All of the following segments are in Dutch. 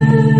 you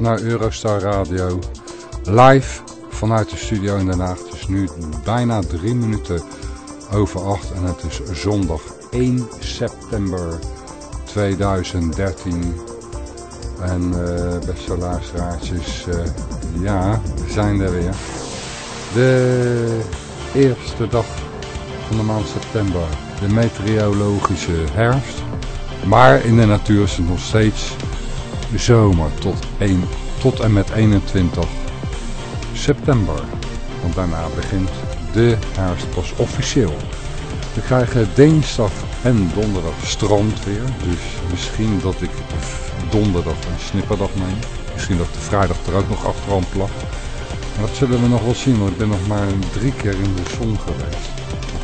naar Eurostar Radio. Live vanuit de studio in Den Haag. Het is nu bijna drie minuten over acht en het is zondag 1 september 2013. En eh, beste luisteraartjes, eh, ja, we zijn er weer. De eerste dag van de maand september, de meteorologische herfst. Maar in de natuur is het nog steeds zomer tot, 1, tot en met 21 september. Want daarna begint de herfst pas officieel. We krijgen dinsdag en donderdag strandweer. Dus misschien dat ik donderdag een snipperdag neem. Misschien dat de vrijdag er ook nog achteraan plak. Dat zullen we nog wel zien, want ik ben nog maar drie keer in de zon geweest.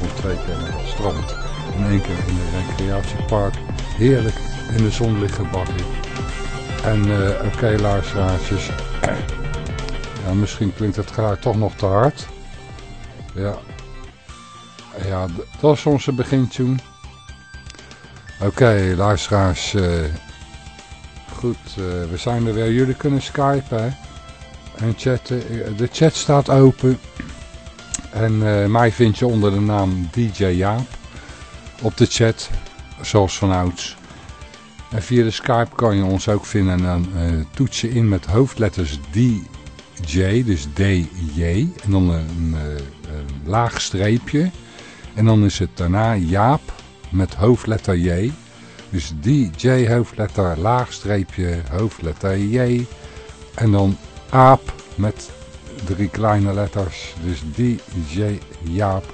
Nog twee keer in het strand. En één keer in het recreatiepark. Heerlijk in de zon liggen bakken. En uh, oké okay, ja, misschien klinkt het geluid toch nog te hard. Ja. Ja, dat is onze begintune. Oké, luisteraars. Uh, goed, uh, we zijn er weer. Jullie kunnen skypen. En chatten. De chat staat open. En mij vind je onder de naam DJ Jaap. Op de chat. Zoals vanouds. Via de Skype kan je ons ook vinden. En dan uh, toets je in met hoofdletters DJ. Dus DJ. En dan een, een laag streepje. En dan is het daarna Jaap met hoofdletter J. Dus DJ hoofdletter laag streepje hoofdletter J. En dan aap met drie kleine letters. Dus DJ Jaap.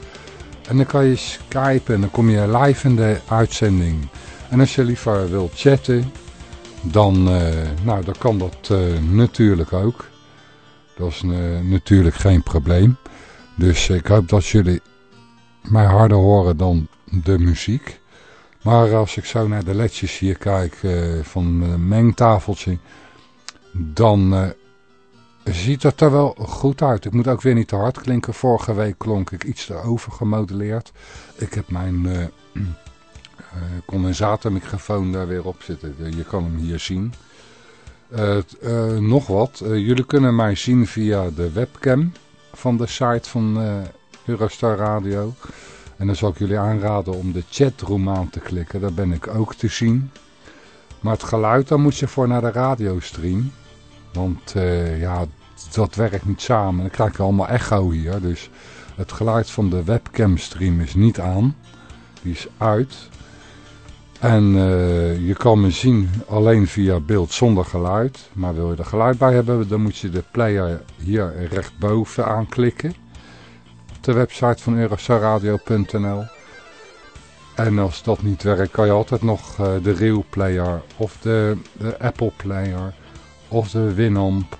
En dan kan je skypen en dan kom je live in de uitzending. En als je liever wilt chatten, dan, uh, nou, dan kan dat uh, natuurlijk ook. Dat is uh, natuurlijk geen probleem. Dus ik hoop dat jullie mij harder horen dan de muziek. Maar als ik zo naar de ledjes hier kijk van mijn mengtafeltje, dan ziet het er wel goed uit. Ik moet ook weer niet te hard klinken. Vorige week klonk ik iets te overgemodelleerd. Ik heb mijn condensatormicrofoon daar weer op zitten. Je kan hem hier zien. Uh, nog wat. jullie kunnen mij zien via de webcam van de site van Eurostar Radio. En dan zal ik jullie aanraden om de chatroom aan te klikken. Daar ben ik ook te zien. Maar het geluid, dan moet je voor naar de radiostream. Want ja, dat werkt niet samen. Dan krijg je allemaal echo hier. Dus het geluid van de webcam stream is niet aan. Die is uit. En uh, je kan me zien alleen via beeld zonder geluid. Maar wil je er geluid bij hebben, dan moet je de player hier rechtboven aanklikken. Op de website van eurostarradio.nl En als dat niet werkt, kan je altijd nog uh, de Real Player of de, Apple Player of de Winamp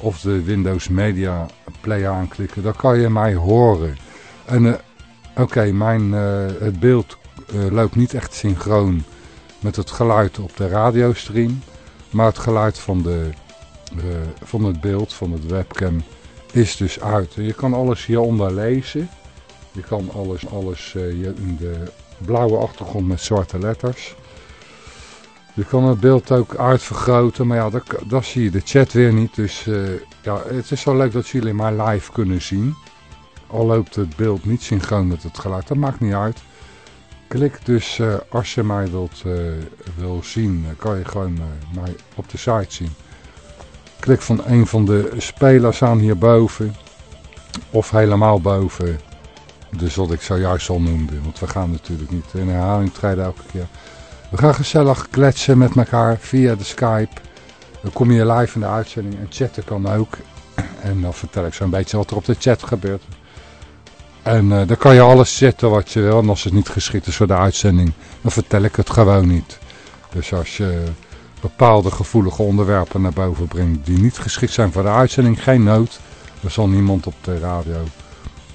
of de Windows Media Player aanklikken. Dan kan je mij horen. En uh, oké, mijn het beeld loopt niet echt synchroon met het geluid op de radiostream. Maar het geluid van, de, uh, van het beeld, van het webcam, is dus uit. Je kan alles hieronder lezen. Je kan alles, alles uh, in de blauwe achtergrond met zwarte letters. Je kan het beeld ook uitvergroten, maar ja, dan, zie je de chat weer niet. Dus ja, het is zo leuk dat jullie mij live kunnen zien. Al loopt het beeld niet synchroon met het geluid, dat maakt niet uit. Klik dus, uh, als je mij wilt uh, wil zien, kan je gewoon mij op de site zien. Klik van een van de spelers aan hierboven. Of helemaal boven. Dus wat ik zojuist al noemde. Want we gaan natuurlijk niet in herhaling treden elke keer. We gaan gezellig kletsen met elkaar via de Skype. Dan kom je live in de uitzending en chatten kan ook. En dan vertel ik zo'n beetje wat er op de chat gebeurt. En uh, dan kan je alles zetten wat je wil. En als het niet geschikt is voor de uitzending, dan vertel ik het gewoon niet. Dus als je bepaalde gevoelige onderwerpen naar boven brengt die niet geschikt zijn voor de uitzending, geen nood. Er zal niemand op de radio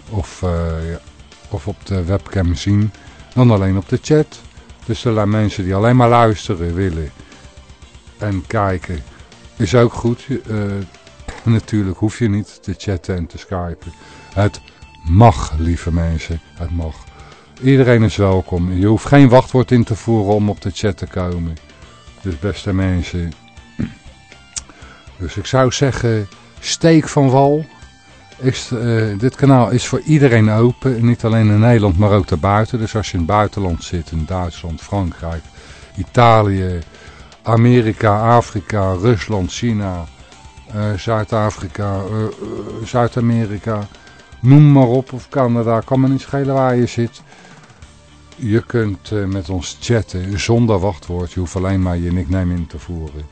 of, ja, of op de webcam zien. Dan alleen op de chat. Dus er mensen die alleen maar luisteren willen en kijken. Is ook goed. Uh, natuurlijk hoef je niet te chatten en te skypen. Het mag, lieve mensen. Het mag. Iedereen is welkom. Je hoeft geen wachtwoord in te voeren om op de chat te komen. Dus beste mensen. Dus ik zou zeggen, steek van wal. Is, uh, dit kanaal is voor iedereen open. Niet alleen in Nederland, maar ook daarbuiten. Dus als je in het buitenland zit, in Duitsland, Frankrijk, Italië, Amerika, Afrika, Rusland, China, uh, Zuid-Afrika, uh, Zuid-Amerika noem maar op, of Canada, kan me niet schelen waar je zit. Je kunt uh, met ons chatten zonder wachtwoord. Je hoeft alleen maar je nickname in te voeren.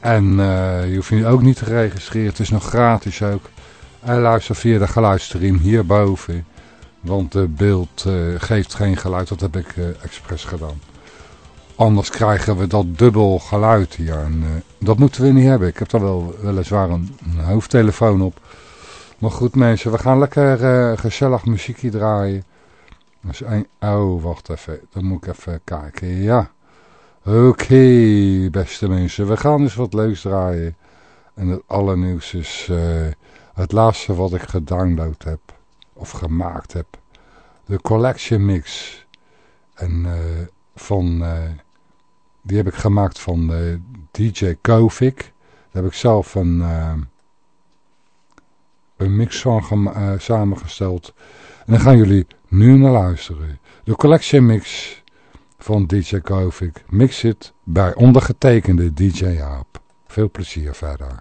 En uh, je hoeft je ook niet te registreren. Het is nog gratis ook. En luister via de geluidstream hierboven. Want de beeld uh, geeft geen geluid. Dat heb ik expres gedaan. Anders krijgen we dat dubbel geluid hier. En, dat moeten we niet hebben. Ik heb daar wel weliswaar een, een hoofdtelefoon op. Maar goed mensen, we gaan lekker uh, gezellig muziekje draaien. Dus. Oh, wacht even. Dan moet ik even kijken. Ja. Oké, beste mensen. We gaan dus wat leuks draaien. En het allernieuws is uh, het laatste wat ik gedownload heb. Of gemaakt heb. De Collection Mix. En uh, van... die heb ik gemaakt van DJ Kovic. Daar heb ik zelf een een mix van uh, samengesteld. En dan gaan jullie nu naar luisteren. De collection mix van DJ Kovic. Mix it bij ondergetekende DJ Jaap. Veel plezier verder.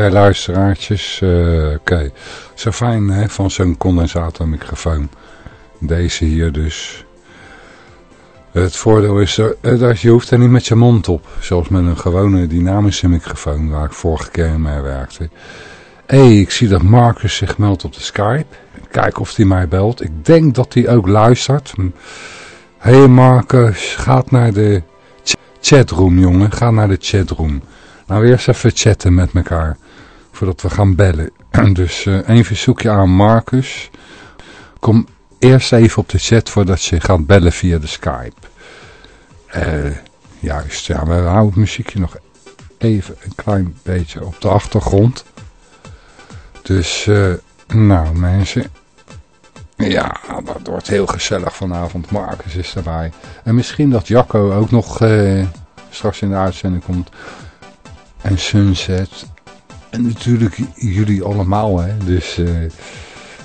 Oké, luisteraartjes. Uh, Oké. Zo fijn hè, van zo'n condensatormicrofoon. Deze hier dus. Het voordeel is dat je hoeft er niet met je mond op. Zoals met een gewone dynamische microfoon waar ik vorige keer mee werkte. Hé, hey, ik zie dat Marcus zich meldt op de Skype. Kijk of hij mij belt. Ik denk dat hij ook luistert. Hé hey Marcus, gaat naar de chatroom jongen. Ga naar de chatroom. Nou eerst even chatten met elkaar. Voordat we gaan bellen. Dus uh, een verzoekje aan Marcus. Kom eerst even op de chat voordat je gaat bellen via de Skype. Uh, juist, ja, we houden het muziekje nog even een klein beetje op de achtergrond. Dus, uh, nou mensen. Ja, dat wordt heel gezellig vanavond. Marcus is erbij. En misschien dat Jacco ook nog straks in de uitzending komt. En Sunset. En natuurlijk jullie allemaal, hè. Dus, uh,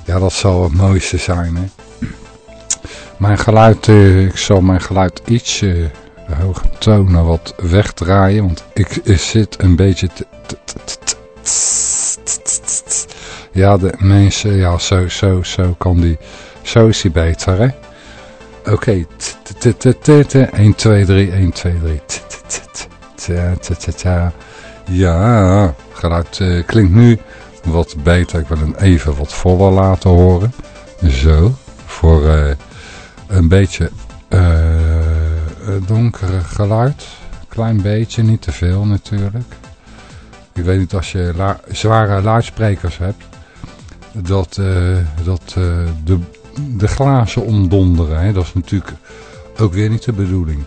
ja, dat zal het mooiste zijn, hè. Mijn geluid, uh, ik zal mijn geluid iets de hoge tonen wat wegdraaien. Want ik, zit een beetje ja, de mensen, ja, zo, zo, zo kan die, zo is die beter, hè. Oké, 1, 2, 3, 1, 2, 3. Ja, geluid uh, klinkt nu wat beter. Ik wil hem even wat voller laten horen. Zo, voor uh, een beetje uh, donkere geluid. Klein beetje, niet te veel natuurlijk. Ik weet niet als je zware luidsprekers hebt. Dat, dat de, de glazen omdonderen. Hè? Dat is natuurlijk ook weer niet de bedoeling.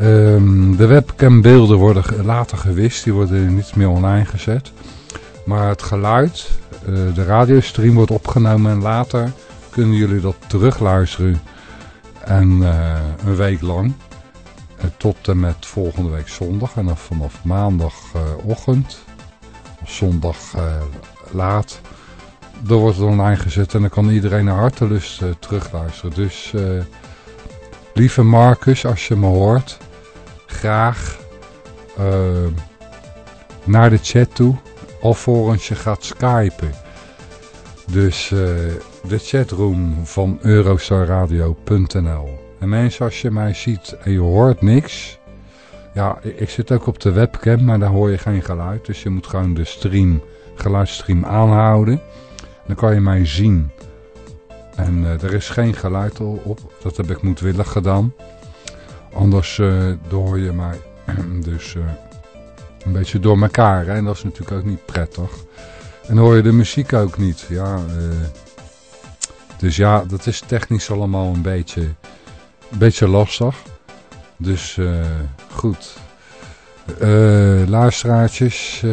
Um, de webcambeelden worden later gewist. Die worden niet meer online gezet. Maar het geluid, uh, de radiostream wordt opgenomen. En later kunnen jullie dat terugluisteren. En een week lang. tot en met volgende week zondag. En dan vanaf maandagochtend zondag uh, laat. Dan wordt het online gezet en dan kan iedereen naar hartelust terugluisteren. Dus lieve Marcus, als je me hoort, graag naar de chat toe. Alvorens je gaat skypen. Dus de chatroom van eurostarradio.nl En mensen, als je mij ziet en je hoort niks... Ja, ik zit ook op de webcam, maar daar hoor je geen geluid. Dus je moet gewoon de stream, geluidsstream aanhouden. Dan kan je mij zien. En uh, er is geen geluid op. Dat heb ik moedwillig gedaan. Anders uh, hoor je mij dus uh, een beetje door elkaar. Hè? En dat is natuurlijk ook niet prettig. En hoor je de muziek ook niet. Ja, dus ja, dat is technisch allemaal een beetje, een beetje lastig. Dus goed. Luisteraartjes,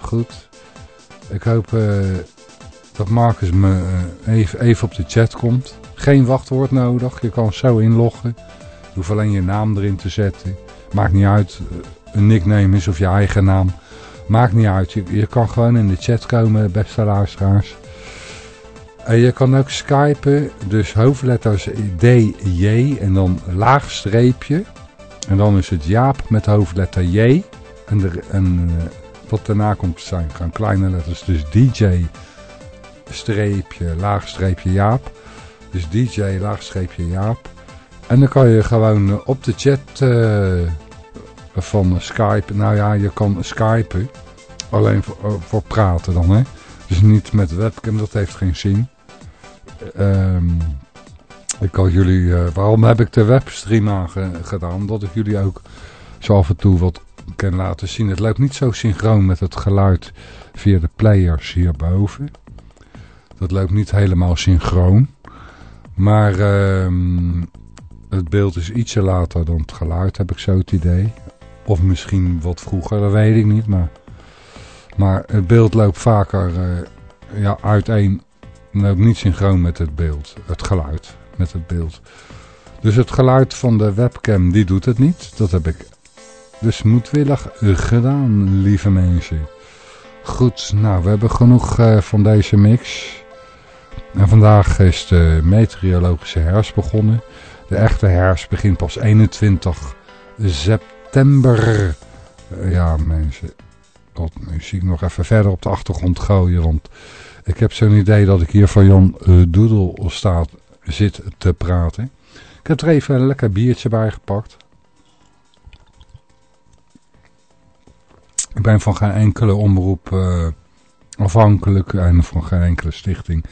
goed. Ik hoop dat Marcus me even, even op de chat komt. Geen wachtwoord nodig, je kan zo inloggen. Hoeft alleen je naam erin te zetten. Maakt niet uit, een nickname is of je eigen naam. Maakt niet uit, je, je kan gewoon in de chat komen, beste luisteraars. En je kan ook skypen, dus hoofdletters D, J en dan laag streepje. En dan is het Jaap met hoofdletter J. En, de, en wat daarna komt zijn gaan kleine letters. Dus DJ streepje, laag streepje Jaap. Dus DJ laag streepje Jaap. En dan kan je gewoon uh, op de chat uh, van Skype. Nou ja, je kan skypen. Alleen voor, voor praten dan hè. Dus niet met webcam, dat heeft geen zin. Um, ik kan jullie, waarom heb ik de webstream aangedaan? Omdat ik jullie ook zo af en toe wat kan laten zien. Het loopt niet zo synchroon met het geluid via de players hierboven. Dat loopt niet helemaal synchroon. Maar um, het beeld is ietsje later dan het geluid, heb ik zo het idee. Of misschien wat vroeger, dat weet ik niet. Maar, maar het beeld loopt vaker uh, ja, uiteen loopt niet synchroon met het beeld, het geluid met het beeld. Dus het geluid van de webcam, die doet het niet. Dat heb ik dus moedwillig gedaan, lieve mensen. Goed, nou, we hebben genoeg uh, van deze mix. En vandaag is de meteorologische herfst begonnen. De echte herfst begint pas 21 september. Uh, ja, mensen. wat muziek nog even verder op de achtergrond gooien. Want ik heb zo'n idee dat ik hier van Jan uh, Doedel staat, zit te praten. Ik heb er even een lekker biertje bij gepakt. Ik ben van geen enkele omroep uh, afhankelijk en van geen enkele stichting.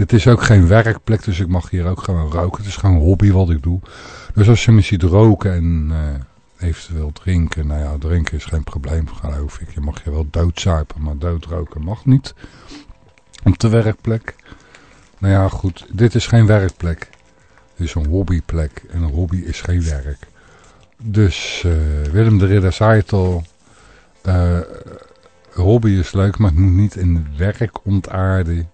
Dit is ook geen werkplek, dus ik mag hier ook gewoon roken. Het is gewoon een hobby wat ik doe. Dus als je me ziet roken en uh, eventueel drinken, nou ja, drinken is geen probleem geloof ik. Je mag je wel doodzuipen, maar doodroken mag niet. Op de werkplek. Nou ja, goed, dit is geen werkplek. Dit is een hobbyplek en een hobby is geen werk. Dus uh, Willem de Ridder zei het al. Uh, hobby is leuk, maar het moet niet in werk ontaarden.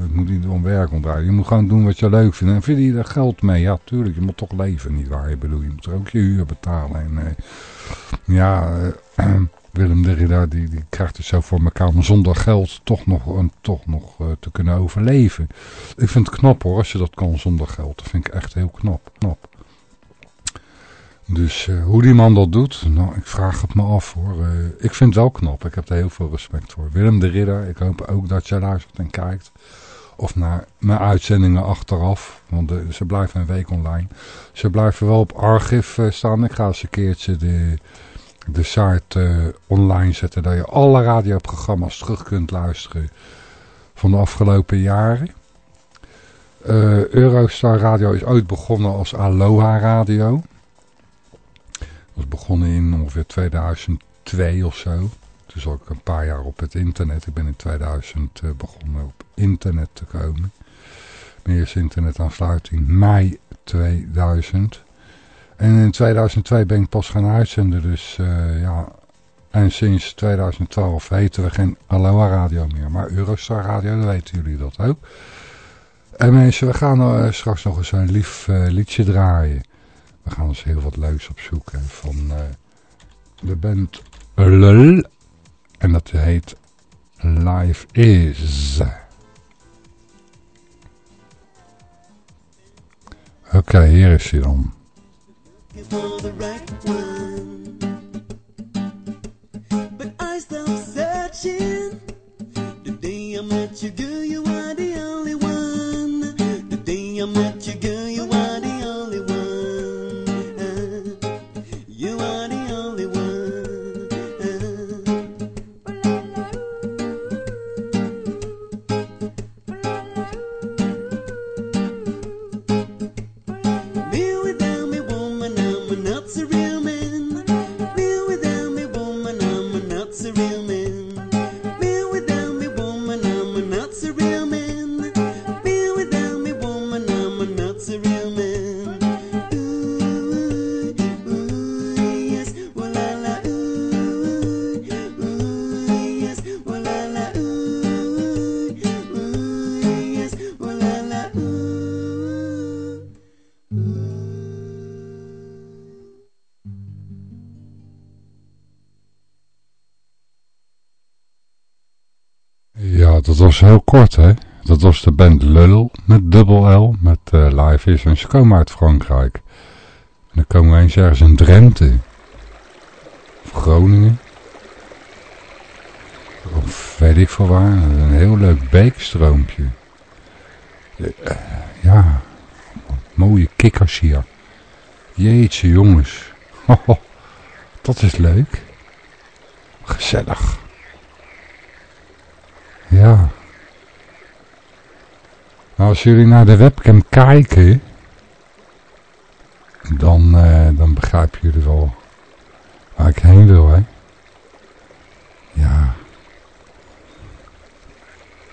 Het moet niet om werk ontaarden. Je moet gewoon doen wat je leuk vindt. En vind je er geld mee? Ja, tuurlijk. Je moet toch leven, niet waar? Je bedoel, je moet er ook je huur betalen. En uh, ja, uh, Willem de Ridder die, die krijgt het zo voor elkaar om zonder geld toch nog, uh, toch nog te kunnen overleven. Ik vind het knap hoor, als je dat kan zonder geld. Dat vind ik echt heel knap. knap. Dus hoe die man dat doet, nou, ik vraag het me af hoor. Ik vind het wel knap, ik heb er heel veel respect voor. Willem de Ridder, ik hoop ook dat je luistert en kijkt. Of naar mijn uitzendingen achteraf, want ze blijven een week online. Ze blijven wel op archief uh, staan. Ik ga eens een keertje de, de site online zetten, dat je alle radioprogramma's terug kunt luisteren van de afgelopen jaren. Eurostar Radio is ooit begonnen als Aloha Radio was begonnen in ongeveer 2002 of zo. Toen zat ik een paar jaar op het internet. Ik ben in 2000 uh, begonnen op internet te komen. Mijn eerste internetaansluiting mei 2000. En in 2002 ben ik pas gaan uitzenden. Dus uh, ja, en sinds 2012 heten we geen Aloha Radio meer. Maar Eurostar Radio, dan weten jullie dat ook. En mensen, we gaan uh, straks nog eens een lief uh, liedje draaien. We gaan eens heel wat leuks opzoeken van de band Lul. En dat heet Life Is. Oké, okay, hier is hij dan. I met you, girl, you are the only one. The day I met you, girl, you heel kort, hè. Dat was de band Lul met dubbel L, met uh, Live Is. En ze komen uit Frankrijk. En dan komen we eens ergens in Drenthe. Of Groningen. Of weet ik veel waar. Een heel leuk beekstroompje. Ja, mooie kikkers hier. Jeetje jongens. dat is leuk. Gezellig. Ja. Nou, als jullie naar de webcam kijken, dan, uh, dan begrijpen jullie wel waar ik heen wil, hè. Ja.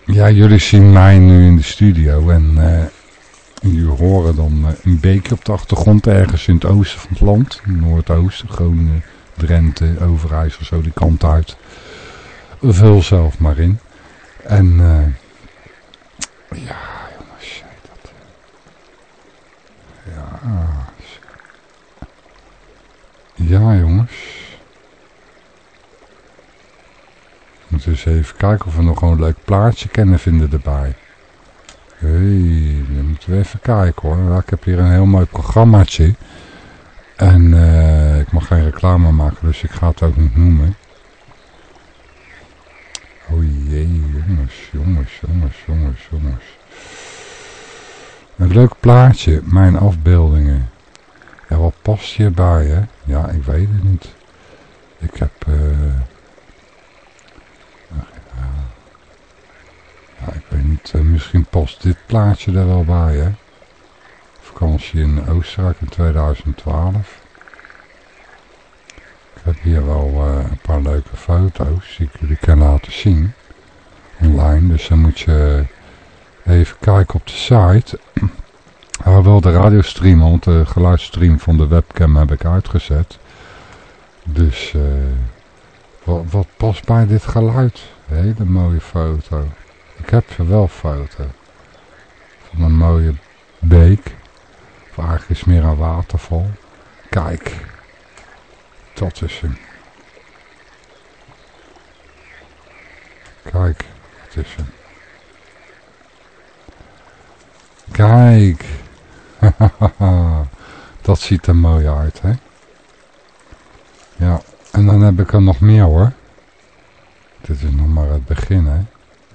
Ja, jullie zien mij nu in de studio en uh, jullie horen dan uh, een beekje op de achtergrond ergens in het oosten van het land. Noordoosten, Groningen, Drenthe, Overijssel, zo die kant uit. Vul zelf maar in. En ja, jongens, dat. Ja. Ja, jongens. Moeten we eens even kijken of we nog een leuk plaatje kennen vinden erbij. Hé, hey, dan moeten we even kijken hoor. ik heb hier een heel mooi programmaatje. En uh, ik mag geen reclame maken, dus ik ga het ook niet noemen. Oh jee, jongens, jongens, jongens, jongens, jongens. Een leuk plaatje, mijn afbeeldingen. Ja, wat past hierbij, hè? Ja, ik weet het niet. Ik heb... eh ja, ik weet niet, eh, misschien past dit plaatje er wel bij, hè? Vakantie in Oostenrijk in 2012. Ik heb hier wel eh, een paar leuke foto's die ik jullie kan laten zien. Online, dus dan moet je even kijken op de site. Hou wel de radiostream, want de geluidsstream van de webcam heb ik uitgezet. Dus eh, wat, wat past bij dit geluid? Hele mooie foto. Ik heb wel foto. Van een mooie beek. Of is meer een waterval. Kijk. Dat is hem. Kijk. Dat is hem. Kijk. dat ziet er mooi uit, hè? Ja, en dan heb ik er nog meer hoor. Dit is nog maar het begin, hè?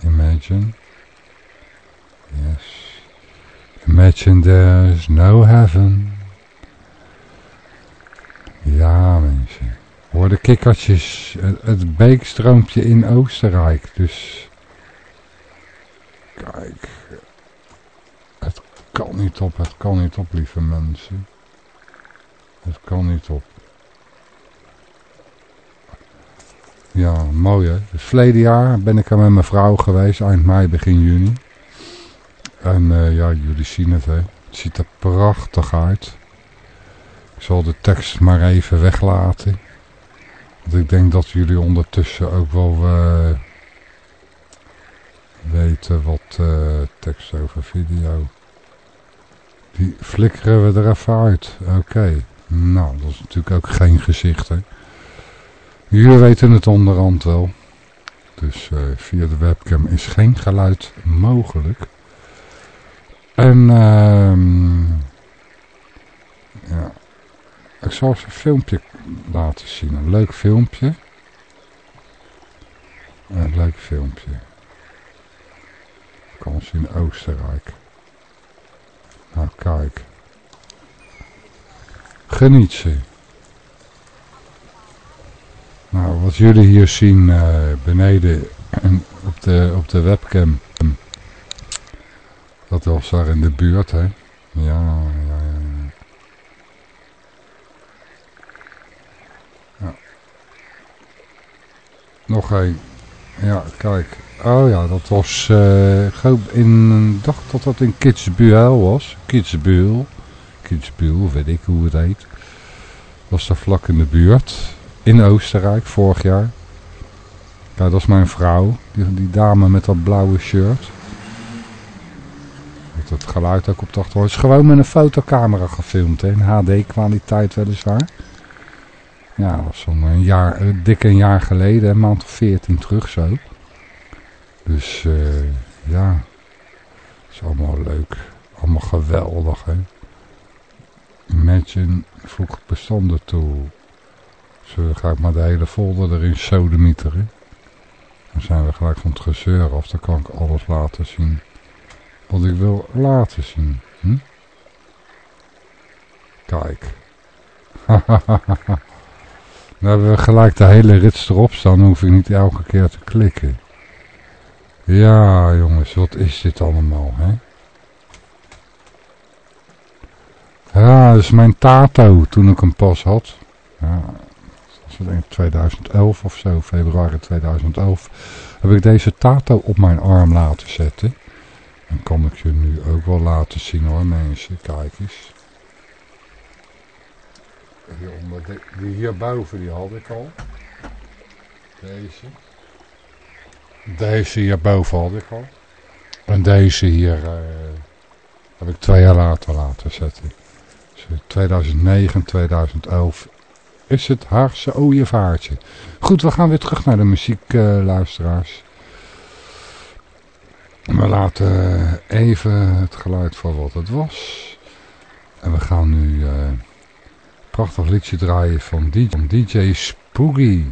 Imagine. Yes. Imagine there's no heaven. Ja, mensen. Hoor de kikkertjes. Het, het beekstroompje in Oostenrijk. Dus. Kijk. Kan niet op. Het kan niet op, lieve mensen. Het kan niet op. Ja, mooi hè. Het verleden jaar ben ik er met mijn vrouw geweest, eind mei, begin juni. En eh, ja, jullie zien het hè. Het ziet er prachtig uit. Ik zal de tekst maar even weglaten. Want ik denk dat jullie ondertussen ook wel eh, weten wat uh, tekst over video. Die flikkeren we er even uit. Oké. Nou, dat is natuurlijk ook geen gezicht hè. Jullie weten het onderhand wel. Dus uh, via de webcam is geen geluid mogelijk. En uh, ja, ik zal eens een filmpje laten zien. Een leuk filmpje. Een leuk filmpje. Kan zien in Oostenrijk. Nou kijk. Geniet ze. Nou, wat jullie hier zien uh, beneden op de, op de webcam, dat was daar in de buurt, hè. Ja, ja, ja. ja. Nog een. Ja, kijk. Oh ja, dat was, uh, in, dacht dat dat in Kitzbühel was. Kitzbühel. Kitzbühel, weet ik hoe het heet. Was daar vlak in de buurt in Oostenrijk vorig jaar. Ja, dat is mijn vrouw. Die, dame met dat blauwe shirt. Met het geluid ook op de achtergrond. is gewoon met een fotocamera gefilmd. Hè? In HD kwaliteit weliswaar. Ja, dat was zo'n een jaar, uh, dik een jaar geleden. Maand of veertien terug zo. Dus uh, ja. Dat is allemaal leuk. Allemaal geweldig hè. Imagine voegt bestanden toe. Zo ga ik maar de hele folder erin sodemieteren. Dan zijn we gelijk van het gezeur af. Dan kan ik alles laten zien. Wat ik wil laten zien. Kijk. Dan hebben we gelijk de hele rits erop staan. Dan hoef ik niet elke keer te klikken. Ja jongens, wat is dit allemaal hè? Ja, dat is mijn tato toen ik hem pas had. Ja, dat was 2011 of zo, februari 2011, heb ik deze tato op mijn arm laten zetten. En kan ik je nu ook wel laten zien hoor mensen, kijk eens. Hieronder, die hierboven die had ik al. Deze. Deze hierboven had ik al. En deze hier uh, heb ik twee jaar later laten zetten. Dus 2009 2011 is het Haagse ooievaartje. Goed, we gaan weer terug naar de muziek, uh, luisteraars. We laten even het geluid voor wat het was. En we gaan nu uh, een prachtig liedje draaien van DJ, van DJ Spooky.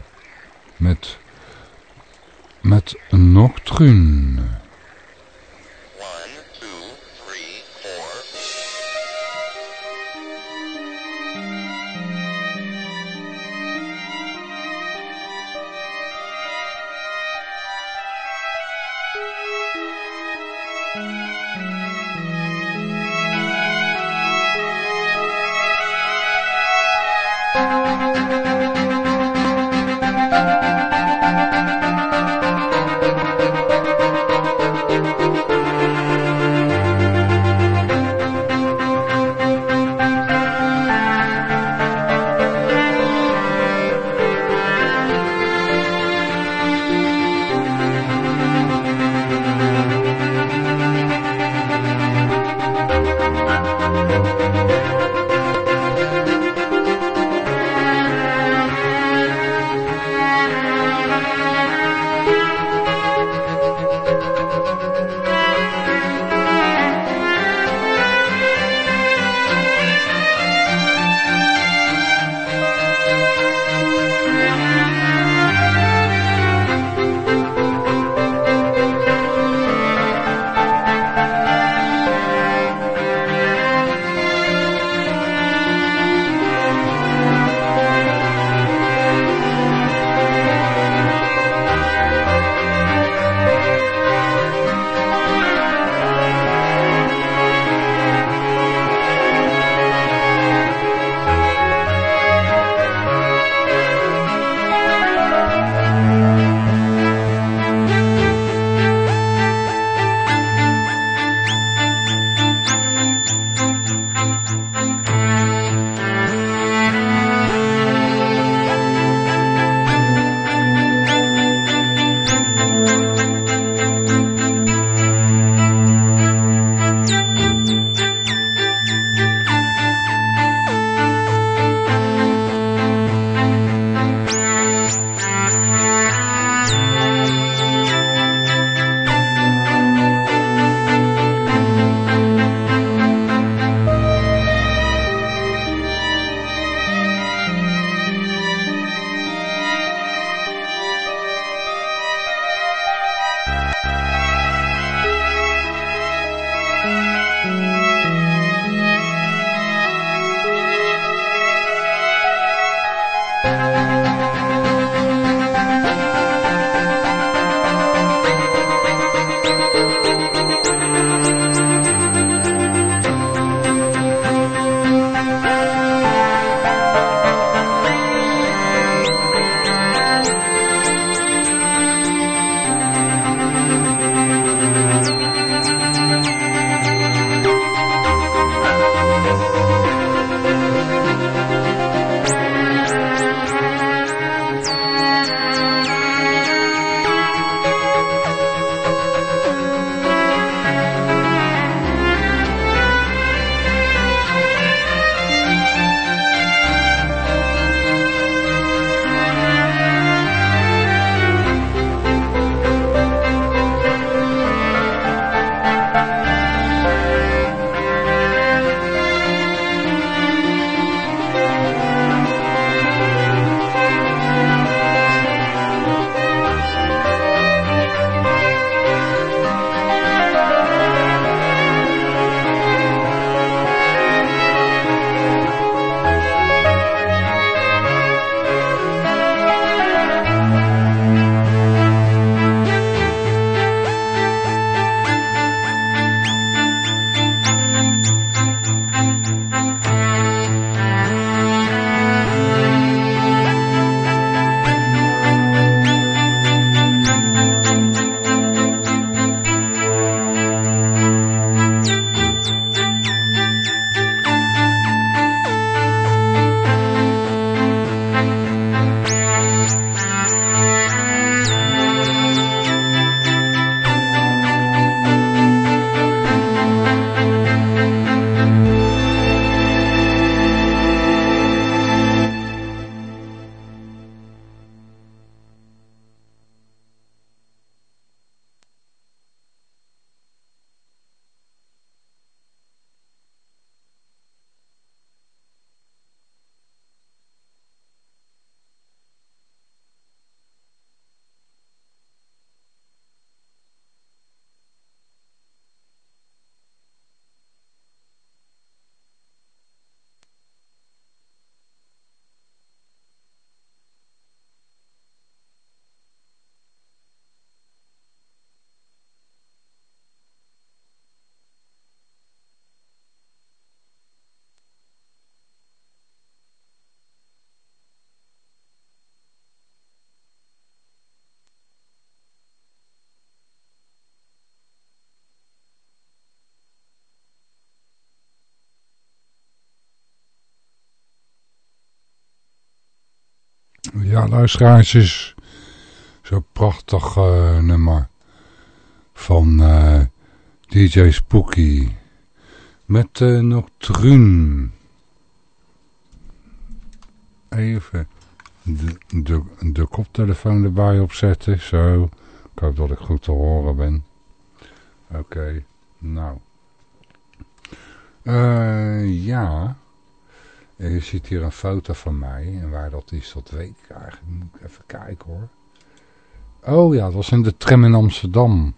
Met met Nocturne. Zo'n prachtig eh, nummer van eh, DJ Spooky met uh, Nocturne. Even de, de, de koptelefoon erbij opzetten, zo. Ik hoop dat ik goed te horen ben. Oké, nou. Eh ja... Je ziet hier een foto van mij. En waar dat is, dat weet ik eigenlijk. Moet even kijken hoor. Oh ja, dat was in de tram in Amsterdam.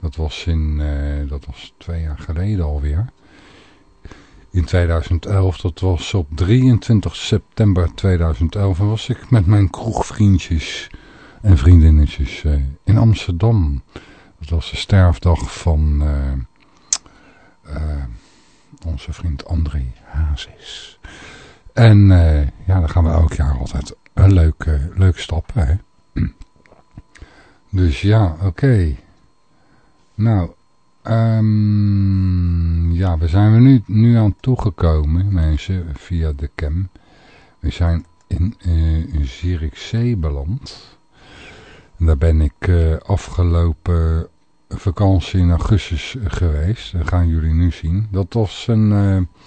Dat was, in, eh, dat was twee jaar geleden alweer. In 2011, dat was op 23 september 2011. En was ik met mijn kroegvriendjes en vriendinnetjes eh, in Amsterdam. Dat was de sterfdag van eh, onze vriend André Hazes. En eh, ja, dan gaan we elk jaar altijd een leuke, leuke stap. Hè? Dus ja, oké. Nou, ehm, ja, we zijn er nu, nu aan toegekomen, mensen, via de cam. We zijn in, eh, in Zierikzee beland. Daar ben ik eh, afgelopen vakantie in augustus eh, geweest. Dat gaan jullie nu zien. Dat was een, eh,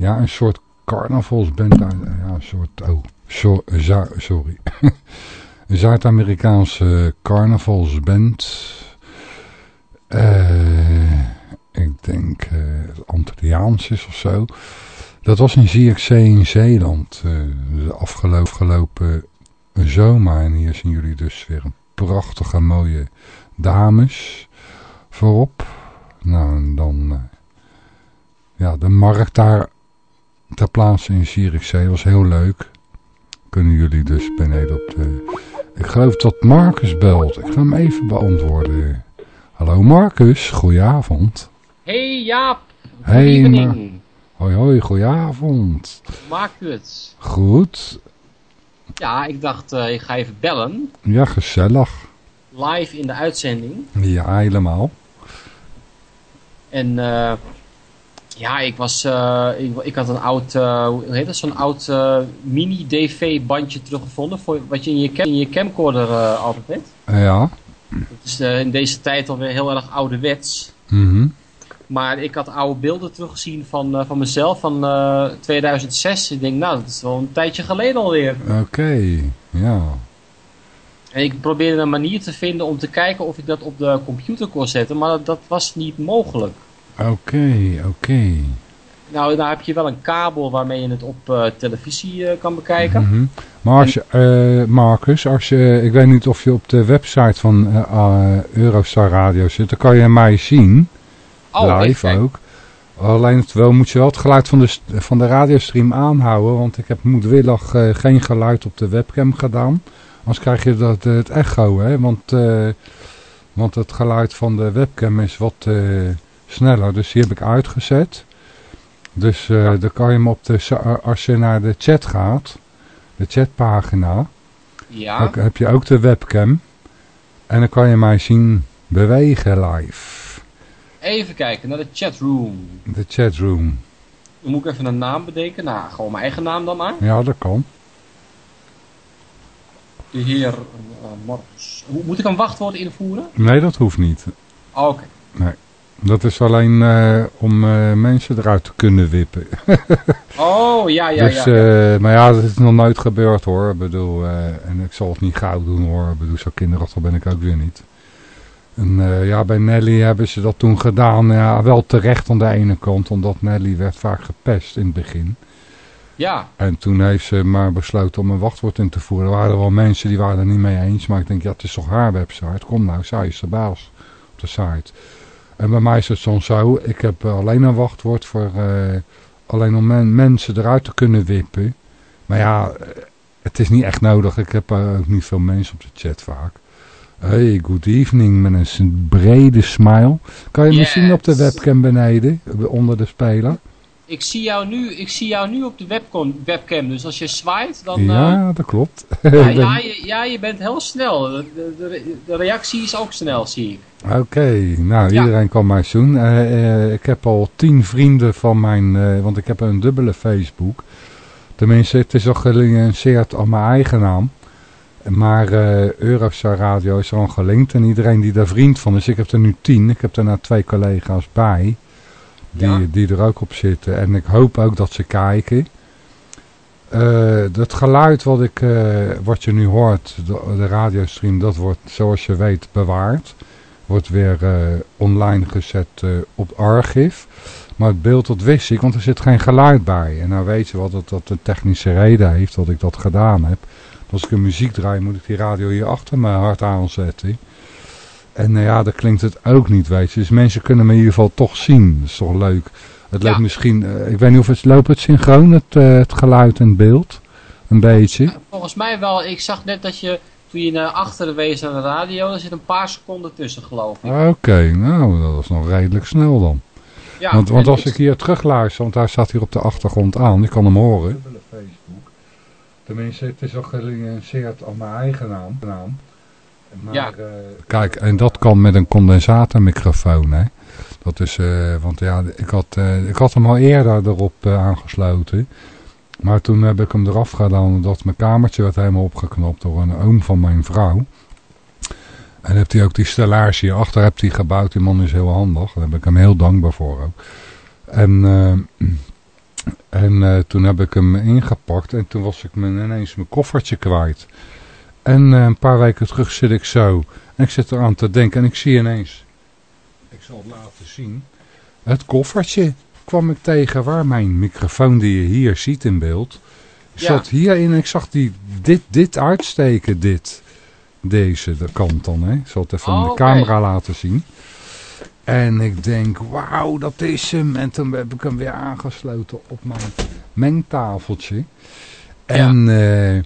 ja, een soort carnavalsband. uit- Ja, een soort, oh, sorry. een Zuid-Amerikaanse carnavalsband. Eh, ik denk eh Antilliaans is of zo. Dat was in Zierikzee in Zeeland. eh, de afgelopen, zomer. En hier zien jullie dus weer een prachtige mooie dames voorop. Nou, en dan... eh, ja, de markt daar ter plaatse in Zierikzee was heel leuk. Kunnen jullie dus beneden op de... Ik geloof dat Marcus belt. Ik ga hem even beantwoorden. Hallo Marcus, goedenavond. Hey Jaap, Hey. Hoi hoi, goedenavond. Het? Goed. Ja, ik dacht, eh, ik ga even bellen. Ja, gezellig. Live in de uitzending. Ja, helemaal. En eh, ja, ik was, eh, ik, ik had een oud, eh, hoe heet dat, zo'n oud eh, mini-DV-bandje teruggevonden. Voor, wat je in je, cam, in je camcorder altijd hebt. Ja. Dat is in deze tijd alweer heel erg ouderwets. Mhm. Maar ik had oude beelden teruggezien van, van mezelf van eh, 2006. Ik denk, nou, dat is wel een tijdje geleden alweer. Oké, ja. En ik probeerde een manier te vinden om te kijken of ik dat op de computer kon zetten, maar dat, dat was niet mogelijk. Oké, oké. Nou, daar heb je wel een kabel waarmee je het op eh, televisie eh, kan bekijken. Mhm. Maar als je, eh, Marcus, als je, ik weet niet of je op de website van Eurostar Radio zit, dan kan je mij zien, Oh, live ook. Alleen wel moet je wel het geluid van de, van de radiostream aanhouden, want ik heb moedwillig geen geluid op de webcam gedaan. Anders krijg je dat, het echo, hè, want, want het geluid van de webcam is wat sneller, dus die heb ik uitgezet. Dus eh, dan kan je hem op de, sa- als je naar de chat gaat, de chatpagina, Ja, dan heb je ook de webcam. En dan kan je mij zien bewegen live. even kijken naar de chatroom. De chatroom. Dan moet ik even een naam bedenken. Nou, gewoon mijn eigen naam dan maar. Ja, dat kan. De heer uh, Marcus. Hoe- Moet ik een wachtwoord invoeren? Nee, dat hoeft niet. Oh, Oké. Dat is alleen eh, om eh, mensen eruit te kunnen wippen. Oh, ja, ja, dus, ja. ja. eh, maar ja, dat is nog nooit gebeurd hoor. Ik bedoel, eh, en ik zal het niet gauw doen hoor. Ik bedoel, zo kinderachtig ben ik ook weer niet. En eh, ja, bij Nelly hebben ze dat toen gedaan. Ja, wel terecht aan de ene kant, omdat Nelly werd vaak gepest in het begin. ja. En toen heeft ze maar besloten om een wachtwoord in te voeren. Er waren wel mensen die waren er niet mee eens. Maar ik denk, ja, het is toch haar website. Kom nou, zij is de baas op de site. En bij mij is het soms zo. Ik heb alleen een wachtwoord voor... eh, alleen om men- mensen eruit te kunnen wippen. Maar ja, eh, het is niet echt nodig. Ik heb eh, ook niet veel mensen op de chat vaak. Hey, good evening met een brede smile. Kan je me Yes. zien op de webcam beneden, onder de speler? Ik zie jou nu, ik zie jou nu op de webcam, webcam. Dus als je zwaait, dan... eh, Ja, dat klopt. ja, Ik ben- ja, je, ja, je bent heel snel. De, de, de reactie is ook snel, zie ik. Oké, nou Ja. iedereen kan mij zoen. Eh, eh, ik heb al tien vrienden van mijn, eh, want ik heb een dubbele Facebook. Tenminste, het is al gelinceerd op mijn eigen naam. Maar eh Eurostar Radio is er al gelinkt en iedereen die daar vriend van is. Ik heb er nu tien. Ik heb er nou twee collega's bij. Die, Ja. die er ook op zitten. En ik hoop ook dat ze kijken. Eh dat geluid wat, ik, eh, wat je nu hoort, de, de radiostream, dat wordt zoals je weet bewaard. Wordt weer eh, online gezet op archief. Maar het beeld dat wist ik, want er zit geen geluid bij. En nou weet je wel dat dat een technische reden heeft dat ik dat gedaan heb. Als ik een muziek draai, moet ik die radio hier achter me hard aanzetten. En nou ja, dan klinkt het ook niet, weet je. Dus mensen kunnen me in ieder geval toch zien. Dat is toch leuk. Het Ja. loopt misschien, eh, ik weet niet of het loopt het synchroon, het, eh, het geluid en het beeld. Een beetje. Volgens mij wel. Ik zag net dat je, toen je naar achteren wees aan de radio, er zit een paar seconden tussen, geloof ik. Oké, nou, dat is nog redelijk snel dan. Ja, want want als ik hier terugluister, want hij staat hier op de achtergrond aan, ik kan hem horen. Facebook. Tenminste, het is al gelinceerd op mijn eigen naam. Maar, Ja. eh, Kijk, en dat kan met een condensatormicrofoon, hè. Dat is, eh, want ja, ik had, eh, ik had hem al eerder erop aangesloten. Maar toen heb ik hem eraf gedaan, omdat mijn kamertje werd helemaal opgeknapt door een oom van mijn vrouw. En heeft hij ook die stellage hierachter heeft hij gebouwd. Die man is heel handig. Daar ben ik hem heel dankbaar voor ook. En, eh, en eh, toen heb ik hem ingepakt. En toen was ik me ineens mijn koffertje kwijt. En eh, een paar weken terug zit ik zo. En ik zit eraan te denken. En ik zie ineens. Ik zal het laten zien. Het koffertje kwam ik tegen. Waar mijn microfoon die je hier ziet in beeld. Ja. Zat hierin. En ik zag die, dit, dit uitsteken. Dit. Deze, de kant dan. Hè. Ik zal het even Oh, aan de oké. camera laten zien. En ik denk, wauw, dat is hem. En toen heb ik hem weer aangesloten op mijn mengtafeltje. En, eh,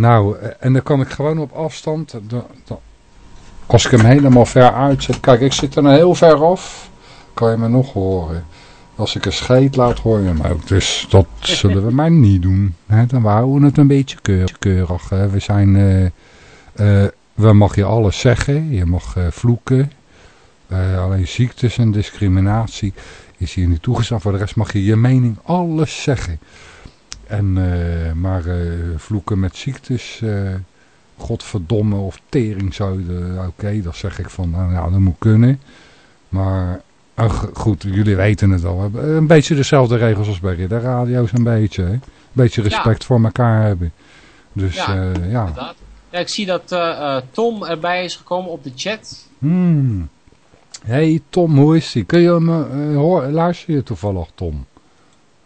nou, eh, en dan kan ik gewoon op afstand, als ik hem helemaal ver uitzet. Kijk, ik zit er nou heel ver af. Kan je me nog horen. Als ik een scheet laat, hoor je hem ook. Dus dat zullen we maar niet doen. Hè? Dan houden we het een beetje keur- keurig. We zijn... eh, eh, we mag je alles zeggen. Je mag vloeken. Alleen ziektes en discriminatie is hier niet toegestaan. Voor de rest mag je je mening alles zeggen. En, eh, maar eh, vloeken met ziektes, eh, godverdomme of teringzouden, oké, dat zeg ik van, nou ja, dat moet kunnen. Maar, ach, goed, jullie weten het al. Een beetje dezelfde regels als bij de radio's een beetje. Hè? Een beetje respect voor elkaar hebben. Dus Ja, ja, ja. ik zie dat Tom erbij is gekomen op de chat. Hmm. hey Tom, hoe is die? Kun je hem, hoor, luister je toevallig Tom?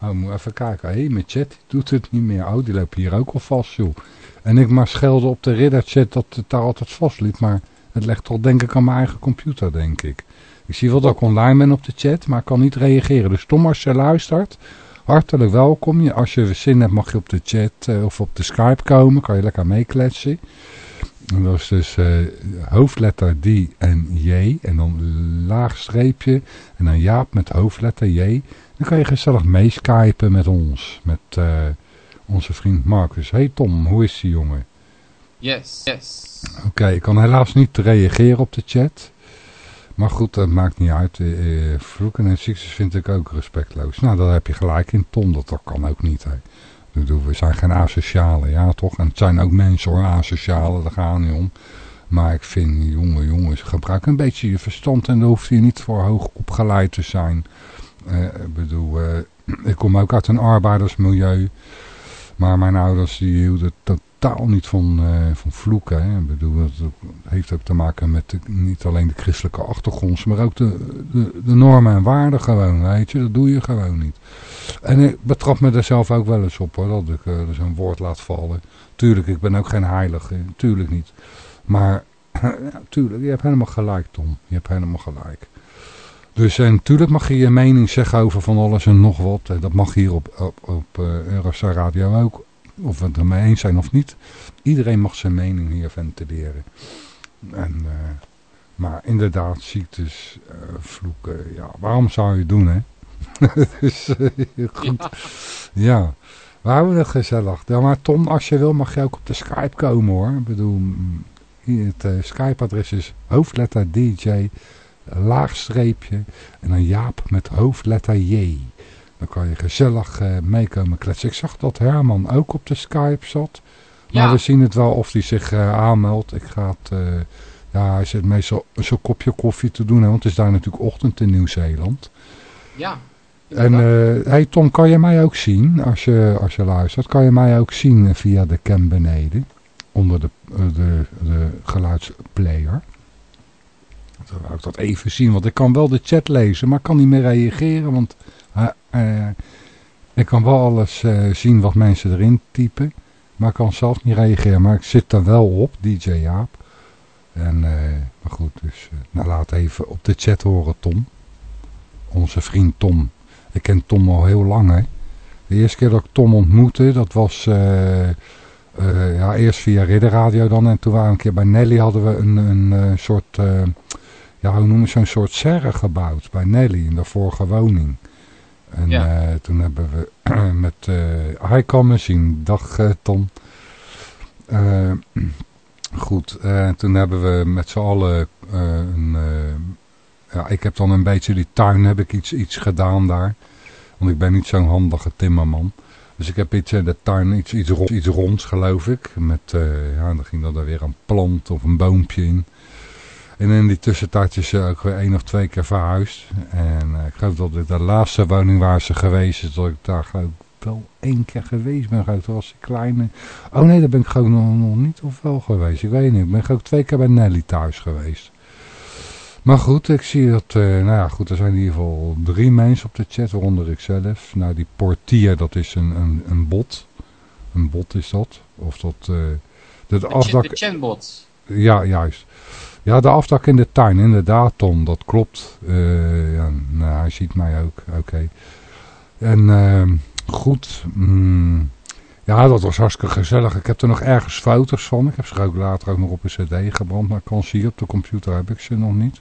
Oh, moet even kijken. Hé, hey, mijn chat doet het niet meer. Oh, die loopt hier ook al vast, joh. En ik maar schelde op de ridderchat dat het daar altijd vast liep. Maar het legt toch denk ik aan mijn eigen computer, denk ik. Ik zie wel dat ik online ben op de chat, maar ik kan niet reageren. Dus Tom, als je luistert, hartelijk welkom. Je- Als je zin hebt, mag je op de chat eh, of op de Skype komen. Kan je lekker meekletsen. En dat is dus eh, hoofdletter D en J. En dan laag streepje. En dan Jaap met hoofdletter J. Dan kan je gezellig meeskypen met ons. Met eh, onze vriend Marcus. Hey Tom, hoe is die jongen? Yes, yes. Oké, ik kan helaas niet reageren op de chat. Maar goed, dat maakt niet uit. Eh, eh, vloeken en ziektes vind ik ook respectloos. Nou, daar heb je gelijk in, Tom. Dat, dat kan ook niet, hè. We zijn geen asocialen, ja toch? En het zijn ook mensen hoor, asocialen, daar gaan niet om. Maar ik vind, jongen, jongens, gebruik een beetje je verstand en dan hoeft je niet voor hoog opgeleid te zijn. Ik bedoel, eh, ik kom ook uit een arbeidersmilieu. Maar mijn ouders die hielden totaal niet van, eh, van vloeken. Hè. Ik bedoel, dat heeft ook te maken met niet alleen de christelijke achtergrond, maar ook de, de, normen en waarden gewoon, weet je. Dat doe je gewoon niet. En ik betrap me er zelf ook wel eens op hoor, dat ik eh, zo'n woord laat vallen. Tuurlijk, ik ben ook geen heilige, tuurlijk niet. Maar, ja, tuurlijk, je hebt helemaal gelijk Tom, je hebt helemaal gelijk. Dus en natuurlijk mag je je mening zeggen over van alles en nog wat. Eh, Dat mag hier op, op, op eh, Eurostar Radio ook. Of we het ermee eens zijn of niet. Iedereen mag zijn mening hier ventileren. En, eh, maar inderdaad, ziektes, eh, vloeken, ja, waarom zou je het doen hè? dus, eh, goed. Ja, we houden het gezellig. Ja, maar Tom, als je wil mag je ook op de Skype komen hoor. Ik bedoel, mm, het Skype-adres is hoofdletter DJ, laagstreepje en dan Jaap met hoofdletter J. Dan kan je gezellig eh, meekomen kletsen. Ik zag dat Herman ook op de Skype zat. Maar Ja. we zien het wel of hij zich eh, aanmeldt. Ik ga het... eh, ja, hij zit meestal zo'n kopje koffie te doen. Hè, want het is daar natuurlijk ochtend in Nieuw-Zeeland. Ja. En hey Tom, kan je mij ook zien als je, als je luistert? Kan je mij ook zien via de cam beneden? Onder de, de, de geluidsplayer. Dan wou ik dat even zien, want ik kan wel de chat lezen, maar kan niet meer reageren. Want eh, eh, ik kan wel alles eh, zien wat mensen erin typen. Maar ik kan zelf niet reageren. Maar ik zit er wel op, DJ Jaap. En, maar goed, dus nou, laat even op de chat horen Tom. Onze vriend Tom. Ik ken Tom al heel lang, hè. De eerste keer dat ik Tom ontmoette, dat was eh, ja, eerst via Ridderradio dan. En toen waren we een keer bij Nelly, hadden we een, een eh, soort, eh, ja, hoe noemen zo'n soort serre gebouwd bij Nelly in de vorige woning. En Ja. toen hebben we met, kan me zien, dag Tom. Goed, toen hebben we met z'n allen een... ja, ik heb dan een beetje die tuin, heb ik iets, iets gedaan daar. Want ik ben niet zo'n handige timmerman. Dus ik heb iets in de tuin, iets, iets, ronds, iets ronds geloof ik. Met, eh, ja, dan ging er dan weer een plant of een boompje in. En in die tussentijd is ze ook weer één of twee keer verhuisd. En eh, ik geloof dat ik de laatste woning waar ze geweest is, dat ik daar geloof wel één keer geweest ben. Geloof. Toen was ik kleine. Oh nee, daar ben ik gewoon nog, nog niet of wel geweest. Ik weet niet. Ik ben ook twee keer bij Nelly thuis geweest. Maar goed, ik zie dat, eh, nou ja, goed, er zijn in ieder geval drie mensen op de chat, waaronder ik zelf. Nou, die portier, dat is een, een, een bot. Een bot is dat. Of dat, eh de, De, afdak... de chatbot. Ja, juist. Ja, de afdak in de tuin, inderdaad, Tom, dat klopt. Eh, ja, nou, hij ziet mij ook, oké. En ehm, goed, mm, ja, dat was hartstikke gezellig. Ik heb er nog ergens foto's van. Ik heb ze ook later ook nog op een cd gebrand, maar ik kan ze hier op de computer heb ik ze nog niet.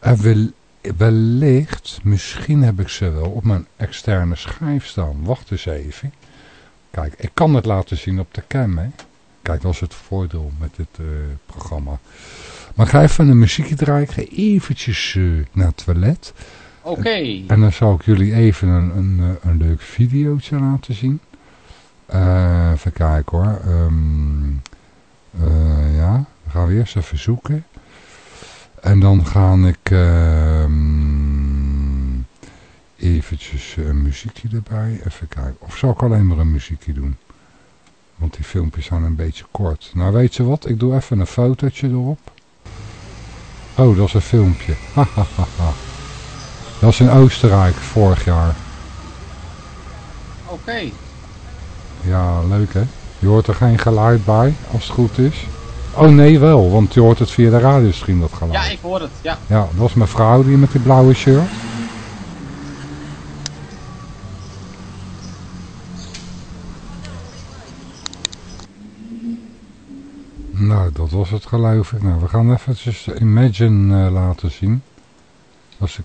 En wel, wellicht, misschien heb ik ze wel op mijn externe schijf staan. Wacht eens even. Kijk, ik kan het laten zien op de cam, hè. Kijk, dat is het voordeel met dit eh, programma. Maar ik ga even een muziekje draaien. Ik ga eventjes eh, naar het toilet. Oké. En dan zal ik jullie even een, een, eh, een leuk videootje laten zien. Eh, even kijken hoor. Ehm, eh, ja, dan gaan we eerst even zoeken. En dan ga ik ehm, eventjes een muziekje erbij. Even kijken. Of zal ik alleen maar een muziekje doen? Want die filmpjes zijn een beetje kort. Nou weet je wat, ik doe even een fotootje erop. Oh, dat is een filmpje. Dat is in Oostenrijk vorig jaar. Oké. Ja, leuk hè. Je hoort er geen geluid bij, als het goed is. Oh nee, wel, want je hoort het via de radiostream dat geluid. Ja, ik hoor het. Ja. Ja, dat was mijn vrouw die met die blauwe shirt. Nou, dat was het geloof ik. Nou, we gaan even Imagine eh, laten zien. Dat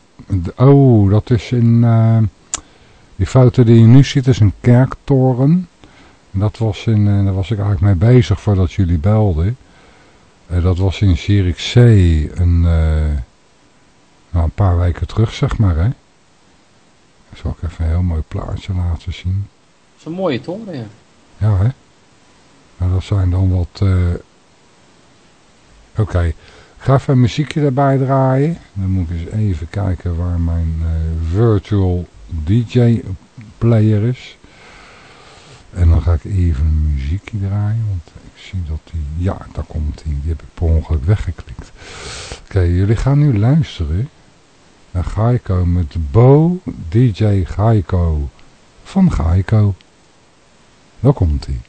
oh, dat is in... eh, die foto die je nu ziet is een kerktoren. En dat was in, eh, daar was ik eigenlijk mee bezig voordat jullie belden. Eh, dat was in Zierikzee een, eh, nou, een paar weken terug, zeg maar. Hè. Zal ik even een heel mooi plaatje laten zien. Dat is een mooie toren, ja. Ja, hè. Nou, dat zijn dan wat... Oké, ik ga even een muziekje erbij draaien. Dan moet ik eens even kijken waar mijn virtual DJ player is. En dan ga ik even een muziekje draaien, want ik zie dat die... Ja, daar komt die. Die heb ik per ongeluk weggeklikt. Oké, jullie gaan nu luisteren naar Gaiko met Bo DJ Gaiko van Gaiko. Daar komt hij.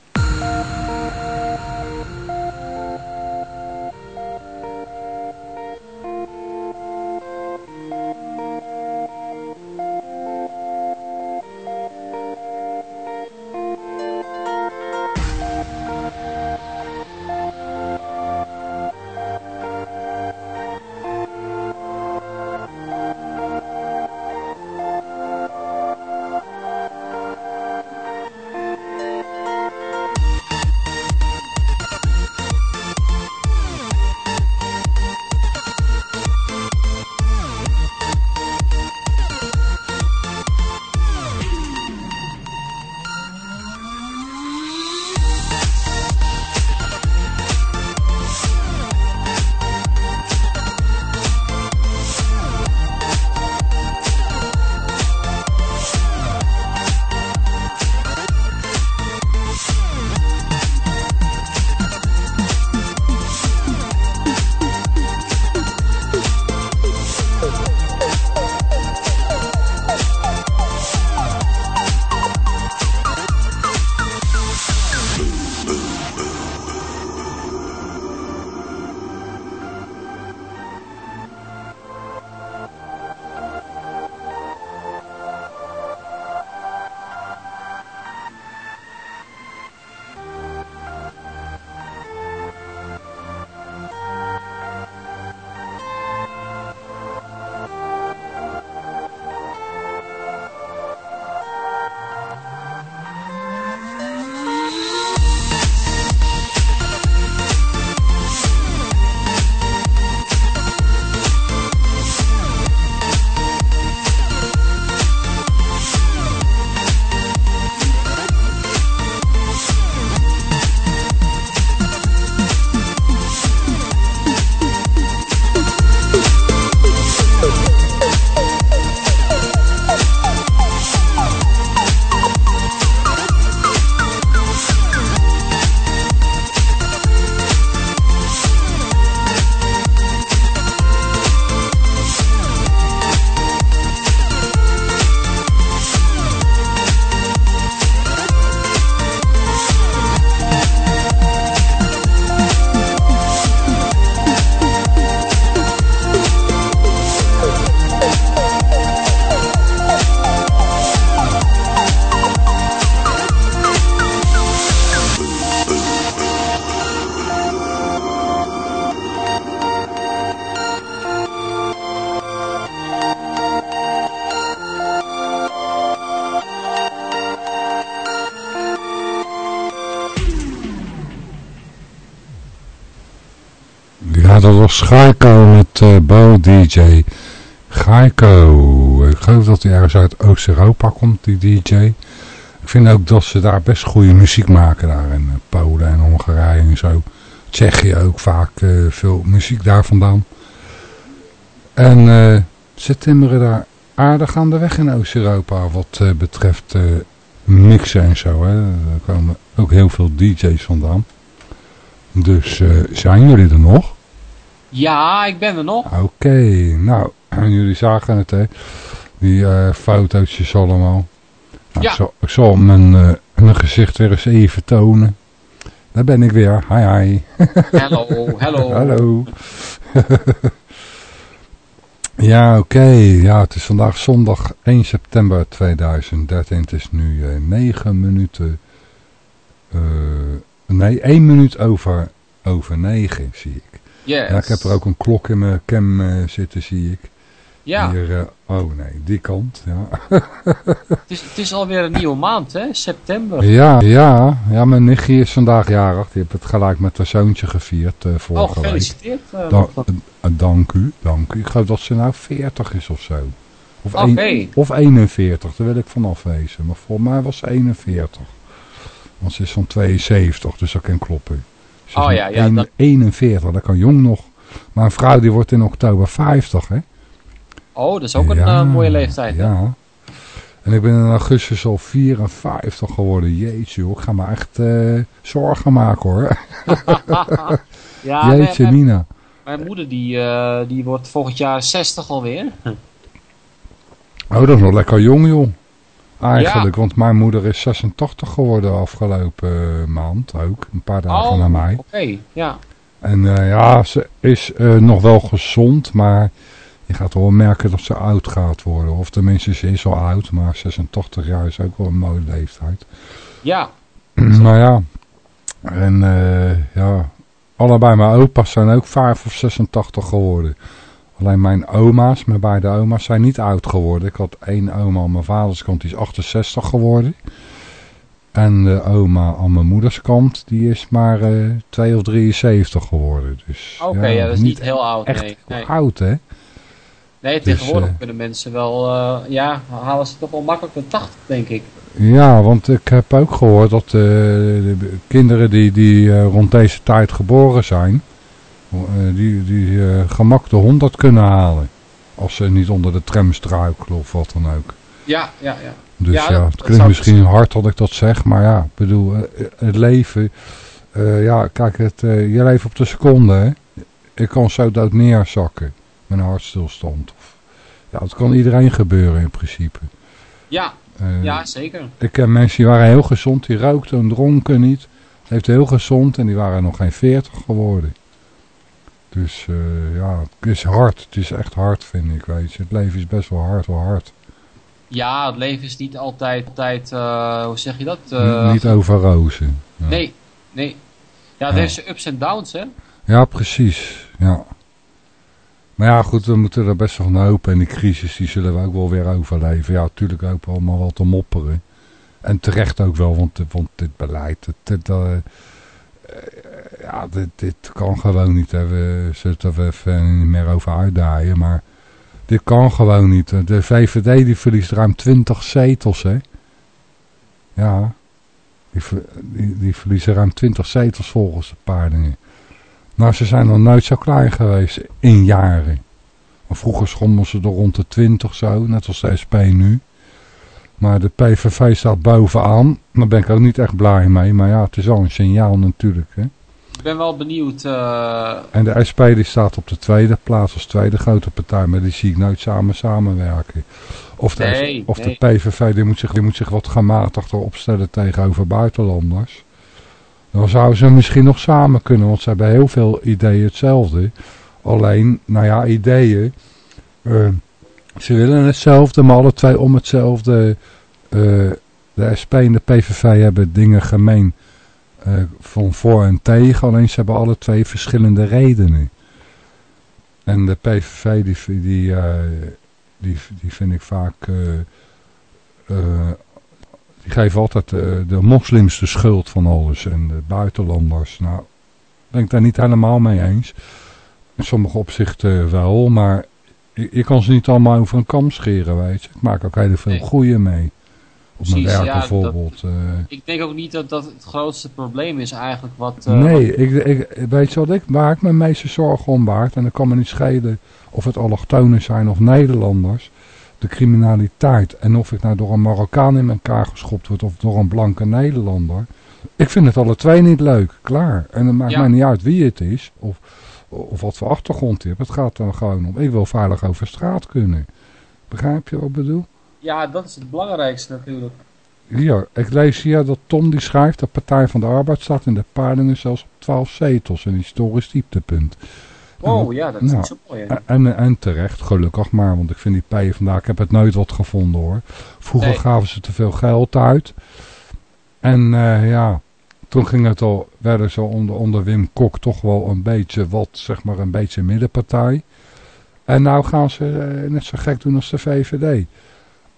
Was Gaiko met eh Bo DJ. Gaiko. Ik geloof dat hij ergens uit Oost-Europa komt, die DJ. Ik vind ook dat ze daar best goede muziek maken daar in eh, Polen en Hongarije en zo. Tsjechië ook vaak eh, veel muziek daar vandaan. En eh, ze timmeren daar aardig aan de weg in Oost-Europa wat betreft mixen en zo. Hè. Er komen ook heel veel DJ's vandaan. Dus zijn jullie er nog? Ja, ik ben er nog. Oké, nou, jullie zagen het hè, die eh, fotootjes allemaal. Nou, Ja. ik, zal, ik zal mijn, eh, mijn gezicht weer eens even tonen. Daar ben ik weer, hi hi. Hallo, hallo. Hallo. ja, oké, ja, het is vandaag zondag 1 september 2013. Het is nu eh 9 minuten, nee, 1 minuut over, over 9 zie ik. Yes. Ja, ik heb er ook een klok in mijn cam eh, zitten, zie ik. Ja, Hier, eh, oh nee, die kant. Ja, het is, het is alweer een nieuwe maand, hè? September. ja, ja, ja mijn nichtje is vandaag jarig. Die heeft het gelijk met haar zoontje gevierd Oh, vorige week. gefeliciteerd. Da- dank u, dank u. Ik geloof dat ze nou 40 is of zo. Of, een- of 41, daar wil ik van afwezen. Maar voor mij was ze 41. Want ze is van 72, dus dat kan kloppen. Oh ja, ja, een- dat- 41, dat kan jong nog. Maar een vrouw die wordt in oktober 50, hè? Oh, dat is ook een Ja, eh, mooie leeftijd. hè? Ja. En ik ben in augustus al 54 geworden. Jeetje, joh. Ik ga me echt eh, zorgen maken, hoor. ja, Jeetje, mijn, Mina. mijn moeder die, eh, die wordt volgend jaar 60 alweer. Oh, dat is nog lekker jong, joh. Eigenlijk, want mijn moeder is 86 geworden afgelopen eh, maand ook. Een paar dagen oh, na mij. oké. Ja. En eh, ja, ze is eh, nog wel gezond, maar je gaat wel merken dat ze oud gaat worden. Of tenminste, ze is al oud, maar 86 jaar is ook wel een mooie leeftijd. ja, nou ja, en ja, allebei mijn opa's zijn ook 5 of 86 geworden. Alleen mijn oma's, mijn beide oma's, zijn niet oud geworden. Ik had één oma aan mijn vaders kant, die is 68 geworden. En de oma aan mijn moeders kant, die is maar eh 2 of 73 geworden. Dus, oké. ja, dat is niet heel oud. echt Nee, nee. oud, hè? nee tegenwoordig eh, kunnen mensen wel, eh, ja, halen ze toch wel makkelijk de 80, denk ik. Ja, want ik heb ook gehoord dat de kinderen die, die rond deze tijd geboren zijn, die, die eh, gemak de 100 kunnen halen. Als ze niet onder de tram struikelen of wat dan ook. Ja, ja, ja. Dus Ja, het klinkt misschien hard dat ik dat zeg, maar ja, ik bedoel, eh, het leven, eh, ja, kijk, het, eh, je leeft op de seconde, hè. Ik kan zo dood neerzakken met een hartstilstand. Of, ja, het kan iedereen gebeuren in principe. Ja, Eh, ja, zeker. ik ken mensen die waren heel gezond, die rookten en dronken niet. Leefden heel gezond en die waren nog geen 40 geworden. Dus ja, het is hard. Het is echt hard, vind ik. Weet je. Het leven is best wel hard, wel hard. Ja, het leven is niet altijd, altijd eh, hoe zeg je dat? Niet- Eh, niet over rozen. Ja. Nee, nee. Ja, het Ja. heeft zijn ups en downs, hè? Ja, precies. Ja. Maar ja, goed, we moeten er best wel naar hopen. En die crisis, die zullen we ook wel weer overleven. Ja, natuurlijk ook allemaal wel te mopperen. En terecht ook wel, want, want dit beleid, het, het, ja, dit, dit kan gewoon niet. Hè. We zullen er even niet meer over uitdaaien, maar dit kan gewoon niet. De VVD die verliest ruim 20 zetels, hè. Ja, die, die, verliezen ruim 20 zetels volgens de peilingen. Nou, ze zijn nog nooit zo klein geweest in jaren. Vroeger schommelden ze er rond de 20 zo, net als de SP nu. Maar de PVV staat bovenaan. Daar ben ik ook niet echt blij mee. Maar ja, het is al een signaal natuurlijk. Hè. Ik ben wel benieuwd. eh, En de SP die staat op de tweede plaats als tweede grote partij. Maar die zie ik nooit samen samenwerken. Of de, Nee, of de. PVV die moet, zich, die moet zich wat gematigder opstellen tegenover buitenlanders. Dan zouden ze misschien nog samen kunnen. Want ze hebben heel veel ideeën hetzelfde. Alleen, nou ja, ideeën. eh, ze willen hetzelfde, maar alle twee om hetzelfde. eh, de SP en de PVV hebben dingen gemeen eh, van voor en tegen. Alleen ze hebben alle twee verschillende redenen. En de PVV die, die, eh, die, die vind ik vaak... eh, die geven altijd de moslims de schuld van alles en de buitenlanders. Nou, ben ik daar niet helemaal mee eens. in sommige opzichten wel, maar je, je kan ze niet allemaal over een kam scheren, weet je. Ik maak ook heel veel Nee. goede mee. Op mijn werk ja, bijvoorbeeld. eh. Ik denk ook niet dat dat het grootste probleem is eigenlijk wat... eh, nee, ik, ik, weet je wat ik, waar ik me meeste zorgen om baart, en dat kan me niet schelen of het allochtonen zijn of Nederlanders, de criminaliteit. En of ik nou door een Marokkaan in elkaar geschopt word of door een blanke Nederlander. Ik vind het alle twee niet leuk, klaar. En het maakt Ja. mij niet uit wie het is of, of wat voor achtergrond je hebt. Het gaat er gewoon om. Ik wil veilig over straat kunnen. Begrijp je wat ik bedoel? Ja, dat is het belangrijkste natuurlijk. Hier, ik lees hier dat Tom die schrijft, de Partij van de Arbeid staat in de peilingen zelfs op 12 zetels, een historisch dieptepunt. Wow, ja, dat is Nou, niet zo mooi. hè? En, en, terecht, gelukkig maar, want ik vind die P vandaag, ik heb het nooit wat gevonden hoor. Vroeger Nee. gaven ze te veel geld uit. En eh, ja, toen ging het al, werden ze onder, onder Wim Kok toch wel een beetje wat, zeg maar een beetje middenpartij. En nou gaan ze eh, net zo gek doen als de VVD.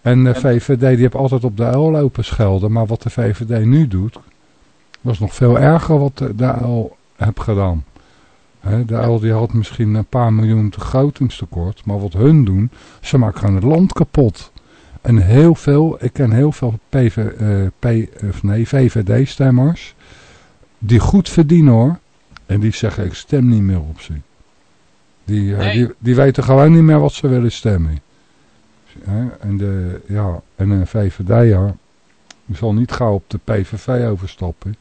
En de VVD die heeft altijd op de L lopen schelden, maar wat de VVD nu doet, was nog veel erger wat de, de L heeft gedaan. De L die had misschien een paar miljoen begrotingstekort, maar wat hun doen, ze maken gewoon het land kapot. En heel veel, ik ken heel veel PV, eh, P, of nee, VVD-stemmers, die goed verdienen hoor. En die zeggen, ik stem niet meer op ze. Die, eh, Nee. die, die weten gewoon niet meer wat ze willen stemmen. En de, ja, en een VVD'er, zal niet gauw op de PVV overstappen.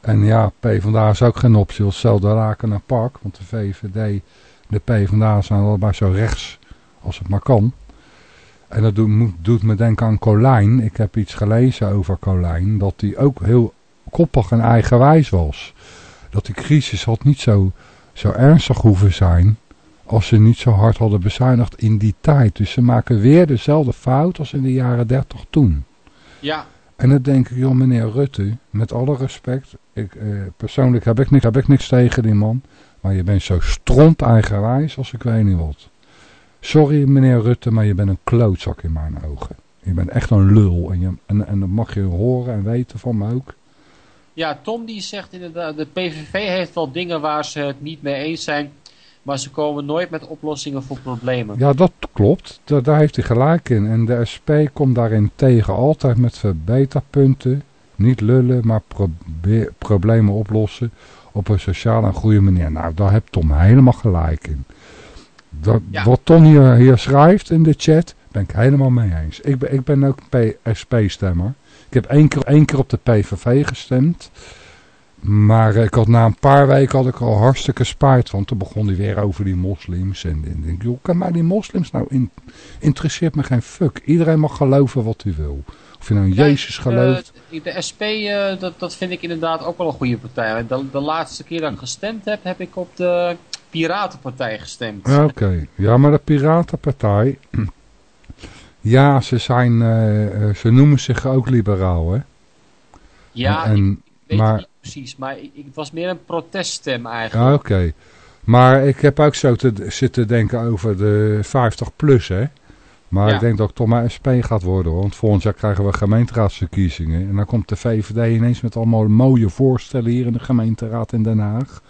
En ja, PvdA is ook geen optie, zelden raken naar pak. Want de VVD, de PvdA zijn allebei zo rechts als het maar kan. En dat doet, doet me denken aan Colijn. Ik heb iets gelezen over Colijn. Dat hij ook heel koppig en eigenwijs was. Dat die crisis had niet zo, zo ernstig hoeven zijn. Als ze niet zo hard hadden bezuinigd in die tijd. Dus ze maken weer dezelfde fout als in de jaren 30 toen. Ja, En dan denk ik, joh meneer Rutte, met alle respect, ik, eh, persoonlijk heb ik, niks, heb ik niks tegen die man, maar je bent zo stront eigenwijs als ik weet niet wat. Sorry meneer Rutte, maar je bent een klootzak in mijn ogen. Je bent echt een lul en, je, en, en dat mag je horen en weten van me ook. ja, Tom die zegt inderdaad, de PVV heeft wel dingen waar ze het niet mee eens zijn, maar ze komen nooit met oplossingen voor problemen. Ja, dat klopt. Da- daar heeft hij gelijk in. En de SP komt daarin tegen altijd met verbeterpunten. Niet lullen, maar problemen oplossen op een sociale en goede manier. Nou, daar heeft Tom helemaal gelijk in. Dat, Ja. Wat Tom hier, hier schrijft in de chat, ben ik helemaal mee eens. Ik ben, ik ben ook SP-stemmer. Ik heb één keer, één keer op de PVV gestemd. Maar ik had na een paar weken had ik al hartstikke spijt van. Toen begon hij weer over die moslims. En ik denk, joh, kan mij die moslims nou in, interesseert me geen fuck. Iedereen mag geloven wat hij wil. Of je nou in Jezus eh, gelooft. de SP, eh, dat, dat vind ik inderdaad ook wel een goede partij. De, de laatste keer dat ik gestemd heb, heb ik op de Piratenpartij gestemd. Oké, ja, maar de Piratenpartij. Ja, ze zijn, eh, ze noemen zich ook liberaal, hè? Ja, en, ik weet maar- niet precies, maar ik, het was meer een proteststem Ja, eigenlijk. oké. Maar ik heb ook zo te, zitten denken over de 50 plus, hè. Maar Ja. ik denk dat ik toch maar SP gaat worden, hoor. Want volgend jaar krijgen we gemeenteraadsverkiezingen. En dan komt de VVD ineens met allemaal mooie voorstellen hier in de gemeenteraad in Den Haag.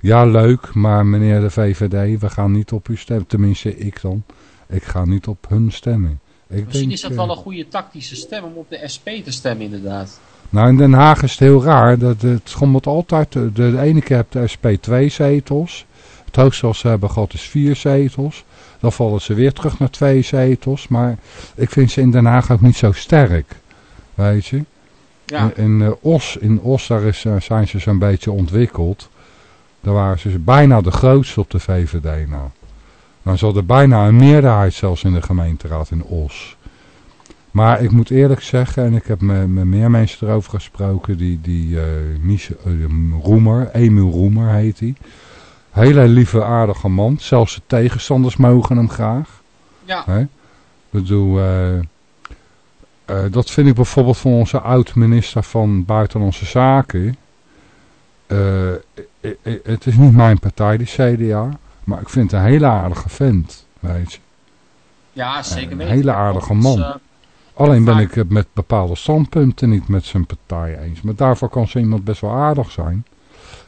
Ja, leuk, maar meneer de VVD, we gaan niet op u stemmen. Tenminste, ik dan. Ik ga niet op hun stemmen. Ik Misschien denk, is dat eh, wel een goede tactische stem om op de SP te stemmen inderdaad. Nou, in Den Haag is het heel raar. Dat, het schommelt altijd. De, de ene keer heeft de SP twee zetels. Het hoogste wat ze hebben gehad is vier zetels. Dan vallen ze weer terug naar twee zetels. Maar ik vind ze in Den Haag ook niet zo sterk. Weet je? Ja, In, in, eh, Os, in Os daar is, eh, zijn ze zo'n beetje ontwikkeld. Daar waren ze bijna de grootste op de VVD nou. Dan zat er bijna een meerderheid zelfs in de gemeenteraad in Os. Maar ik moet eerlijk zeggen, en ik heb met, met meer mensen erover gesproken, die, die eh eh, Roemer, Emiel Roemer heet hij. Hele lieve aardige man, zelfs de tegenstanders mogen hem graag. ja. Hè? Ik bedoel, eh, dat vind ik bijvoorbeeld van onze oud-minister van Buitenlandse Zaken. Het is niet mijn partij, die CDA, maar ik vind het een hele aardige vent, weet je. ja zeker Een weten. hele aardige man. Eh, Alleen ben ik het met bepaalde standpunten niet met zijn partij eens. Maar daarvoor kan zo iemand best wel aardig zijn.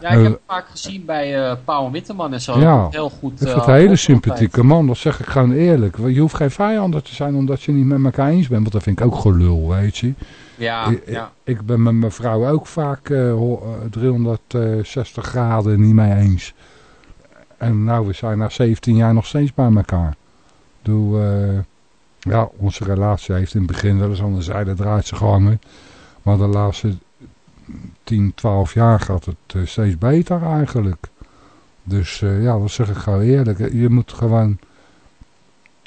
Ja, ik Eh, heb hem vaak gezien bij eh Pauw Witteman en zo. Ja, Heel goed. Ik vind eh, het een hele sympathieke man, dat zeg ik gewoon eerlijk. Je hoeft geen vijanden te zijn omdat je niet met elkaar eens bent, want dat vind ik ook gelul, weet je. Ja, Ik- ja. Ik ben met mijn vrouw ook vaak eh, ho- eh, 360 graden niet mee eens. En nou, we zijn na 17 jaar nog steeds bij elkaar. Doe, eh, ja, onze relatie heeft in het begin wel eens aan de zijde draadje gehangen. Maar de laatste 10, 12 jaar gaat het eh, steeds beter eigenlijk. Dus eh, ja, dat zeg ik gewoon eerlijk. Je moet gewoon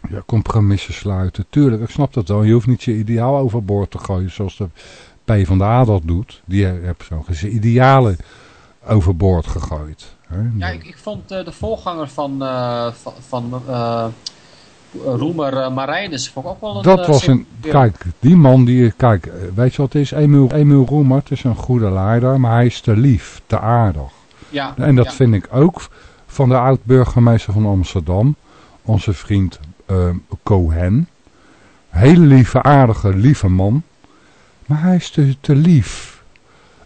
ja, compromissen sluiten. Tuurlijk, ik snap dat wel. Je hoeft niet je ideaal overboord te gooien zoals de P van de A dat doet. Die heeft zo zijn idealen overboord gegooid. Hè? Ja, ik, vond eh, de voorganger van, van, van Roemer uh, Marijnus vond ik ook wel een... dat eh, was een, kijk, die man die, kijk, eh, weet je wat het is? Emiel, Emiel Roemert is een goede leider, maar hij is te lief, te aardig. Ja, En dat ja. vind ik ook van de oud-burgemeester van Amsterdam, onze vriend eh, Cohen. Hele lieve, aardige, lieve man. Maar hij is te, te lief.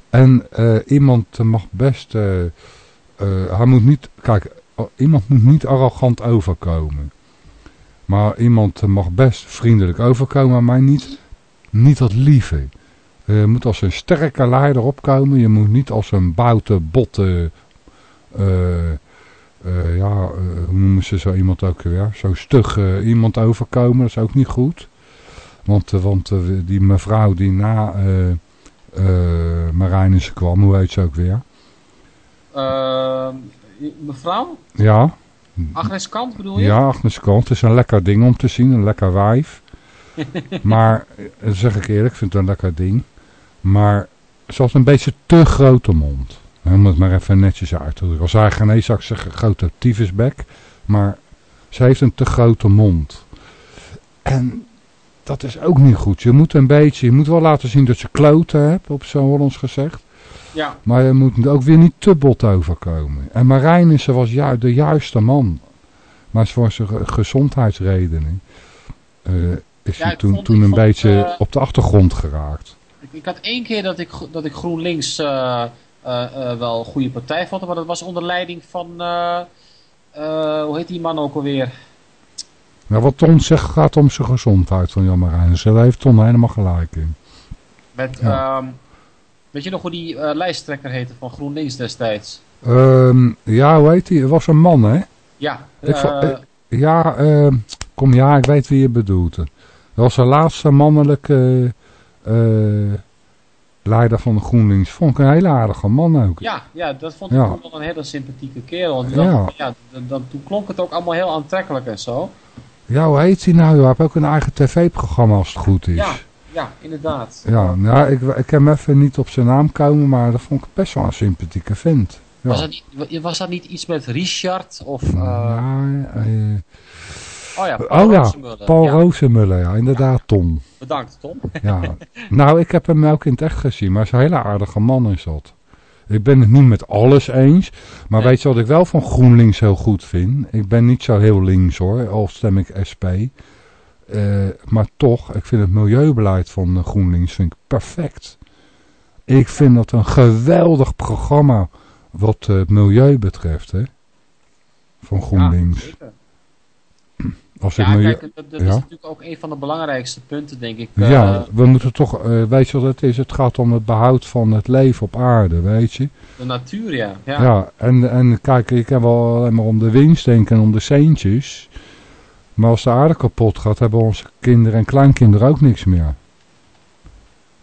En eh, iemand mag best... eh, eh, hij moet niet... Kijk, iemand moet niet arrogant overkomen. Maar iemand mag best vriendelijk overkomen, maar niet, niet dat lieve. Eh, Je moet als een sterke leider opkomen. Je moet niet als een boute, botte... eh, eh, ja, hoe noemen ze zo iemand ook weer? Zo stug iemand overkomen, dat is ook niet goed. Want, want die mevrouw die na Marijnissen kwam, hoe heet ze ook weer? Eh, mevrouw? Ja, Agnes Kant bedoel je? ja Agnes Kant. Is een lekker ding om te zien, een lekker wijf. maar, eh, zeg ik eerlijk, ik vind het een lekker ding. Maar ze had een beetje te grote mond. Om het maar even netjes uit te drukken. Als haar nee zou ik zeggen grote tyfusbek. Maar ze heeft een te grote mond. En dat is ook niet goed. Je moet een beetje, je moet wel laten zien dat je kloten hebt, op zo'n Hollands gezegd. Ja, Maar je moet ook weer niet te bot overkomen. En Marijnissen was ju de juiste man. Maar voor zijn ge- gezondheidsredenen eh, is Ja, hij toen, vond- toen een vond, beetje eh, op de achtergrond geraakt. ik, ik had één keer dat ik, dat ik GroenLinks eh, wel een goede partij vond, maar dat was onder leiding van, hoe heet die man ook alweer? Nou, wat Ton zegt gaat om zijn gezondheid van Jan Marijnissen. Daar heeft Ton helemaal gelijk in. Met, Ja. ehm, weet je nog hoe die eh, lijsttrekker heette van GroenLinks destijds? Ehm, ja, hoe heet hij? Het was een man, hè? Ja, Ik eh, eh, Ja, ehm, kom ja, ik weet wie je bedoelt. Dat was de laatste mannelijke leider van de GroenLinks. Vond ik een hele aardige man ook. ja, ja, dat vond Ja. ik toen wel een hele sympathieke kerel. Want dan, Ja. ja. dan, dan- toen klonk het ook allemaal heel aantrekkelijk en zo. Ja, hoe heet hij nou? Hij heeft ook een eigen tv-programma als het goed is. Ja, ja, inderdaad. Ja, nou, ik, ik hem even niet op zijn naam komen, maar dat vond ik best wel een sympathieke vent. Ja. Was, dat niet, was dat niet iets met Richard? Of, eh, Ja, eh, oh ja, Paul oh ja, Rozenmuller. Paul Ja, Rozenmuller, ja, inderdaad, Tom. Bedankt, Tom. Ja. nou, ik heb hem ook in het echt gezien, maar hij is een hele aardige man is dat. Ik ben het niet met alles eens, maar Nee. weet je wat ik wel van GroenLinks heel goed vind? Ik ben niet zo heel links hoor, al stem ik SP. Eh, maar toch, ik vind het milieubeleid van eh, GroenLinks vind ik perfect. Ik vind dat een geweldig programma wat eh, het milieu betreft, hè. Van GroenLinks. Ja. Als Ja, milieu... kijk, dat, dat Ja. is natuurlijk ook een van de belangrijkste punten, denk ik. eh, Ja, we moeten toch, eh, weet je wat het is? Het gaat om het behoud van het leven op aarde, weet je. De natuur, ja. ja. Ja, en, en kijk, ik kan wel alleen maar om de winst denken en om de centjes. Maar als de aarde kapot gaat, hebben onze kinderen en kleinkinderen ook niks meer.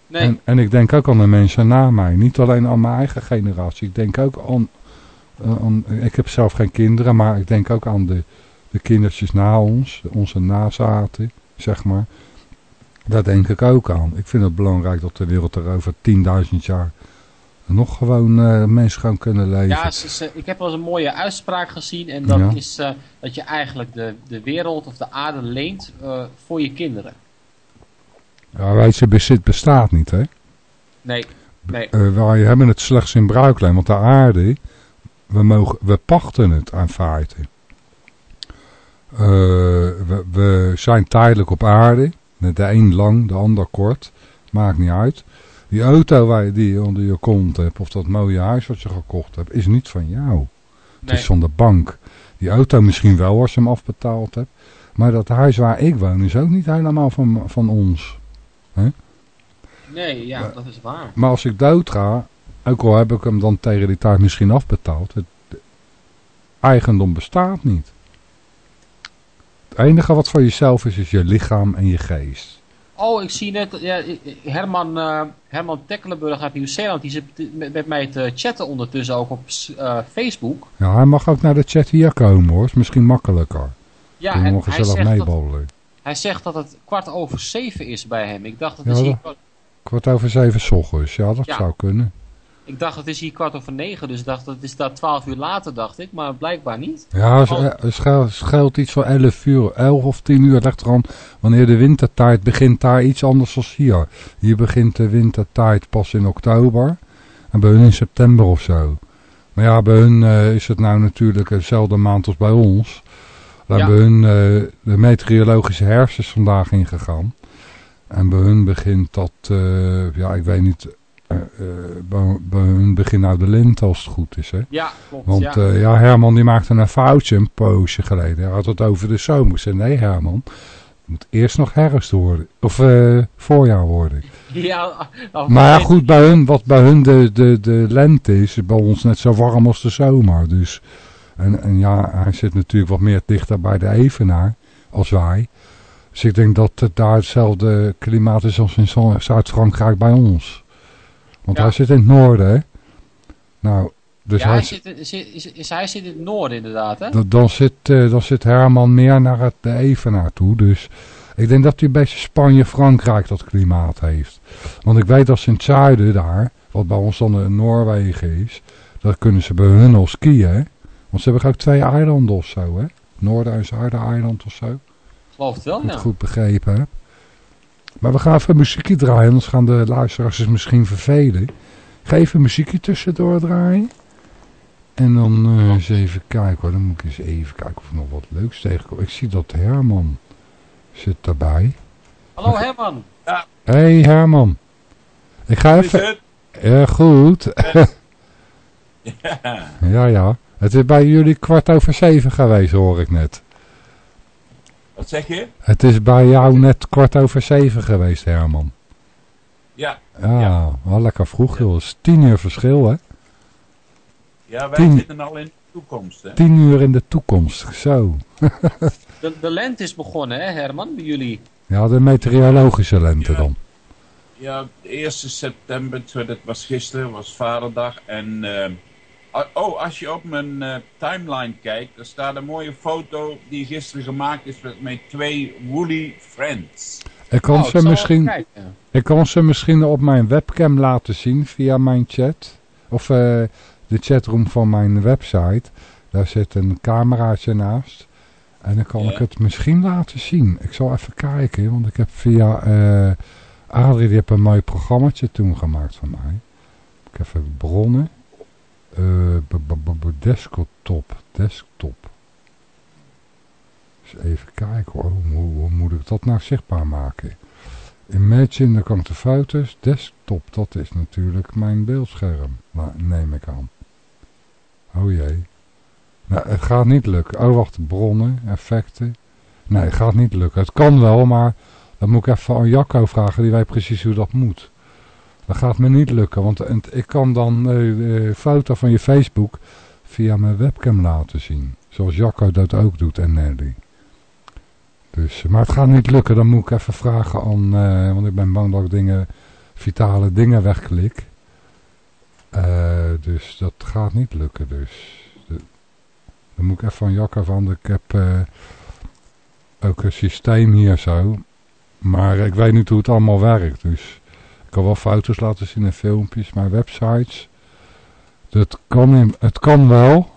Nee, En, en ik denk ook aan de mensen na mij. Niet alleen aan mijn eigen generatie. Ik denk ook aan, eh, aan ik heb zelf geen kinderen, maar ik denk ook aan de, de kindertjes na ons. Onze nazaten, zeg maar. Daar denk ik ook aan. Ik vind het belangrijk dat de wereld er over 10.000 jaar nog gewoon eh, mensen gaan kunnen leven. ja ze, ze- ik heb wel eens een mooie uitspraak gezien. En dat Ja. is eh, dat je eigenlijk de, de wereld of de aarde leent eh, voor je kinderen. Ja, weet je, bezit bestaat niet, hè. Nee, nee. Wij hebben het slechts in bruikleen, want de aarde, we, mogen, we pachten het aan feite. Eh, we, we zijn tijdelijk op aarde, de een lang, de ander kort, maakt niet uit. Die auto waar je, die je onder je kont hebt, of dat mooie huis wat je gekocht hebt, is niet van jou. Het is van de bank. Die auto misschien wel als je hem afbetaald hebt. Maar dat huis waar ik woon is ook niet helemaal van, van ons. Nee, ja, dat is waar. Maar als ik dood ga, ook al heb ik hem dan tegen die tijd misschien afbetaald, het eigendom bestaat niet. Het enige wat van jezelf is, is je lichaam en je geest. Oh, ik zie net, ja, Herman, eh, Herman Tekkelenburg uit Nieuw-Zeeland, die zit met, met mij te chatten ondertussen ook op eh, Facebook. Ja, hij mag ook naar de chat hier komen hoor, is misschien makkelijker. Ja, en hij zegt, dat, hij zegt dat het kwart over zeven is bij hem. Ik dacht, dat Ja, is hier, Kwart over zeven 's ochtends, ja dat Ja. zou kunnen. Ik dacht, het is hier kwart over negen, dus ik dacht, het is daar twaalf uur later, dacht ik. Maar blijkbaar niet. Ja, het schuilt, schuilt iets van 11 uur, 11 of 10 uur. Ligt eraan wanneer de wintertijd begint daar iets anders als hier. Hier begint de wintertijd pas in oktober en bij hun in september of zo. Maar ja, bij hun eh, is het nou natuurlijk dezelfde maand als bij ons. Daar Ja. bij hun eh, de meteorologische herfst is vandaag ingegaan. En bij hun begint dat, eh, ja ik weet niet, bij, bij hun begint nou de lente als het goed is hè. Ja, klopt. Want ja. ja. ja, Herman die maakte een foutje een poosje geleden. Hij had het over de zomer. Zei, nee Herman, het moet eerst nog herfst worden. Of eh, voorjaar worden. ja, Maar ja, goed, bij hun, wat bij hun de, de, de lente is, is bij ons net zo warm als de zomer. Dus, en, en ja, hij zit natuurlijk wat meer dichter bij de Evenaar als wij. Dus ik denk dat het daar hetzelfde klimaat is als in Zuid-Frankrijk bij ons. Want Ja. hij zit in het noorden, hè. Nou, dus ja, hij, hij zit, in- zit, is, hij zit in het noorden inderdaad, hè? dan, dan, zit, eh, dan zit Herman meer naar het de Evenaar toe. Dus ik denk dat hij een beetje Spanje-Frankrijk dat klimaat heeft. Want ik weet dat ze in het zuiden daar, wat bij ons dan in Noorwegen is, dat kunnen ze bij hun al skiën. hè. Want ze hebben ook twee eilanden of zo, hè? Noorden- en Zuiden-eiland of zo. Geloof het wel, ja. goed begrepen heb. Maar we gaan even muziekje draaien, anders gaan de luisteraars zich misschien vervelen. Ik ga even muziekje tussendoor draaien. En dan eh, eens even kijken hoor. Dan moet ik eens even kijken of ik nog wat leuks tegenkom. Ik zie dat Herman zit daarbij. Hallo Herman. Hé hey, Herman. Ik ga even... Ja, goed. Ja. ja, ja. Het is bij jullie kwart over zeven geweest, hoor ik net. Wat zeg je? Het is bij jou net kwart over zeven geweest, Herman. Ja, Ja, Ja. wel lekker vroeg, joh. Het is tien uur verschil, hè? ja wij Tien. zitten al in de toekomst. Hè? Tien uur in de toekomst, zo. De, de lente is begonnen, hè Herman, bij jullie. Ja, de meteorologische lente Ja. dan. Ja, de 1 september, dat was gisteren, was vaderdag. En, eh, ah, oh, als je op mijn eh, timeline kijkt, er staat een mooie foto die gisteren gemaakt is met mijn twee woolly friends. Ik kan, Oh, ze misschien, ik kan ze misschien op mijn webcam laten zien via mijn chat. Of eh, de chatroom van mijn website. Daar zit een cameraatje naast. En dan kan Ja. ik het misschien laten zien. Ik zal even kijken, want ik heb via... eh Adrie, die heeft een mooi programmaatje toen gemaakt van mij. Ik heb even bronnen. B- desktop. Desktop. Even kijken hoe- hoe moet ik dat nou zichtbaar maken? Imagine, dan kan ik de foto's. Desktop, dat is natuurlijk mijn beeldscherm. Nou, neem ik aan. Oh jee. Nou, het gaat niet lukken. Oh, wacht. Bronnen, effecten. Nee, het gaat niet lukken. Het kan wel, maar dan moet ik even aan Jacco vragen. Die weet precies hoe dat moet. Dat gaat me niet lukken, want ik kan dan eh, de foto van je Facebook via mijn webcam laten zien. Zoals Jacco dat ook doet en Nelly. Dus, maar het gaat niet lukken, dan moet ik even vragen aan, eh, want ik ben bang dat ik dingen, vitale dingen wegklik. Eh, dus dat gaat niet lukken dus. Dan moet ik even van Jacco van, ik heb eh, ook een systeem hier zo. Maar ik weet niet hoe het allemaal werkt, dus ik kan wel foto's laten zien en filmpjes, maar websites, dat kan, in- het kan wel.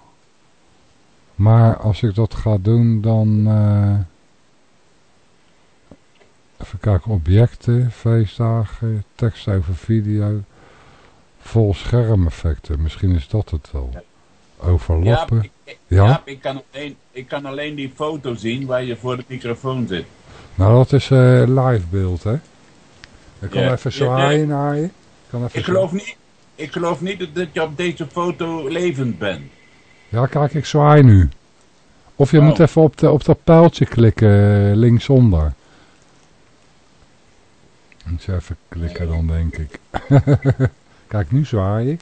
Maar als ik dat ga doen, dan... eh, even kijken, objecten, feestdagen, tekst over video, vol schermeffecten. Misschien is dat het wel. Overlappen. Jaap, ik, Ja? Ik, kan alleen, ik kan alleen die foto zien waar je voor de microfoon zit. Nou, dat is eh live beeld, hè. Ik kan Ja. even Ja, zwaaien naar je. kan even Ik geloof niet, ik geloof niet dat- je op deze foto levend bent. Ja, kijk, ik zwaai nu. Of je Oh. moet even op, de, op dat pijltje klikken, eh, linksonder. Moet je even klikken dan, denk ik. kijk, nu zwaai ik.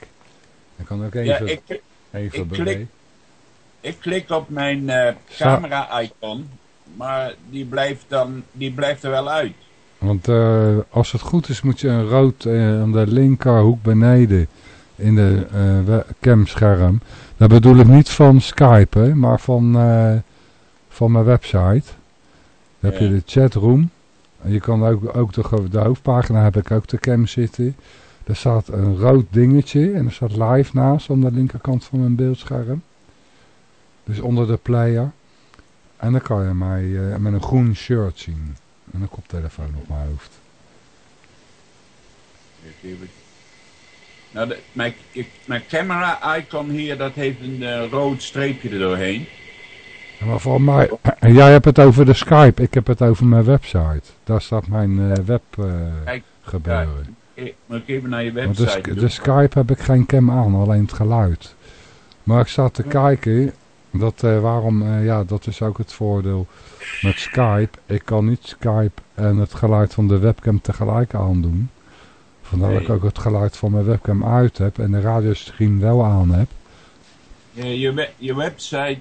Ik kan ook Ja, even, ik, even ik klik- ik klik op mijn eh, camera-icon, maar die blijft, dan, die blijft er wel uit. Want eh, als het goed is moet je een rood eh, aan de linkerhoek beneden in de we- camscherm. Dat bedoel ik niet van Skype, hè, maar van, van mijn website. Dan heb je de chatroom. En je kan ook, ook de, de hoofdpagina heb ik ook de cam zitten. Er staat een rood dingetje en er staat live naast aan de linkerkant van mijn beeldscherm. Dus onder de player. En dan kan je mij met een groen shirt zien. En een koptelefoon op mijn hoofd. Nou, de, mijn, ik- mijn camera-icon hier, dat heeft een eh, rood streepje er doorheen. Ja, maar voor mij... Jij hebt het over de Skype. Ik heb het over mijn website. Daar staat mijn eh, web eh, Kijk, gebeuren. Ik, moet ik even naar je Want de, website doen? de Skype heb ik geen cam aan, alleen het geluid. Maar ik zat te kijken, dat, waarom, ja, dat is ook het voordeel met Skype. Ik kan niet Skype en het geluid van de webcam tegelijk aandoen. Vandaar dat ik ook het geluid van mijn webcam uit heb en de radiostream wel aan heb. Je, je, we- je website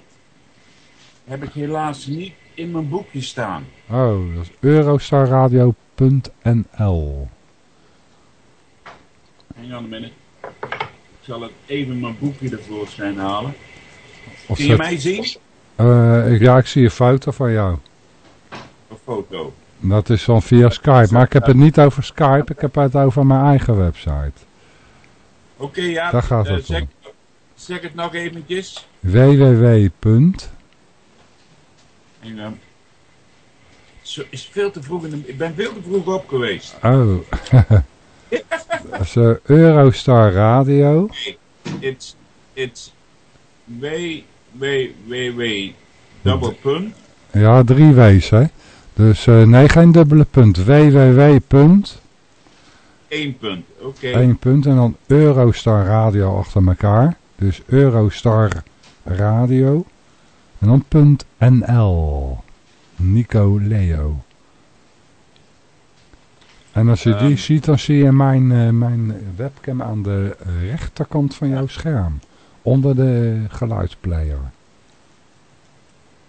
heb ik helaas niet in mijn boekje staan. Oh, dat is eurostarradio.nl Hang on een minute. Ik zal het even mijn boekje ervoor zijn halen. Kun je mij zien? Ik- ja, ik zie een foto van jou. Een foto. Dat is van via Skype. Maar ik heb het niet over Skype, ik heb het over mijn eigen website. Oké, ja. Daar gaat eh, het zeg, om. zeg het nog eventjes. www. Hang on. Zo, is veel te vroeg in de, ik ben veel te vroeg op geweest. Oh. Dat is Eurostar Radio. It's, it's w, w, w, w, double punt, Ja, drie W's hè. Dus eh, nee, geen dubbele punt. www. punt, één punt. Oké. één punt en dan Eurostar Radio achter elkaar. Dus Eurostar Radio. En dan punt NL. Nico Leo. En als je die Ehm. ziet, dan zie je mijn, eh, mijn webcam aan de rechterkant van jouw scherm. Onder de geluidsplayer.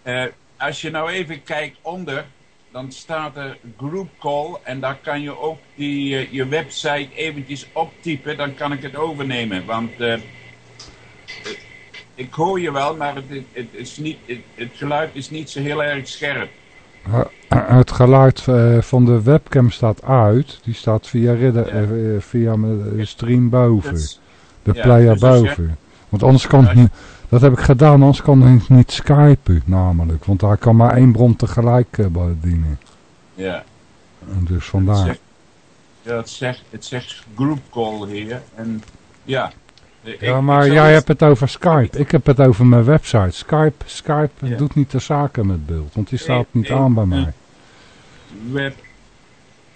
Eh, als je nou even kijkt onder, dan staat er group call en daar kan je ook die, eh, je website eventjes optypen, dan kan ik het overnemen. Want eh, ik hoor je wel, maar het, het, is niet, het, het geluid is niet zo heel erg scherp. Het geluid van de webcam staat uit. Die staat via, ridder, Ja. via de stream boven. Is- de ja, player dus je- boven. Want anders kan Ja, het. Dat heb ik gedaan, anders kan ik niet skypen namelijk. Want hij kan maar één bron tegelijk eh, bedienen. ja, En dus het vandaar. zegt, ja, het zegt, het zegt group call hier. En ja. ik- Ja, maar jij hebt het over Skype. Ik heb het over mijn website. Skype, Skype Ja. doet niet de zaken met beeld. Want die staat niet aan bij mij. web,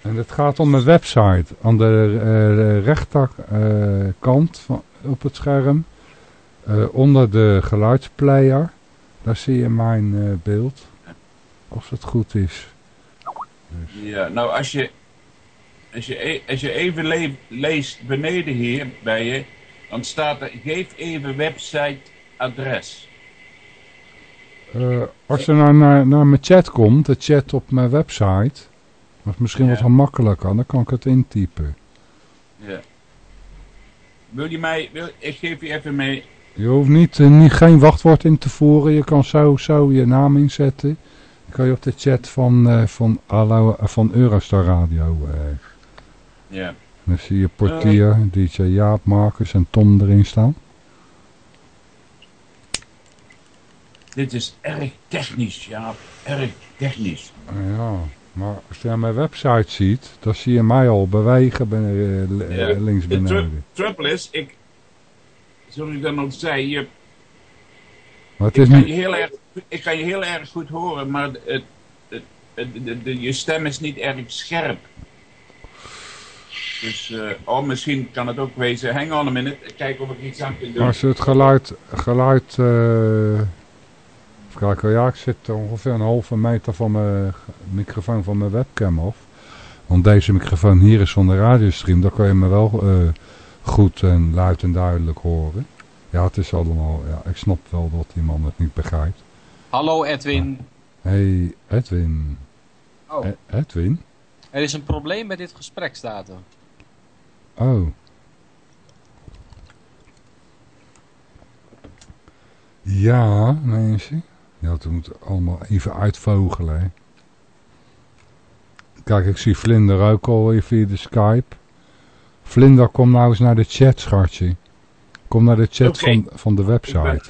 En het gaat om mijn website. Aan de eh, rechterkant op het scherm. Eh, onder de geluidsplayer. Daar zie je mijn eh, beeld. Als het goed is. Ja, nou als je, als je, e- als je even le- leest beneden hier bij je, dan staat er geef even website adres. Eh, als je nou naar, naar mijn chat komt. De chat op mijn website. Dat is misschien Ja. wat gemakkelijker. Dan kan ik het intypen. Ja. Wil je mij, wil, ik geef je even mee, Je hoeft niet, eh, niet, geen wachtwoord in te voeren. Je kan zo, zo je naam inzetten. Dan kan je op de chat van, eh, van, Allo, eh, van Eurostar Radio. ja. dan zie je Portier, DJ Jaap, Marcus en Tom erin staan. Dit is erg technisch, ja, erg technisch. Ja, maar als je naar mijn website ziet, dan zie je mij al bewegen ben, links beneden. trouble is, ik, zoals ik dan al zei, je, ik, is kan je heel erg, ik kan je heel erg goed horen, maar het, het, de- je stem is niet erg scherp. Dus, eh, oh, misschien kan het ook wezen. Hang on a minute. Kijk of ik iets aan kan doen. Als het geluid, geluid eh, even kijken, ja ik zit ongeveer een halve meter van mijn microfoon van mijn webcam af. Want deze microfoon hier is van de radiostream, daar kan je me wel eh, goed en luid en duidelijk horen. Ja, het is allemaal, ja, ik snap wel dat die man het niet begrijpt. Hallo Edwin. Hey Edwin. Oh, E- Edwin? er is een probleem met dit gesprek, staat er. Oh. Ja, mensen. Ja, het moet allemaal even uitvogelen. hè. Kijk, ik zie Vlinder ook al via de Skype. Vlinder, kom nou eens naar de chat, schatje. Kom naar de chat van, van de website.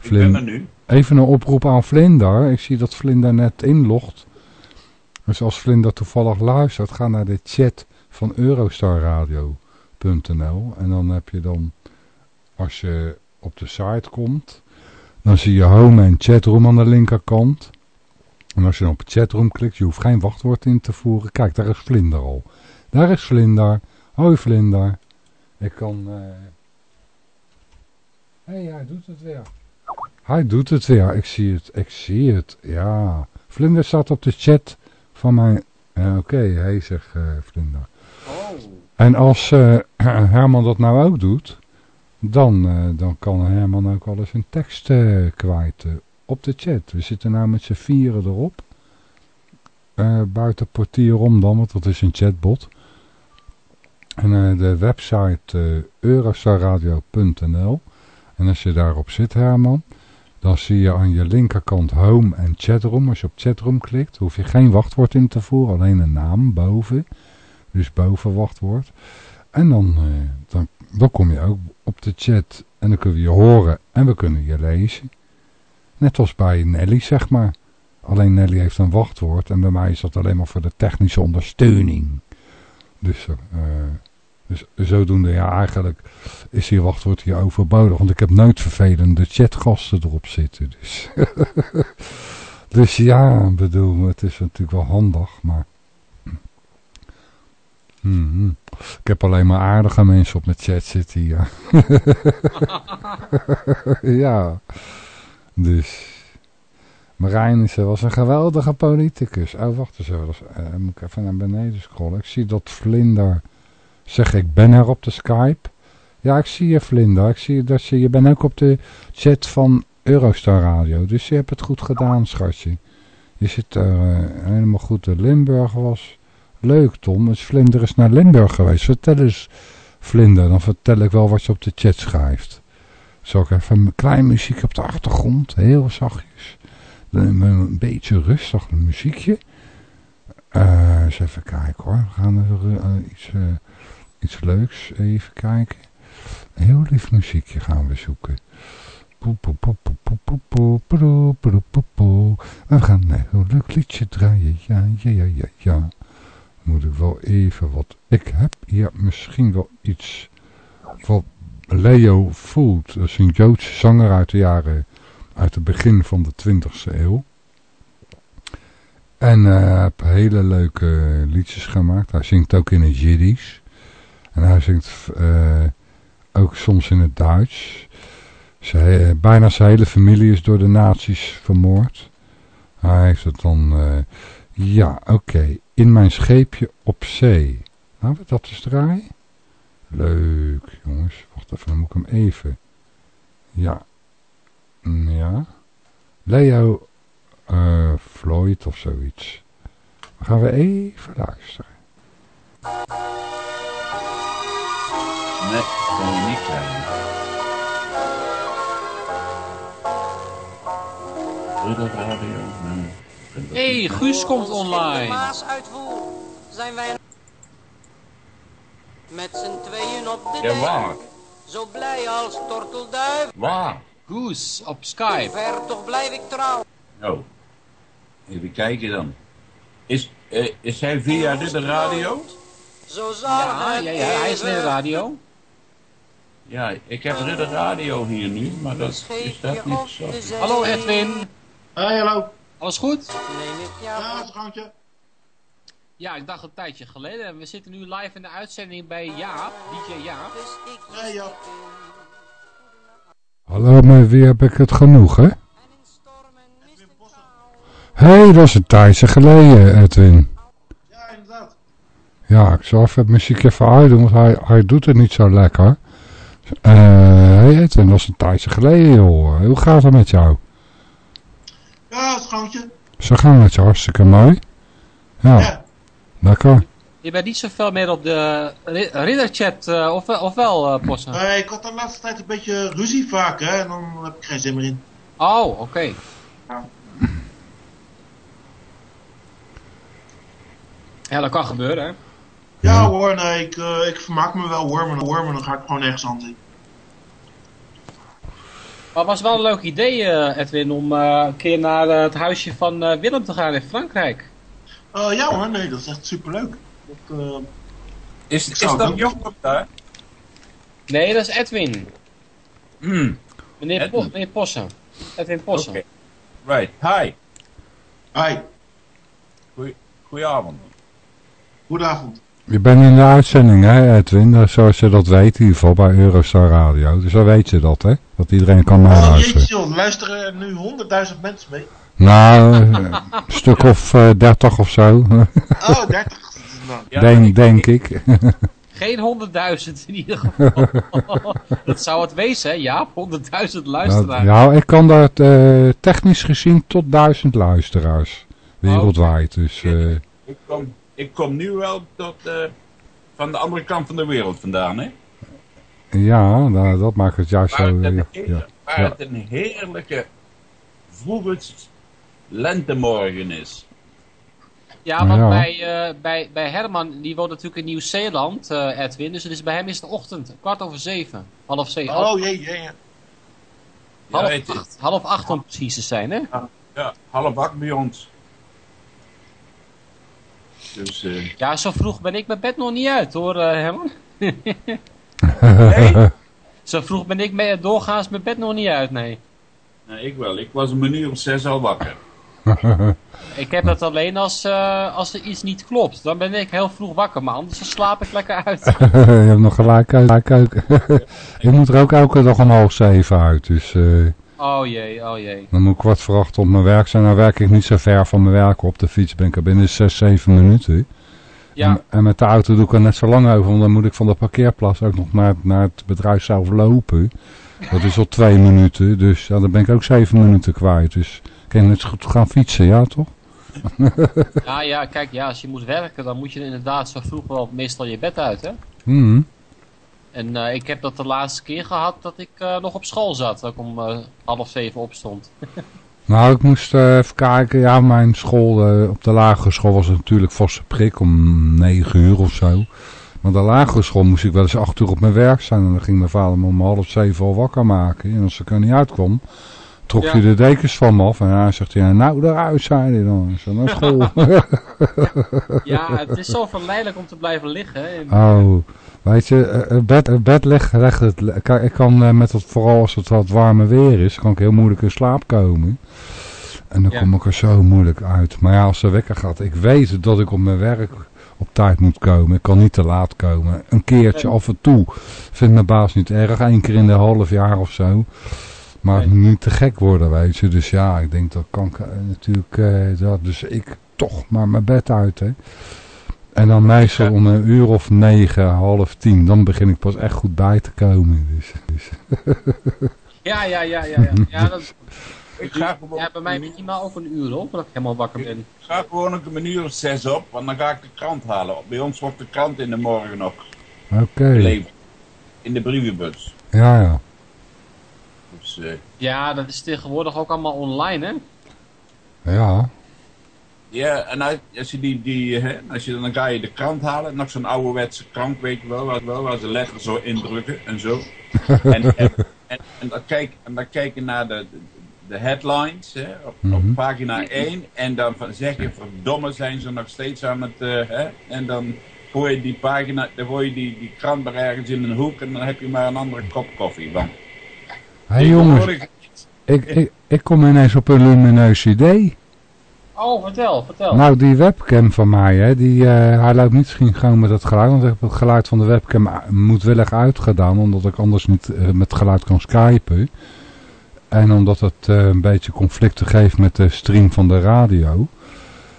Ik ben er nu. Even een oproep aan Vlinder. Ik zie dat Vlinder net inlogt. Dus als Vlinder toevallig luistert, ga naar de chat van eurostarradio.nl. En dan heb je dan, als je op de site komt, dan zie je home en chatroom aan de linkerkant. En als je dan op chatroom klikt, je hoeft geen wachtwoord in te voeren. Kijk, daar is Vlinder al. Daar is Vlinder. Hoi Vlinder. Ik kan... Hé, hey, hij doet het weer. Hij doet het weer. Ik zie het. Ik zie het. Ja. Vlinder staat op de chat van mijn... Ja, Oké, hij zegt eh, Vlinder. Oh. En als eh, Herman dat nou ook doet, dan, eh, dan kan Herman ook wel eens een tekst eh, kwijt eh, op de chat. We zitten nou met z'n vieren erop. Eh, buiten portier om dan, want dat is een chatbot. En eh, de website eh eurostarradio.nl En als je daarop zit Herman, dan zie je aan je linkerkant home en chatroom. Als je op chatroom klikt, hoef je geen wachtwoord in te voeren, alleen een naam boven. Dus boven wachtwoord. En dan, eh, dan, dan kom je ook op de chat en dan kunnen we je horen en we kunnen je lezen. Net als bij Nelly, zeg maar. Alleen Nelly heeft een wachtwoord en bij mij is dat alleen maar voor de technische ondersteuning. Dus, eh, dus zodoende, ja, eigenlijk is hier wachtwoord hier overbodig. Want ik heb nooit vervelende chatgasten erop zitten. Dus, dus ja, bedoel, het is natuurlijk wel handig, maar... Mhm. Ik heb alleen maar aardige mensen op mijn chat zitten hier. ja, dus... Marijn was een geweldige politicus. Oh, wacht eens even. Uh, moet ik even naar beneden scrollen. Ik zie dat Vlinder... Zeg, ik ben er op de Skype. Ja, ik zie je Vlinder. Ik zie dat je, je bent ook op de chat van Eurostar Radio. Dus je hebt het goed gedaan, schatje. Je zit er uh, helemaal goed. De Limburg was leuk, Tom. Dus Vlinder is naar Limburg geweest. Vertel eens, Vlinder. Dan vertel ik wel wat je op de chat schrijft. Zal ik even een klein muziekje op de achtergrond. Heel zachtjes. Een beetje rustig muziekje. Uh, eens even kijken hoor. We gaan even uh, iets, uh, iets leuks even kijken. Heel lief muziekje gaan we zoeken. We gaan een heel leuk liedje draaien. Ja, ja, ja, ja, ja. Moet ik wel even wat... Ik heb hier misschien wel iets van Leo Food. Dat is een Joodse zanger uit de jaren... Uit het begin van de 20e eeuw. En hij uh, heeft hele leuke liedjes gemaakt. Hij zingt ook in het Jiddisch. En hij zingt uh, ook soms in het Duits. Zij, uh, bijna zijn hele familie is door de nazi's vermoord. Hij heeft het dan... ja, oké. In mijn scheepje op zee. Laten we dat eens draaien. Leuk, jongens. Wacht even, dan moet ik hem even... Ja. Ja. Leo uh, Floyd of zoiets. Dan gaan we even luisteren. Nee, dat kan je niet krijgen. Ridder Radio. Hé, hey, Guus komt online. Maas uitvoer zijn wij met z'n tweeën op de Ja, waar? Zo blij als tortelduif. Waar? Guus op Skype. Ver toch blijf ik trouw. Oh. Even kijken dan. Is, uh, is hij via Ridder Radio? Zo zal Ja, ja, ja, hij is in de radio. Ja, ik heb Ridder Radio hier nu, maar dat is dat niet zo. Hallo Edwin. Hey, hallo. Alles goed? Neem ik jou. Ja, het gangetje. Ja, ik dacht een tijdje geleden. We zitten nu live in de uitzending bij Jaap, DJ Jaap. Dus ik Ja, ja. Hallo, maar wie heb ik het genoeg, hè? Hé, hey, dat is een tijdje geleden, Edwin. Ja, inderdaad. Ja, ik zal even het muziek even uitdoen, want hij, hij doet het niet zo lekker. Eh, hey Edwin, dat is een tijdje geleden, joh. Hoe gaat het met jou? Ja, het gangetje. Zo gaan het je hartstikke mooi. Ja, Ja. lekker. Je bent niet zoveel meer op de ri- ridderchat, eh, of, of wel, eh Possen? Eh, ik had de laatste tijd een beetje ruzie vaak, hè. En dan heb ik geen zin meer in. Oh, oké. Ja, dat kan gebeuren, hè. Ja hoor, nee, ik, ik vermaak me wel hoor, maar, hoor, maar dan ga ik gewoon nergens aan zien. Maar het was wel een leuk idee, Edwin, om een keer naar het huisje van Willem te gaan in Frankrijk. Ja hoor, nee, dat is echt superleuk. Dat, eh, Is, is dat ook daar? Nee, dat is Edwin. Hmm, Meneer, Edwin. Po- meneer Possen. Edwin Possen. Right, hi. hi, Goeie, goedenavond. goedenavond. Je bent in de uitzending, hè Edwin? Eh, Zoals je dat weet, in ieder geval bij Eurostar Radio. Dus dan weet je dat, hè? Dat iedereen kan Oh meeluisteren. jeetje joh, er luisteren er nu honderdduizend mensen mee. Nou, eh, een stuk of eh, dertig of zo, Oh, 30. Nou, Ja, denk, ik- denk ik. Geen honderdduizend in ieder geval. dat zou het wezen, hè? Ja, honderdduizend Nou, luisteraars. ja, ik kan daar eh, technisch gezien tot duizend luisteraars. Wereldwijd, dus... eh, Ik kom, ik kom nu wel tot, eh, van de andere kant van de wereld vandaan, hè? ja, nou, dat maakt het juist Waar zo... het, een, ja, heer- ja. waar Ja. het een heerlijke vroege lentemorgen is. Ja, want Ja. Bij, eh, bij, bij Herman, die woont natuurlijk in Nieuw-Zeeland, eh, Edwin. Dus het is, bij hem is het ochtend, kwart over zeven. Half zeven. half, Oh jee, jee, jee. Ja, half, het acht, half acht om precies te zijn, hè? ja, half acht bij ons. Dus, eh, Ja, zo vroeg ben ik mijn bed nog niet uit, hoor, eh, Herman. nee? Zo vroeg ben ik mee, doorgaans mijn bed nog niet uit, nee. nee, ik wel. Ik was om een uur of zes al wakker. Eh, Ik heb dat alleen als, eh, als er iets niet klopt. Dan ben ik heel vroeg wakker, maar anders dan slaap ik lekker uit. je hebt nog gelijk uit. gelijk uit. ik moet er ook elke dag om half zeven uit, dus... eh, Oh jee, oh jee. dan moet ik kwart voor acht op mijn werk zijn. Nou werk ik niet zo ver van mijn werk op de fiets. Ben ik er binnen zes, zeven minuten. Ja, En, en met de auto doe ik er net zo lang over. Want dan moet ik van de parkeerplaats ook nog naar, naar het bedrijf zelf lopen. Dat is al twee minuten. Dus ja, dan ben ik ook zeven minuten kwijt. Dus kan net zo goed gaan fietsen, ja toch? ja, ja, kijk, ja, als je moet werken, dan moet je inderdaad zo vroeg wel meestal je bed uit, hè? Mhm. En eh, ik heb dat de laatste keer gehad dat ik eh, nog op school zat. Dat ik om eh, half zeven opstond. Nou, ik moest even kijken. Ja, mijn school op de lagere school was het natuurlijk vaste prik om negen uur of zo. Maar de lagere school moest ik wel eens acht uur op mijn werk zijn. En dan ging mijn vader me om half zeven al wakker maken. En als ik er niet uitkwam, trok Ja. hij de dekens van me af. En hij zegt hij, nou eruit, zei hij dan. Zei, naar school. Ja, het is zo verleidelijk om te blijven liggen. oh, weet je, eh, het bed, het bed leg, leg het... Kijk, ik kan eh, met het, vooral als het wat warme weer is, kan ik heel moeilijk in slaap komen. En dan Ja. kom ik er zo moeilijk uit. Maar ja, als de wekker gaat, ik weet dat ik op mijn werk op tijd moet komen. Ik kan niet te laat komen. Een keertje af en toe vindt mijn baas niet erg. Eén keer in de half jaar of zo. Maar het Nee. moet niet te gek worden, weet je. Dus ja, ik denk dat kan ik eh, natuurlijk... eh, dat, dus ik toch maar mijn bed uit, hè. En dan meestal om een uur of negen, half tien. Dan begin ik pas echt goed bij te komen. Dus, dus. Ja, ja, ja, ja. Ja, ja, dat, Ik ga gewoon, ja bij mij minimaal ook een uur hoor, voordat ik helemaal wakker ben. ik ga gewoon ook een uur of zes op, want dan ga ik de krant halen. Bij ons wordt de krant in de morgen nog Oké. In de brievenbus. Ja, ja. Dus, eh, Ja, dat is tegenwoordig ook allemaal online, hè? Ja. Ja, en als, als je die, die hè, als je, dan ga je de krant halen, nog zo'n ouderwetse krant, weet je wel, waar, wel, waar ze letters zo indrukken en zo. en, en, en, en dan kijk, en dan kijk je naar de, de, headlines, hè, op, op Mhm. pagina 1, en dan van, zeg je, verdomme zijn ze nog steeds aan het, eh, hè, en dan gooi je die pagina, dan gooi je die, die krant maar ergens in een hoek en dan heb je maar een andere kop koffie. Want Hé hey, jongens, ik, ik, ik kom ineens op een lumineus idee. Oh, vertel, vertel. Nou, die webcam van mij, hè, die, eh, hij loopt niet gewoon met het geluid. Want ik heb het geluid van de webcam a- moedwillig uitgedaan. Omdat ik anders niet eh, met geluid kan skypen. En omdat het eh, een beetje conflicten geeft met de stream van de radio.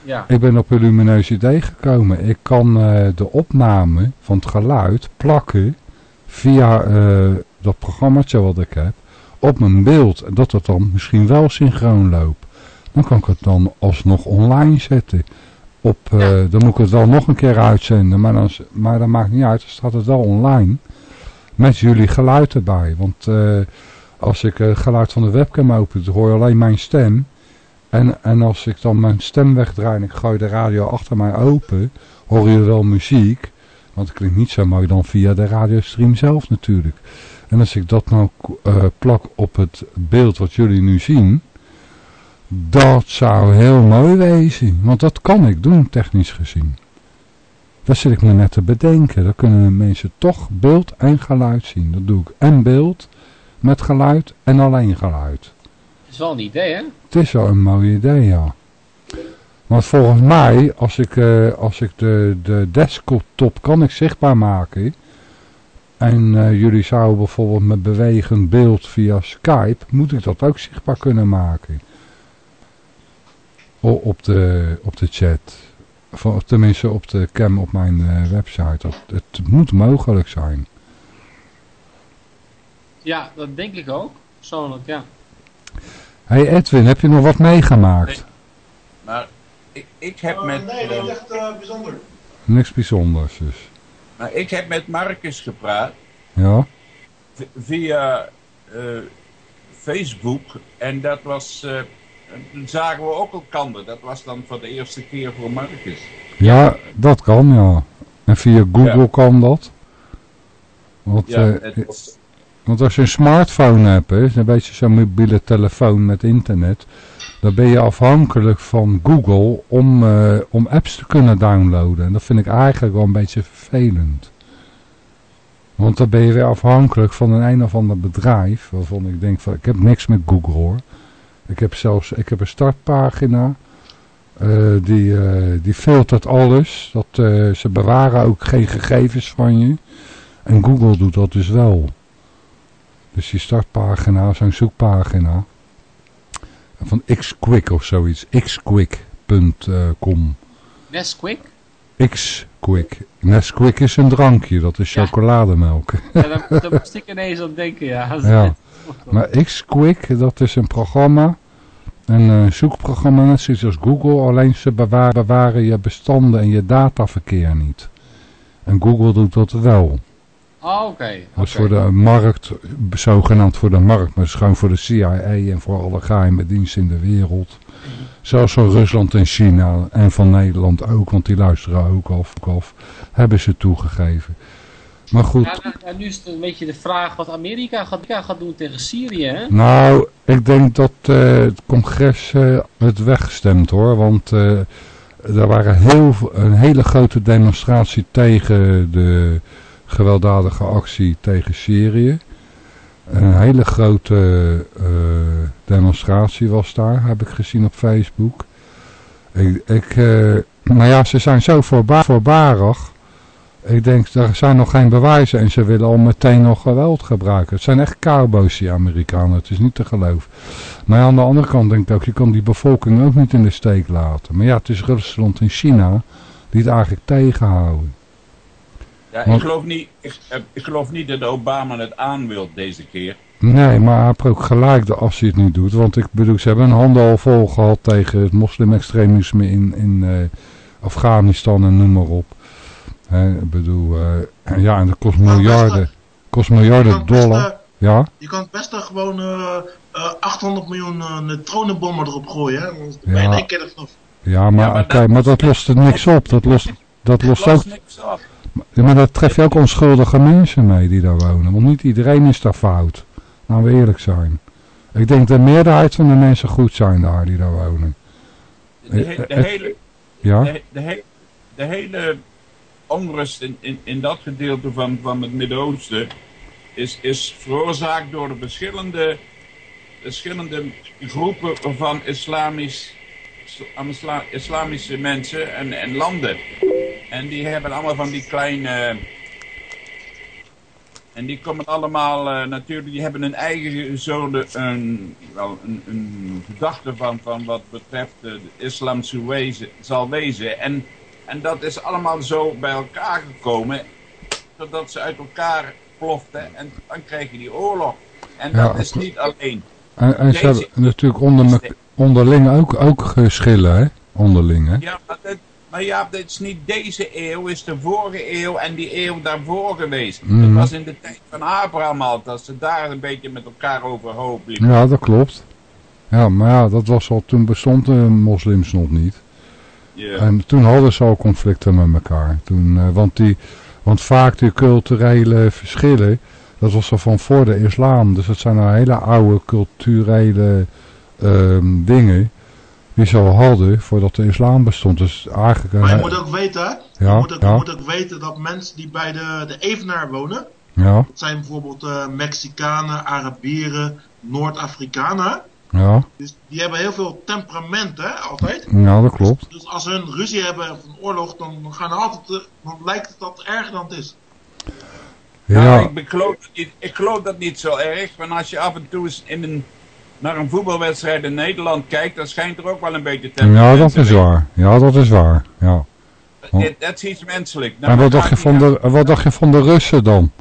ja. Ik ben op een lumineus idee gekomen. Ik kan eh, de opname van het geluid plakken via eh, dat programmaatje wat ik heb op mijn beeld. En dat het dan misschien wel synchroon loopt. Dan kan ik het dan alsnog online zetten. Op, eh, Dan moet ik het wel nog een keer uitzenden. Maar, dan, maar dat maakt niet uit. Dan staat het wel online. Met jullie geluid erbij. Want eh, als ik het geluid van de webcam open, dan hoor je alleen mijn stem. En, en als ik dan mijn stem wegdraai en ik gooi de radio achter mij open, hoor je wel muziek. Want het klinkt niet zo mooi dan via de radiostream zelf natuurlijk. En als ik dat nou eh, plak op het beeld wat jullie nu zien, dat zou heel mooi wezen. Want dat kan ik doen, technisch gezien. Dat zit ik me net te bedenken. Dan kunnen mensen toch beeld en geluid zien. Dat doe ik en beeld met geluid en alleen geluid. Dat is wel een idee, hè? Het is wel een mooi idee, ja. Want volgens mij, als ik, eh, als ik de, de desktop kan ik zichtbaar maken. En eh, jullie zouden bijvoorbeeld met bewegend beeld via Skype, moet ik dat ook zichtbaar kunnen maken. O- op, de, op de chat. Of, tenminste op de cam op mijn eh, website. Dat, het moet mogelijk zijn. Ja, dat denk ik ook. Persoonlijk, ja. hey Edwin, heb je nog wat meegemaakt? Maar ik, ik heb met... Oh, nee, dat is eh, echt eh, bijzonder. Niks bijzonders dus. Maar ik heb met Marcus gepraat. Ja? via eh, Facebook. En dat was. eh, toen zagen we ook elkaar. Dat was dan voor de eerste keer voor Marcus. Ja, dat kan, ja. En via Google Ja. kan dat. Want, Ja, eh, was, want als je een smartphone hebt, hè, een beetje zo'n mobiele telefoon met internet, dan ben je afhankelijk van Google om, eh, om apps te kunnen downloaden. En dat vind ik eigenlijk wel een beetje vervelend. Want dan ben je weer afhankelijk van een een of ander bedrijf, waarvan ik denk van, ik heb niks met Google hoor. Ik heb zelfs, ik heb een startpagina, eh, die, eh, die filtert alles. Dat, ze bewaren ook geen gegevens van je. En Google doet dat dus wel. Dus die startpagina, zo'n zoekpagina. Van Xquick of zoiets. xquick.com Nesquik? Xquick. Nesquik is een drankje, dat is Ja. chocolademelk. Ja, daar, daar moest ik ineens aan denken, ja. Maar Xquick, dat is een programma, een eh, zoekprogramma net als Google, alleen ze bewaren, bewaren je bestanden en je dataverkeer niet. En Google doet dat wel. Oh, oké. Voor de markt, zogenaamd voor de markt, maar het is gewoon voor de CIA en voor alle geheime diensten in de wereld. Zelfs van Rusland en China en van Nederland ook, want die luisteren ook af, af hebben ze toegegeven. Maar goed, Ja, nou, nou, nu is het een beetje de vraag wat Amerika gaat, gaat doen tegen Syrië, hè? Nou, ik denk dat eh, het congres eh, het wegstemt hoor. Want eh, er waren heel, een hele grote demonstratie tegen de gewelddadige actie tegen Syrië. Een hele grote eh, demonstratie was daar, heb ik gezien op Facebook. Ik, eh, maar ja, ze zijn zo voorba voorbarig. Ik denk, er zijn nog geen bewijzen en ze willen al meteen nog geweld gebruiken. Het zijn echt cowboys, die Amerikanen. Het is niet te geloven. Maar aan de andere kant denk ik ook, je kan die bevolking ook niet in de steek laten. Maar ja, het is Rusland en China die het eigenlijk tegenhouden. Ja, Want- ik, geloof niet, ik, eh, ik geloof niet dat Obama het aan wil deze keer. Nee, maar hij heeft ook gelijk de als hij het niet doet. Want ik bedoel, ze hebben een handen al vol gehad tegen het moslimextremisme in, in eh, Afghanistan en noem maar op. Hè, ik bedoel, eh, ja, en dat kost miljarden, kost miljarden dollar. Ja, je kan best eh, gewoon eh, eh, 800 miljoen neutronenbommen erop gooien, hè? Dan Ja. ben je in één keer er ja, maar, Ja, maar oké, dat- maar dat lost er niks op. Dat lost, dat lost ook Lost niks op. Maar daar tref je ook onschuldige mensen mee die daar wonen. Want niet iedereen is daar fout. Laten we eerlijk zijn. Ik denk dat de meerderheid van de mensen goed zijn daar die daar wonen. De, he- de Eh, eh, hele, Ja? de, de, he- de hele onrust in, in, in dat gedeelte van, van het Midden-Oosten is, is veroorzaakt door de verschillende, verschillende groepen van islamisch isla- islamische mensen en, en landen. En die hebben allemaal van die kleine... En die komen allemaal eh, natuurlijk, die hebben een eigen soort, een, wel, een, een gedachte van, van wat betreft de islam zou wezen, zal wezen. En, en dat is allemaal zo bij elkaar gekomen, zodat ze uit elkaar ploften en dan krijg je die oorlog. En Ja, dat is niet alleen. En, en ze hebben natuurlijk onder onderling ook, ook geschillen, hè? Onderling, hè? Ja, maar, dit, maar ja, dit is niet deze eeuw, is de vorige eeuw en die eeuw daarvoor geweest. Mhm. Dat was in de tijd van Abraham al, dat ze daar een beetje met elkaar overhoop liepen. Ja, dat klopt. Ja, maar ja, dat was al, toen bestond de moslims nog niet. Ja. En toen hadden ze al conflicten met elkaar. Toen, eh, want, die, want vaak die culturele verschillen, dat was al van voor de islam. Dus dat zijn nou hele oude culturele ehm, dingen die ze al hadden voordat de islam bestond. Dus eigenlijk... een Maar je he- moet ook weten? Ja, je, moet ook, ja. je moet ook weten dat mensen die bij de, de Evenaar wonen, ja, dat zijn bijvoorbeeld eh, Mexicanen, Arabieren, Noord-Afrikanen. ja, Dus die hebben heel veel temperament, hè, altijd. ja, dat klopt. Dus als hun ruzie hebben of een oorlog, dan gaan ze altijd, eh, dan lijkt het dat erger dan het is. Nou, Ja, ik, ik geloof, dat niet- ik geloof dat niet zo erg, want als je af en toe eens in een, naar een voetbalwedstrijd in Nederland kijkt, dan schijnt er ook wel een beetje ja, temperament dat te is waar. Ja, dat is waar. Ja. Dit- Dat is iets menselijk. Nou, En wat dat dacht, je van de, wat dacht je van de Russen dan?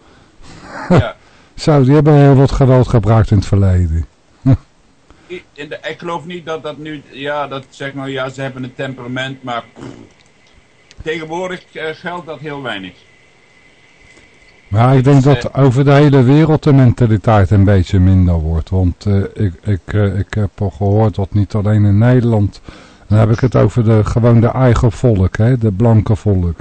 Ja. Zo, die hebben heel wat geweld gebruikt in het verleden. Ik- in de- ik geloof niet dat dat nu, ja, dat zeg maar, ja, ze hebben een temperament, maar pff, tegenwoordig eh, geldt dat heel weinig. Maar ik denk is, dat over de hele wereld de mentaliteit een beetje minder wordt. Want eh, ik, ik, eh, ik heb al gehoord dat niet alleen in Nederland... Dan heb ik het over de, gewoon de eigen volk, hè, de blanke volk.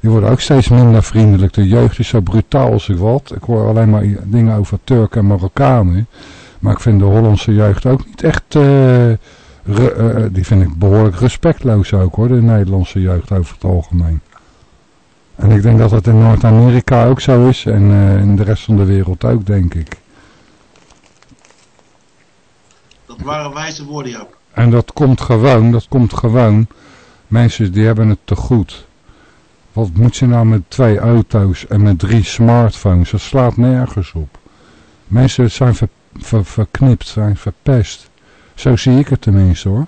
Die worden ook steeds minder vriendelijk. De jeugd is zo brutaal als ik wat. Ik hoor alleen maar dingen over Turken en Marokkanen. Maar ik vind de Hollandse jeugd ook niet echt... eh, eh, die vind ik behoorlijk respectloos ook hoor, de Nederlandse jeugd over het algemeen. En ik denk dat het in Noord-Amerika ook zo is en eh, in de rest van de wereld ook, denk ik. Dat waren wijze woorden, Joop. En dat komt gewoon, dat komt gewoon, mensen die hebben het te goed. Wat moet je nou met twee auto's en met drie smartphones? Dat slaat nergens op. Mensen zijn ver, ver- verknipt, zijn verpest. Zo zie ik het tenminste hoor.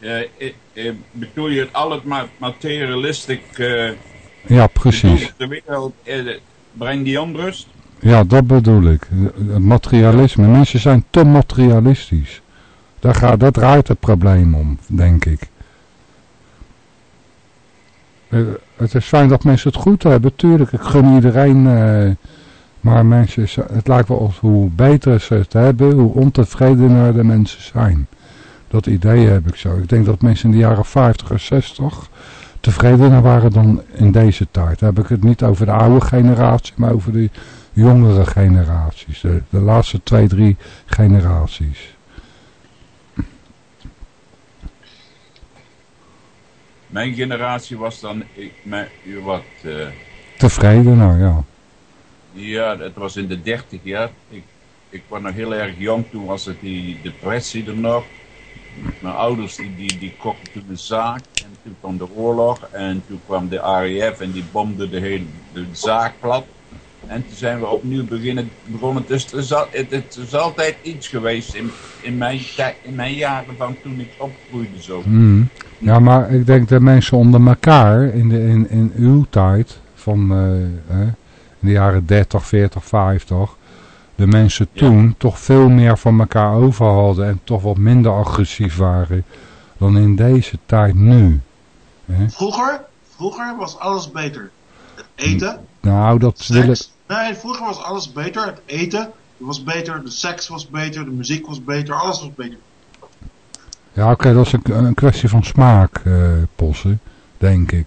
Eh, eh, eh, bedoel je al het ma materialistic Ja, precies. de wereld, brengt die onrust? Ja, dat bedoel ik. Het materialisme. Mensen zijn te materialistisch. Daar, gaat, daar draait het probleem om, denk ik. Het is fijn dat mensen het goed hebben, tuurlijk. Ik gun iedereen. eh, maar mensen, het lijkt wel of hoe beter ze het hebben, hoe ontevredener de mensen zijn. Dat idee heb ik zo. Ik denk dat mensen in de jaren 50 en 60 tevredener waren dan in deze tijd. Dan heb ik het niet over de oude generatie, maar over de jongere generaties. De, de laatste twee, drie generaties. Mijn generatie was dan, ik, mijn, wat, eh, Tevredener, ja. ja, het was in de dertig jaar. Ik, ik was nog heel erg jong, toen was het die depressie er nog. Mijn ouders die, die, die kochten toen een zaak en toen kwam de oorlog en toen kwam de RAF en die bomde de hele de zaak plat. En toen zijn we opnieuw beginnen, begonnen. Dus het het, is altijd iets geweest in, in, mijn, in mijn jaren van toen ik opgroeide zo. Mm. Ja, maar ik denk dat mensen onder elkaar in, de, in, in uw tijd, van eh, in de jaren 30, 40, 50, de mensen Ja. toen toch veel meer van elkaar over hadden en toch wat minder agressief waren dan in deze tijd nu. Hè? Vroeger, vroeger was alles beter. Het eten, Nou, dat willen... seks. Nee, vroeger was alles beter. Het eten was beter, de seks was beter, de muziek was beter, alles was beter. Ja, oké, dat is een, een kwestie van smaak, eh Possen, denk ik.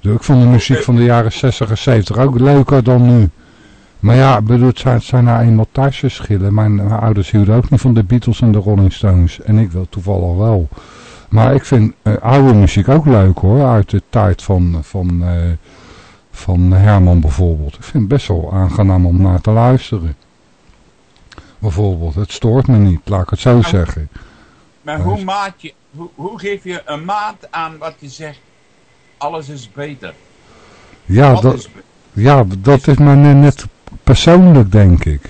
Dus ik vond de muziek van de jaren 60 en 70 ook leuker dan nu. Maar ja, bedoel, het zijn, nou eenmaal thuisverschillen. Mijn, mijn ouders hielden ook niet van de Beatles en de Rolling Stones. En ik wel toevallig wel. Maar ik vind eh, oude muziek ook leuk hoor, uit de tijd van, van, eh, van Herman bijvoorbeeld. Ik vind het best wel aangenaam om naar te luisteren. Bijvoorbeeld, het stoort me niet, laat ik het zo zeggen. Maar hoe maak je, hoe, hoe geef je een maat aan wat je zegt, alles is beter? Ja, Wat dat, is ja, dat is maar net, net persoonlijk, denk ik.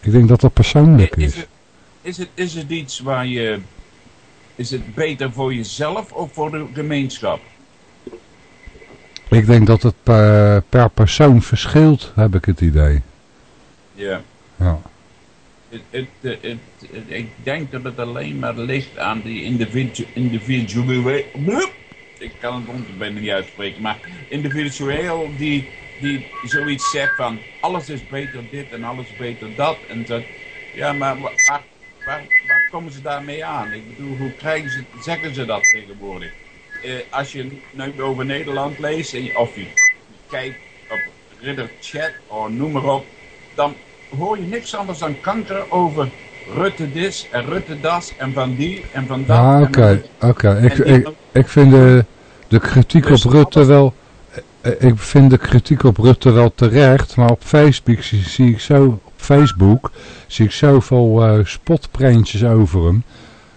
Ik denk dat dat persoonlijk is, is. het, is, het, is het iets waar je... Is het beter voor jezelf of voor de gemeenschap? Ik denk dat het per, per persoon verschilt, heb ik het idee. Ja. Ja. Het, het, het, het- het- ik denk dat het alleen maar ligt aan die individu individuele... Ik kan het onderbenen niet uitspreken, maar individueel die, die zoiets zegt van alles is beter dit en alles is beter dat. En dat ja, maar wa- waar, waar, waar komen ze daarmee aan? Ik bedoel, hoe krijgen ze, zeggen ze dat tegenwoordig? Eh, als je nu over Nederland leest en je- of je kijkt op Ridder Chat of noem maar op, dan hoor je niks anders dan kanker over Rutte dit en Rutte das en van die en van dat. Ah, oké. oké. Ik, ik, ik vind de, de kritiek Dus op Rutte wel... eh, Ik vind de kritiek op Rutte wel terecht, maar op Facebook zie, ik zo... Op Facebook zie ik zoveel eh spotprentjes over hem.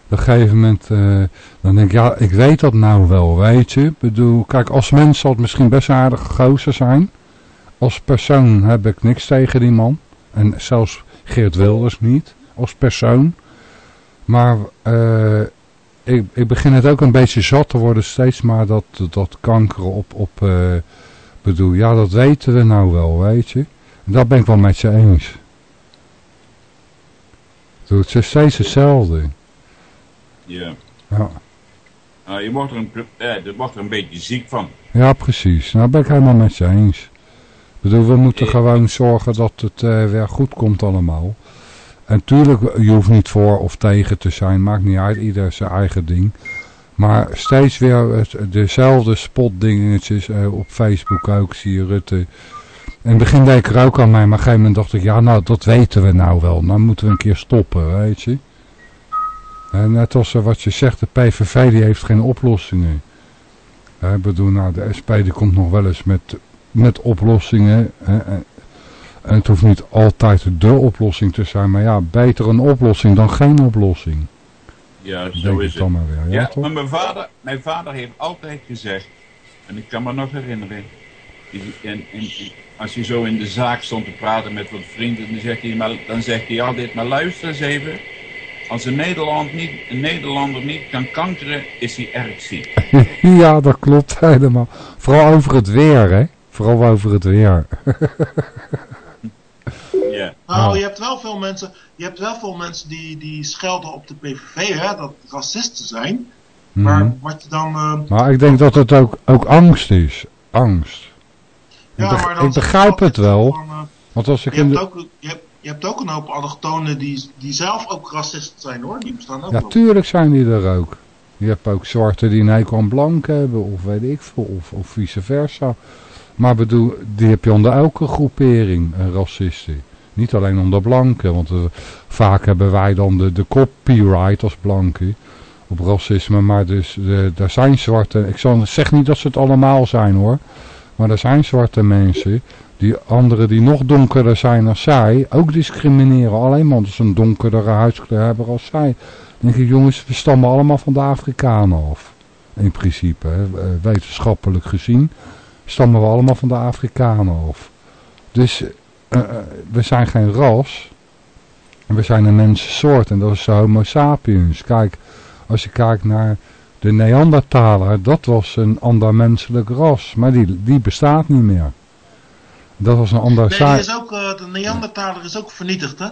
Op een gegeven moment, eh, dan denk ik, ja, ik weet dat nou wel, weet je. Ik bedoel, kijk, als mens zal het misschien best een aardige gozer zijn. Als persoon heb ik niks tegen die man. En zelfs Geert Wilders niet, als persoon. Maar eh, ik, ik begin het ook een beetje zat te worden steeds maar dat, dat kanker op, op eh, bedoel, ja dat weten we nou wel, weet je. Dat ben ik wel met je eens. Doe, het is steeds hetzelfde. Ja. Ja. Nou, je wordt er, een, eh, je wordt er een beetje ziek van. ja, precies. Nou ben ik helemaal met je eens. Ik bedoel, we moeten gewoon zorgen dat het eh, weer goed komt allemaal. En tuurlijk, je hoeft niet voor of tegen te zijn, maakt niet uit, ieder zijn eigen ding. Maar steeds weer dezelfde spotdingetjes eh, op Facebook ook, zie je Rutte. In het begin deed ik er ook aan mij, maar op een gegeven moment dacht ik, ja nou, dat weten we nou wel. Nou moeten we een keer stoppen, weet je. En net als eh, wat je zegt, de PVV die heeft geen oplossingen. Hè, Ik bedoel, nou, de SP die komt nog wel eens met, met oplossingen. En, het hoeft niet altijd de oplossing te zijn, maar ja, beter een oplossing dan geen oplossing. Ja, zo Denk is het. dan maar weer, ja, maar mijn vader, mijn vader heeft altijd gezegd, en ik kan me nog herinneren, die- en, en, als je zo in de zaak stond te praten met wat vrienden, dan zegt hij, maar, dan zegt hij altijd, maar luister eens even, als een, Nederland niet, een Nederlander niet kan kankeren, is hij erg ziek. ja, dat klopt helemaal. Vooral over het weer, hè. Vooral over het weer. Ja, Nou, Oh. je hebt wel veel mensen, je hebt wel veel mensen die, die schelden op de PVV, hè, dat racisten zijn. Maar Mhm. wat je dan... eh, Maar ik denk dat het ook, ook angst is. Angst. ja, beg- maar dan ik begrijp het wel. van, eh, Want als ik je, in hebt de... ook, je, hebt, je hebt ook een hoop allochtonen die, die zelf ook racist zijn hoor. Die bestaan ook Ja, tuurlijk zijn die er ook. Je hebt ook zwarten die een hekel aan blank hebben, of weet ik veel, of, of vice versa. Maar bedoel, die heb je onder elke groepering, racisten. Niet alleen onder blanken, want eh, vaak hebben wij dan de, de copyright als blanken op racisme. Maar dus, de, daar zijn zwarte, ik zeg niet dat ze het allemaal zijn hoor. Maar er zijn zwarte mensen, die anderen die nog donkerder zijn dan zij, ook discrimineren. Alleen maar omdat ze een donkerdere huidskleur hebben als zij. Dan denk ik, jongens, we stammen allemaal van de Afrikanen af. In principe, hè. Eh, wetenschappelijk gezien, stammen we allemaal van de Afrikanen af. Dus eh, eh, we zijn geen ras. We zijn een mensensoort en dat is de homo sapiens. Kijk, als je kijkt naar de Neandertaler, dat was een ander menselijk ras. Maar die, die bestaat niet meer. Dat was een ander... Nee, die is ook, eh, de Neandertaler is ook vernietigd hè.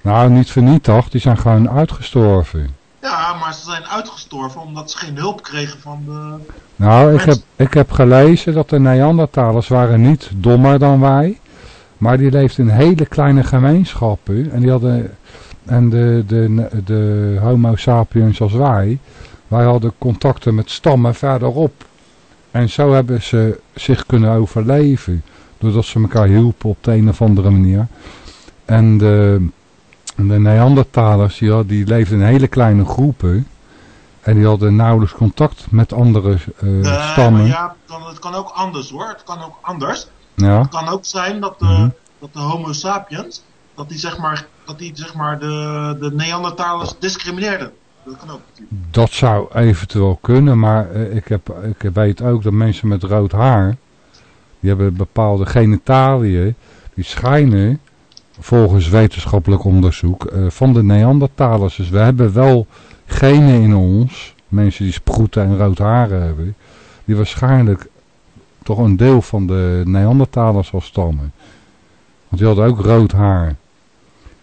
Nou, niet vernietigd, die zijn gewoon uitgestorven. Ja, maar ze zijn uitgestorven omdat ze geen hulp kregen van de... Nou, ik heb, ik heb gelezen dat de Neandertalers waren niet dommer dan wij. Maar die leefden in hele kleine gemeenschappen. En die hadden... En de, de, de homo sapiens als wij... Wij hadden contacten met stammen verderop. En zo hebben ze zich kunnen overleven. Doordat ze elkaar hielpen op de een of andere manier. En de, de Neandertalers die, die leefden in hele kleine groepen. En die hadden nauwelijks contact met andere maar stammen. ja, kan, het kan ook anders hoor. Het kan ook anders. Ja. Het kan ook zijn dat de, Mhm. dat de homo sapiens, dat die zeg maar, dat die zeg maar de, de Neandertalers discrimineerden. Dat kan ook natuurlijk. Dat zou eventueel kunnen, maar eh, ik, heb, ik weet ook dat mensen met rood haar, die hebben bepaalde genitaliën, die schijnen volgens wetenschappelijk onderzoek eh, van de Neandertalers. Dus we hebben wel genen in ons, mensen die sproeten en rood haar hebben, die waarschijnlijk toch een deel van de Neandertalers afstammen. Want die hadden ook rood haar.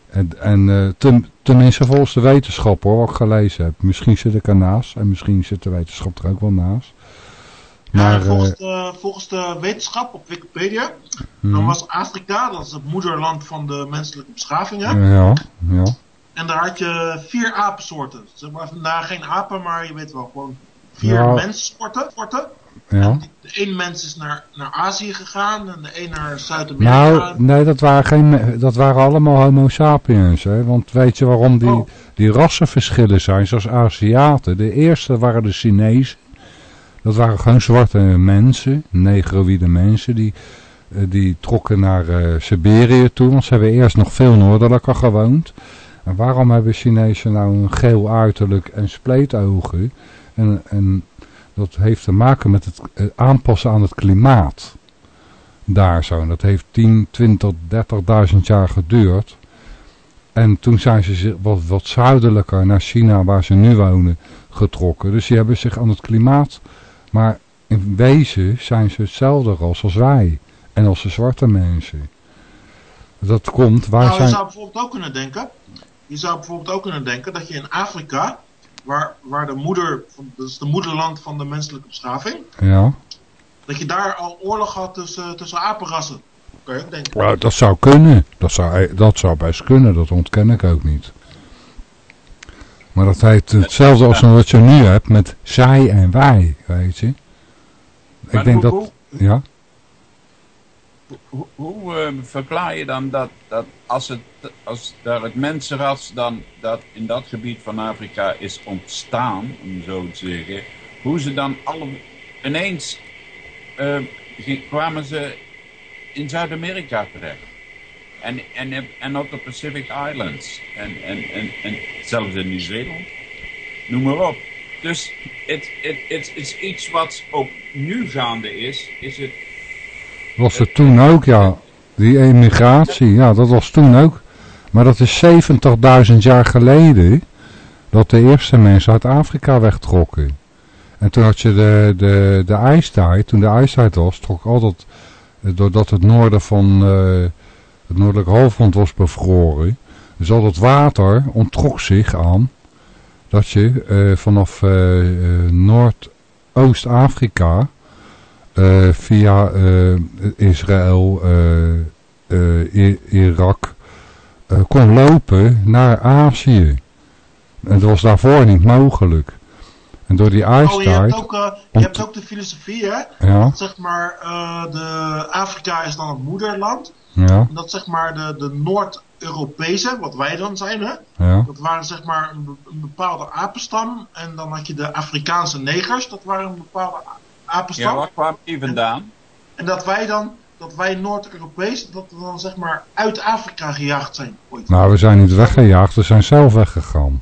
En, en eh, ten- tenminste volgens de wetenschap hoor, wat ik gelezen heb. Misschien zit ik ernaast en misschien zit de wetenschap er ook wel naast. Maar volgens, eh, de, volgens de wetenschap op Wikipedia, mhm. dan was Afrika, dat is het moederland van de menselijke beschaving, hè? ja, ja. En daar had je vier apensoorten. Zeg maar vandaag geen apen, maar je weet wel, gewoon vier Ja. menssoorten. Ja. De één mens is naar, naar Azië gegaan en de één naar Zuid-Amerika. Nou, nee, dat waren, geen, dat waren allemaal homo sapiens. Hè? Want weet je waarom die, Oh. die rassenverschillen zijn, zoals Aziaten? De eerste waren de Chinezen. Dat waren gewoon zwarte mensen, negroïde mensen. Die, eh, die trokken naar eh, Siberië toe, want ze hebben eerst nog veel noordelijker gewoond. En waarom hebben Chinezen nou een geel uiterlijk en spleetogen? En, en dat heeft te maken met het eh, aanpassen aan het klimaat daar zo. En dat heeft 10, 20, 30.000 jaar geduurd. En toen zijn ze zich wat, wat zuidelijker naar China, waar ze nu wonen, getrokken. Dus die hebben zich aan het klimaat... Maar in wezen zijn ze hetzelfde ras als wij. En als de zwarte mensen. Dat komt, wij Nou, je zijn... zou bijvoorbeeld ook kunnen denken. Je zou bijvoorbeeld ook kunnen denken dat je in Afrika, waar, waar de moeder, dat is de moederland van de menselijke beschaving, Ja. dat je daar al oorlog had tussen, tussen apenrassen. Kan je ook denken. Nou, dat zou kunnen. Dat zou, dat zou best kunnen, dat ontken ik ook niet. Maar dat heet hetzelfde als wat je nu hebt met zij en wij, weet je. Ik denk dat, ja, hoe, hoe, eh, verklaar je dan dat, dat als, het, als daar het mensenras dan dat in dat gebied van Afrika is ontstaan, om zo te zeggen, hoe ze dan alle ineens eh, ge- kwamen ze in Zuid-Amerika terecht. En, en, en op de Pacific Islands. En, en, en, en zelfs in Nieuw-Zeeland. Noem maar op. Dus het het het is iets wat ook nu gaande is. Is het was er toen ook, ja. Die emigratie, ja, dat was toen ook. Maar dat is 70.000 jaar geleden dat de eerste mensen uit Afrika wegtrokken. En toen had je de, de, de ijstijd, toen de ijstijd was, trok altijd, doordat het noorden van eh, het noordelijke halfrond was bevroren, dus al dat water onttrok zich aan dat je eh, vanaf eh, Noordoost-Afrika via eh, Israël, eh, eh, Irak, eh, kon lopen naar Azië. En dat was daarvoor niet mogelijk. En door die Oh, je hebt, ijstijd, ook, eh, je hebt ook de filosofie, hè? ja, Dat zeg maar, eh, de Afrika is dan het moederland. ja, En dat zeg maar de, de Noord-Europese, wat wij dan zijn, hè? ja, Dat waren zeg maar een bepaalde apenstam. En dan had je de Afrikaanse negers, dat waren een bepaalde ja, waar kwam die vandaan? En dat wij dan, dat wij Noord-Europees, dat we dan zeg maar uit Afrika gejaagd zijn. Ooit. nou we zijn niet weggejaagd, we zijn zelf weggegaan.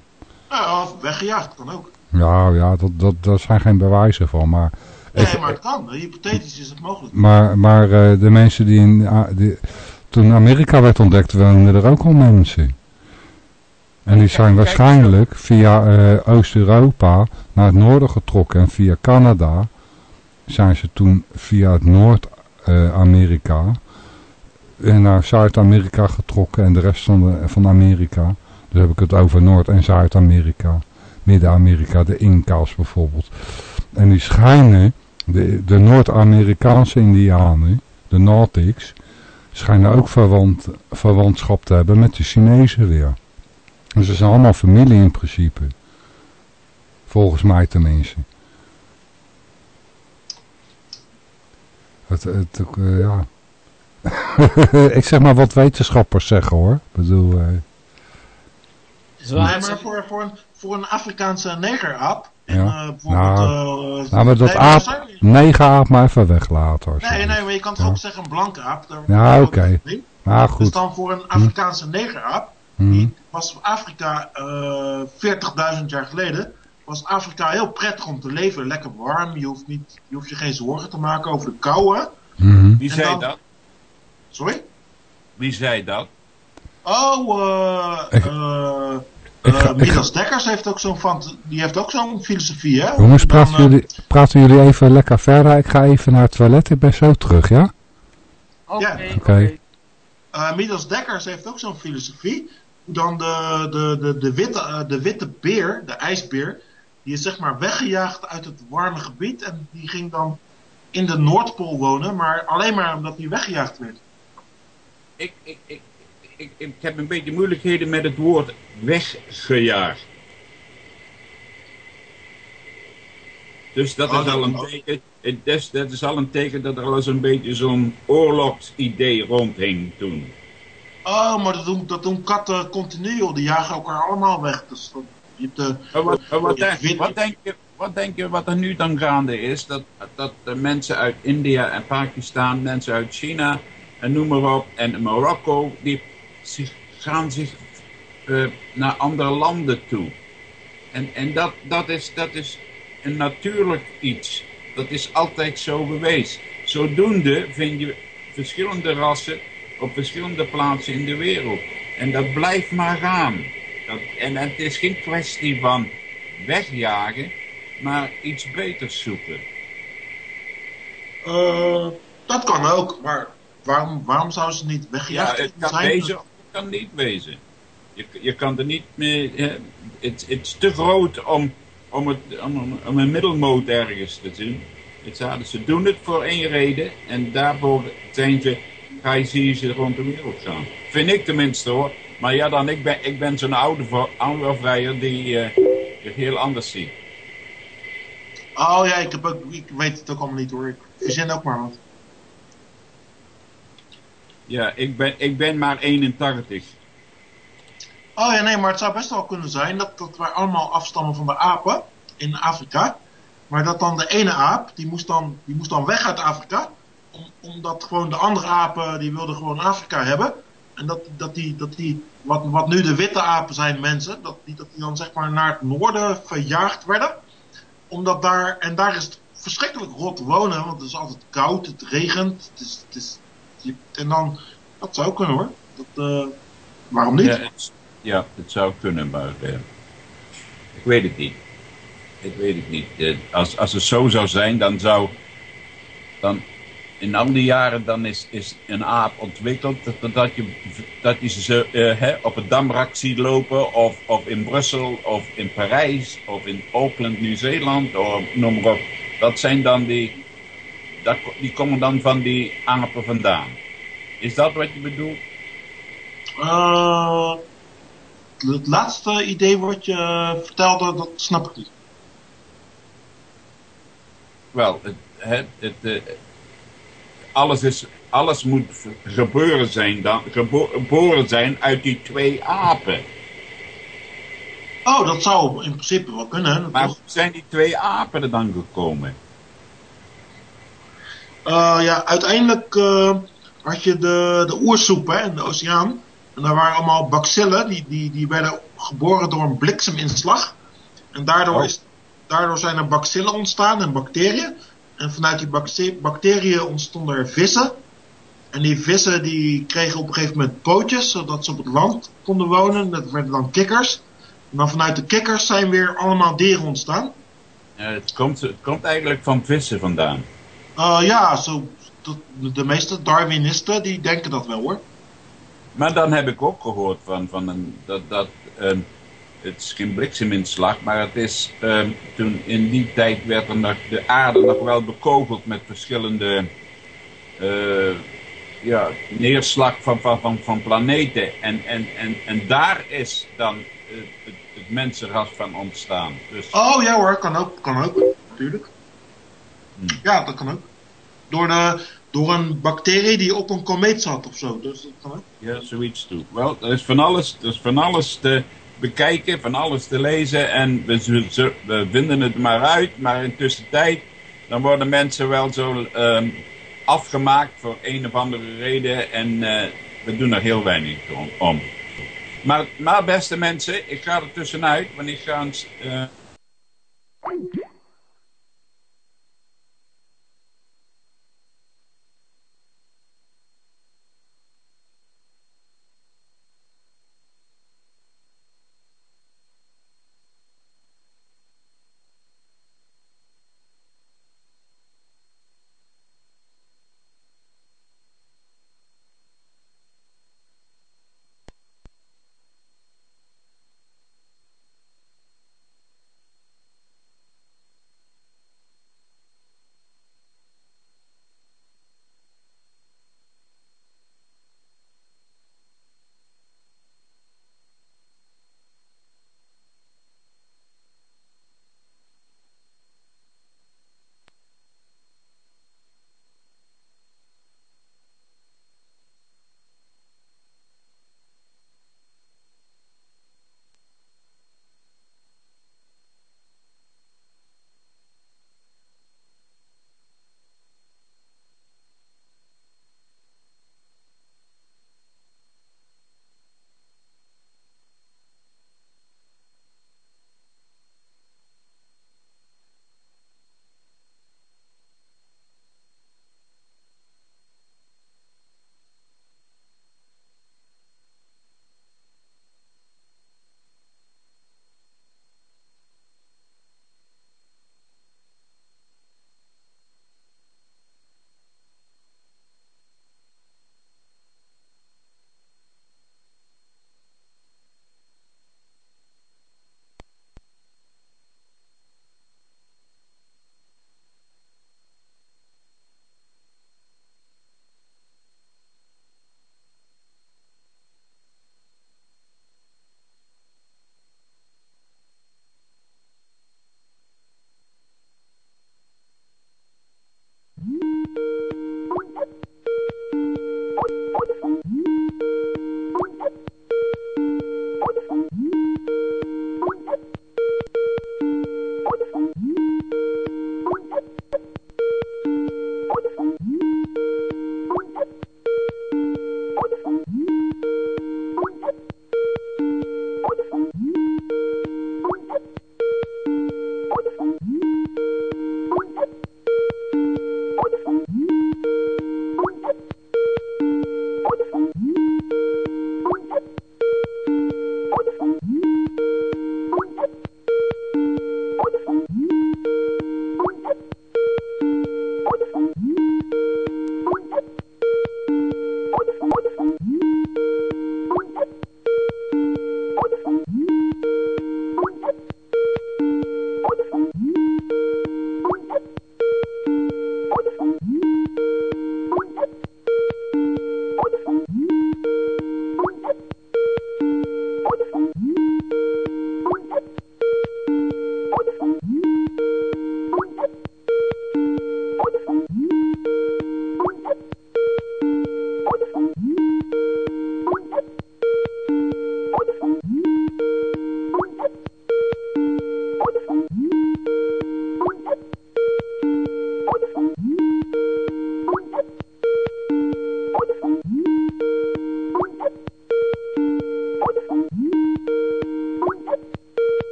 Nou, of weggejaagd, kan ook. Ja, ja, dat, dat, daar zijn geen bewijzen van, maar... Nee, ik- maar het kan. Hypothetisch is het mogelijk. Maar, maar eh, de mensen die in... A- die, toen Amerika werd ontdekt, woonden er ook al mensen. En die zijn waarschijnlijk via eh, Oost-Europa naar het noorden getrokken. En via Canada zijn ze toen via het Noord-Amerika naar Zuid-Amerika getrokken. En de rest van, de, van Amerika. Dus heb ik het over Noord- en Zuid-Amerika. Midden-Amerika, de Inca's bijvoorbeeld. En die schijnen, de, de Noord-Amerikaanse Indianen, de Natics, schijnen ook verwant, verwantschap te hebben met de Chinezen weer. Dus ze zijn allemaal familie in principe. Volgens mij tenminste. Het, het, eh, ja. ik zeg maar wat wetenschappers zeggen hoor. Ik bedoel, eh, is wel- Nee, maar voor, voor, een, voor een Afrikaanse negeraap. En Ja. eh, bijvoorbeeld. Nou, nou maar dat nee, maar aap, zijn- negen aap maar even weglaten. alsjeblieft. Nee, nee, maar je kan toch Ja. ook zeggen een blanke aap. Daar Ja, oké. niet mee. Maar Dus goed, dan voor een Afrikaanse negeraap. Die was Afrika eh 40.000 jaar geleden. Was Afrika heel prettig om te leven, lekker warm. Je hoeft, niet, je, hoeft je geen zorgen te maken over de kou. Hè? Mhm. Wie En zei dan- dat? Sorry? Wie zei dat? Oh, eh Midas Dekkers heeft ook zo'n die heeft ook zo'n filosofie, hè? Jongens, praten eh, jullie, praten jullie even lekker verder. Ik ga even naar het toilet. Ik ben zo terug, ja? Oké, Midas Dekkers heeft ook zo'n filosofie. Hoe dan de, de, de, de, witte, de witte beer, de ijsbeer, die is zeg maar weggejaagd uit het warme gebied. En die ging dan in de Noordpool wonen, maar alleen maar omdat hij weggejaagd werd. Ik, ik, ik, ik, ik heb een beetje moeilijkheden met het woord weggejaagd. Dus dat Oh, is dat- al een teken. het is- Dat is al een teken dat er al eens een beetje zo'n oorlogsidee rondhing toen. Oh, maar dat doen, dat doen katten continu, joh. Die jagen elkaar allemaal weg. Dus dat, je hebt wat, maar wat, Ja, denk, wat, denk je, wat denk je wat er nu dan gaande is? Dat, dat de mensen uit India en Pakistan, mensen uit China en noem maar op, en Marokko, die zich, gaan zich eh, naar andere landen toe. En, en dat, dat, is, dat is een natuurlijk iets. Dat is altijd zo geweest. Zodoende vind je verschillende rassen op verschillende plaatsen in de wereld. En dat blijft maar gaan. Dat, en het is geen kwestie van wegjagen, maar iets beters zoeken. eh, dat kan ook, maar waarom, waarom zou ze niet Ja, weggejaagd het kan zijn? wezen of het kan niet wezen. Je, je kan er niet meer... hè, Het het is te groot om, om, het, om, om een middelmoot ergens te doen. Het, zouden- ze doen het voor één reden en daarvoor zijn ze, ga je, zie je ze rond de wereld gaan. Vind ik tenminste hoor. Maar ja, dan, ik ben, ik ben zo'n oude, vo- oude vrijer die eh, het heel anders ziet. Oh ja, ik, heb ook, ik weet het ook allemaal niet hoor. Ik verzin ook maar wat. Ja, ik ben, ik ben maar 81. Oh ja, nee, maar het zou best wel kunnen zijn dat, dat wij allemaal afstammen van de apen in Afrika. Maar dat dan de ene aap, die moest dan, die moest dan weg uit Afrika. Om, omdat gewoon de andere apen, die wilden gewoon Afrika hebben. En dat, dat die, dat die wat, wat nu de witte apen zijn mensen, dat die, dat die dan zeg maar naar het noorden verjaagd werden. Omdat daar, en daar is het verschrikkelijk rot wonen, want het is altijd koud, het regent. Het is, het is, en dan, dat zou kunnen hoor. Dat, eh, waarom niet? Ja, het zou kunnen, maar eh, ik weet het niet. Ik weet het niet. Eh, als, als het zo zou zijn, dan zou dan in al die jaren dan is, is een aap ontwikkeld dat, dat je, dat je ze eh, hè, op het Damrak ziet lopen of, of in Brussel of in Parijs of in Auckland, Nieuw-Zeeland of noem maar op. Dat zijn dan die, dat, die komen dan van die apen vandaan. Is dat wat je bedoelt? Eh, het laatste idee wat je eh, vertelde, dat snap ik niet. Wel, het, het, het, eh, alles, is, alles moet gebeuren zijn dan, gebo- geboren zijn uit die twee apen. Oh, dat zou in principe wel kunnen. Maar hoe zijn die twee apen er dan gekomen? Eh, ja, uiteindelijk eh, had je de, de oersoep hè, in de oceaan. En daar waren allemaal bacillen, die, die, die werden geboren door een blikseminslag. En daardoor, Oh. is, daardoor zijn er bacillen ontstaan en bacteriën. En vanuit die bacte- bacteriën ontstonden er vissen. En die vissen die kregen op een gegeven moment pootjes, zodat ze op het land konden wonen. Dat werden dan kikkers. En dan vanuit de kikkers zijn weer allemaal dieren ontstaan. Het, komt, het komt eigenlijk van vissen vandaan. Eh, ja, zo, dat- de, meeste Darwinisten die denken dat wel hoor. Maar dan heb ik ook gehoord van, van een, dat, dat ehm, het is geen blikseminslag, maar het is ehm, toen in die tijd werd er nog, de aarde nog wel bekogeld met verschillende eh, ja, neerslag van, van, van, van planeten. En, en, en, en daar is dan het, het mensenras van ontstaan. Dus Oh ja hoor, kan ook, kan ook, natuurlijk. Hmm. Ja, dat kan ook. Door, de, door een bacterie die op een komeet zat of zo, dus dat kan ook. ja, zoiets toe. Wel, er is van alles, er is van alles te bekijken, van alles te lezen en we, we vinden het maar uit. Maar intussen tijd, dan worden mensen wel zo ehm, afgemaakt voor een of andere reden en eh, we doen er heel weinig om-. Maar, maar beste mensen, ik ga er tussenuit, want ik ga een, s-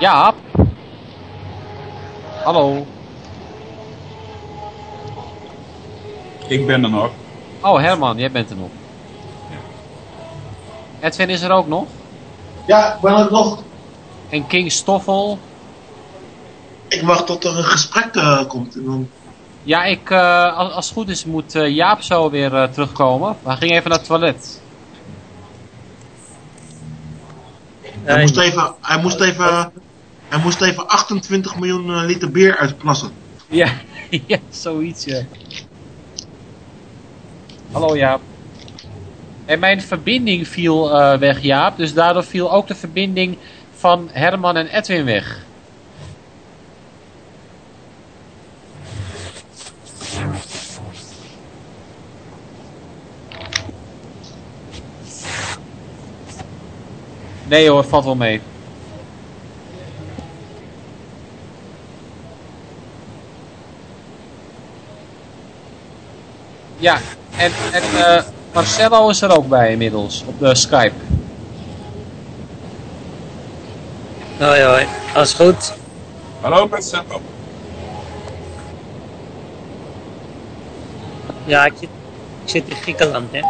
Jaap? Hallo? ik ben er nog. Oh, Herman, jij bent er nog. Edwin is er ook nog. Ja, ik ben er nog. En King Stoffel. Ik wacht tot er een gesprek eh, komt. En dan... Ja, ik, eh, als, als het goed is, moet eh, Jaap zo weer terugkomen. Hij ging even naar het toilet. Hij, moest even, hij, moest even, hij moest even 28 miljoen eh, liter bier uitplassen. Ja, ja zoiets, ja. Hallo Jaap. En mijn verbinding viel eh, weg, Jaap. Dus daardoor viel ook de verbinding van Herman en Edwin weg. Nee hoor, valt wel mee. Ja, en, en eh, Marcelo is er ook bij inmiddels, op de Skype. Hoi hoi, alles goed? Hallo Marcelo. Ja, ik zit, ik zit in Griekenland, hè.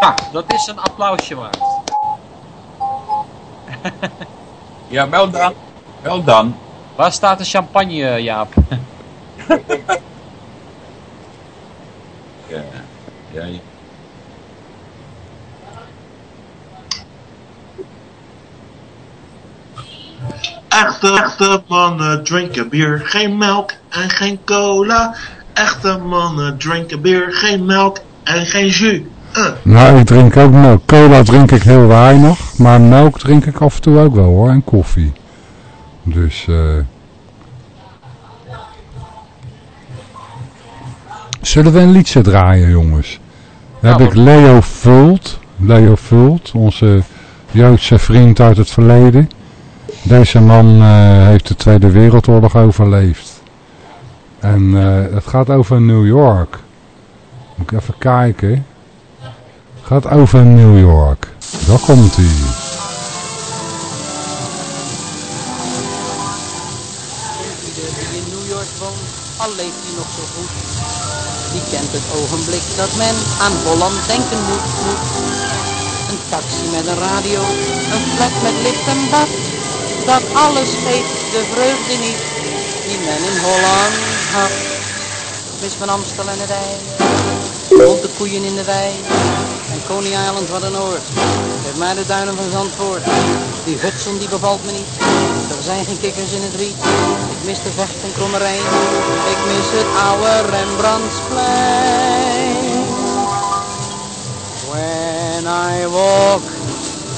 Nou, dat is een applausje waard. Ja, wel dan. Wel dan. Waar staat de champagne, Jaap? Ja. Ja, ja. Echte, echte mannen drinken bier, geen melk en geen cola. Echte mannen drinken bier, geen melk en geen jus. Eh. Nou, ik drink ook melk. Cola drink ik heel weinig, maar melk drink ik af en toe ook wel hoor. En koffie. Dus, eh... Zullen we een liedje draaien, jongens? Dan heb ik Leo Vult. Leo Vult, onze Joodse vriend uit het verleden. Deze man eh, heeft de Tweede Wereldoorlog overleefd. En eh, het gaat over New York. Moet ik even kijken. Het gaat over New York. Daar komt hij. Het ogenblik dat men aan Holland denken moet. Een taxi met een radio, een flat met licht en bad. Dat alles geeft de vreugde niet die men in Holland had. Mis van Amstel en het rond de koeien in de wei. En Coney Island wat een oord. Geef mij de duinen van Zandvoort. Die Hudson die bevalt me niet. Er zijn geen kikkers in het riet. Ik mis de vecht en. Ik mis het oude Rembrandtsplein. When I walk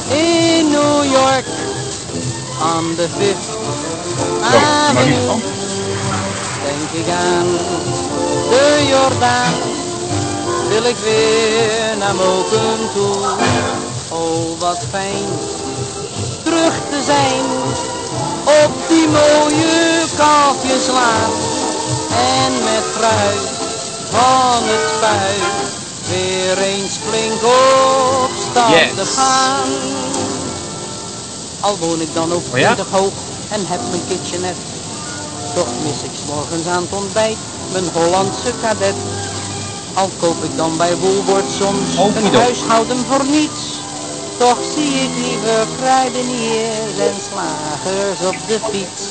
in New York on the Fifth Avenue, denk ik aan de Jordaan. Wil ik weer naar Moken toe. Oh, wat fijn terug te zijn op die mooie kalfjeslaan. En met fruit van het spuit weer eens flink op stap Yes. te gaan. Al woon ik dan ook Oh ja? 20 hoog en heb mijn kitchenet. Toch mis ik 's morgens aan het ontbijt mijn Hollandse kadet. Al koop ik dan bij Woolworth soms een huishouden voor niets. Toch zie ik liever kruideniers en slagers op de fiets.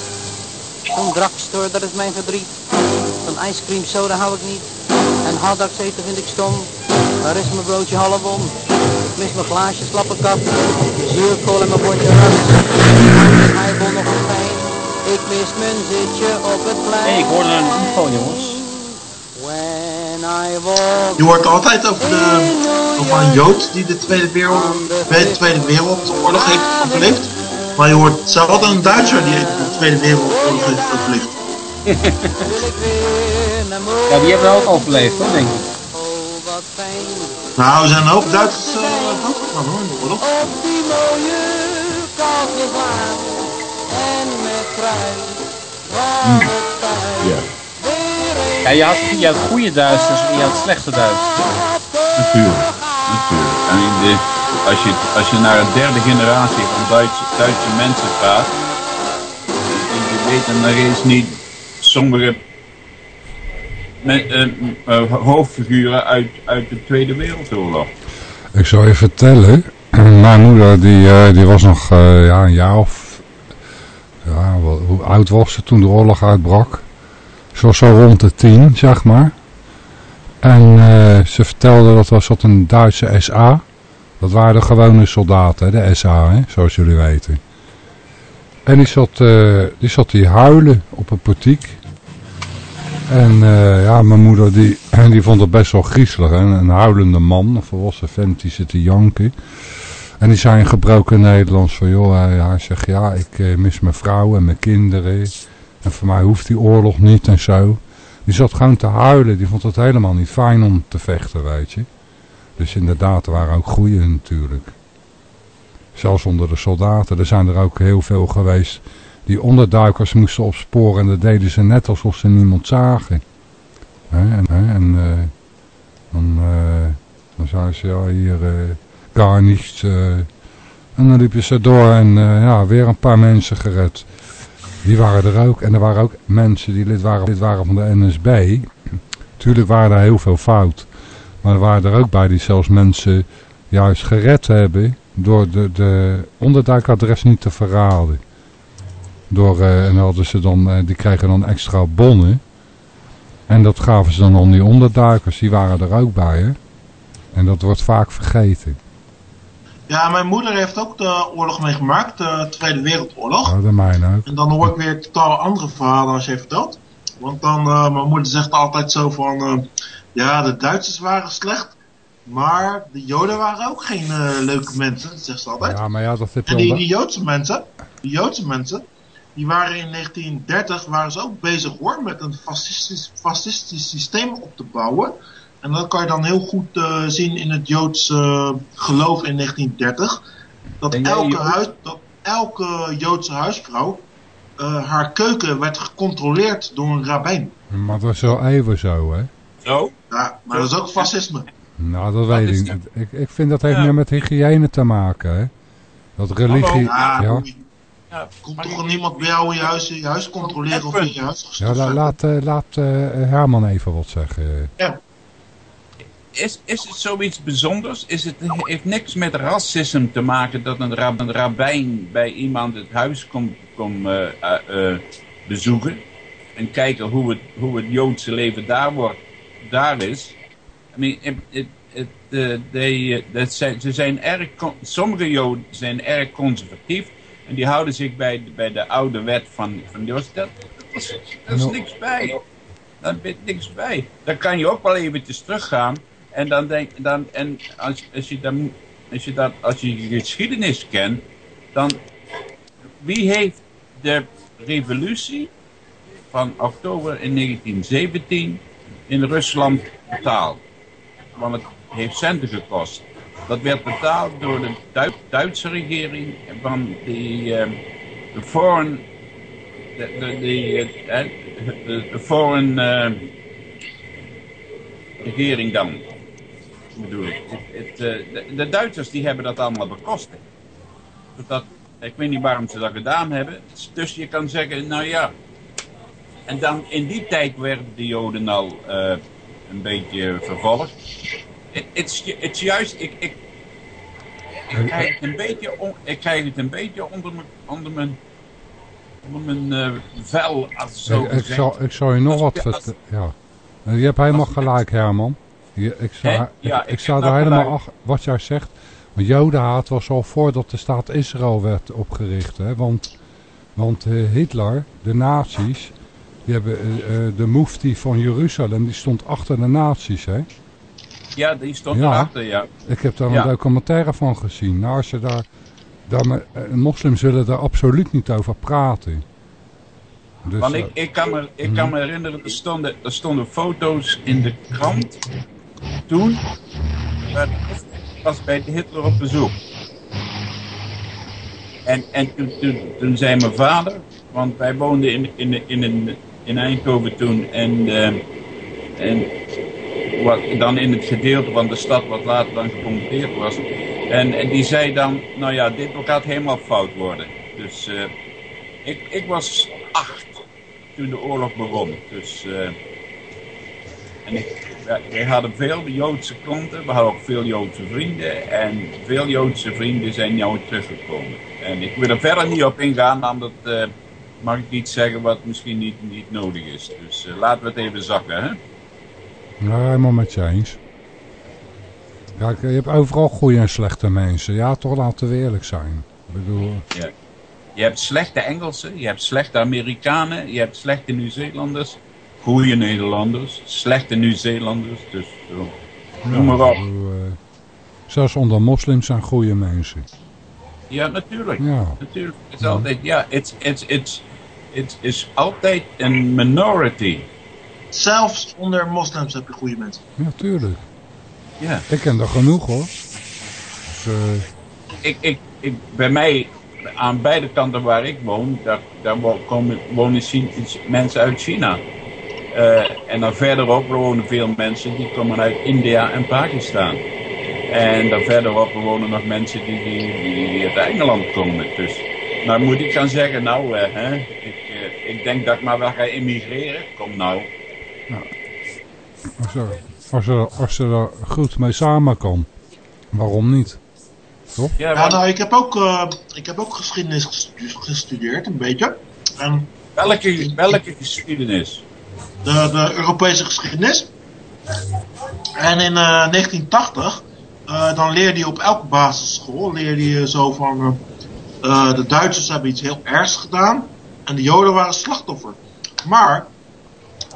Zo'n drugstore, dat is mijn verdriet. Van ijscream soda hou ik niet. En hotdogs eten vind ik stom. Waar is mijn broodje half? Ik mis mijn glaasje slappe kap. Zuurkool en mijn bordje ras. Heibel nog een fijn. Ik mis mijn zitje op het plein. Hey, ik hoorde een iPhone, jongens. Je hoort altijd over, de, over een Jood die de Tweede, Wereld, de Tweede Wereldoorlog heeft overleefd. Maar je hoort zelden een Duitser die de Tweede Wereldoorlog heeft overleefd. Ja, die hebben we ook overleefd, hoor, denk ik. Oh, wat fijn. Nou, er zijn een hoop Duitsers uh, doodgegaan hoor in de oorlog. Op die mooie kalfjeslaan. En met kruid van het spuit. Ja. Je had, je had goede Duitsers en je had slechte Duitsers. Natuurlijk. Natuurlijk. En in de, als, je, als je naar een derde generatie van Duitse, Duitse mensen praat, en je weet dan er eens niet sommige me- eh, eh, hoofdfiguren uit, uit de Tweede Wereldoorlog. Ik zal je vertellen. Mijn moeder die, eh, die was nog eh, ja, een jaar of... Ja, wel- hoe oud was ze toen de oorlog uitbrak? Ze was zo rond de tien, zeg maar. En eh, ze vertelde dat was dat een Duitse SA. Dat waren de gewone soldaten, de SA, hè, zoals jullie weten. En die zat, eh, die zat die huilen op een portiek. En eh, ja, mijn moeder die, die vond het best wel griezelig. Hè? Een huilende man, een volwassen vent, die zit te janken. En die zei in gebroken Nederlands van, joh, hij, hij zegt, ja, ik mis mijn vrouw en mijn kinderen. En voor mij hoeft die oorlog niet en zo. Die zat gewoon te huilen. Die vond het helemaal niet fijn om te vechten, weet je. Dus inderdaad, er waren ook goeie natuurlijk. Zelfs onder de soldaten. Er zijn er ook heel veel geweest die onderduikers moesten opsporen. En dat deden ze net alsof ze niemand zagen. En en eh, dan, dan zeiden ze, ja, hier, eh gar niets. en dan liepen ze door en ja, weer een paar mensen gered. Die waren er ook. En er waren ook mensen die lid waren, lid waren van de NSB. Tuurlijk waren er heel veel fout. Maar er waren er ook bij die zelfs mensen juist gered hebben door de, de onderduikadres niet te verraden. Door, eh, en hadden ze dan, eh, die kregen dan extra bonnen. En dat gaven ze dan aan die onderduikers, die waren er ook bij. Hè? En dat wordt vaak vergeten. Ja, mijn moeder heeft ook de oorlog meegemaakt, de Tweede Wereldoorlog. Oh, de mijne ook. En dan hoor ik weer totaal andere verhalen als je vertelt. Want dan, eh, mijn moeder zegt altijd zo van, eh, ja, de Duitsers waren slecht, maar de Joden waren ook geen eh, leuke mensen, dat zegt ze altijd. Ja, maar ja, dat heb je En die Joodse mensen, die Joodse mensen, die waren in 1930 waren ze ook bezig hoor, met een fascistisch, fascistisch systeem op te bouwen. En dat kan je dan heel goed eh, zien in het Joods eh, geloof in 1930. Dat elke, huis, dat elke Joodse huisvrouw eh, haar keuken werd gecontroleerd door een rabbijn. Maar dat is wel even zo, hè. Zo? Ja, maar dat is ook fascisme. Nou, dat weet ik niet. Ik, ik vind dat heeft Ja. meer met hygiëne te maken, hè. Dat religie... Ja, Ja, Ja, komt toch niemand bij jou in je huis, in je huis controleren of in je huis ja la- laat, laat Herman even wat zeggen. Is, is het zoiets bijzonders? Is het heeft niks met racisme te maken dat een, rab, een rabbijn bij iemand het huis komt kom, eh, eh, eh, bezoeken en kijken hoe het, hoe het Joodse leven daar wordt, daar is. I mean, it, it, it, they, dat zijn, ze zijn erg, sommige Joden zijn erg conservatief en die houden zich bij, de- bij de oude wet van, van Joods. Dat, dat is, dat is niks bij. Daar zit niks bij. Dan kan je ook wel eventjes teruggaan. En dan denk dan, en als, als je dan, als je dat, als je geschiedenis kent, dan wie heeft de revolutie van oktober in 1917 in Rusland betaald? Want het heeft centen gekost. Dat werd betaald door de Du- Duitse regering van die eh, de foreign de, de, eh, de, foreign eh, regering dan. Bedoel ik. Het, het, eh, de, de Duitsers die hebben dat allemaal bekostigd. Dat, ik weet niet waarom ze dat gedaan hebben. Dus je kan zeggen, nou ja. En dan in die tijd werden de Joden al eh, een beetje vervolgd. Het is juist, ik, ik, ik, krijg het een beetje, on- ik krijg het een beetje onder mijn, onder mijn, onder mijn eh, vel, als zo Ik, ik, zal, ik zal je nog wat Als- vertellen. Ja. Je hebt helemaal gelijk, Herman. Je, ik sta, ik, Ja, ik sta er helemaal achter wat jij zegt. Maar Jodenhaat was al voordat de staat Israël werd opgericht. Hè? Want, want eh, Hitler, de nazi's, die hebben eh, eh, de mufti van Jeruzalem, die stond achter de nazi's. Hè? Ja, die stond Ja. erachter, ja. Ik heb daar Ja. een documentaire van gezien. Nou, als je daar, daar eh, moslims willen daar absoluut niet over praten. Dus, Want ik, ik, kan me, ik kan me herinneren, er stonden, er stonden foto's in de krant. Toen was bij Hitler op bezoek. En, en toen, toen, toen zei mijn vader, want wij woonden in, in, in, in, in Eindhoven toen. En, eh, en wat, dan in het gedeelte van de stad wat later dan geconfronteerd was. En, en die zei dan, nou ja, dit gaat helemaal fout worden. Dus eh, ik, ik was acht toen de oorlog begon. Dus, eh, en wij, wij hadden veel Joodse klanten, we hadden ook veel Joodse vrienden. En veel Joodse vrienden zijn nooit teruggekomen. En ik wil er verder niet op ingaan, omdat eh, mag ik iets zeggen wat misschien niet, niet nodig is. Dus eh, laten we het even zakken, hè? Ja, helemaal met je eens. Kijk, je hebt overal goede en slechte mensen. Ja, toch laten we eerlijk zijn. Ik bedoel, Ja. Je hebt slechte Engelsen, je hebt slechte Amerikanen, je hebt slechte Nieuw-Zeelanders, goede Nederlanders, slechte Nieuw-Zeelanders. Dus. Noem maar op. eh, zelfs onder moslims zijn goede mensen. Ja, natuurlijk. Ja. Natuurlijk. Het is altijd, ja, it's, it's, it's, it is altijd een minority. zelfs onder moslims heb je goede mensen. Ja, tuurlijk. Ja. Ik ken er genoeg hoor. Dus, eh, Ik, ik, ik, bij mij, aan beide kanten waar ik woon, daar, daar wonen Chi- mensen uit China. Eh, en dan verderop wonen veel mensen die komen uit India en Pakistan. En dan verderop wonen nog mensen die, die, die uit Engeland komen. Dus, nou moet ik gaan zeggen, nou, eh, hè, ik, eh, ik denk dat ik maar wel ga emigreren. Kom nou. als, er, als, er, als er er goed mee samen kan, waarom niet? Ja, Ja, nou, ik heb ook, eh, ik heb ook geschiedenis gestu- gestudeerd, een beetje. En welke, welke geschiedenis? De, de Europese geschiedenis. En in eh, 1980, eh, dan leerde je op elke basisschool, leerde je zo van, eh, eh, de Duitsers hebben iets heel ergs gedaan en de Joden waren slachtoffer. Maar,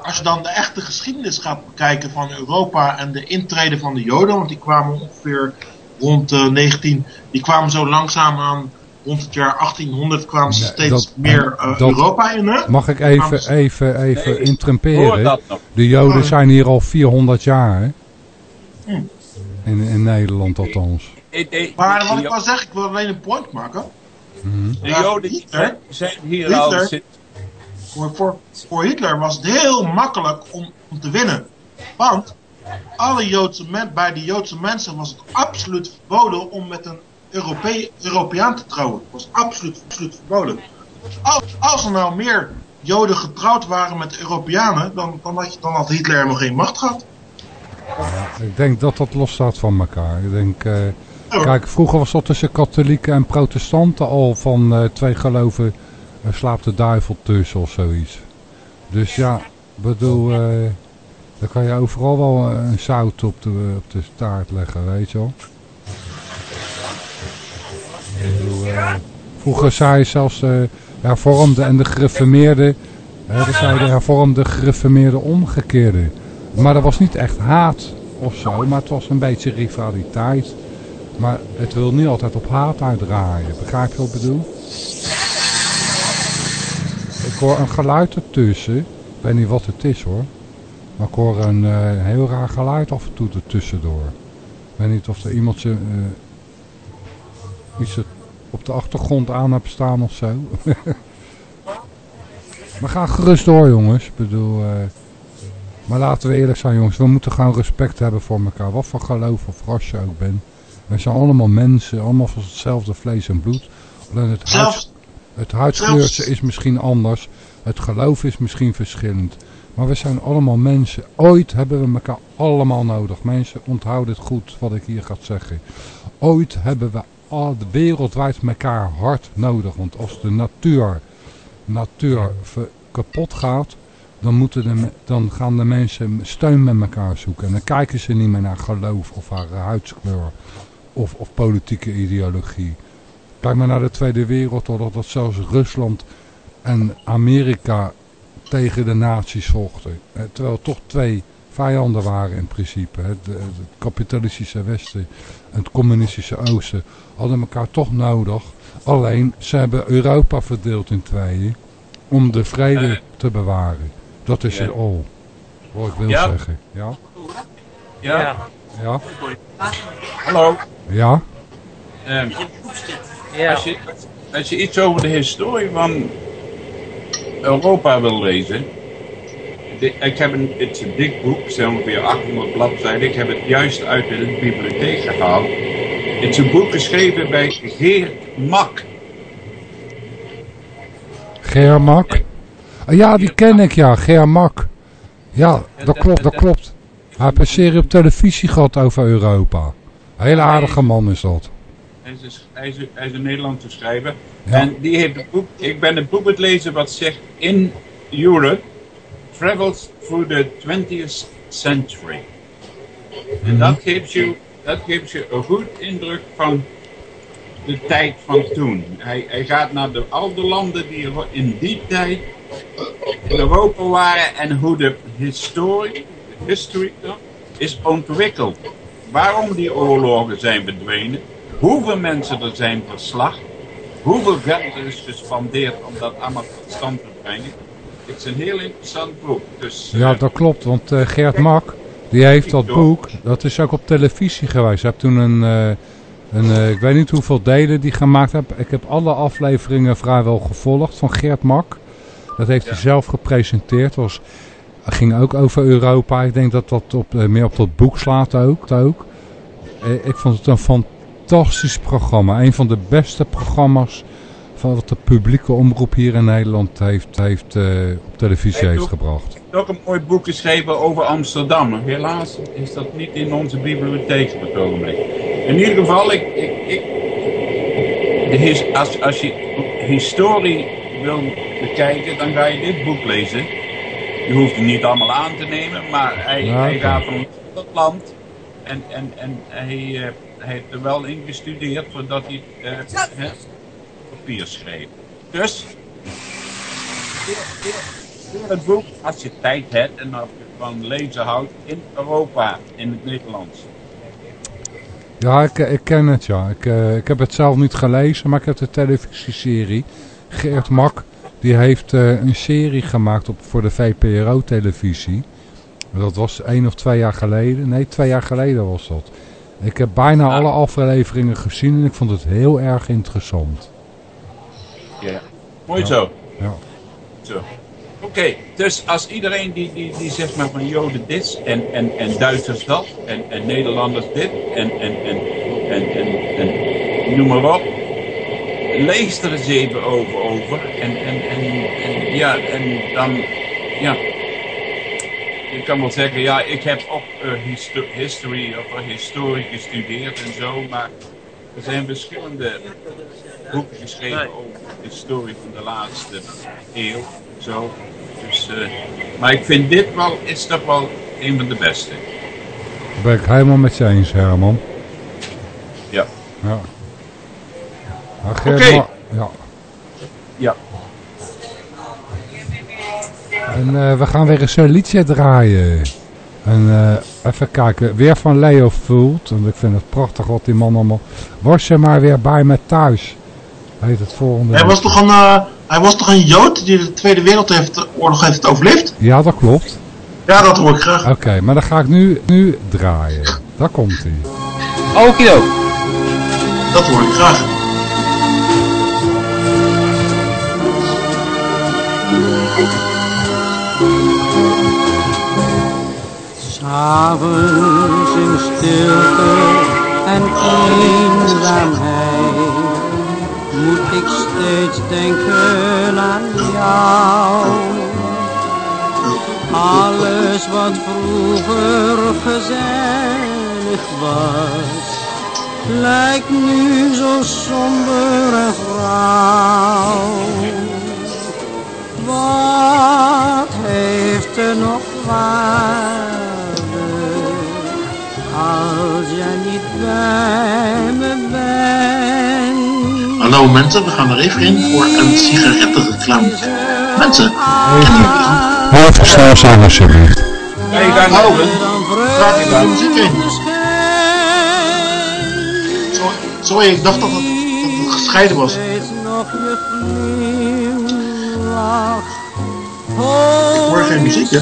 als je dan de echte geschiedenis gaat bekijken van Europa en de intrede van de Joden, want die kwamen ongeveer rond eh, 19, die kwamen zo langzaam aan, rond het jaar 1800 kwamen ze steeds dat- meer eh, dat- Europa in, hè? Mag ik even, even, even Nee, intremperen? De Joden Oh. zijn hier al 400 jaar, hè? Hm. In, in Nederland althans. Ik- ik- Maar wat ik wil zeggen, ik wil alleen een point maken. Mhm. De Joden Hitler- zijn, hier Hitler- al sinds Voor, voor, voor Hitler was het heel makkelijk om, om te winnen. Want alle Joodse men, bij de Joodse mensen was het absoluut verboden om met een Europe Europeaan te trouwen. Was absoluut, absoluut verboden. Als, als er nou meer Joden getrouwd waren met Europeanen, dan, dan, had, je, dan had Hitler helemaal geen macht gehad. Ik denk dat dat losstaat van elkaar. Ik denk, eh, Ja, kijk, vroeger was dat tussen katholieken en protestanten al van eh, twee geloven eh, slaapt de duivel tussen of zoiets. Dus ja, bedoel, dan kan je overal wel een zout op de, op de taart leggen, weet je wel. Eh, vroeger zei je zelfs de hervormde en de gereformeerde, hè, zei de hervormde gereformeerde omgekeerde. Maar dat was niet echt haat of zo, maar het was een beetje rivaliteit. Maar het wil niet altijd op haat uitdraaien. Begrijp je wat ik bedoel? Ik hoor een geluid ertussen. Ik weet niet wat het is hoor. Maar ik hoor een eh, heel raar geluid af en toe ertussendoor. Ik weet niet of er iemand eh, iets op de achtergrond aan hebt staan of zo. maar ga gerust door jongens. Ik bedoel... eh, maar laten we eerlijk zijn jongens, we moeten gewoon respect hebben voor elkaar. Wat voor geloof of ras je ook bent. We zijn allemaal mensen, allemaal van hetzelfde vlees en bloed. Alleen het, zelfs, het huidskleurtje is misschien anders. Het geloof is misschien verschillend. Maar we zijn allemaal mensen. Ooit hebben we elkaar allemaal nodig. Mensen, onthoud het goed wat ik hier ga zeggen. Ooit hebben we al, wereldwijd elkaar hard nodig. Want als de natuur, natuur kapot gaat, dan, moeten de, dan gaan de mensen steun met elkaar zoeken. En dan kijken ze niet meer naar geloof of haar huidskleur of, of politieke ideologie. Kijk maar naar de Tweede Wereldoorlog, dat zelfs Rusland en Amerika tegen de nazi's vochten. Eh, Terwijl het toch twee vijanden waren in principe. De- Het kapitalistische Westen en het communistische Oosten hadden elkaar toch nodig. Alleen, ze hebben Europa verdeeld in tweeën om de vrede Eh. te bewaren. Dat is het al. Wat ik wil Ja. zeggen. Ja? Ja, Ja. Ja? hallo. Ja? Ehm, Ja. als, je, als je iets over de historie van Europa wil lezen. Ik heb een, het is een dik boek, zijn ongeveer 800 bladzijden. Ik heb het juist uit de bibliotheek gehaald. Het is een boek geschreven bij Geert Mak. Germak? Ah, ja, die ken ik, ja. Germak. Ja, dat klopt, dat klopt. Hij heeft een serie op televisie gehad over Europa. Hele aardige man is dat. Hij is, een- hij is, een- hij is een Nederlandse schrijver. Ja. En die heeft een boek, ik ben het boek het lezen wat zegt In Europe Travels Through the 20th Century. En dat geeft, je, een goed indruk van de tijd van toen. Hij, hij gaat naar de, al de landen die in die tijd in Europa waren en hoe de historie, history is ontwikkeld. Waarom die oorlogen zijn verdwenen, hoeveel mensen er zijn verslacht, hoeveel geld er is gespandeerd om dat allemaal tot stand te brengen. Het is een heel interessant boek. Dus, Ja, eh, dat klopt, want eh, Gert Mak, die heeft dat boek, dat is ook op televisie geweest. Hij heeft toen een, eh, een ik weet niet hoeveel delen die gemaakt heeft. Ik heb alle afleveringen vrijwel gevolgd van Gert Mak. Dat heeft hij zelf gepresenteerd. Was, ging ook over Europa. Ik denk dat dat op, meer op dat boek slaat ook. ook. Ik vond het een fantastisch programma. Een van de beste programma's van wat de publieke omroep hier in Nederland heeft, heeft eh, op televisie Hij heeft gebracht. heeft ook een mooi boek geschreven over Amsterdam. Helaas is dat niet in onze bibliotheek op het ogenblik. In ieder geval, ik, ik, ik, de his- als, als je historie wil bekijken, dan ga je dit boek lezen. Je hoeft het niet allemaal aan te nemen, maar hij, Ja, hij gaat van het land. En, en, en hij, eh, hij heeft er wel in gestudeerd voordat hij eh, hè, papier schreef. Dus, Leer het boek als je tijd hebt en als je van lezen houdt in Europa, in het Nederlands. Ja, ik, ik ken het ja. Ik, eh, ik heb het zelf niet gelezen, maar ik heb de televisieserie. Geert Mak, die heeft eh, een serie gemaakt op, voor de VPRO-televisie. Dat was één of twee jaar geleden. Nee, twee jaar geleden was dat. Ik heb bijna alle afleveringen gezien en ik vond het heel erg interessant. Ja. Mooi Ja. zo. Ja. zo. Oké, dus als iedereen die, die, die zegt maar van Joden dit en, en, en Duitsers dat en, en Nederlanders dit en, en, en, en, en, en noem maar op. Lees er eens even over. over en, en, en, en, ja, en dan, ja. Je kan wel zeggen, ja, ik heb ook eh, histo- history of eh, historie gestudeerd en zo, maar er zijn verschillende boeken geschreven over de historie van de laatste eeuw. Zo. Dus, eh, maar ik vind dit wel, is toch wel een van de beste. Dat ben ik helemaal met je eens, Herman. Ja. Ja. Oké. Ja. Ja. En eh, we gaan weer eens een liedje draaien. En eh, even kijken, weer van Leo Vult. En ik vind het prachtig wat die man allemaal... Was je maar weer bij me thuis. Heet het volgende. Hij was, toch een, eh, hij was toch een Jood die de Tweede Wereldoorlog heeft overleefd? Ja, dat klopt. Ja, dat hoor ik graag. Oké, maar dan ga ik nu, nu draaien. Daar komt hij. Okido. Dat hoor ik graag. S'avonds in stilte en eenzaamheid moet ik steeds denken aan jou. Alles wat vroeger gezellig was, lijkt nu zo somber en grauw. Wat heeft er nog waarde als jij niet bij me bent? Hallo mensen, we gaan er even in voor een sigarettenreclame. Mensen, kennen jullie die? Heel snel zijn alsjeblieft. Hey, gaan houden. Je daar muziek in? Sorry, sorry, ik dacht dat het, dat het gescheiden was. Glimlach. hoor geen muziek, hè?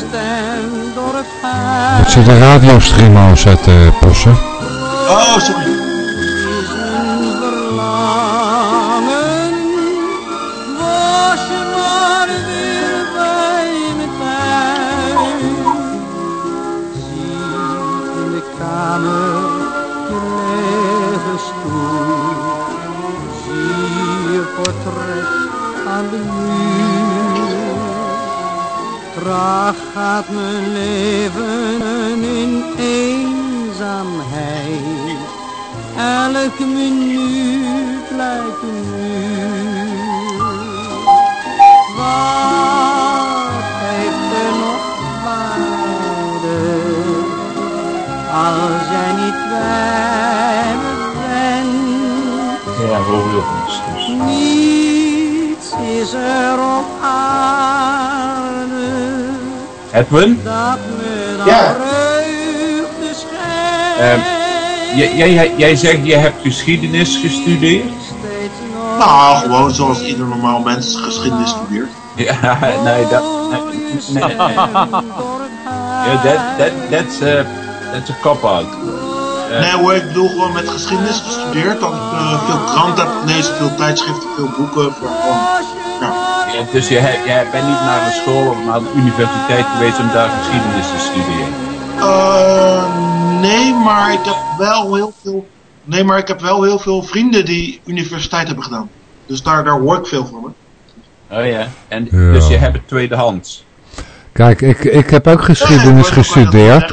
Dat ze de radiostream aanzetten, Possen. Oh, sorry. Muur. Traag gaat mijn leven in eenzaamheid. Elke minuut lijkt een uur. Wat heeft er nog waarde als jij niet bij me bent? Ja, hoor je Niets is er op aarde Edwin, dat me dan Ja. Ehm, jij, jij, jij zegt je hebt geschiedenis gestudeerd. Nou, gewoon zoals ieder normaal mens geschiedenis studeert. Ja, nee, dat, nee. Ja, that's, a, that's a cop-out. Eh, Nee hoor, ik bedoel gewoon met geschiedenis gestudeerd. Dat ik eh, veel kranten heb gelezen, veel tijdschriften, veel boeken. Voor, dus jij bent niet naar de school of naar de universiteit geweest om daar geschiedenis te studeren. Eh, nee, maar ik heb wel heel veel. Nee, maar ik heb wel heel veel vrienden die universiteit hebben gedaan. Dus daar, daar hoor ik veel van. Hè. Oh ja. En, Ja. Dus je hebt het tweedehands. Kijk, ik, ik heb ook geschiedenis gestudeerd.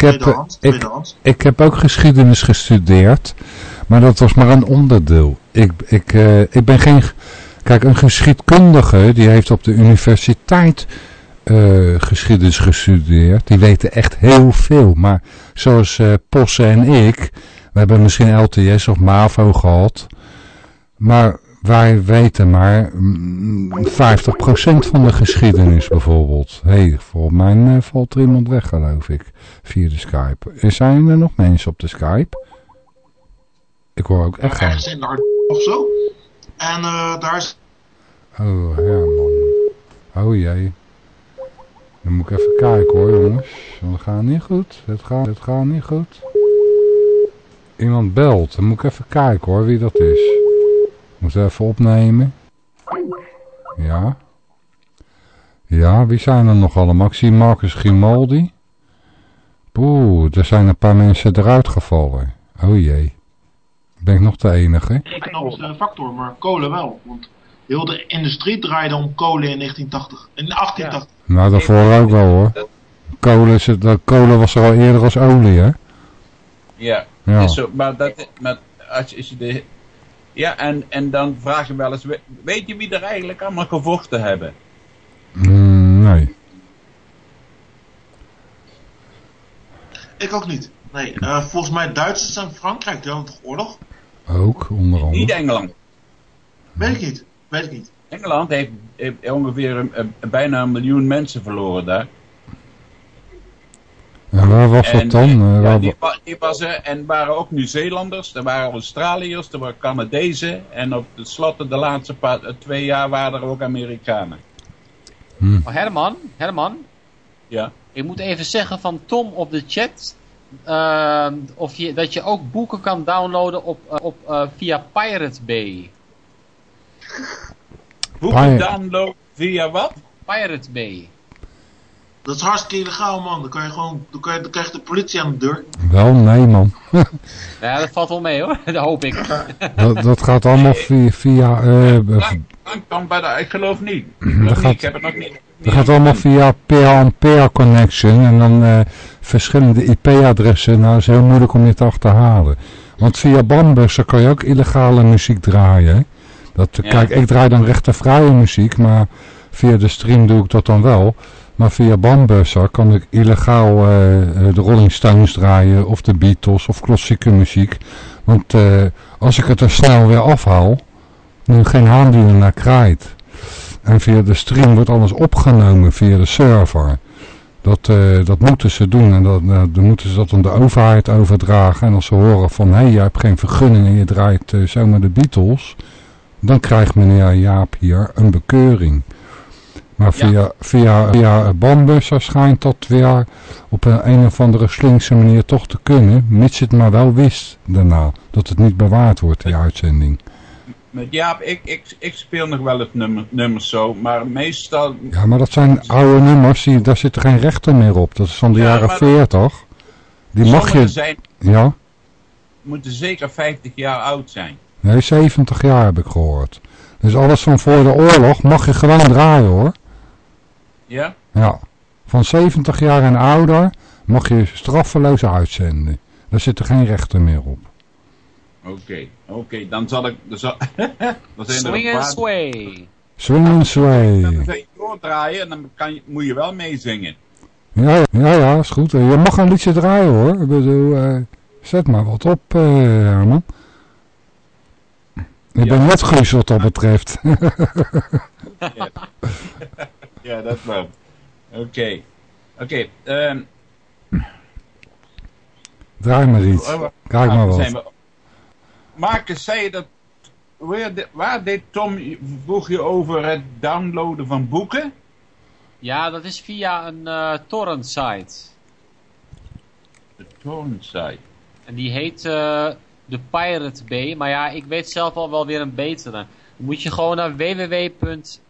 heb, ik heb ook geschiedenis gestudeerd. Maar dat was maar een onderdeel. Ik, ik, eh, ik ben geen... Kijk, een geschiedkundige die heeft op de universiteit eh, geschiedenis gestudeerd. Die weten echt heel veel. Maar zoals eh Posse en ik, we hebben misschien LTS of MAVO gehad. Maar wij weten maar mm, 50% van de geschiedenis bijvoorbeeld. Hé, hey, volgens mij eh, valt er iemand weg geloof ik. Via de Skype. Er Zijn er nog mensen op de Skype? Ik hoor ook echt geen. of zo. En eh, daar is. Oh, Herman. Oh jee. Dan moet ik even kijken hoor jongens. Het gaat niet goed. Het gaat, het gaat niet goed. Iemand belt. Dan moet ik even kijken hoor wie dat is. Moet even opnemen. Ja. Ja, wie zijn er nog allemaal? Ik zie Marcus Grimaldi. Poeh, er zijn een paar mensen eruit gevallen. Oh jee. Ben ik nog de enige? economische factor, maar kolen wel. Want heel de industrie draaide om kolen in 1980. In 1880. Nou, daarvoor ook wel hoor. Kolen, is het, dat- kolen was er al eerder als olie, hè? Ja. Ja. Is zo, maar dat, maar als je de, ja, en, en dan vraag je wel eens, we- weet je wie er eigenlijk allemaal gevochten hebben? Mm, nee. Ik ook niet. Nee, eh, volgens mij Duitsers en Frankrijk, die hadden toch oorlog? Ook, onder Niet andere. Engeland. Weet ik niet. Weet ik niet. Engeland heeft, heeft ongeveer een, een- bijna een miljoen mensen verloren daar. En waar was En, dat dan? ja, waar- die, die was er en waren ook Nieuw-Zeelanders, er waren Australiërs, er waren Canadezen en op de slotte de laatste paar, eh, twee jaar waren er ook Amerikanen. Oh, Herman, Herman, Ja. ik moet even zeggen van Tom op de chat... ehm, of je, dat je ook boeken kan downloaden op, eh, op, eh, via Pirate Bay. Boeken Pir- download via wat? Pirate Bay. Dat is hartstikke illegaal, man. Dan kan je gewoon, dan, kan je, dan krijg je de politie aan de deur. Wel, nee man. Ja, dat valt wel mee hoor, dat hoop ik. dat, dat gaat allemaal via... via eh, dan bij de, ik geloof niet. Ik, geloof Dat niet, gaat- ik heb het nog niet. dat gaat allemaal via peer-on-peer connection. En dan eh, verschillende IP-adressen. Nou, is heel moeilijk om je te achterhalen. Want via Bambus kan je ook illegale muziek draaien. hè. Dat, Ja. Kijk, ik draai dan rechtenvrije muziek, maar via de stream doe ik dat dan wel. Maar via Bambusser kan ik illegaal eh, eh, de Rolling Stones draaien of de Beatles of klassieke muziek. Want eh, als ik het er snel weer afhaal, nu geen er naar kraait. En via de stream wordt alles opgenomen via de server. Dat, eh, dat moeten ze doen en dat, eh, dan moeten ze dat aan de overheid overdragen. En als ze horen van, hé, hey, je hebt geen vergunning en je draait eh, zomaar de Beatles, dan krijgt meneer Jaap hier een bekeuring. Maar Ja. via, via, via Bambusser schijnt dat weer op een, een of andere slinkse manier toch te kunnen, mits het maar wel wist daarna, dat het niet bewaard wordt, die uitzending. Met Jaap, ik, ik, ik speel nog wel het nummer, nummers zo, maar meestal... Ja, maar dat zijn oude nummers, die, daar zit geen rechter meer op. Dat is van de Ja, jaren maar- 40. Die mag je... zijn, Ja? moeten zeker 50 jaar oud zijn. Nee, 70 jaar heb ik gehoord. Dus alles van voor de oorlog mag je gewoon draaien hoor. Ja? Ja. Van 70 jaar en ouder mag je straffeloos uitzenden. Daar zit er geen rechter meer op. Oké, oké, dan zal ik... Dan, zal, dan zijn er Swing een and sway. Swing and Dan sway. ga je doordraaien en dan kan je, moet je wel meezingen. Ja, ja, ja, is goed. Je mag een liedje draaien hoor. Ik bedoel, eh, zet maar wat op, eh, Herman. Ik Ja. ben net Guus wat dat betreft. Ja, dat wel. Oké. Oké, ehm... Draai maar iets. waar- Kijk waar maar wat. Marcus, zei je dat... Waar, de- waar deed Tom... Vroeg je over het downloaden van boeken? Ja, dat is via een eh torrent site. De torrent site. En die heet eh, de Pirate Bay. Maar ja, ik weet zelf al wel weer een betere. Dan moet je gewoon naar www.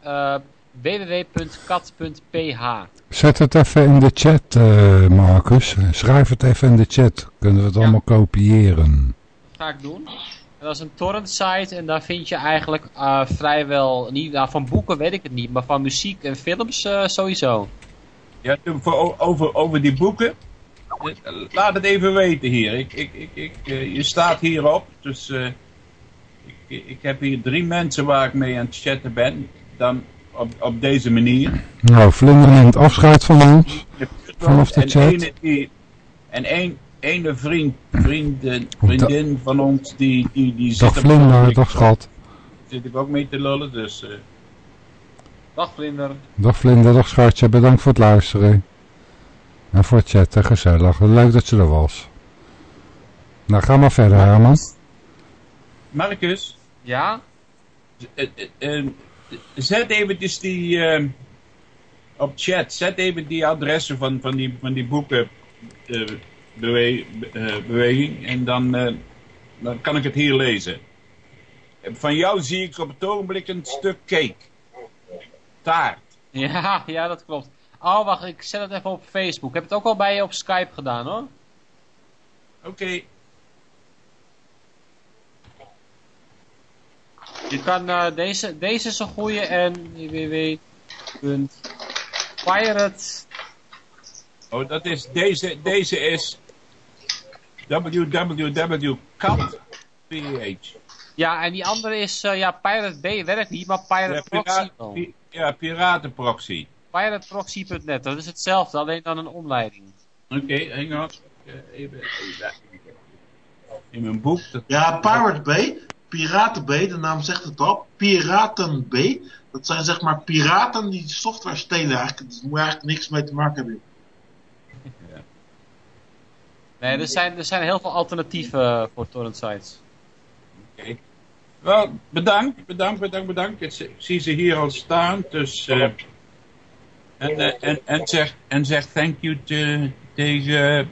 eh, www.kat.ph. Zet het even in de chat, eh, Marcus. Schrijf het even in de chat. Kunnen we het Ja. allemaal kopiëren. ga ik doen. En dat is een torrent site en daar vind je eigenlijk eh, vrijwel, niet, nou, van boeken weet ik het niet, maar van muziek en films eh, sowieso. Ja, voor, over, over die boeken. Laat het even weten hier. Ik, ik, ik, ik, eh, je staat hierop. Dus eh, ik, ik heb hier drie mensen waar ik mee aan het chatten ben. Dan op, op deze manier. Nou, Vlinder neemt afscheid van ons. Vanaf de en chat. Ene die, en één ene vriend, vrienden, vriendin van ons die, die, die zit Dag Vlinder, dag schat. Zit ik ook mee te lullen. Dus eh, Dag Vlinder. Dag Vlinder, dag schatje. Bedankt voor het luisteren. En voor het chatten, gezellig. Leuk dat je er was. Nou, ga maar verder, Herman. Marcus. Ja? Eh, eh, zet eventjes die eh, op chat, zet even die adressen van, van, die, van die boeken eh, bewe- eh, beweging en dan, eh, dan kan ik het hier lezen. Van jou zie ik op het ogenblik een stuk cake. Taart. Ja, ja, dat klopt. Oh, wacht, ik zet het even op Facebook. Ik heb het ook al bij je op Skype gedaan hoor. Oké, Je kan eh, deze, deze is een goede en www.pirate. oh, dat is, deze, deze is www.cat.ph. Ja, en die andere is, eh, ja, Pirate Bay werkt niet, maar Pirate Ja, Proxy wel. pi- ja, piratenproxy. Pirateproxy.net, dat is hetzelfde, alleen dan een omleiding. Oké, hang on. Even, even. In mijn boek. Dat, Ja, Pirate Bay, Piraten Bay, de naam zegt het al. Piraten Bay, dat zijn zeg maar piraten die software stelen eigenlijk. Dus daar moet eigenlijk niks mee te maken hebben. Nee, er zijn, er zijn heel veel alternatieven eh, voor torrent sites. Oké. Wel, bedankt, bedankt, bedankt, bedankt. Ik, zie- ze hier al staan, dus... eh, en, eh, en, en, zeg, en zeg thank you te, tegen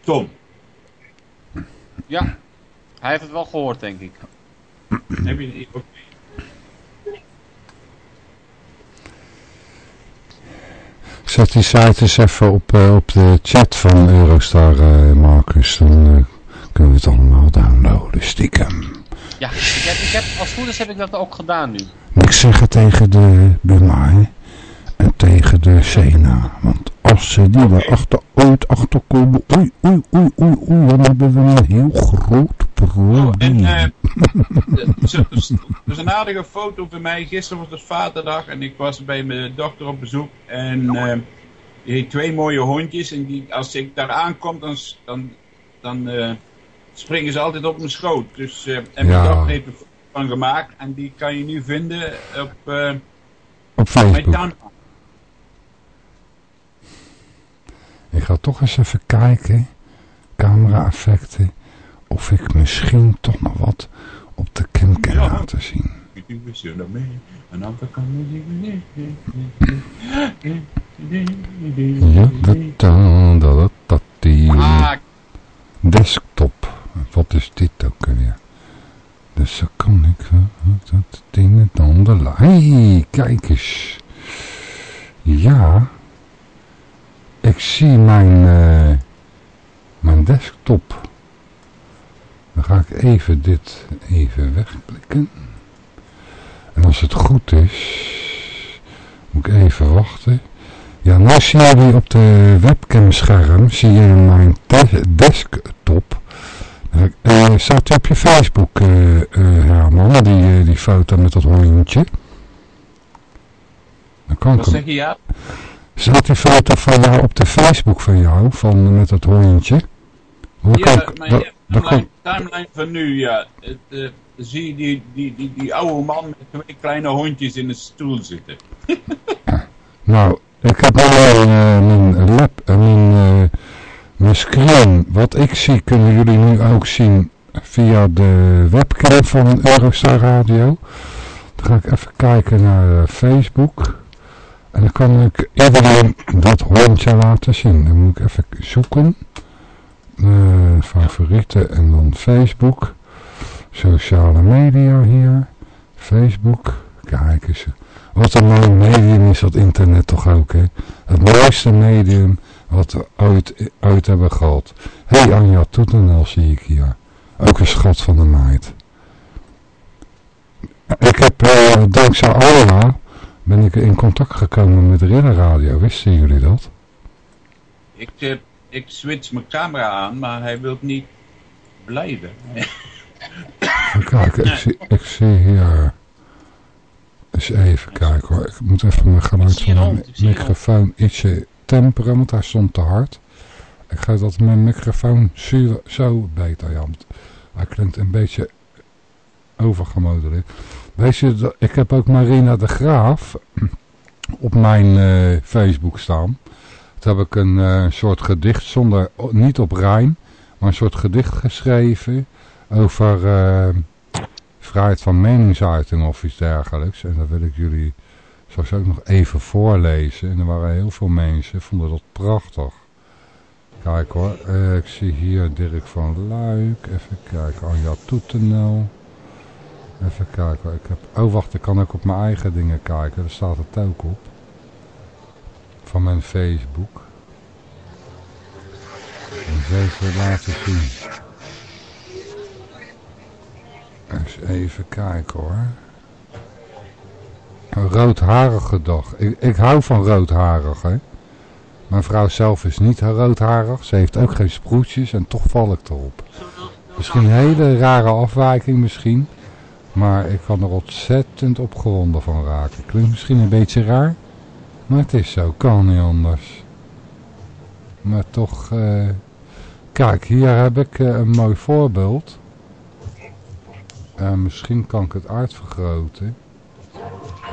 Tom. Ja, hij heeft het wel gehoord, denk ik. Heb je, oké. Zet die site eens even op, eh, op de chat van Eurostar, eh, Marcus. Dan eh, kunnen we het allemaal downloaden, stiekem. Ja, ik heb, ik heb, als goed is heb ik dat ook gedaan nu. Niks zeggen tegen de Buma en tegen de Sena. Want als ze die erachter ooit achterkomen, oei, oei, oei, oei, oei, dan hebben we een heel groot Oh, en probleem. eh, dus, dus, dus een aardige foto van mij. Gisteren was het vaderdag en ik was bij mijn dochter op bezoek. En eh, die heeft twee mooie hondjes. En die, als ik daar aankom, dan, dan, dan eh, springen ze altijd op mijn schoot. Dus, en mijn Ja. dochter heeft er van gemaakt. En die kan je nu vinden op Op mijn Facebook. Ik ga toch eens even kijken, camera effecten, of ik misschien toch nog wat op de cam kan laten zien. Een Ja, Ah, desktop. Wat is dit ook alweer? Dus zo kan ik dat ding het ander... Hé, kijk eens. Ja. Ik zie mijn, eh, mijn desktop. Dan ga ik even dit even wegklikken. En als het goed is, moet ik even wachten. Ja, nou zie je op de webcamscherm, zie je mijn de- desktop. Eh, staat die op je Facebook, eh, eh, Herman, die, die foto met dat hondje? Dan kan ik Wat hem- zeg je ja? Staat die foto van jou op de Facebook van jou, van, met dat hondje? Hoe Ja, ik, mijn dat- dat timeline, kan- timeline van nu, ja. Het, eh, zie je die, die, die, die oude man met twee kleine hondjes in een stoel zitten. Nou, ik heb alleen eh, mijn lab, eh, mijn, eh, mijn screen. Wat ik zie, kunnen jullie nu ook zien via de webcam van Eurostar Radio. Dan ga ik even kijken naar eh, Facebook. En dan kan ik iedereen dat hondje laten zien. Dan moet ik even zoeken. Eh, favorieten en dan Facebook. Sociale media hier. Facebook. Kijk eens. Wat een mooi medium is dat internet toch ook, hè? Het mooiste medium wat we ooit, ooit hebben gehad. Hé hey, Anja Toetenel zie ik hier. Ook een schat van de meid. Ik heb eh, dankzij Alma ben ik in contact gekomen met Ridder Radio. Wisten jullie dat? Ik, eh, ik switch mijn camera aan, maar hij wil niet blijven. Kijken, ik zie, ik zie hier... Eens even kijken hoor. Ik moet even mijn geluid van mijn microfoon ietsje temperen, want hij stond te hard. Ik ga dat mijn microfoon zo, zo beter, ja. want Hij klinkt een beetje overgemodeerd. Weet je, ik heb ook Marina de Graaf op mijn eh, Facebook staan. Toen heb ik een eh, soort gedicht, zonder, niet op rijm, maar een soort gedicht geschreven over eh, vrijheid van meningsuiting of iets dergelijks. En dat wil ik jullie straks ook nog even voorlezen. En er waren heel veel mensen, vonden dat prachtig. Kijk hoor, ik zie hier Dirk van Luik. Even kijken, Anja Toetenel. Even kijken, ik heb... Oh wacht, ik kan ook op mijn eigen dingen kijken. Daar staat het ook op. Van mijn Facebook. En even laten zien. Even kijken hoor. Een roodharige dag. Ik, ik hou van roodharig hè. Mijn vrouw zelf is niet roodharig. Ze heeft ook geen sproetjes en toch val ik erop. Misschien een hele rare afwijking misschien. Maar ik kan er ontzettend opgewonden van raken. Klinkt misschien een beetje raar. Maar het is zo. Kan niet anders. Maar toch... eh, Kijk, hier heb ik eh, een mooi voorbeeld. Eh, misschien kan ik het uitvergroten.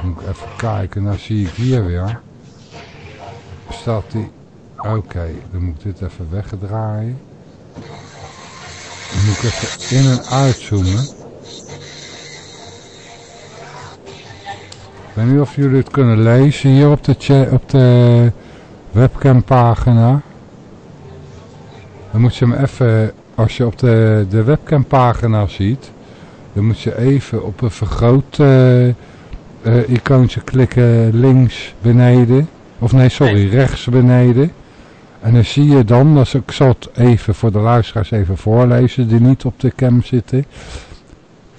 Moet ik even kijken. Nou zie ik hier weer. Staat die... Oké, dan moet ik dit even wegdraaien. Dan moet ik even in en uitzoomen. Ik weet niet of jullie het kunnen lezen hier op de, op de webcampagina. Dan moet je hem even, als je op de, de webcampagina ziet, dan moet je even op een vergroot eh, icoontje klikken links beneden. Of nee, sorry, rechts beneden. En dan zie je dan, als ik zal het even voor de luisteraars even voorlezen, die niet op de cam zitten.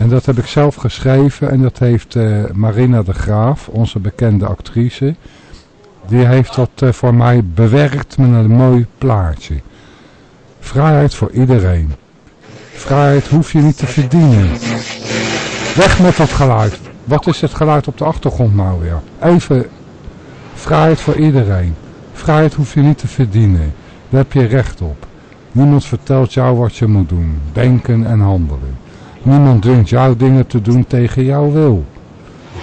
En dat heb ik zelf geschreven en dat heeft eh, Marina de Graaf, onze bekende actrice. Die heeft dat eh, voor mij bewerkt met een mooi plaatje. Vrijheid voor iedereen. Vrijheid hoef je niet te verdienen. Weg met dat geluid. Wat is het geluid op de achtergrond nou weer? Even vrijheid voor iedereen. Vrijheid hoef je niet te verdienen. Daar heb je recht op. Niemand vertelt jou wat je moet doen. Denken en handelen. Niemand dwingt jou dingen te doen tegen jouw wil.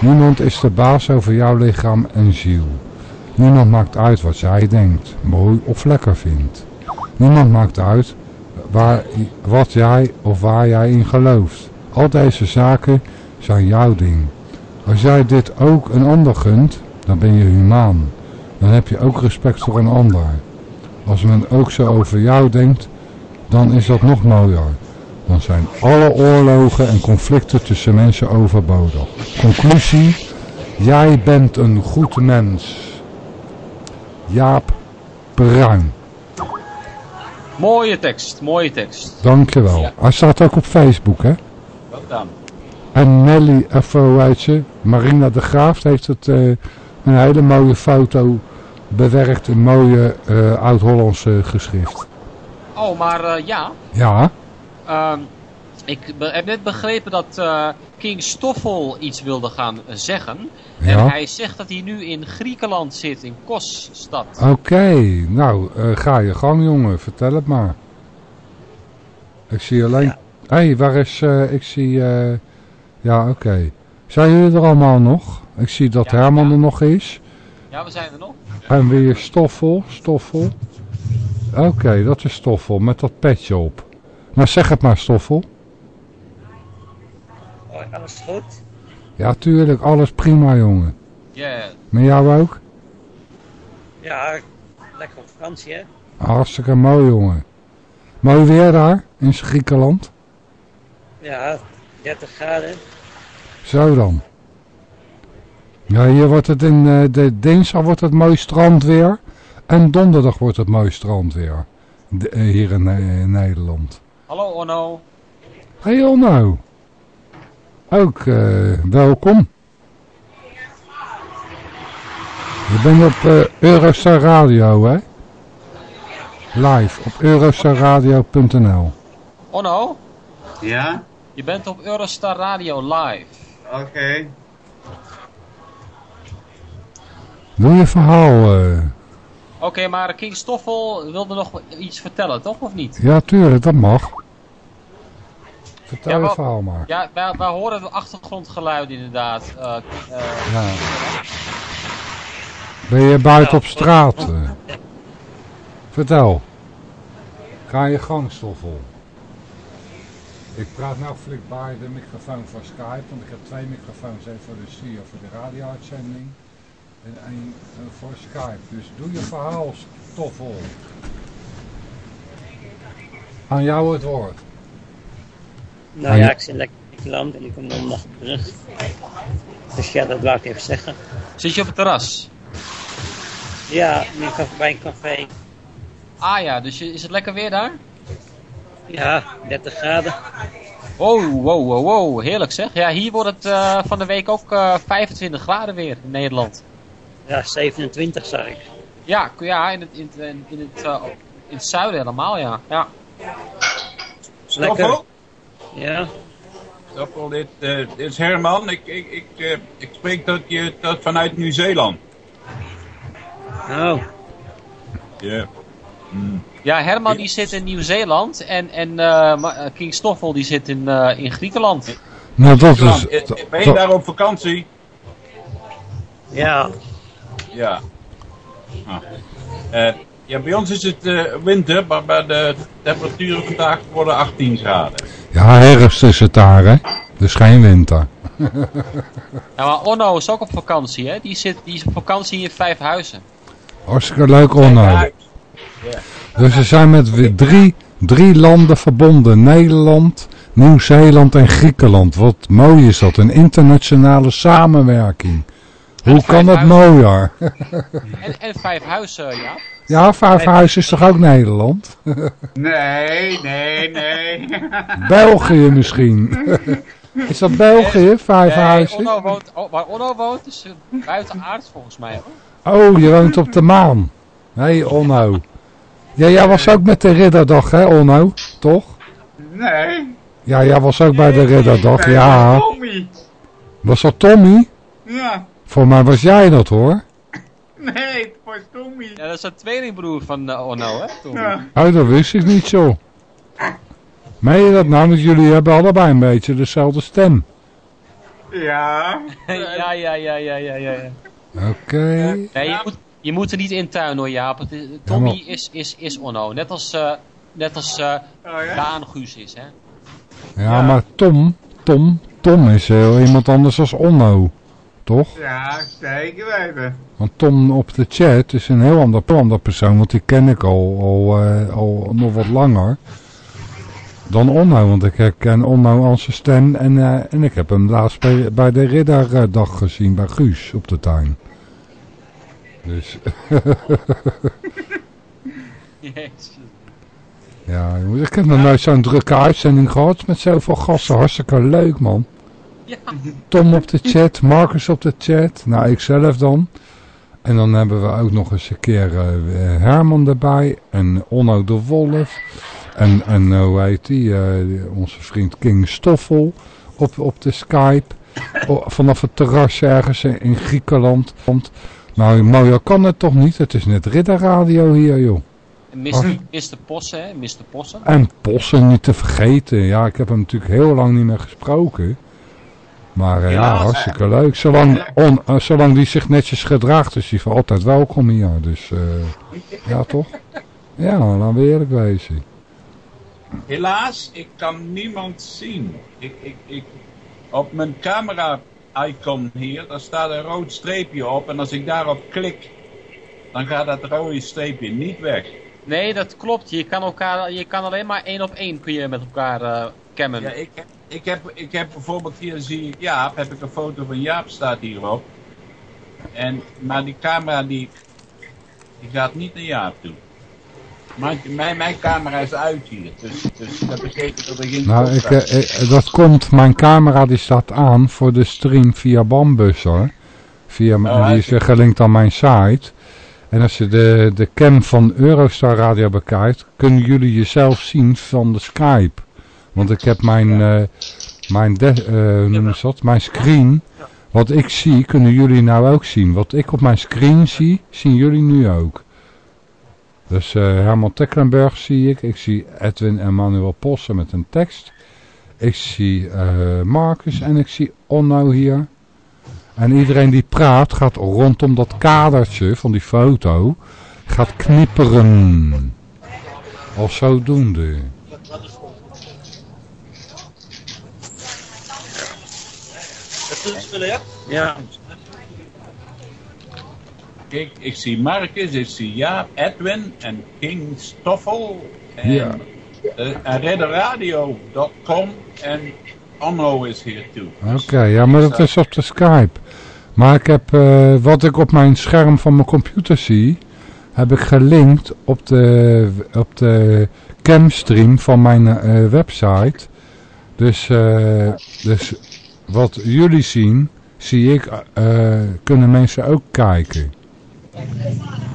Niemand is de baas over jouw lichaam en ziel. Niemand maakt uit wat jij denkt, mooi of lekker vindt. Niemand maakt uit waar, wat jij of waar jij in gelooft. Al deze zaken zijn jouw ding. Als jij dit ook een ander gunt, dan ben je humaan. Dan heb je ook respect voor een ander. Als men ook zo over jou denkt, dan is dat nog mooier. Dan zijn alle oorlogen en conflicten tussen mensen overbodig. Conclusie, jij bent een goed mens. Jaap Bruin. Mooie tekst, mooie tekst. Dankjewel. Ja. Hij staat ook op Facebook, hè? Wat dan? En Nelly, ze? Marina de Graaf heeft het eh, een hele mooie foto bewerkt. Een mooie eh, oud-Hollandse geschrift. Oh, maar eh, ja, Ja, ik be- heb net begrepen dat eh, King Stoffel iets wilde gaan zeggen. Ja. En hij zegt dat hij nu in Griekenland zit, in Kosstad. oké. Nou, eh, ga je gang jongen. Vertel het maar. Ik zie alleen... Hé, hey, waar is... eh, ik zie... eh, Ja, oké. Zijn jullie er allemaal nog? Ik zie dat Ja, Herman ja. er nog is. Ja, we zijn er nog. En weer Stoffel, Stoffel. Oké, dat is Stoffel, met dat petje op. Nou, zeg het maar, Stoffel. Alles goed? Ja, tuurlijk, alles prima, jongen. Ja, Met jou ook? Ja, lekker op vakantie, hè? Hartstikke mooi, jongen. Mooi weer daar, in Griekenland. Ja, 30 graden. Zo dan. Ja, hier wordt het in eh, de dinsdag wordt het mooi strandweer. En donderdag wordt het mooi strandweer. De- eh, hier in, eh, in Nederland. Hallo Onno. Hey Onno. Ook eh, welkom. Je bent op eh, Eurostar Radio, hè? Live op eurostarradio.nl. Onno, Ja? je bent op Eurostar Radio live. Oké. Doe je verhaal. eh. Oké, maar King Stoffel wilde nog iets vertellen, toch? Of niet? Ja, tuurlijk, dat mag. Vertel Ja, je verhaal maar. Ja, wij, wij horen de achtergrondgeluid inderdaad. eh, eh, Ja. Ben je buiten op straat? eh? Vertel. Ga je gang, Stoffel. Ik praat nou flink bij de microfoon van Skype, want ik heb twee microfoons. één voor de studio voor de radio-uitzending en eh, voor Skype. Dus doe je verhaal, Stoffel. Aan jou het woord. Nou ja, ik zit lekker in Griekenland en ik kom donderdag terug. Dus ja, dat wou ik even zeggen. Zit je op het terras? Ja, ik ga bij een café. Ah ja, dus je, is het lekker weer daar? Ja, 30 graden. Wow, wow, wow, wow. Heerlijk zeg. Ja, hier wordt het eh, van de week ook eh, 25 graden weer in Nederland. Ja, 27 zag ik. Ja, ja in, het, in, het, in, het, eh, in het zuiden helemaal, ja. ja. Stoffel? Ja, Stoffel, dit, eh, dit is Herman. Ik, ik, ik, eh, ik spreek tot je tot vanuit Nieuw-Zeeland. oh, Ja. Ja, Herman die zit in Nieuw-Zeeland en, en eh, eh, King Stoffel die zit in, eh, in Griekenland. Nou, dat is... Dat- Ben je dat- daar op vakantie? ja. Ja. Ah. Eh, ja, bij ons is het eh, winter, maar bij de temperaturen vandaag worden 18 graden. Ja, herfst is het daar, hè. Dus geen winter. Ja, maar Onno is ook op vakantie, hè? Die, zit, die is op vakantie in Vijfhuizen. Hartstikke leuk, Onno. Ja, Dus ze zijn met weer drie, drie landen verbonden. Nederland, Nieuw-Zeeland en Griekenland. Wat mooi is dat. Een internationale samenwerking. Hoe kan het mooier? En, en Vijfhuizen, ja. Ja, Vijfhuizen is toch ook Nederland? Nee, nee, nee. België misschien. Is dat België, Nee, Vijfhuizen? Onno woont, oh, waar Onno woont is uh, buiten aard volgens mij. Hoor. Oh, je woont op de maan. Hé, hey, Onno. Ja, jij was ook met de Ridderdag, hè, Onno? Toch? Nee. Ja, jij was ook bij de Ridderdag, ja. Tommy. Was dat Tommy? Ja. Voor mij was jij dat, hoor. Nee, het was Tommy. Ja, dat is een tweelingbroer van uh, Onno, hè? Toen. Ja. Oh, dat wist ik niet zo. Meen je dat nou? Want jullie hebben allebei een beetje dezelfde stem. Ja. ja, ja, ja, ja, ja, ja. ja. Oké. Nee, je, moet, je moet er niet in tuin hoor, Jaap. Het is- Tommy is, is, is Onno. Net als, eh net als eh Oh ja? Daan Guus is, hè? Ja, maar Tom, Tom, Tom is heel iemand anders dan Onno. Toch? Ja, zeker weten. Want Tom op de chat is een heel ander, ander persoon. Want die ken ik al, al, eh, al nog wat langer. Dan Onno. Want ik herken Onno aan zijn stem. En, eh, en ik heb hem laatst bij, bij de Ridderdag gezien. Bij Guus op de tuin. Dus... Jezus. Ja, ik heb nog nooit zo'n drukke uitzending gehad met zoveel gasten. Hartstikke leuk, man. Ja. Tom op de chat, Marcus op de chat. Nou, ik zelf dan. En dan hebben we ook nog eens een keer eh, Herman erbij. En Onno de Wolf. En, en eh, hoe heet die? eh, onze vriend King Stoffel op, op de Skype. O, vanaf het terras ergens in Griekenland. Nou, mooier kan het toch niet? Het is net ridderradio hier, joh. En Mr. Mr. Possen, hè? Mr. Possen. En Possen niet te vergeten. Ja, ik heb hem natuurlijk heel lang niet meer gesproken. Maar eh, ja, Ja, hartstikke leuk. Zolang, on, eh, zolang die zich netjes gedraagt, is hij voor altijd welkom hier. Dus eh, ja, toch? Ja, laten we eerlijk wezen. Helaas, ik kan niemand zien. Ik, ik, ik, op mijn camera-icon hier, daar staat een rood streepje op. En als ik daarop klik, dan gaat dat rode streepje niet weg. Nee, dat klopt. Je kan, elkaar, je kan alleen maar één op één kun je met elkaar eh cammen. Ja, ik, heb- ik, heb, ik heb bijvoorbeeld hier, zie ik Jaap, heb ik een foto van Jaap staat hierop. En, maar die camera die, die gaat niet naar Jaap toe. Mijn, mijn, mijn camera is uit hier, dus, dus dat betekent dat er geen... Nou, ik, eh, eh, dat komt, mijn camera die staat aan voor de stream via Bambus hoor. Via, Oh, en die is weer gelinkt aan mijn site. En als je de, de cam van Eurostar Radio bekijkt, kunnen jullie jezelf zien van de Skype. Want ik heb mijn, eh, mijn, de, eh, dat? mijn screen, wat ik zie, kunnen jullie nou ook zien. Wat ik op mijn screen zie, zien jullie nu ook. Dus eh, Herman Tecklenburg zie ik. Ik zie Edwin Emmanuel Posse met een tekst. Ik zie Marcus en ik zie Onno hier. En iedereen die praat gaat rondom dat kadertje van die foto. Gaat knipperen. Of zodoende. Ja. Kijk, ik zie Marcus, ik zie Jaap, Edwin en King Stoffel. En, Ja. eh, en redderradio.com en Onno is hier toe. Oké, ja, maar dat is op de Skype. Maar ik heb, eh, wat ik op mijn scherm van mijn computer zie, heb ik gelinkt op de, op de camstream van mijn eh, website. Dus, eh, dus wat jullie zien, zie ik, eh, kunnen mensen ook kijken.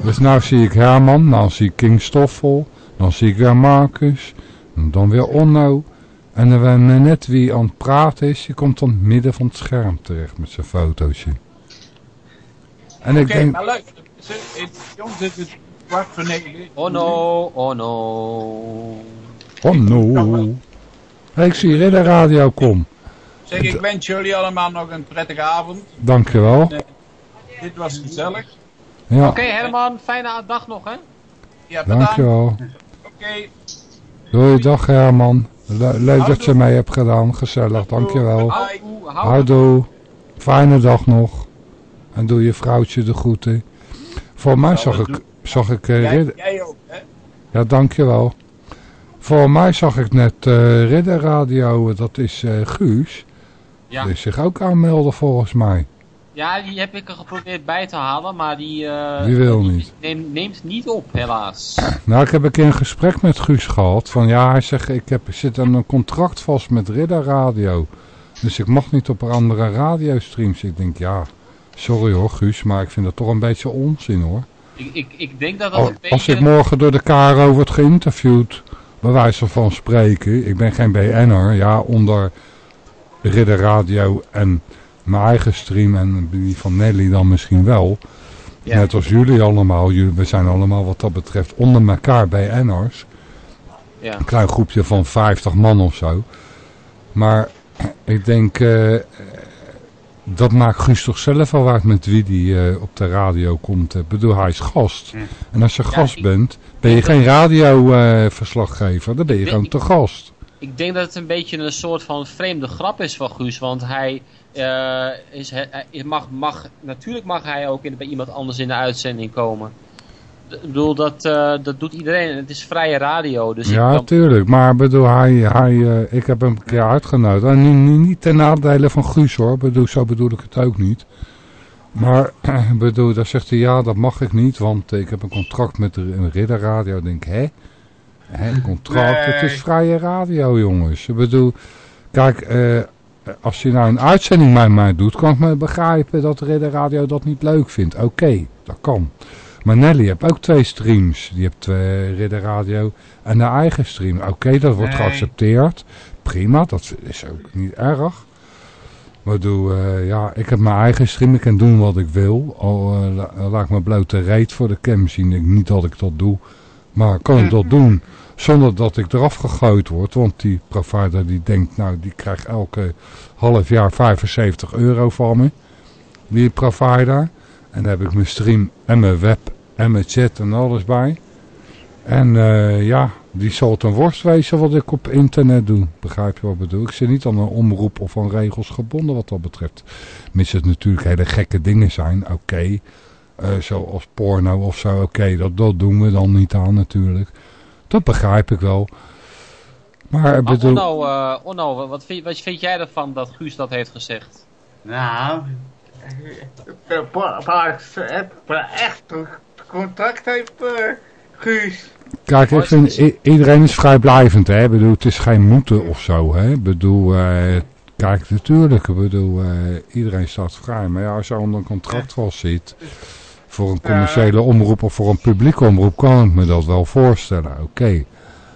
Dus nou zie ik Herman, dan zie ik King Stoffel, dan zie ik weer Marcus, dan weer Onno. En dan ben je net wie aan het praten is, die komt dan het midden van het scherm terecht met zijn fotootje. En ik Oké, denk, maar luister, het- jongens, het is kwart voor negen. Oh no, oh no. oh no. Hey, ik zie Ridder Radio, kom. Zeg, ik wens jullie allemaal nog een prettige avond. Dankjewel. Eh, dit was gezellig. Ja, Oké Herman, fijne dag nog hè. Ja, bedankt. dankjewel. Oké, Doei, dag Herman. Le- leuk dat je mee hebt gedaan, gezellig, dankjewel. Houdoe, houdoe. Houdoe. Fijne dag nog. En doe je vrouwtje de groeten. Voor mij zag ik, zag ik eh, jij, Ridder... jij ook, hè? Ja, dankjewel. Voor mij zag ik net eh Ridder Radio, dat is eh, Guus. Ja. Die zich ook aanmelden volgens mij. Ja, die heb ik er geprobeerd bij te halen, maar die, eh, Die wil niet. neemt, neemt niet op helaas. Nou, ik heb een keer een gesprek met Guus gehad. Van ja, hij zegt, ik heb, zit aan een contract vast met Ridder Radio. Dus ik mag niet op andere radiostreams. Ik denk, ja, sorry hoor Guus, maar ik vind dat toch een beetje onzin hoor. Ik, ik, ik denk dat dat Al- een beetje... Als ik morgen door de KRO word geïnterviewd, bij wijze van spreken. Ik ben geen BN'er, ja, onder Ridder Radio en mijn eigen stream en die van Nelly dan misschien wel. Ja. Net als jullie allemaal, jullie, we zijn allemaal wat dat betreft onder elkaar BN'ers. Ja. Een klein groepje van 50 man of zo. Maar ik denk, eh, dat maakt Guus toch zelf wel uit met wie die eh, op de radio komt. Ik bedoel, hij is gast. En als je gast ik- bent, ben je geen radioverslaggever, dan ben je gewoon te gast. Ik denk dat het een beetje een soort van vreemde grap is van Guus, want hij eh, is, hij mag, mag, natuurlijk mag hij ook in, bij iemand anders in de uitzending komen. D- Ik bedoel, dat, eh, dat doet iedereen. Het is vrije radio, dus ja, kan- tuurlijk. Maar ik bedoel, hij, hij, eh, ik heb hem een keer uitgenodigd. En niet, niet, niet ten nadele van Guus hoor. Bedoel, zo bedoel ik het ook niet. Maar bedoel, dan zegt hij, ja, dat mag ik niet. Want ik heb een contract met de Ridder Radio. Ik denk, hè? Hè, contract? Het is vrije radio, jongens. Ik bedoel, kijk, eh, als je nou een uitzending met mij doet, kan ik me begrijpen dat Ridder Radio dat niet leuk vindt. Oké, dat kan. Maar Nelly heeft ook twee streams. Die heeft twee Ridder Radio en een eigen stream. Oké, dat wordt Nee. geaccepteerd. Prima, dat is ook niet erg. Maar doe, eh, ja, ik heb mijn eigen stream. Ik kan doen wat ik wil. Al eh, la- laat ik mijn blote reet voor de cam zien. Ik, niet dat ik dat doe. Maar kan ik dat doen zonder dat ik eraf gegooid word. Want die provider die denkt, nou die krijgt elke half jaar 75 euro van me. Die provider. En daar heb ik mijn stream en mijn web en mijn chat en alles bij. En eh, ja, die zal het een worst wezen wat ik op internet doe. Begrijp je wat ik bedoel? Ik zit niet aan een omroep of aan regels gebonden wat dat betreft. Mis het natuurlijk hele gekke dingen zijn, oké. eh, zoals porno of zo. Oké, dat, dat doen we dan niet aan natuurlijk. Dat begrijp ik wel. Maar ik Maar bedoel... Onno, eh, Onno, wat vind, wat vind jij ervan dat Guus dat heeft gezegd? Nou, pa- het echt een contract heeft eh, Guus. Kijk, ik vind, iedereen is vrijblijvend, hè. Ik bedoel, het is geen moeten of zo, hè. Ik bedoel, eh, kijk, natuurlijk, ik bedoel, eh, iedereen staat vrij. Maar ja, als je onder een contract vastzit, voor een commerciële omroep of voor een publieke omroep, kan ik me dat wel voorstellen. Oké,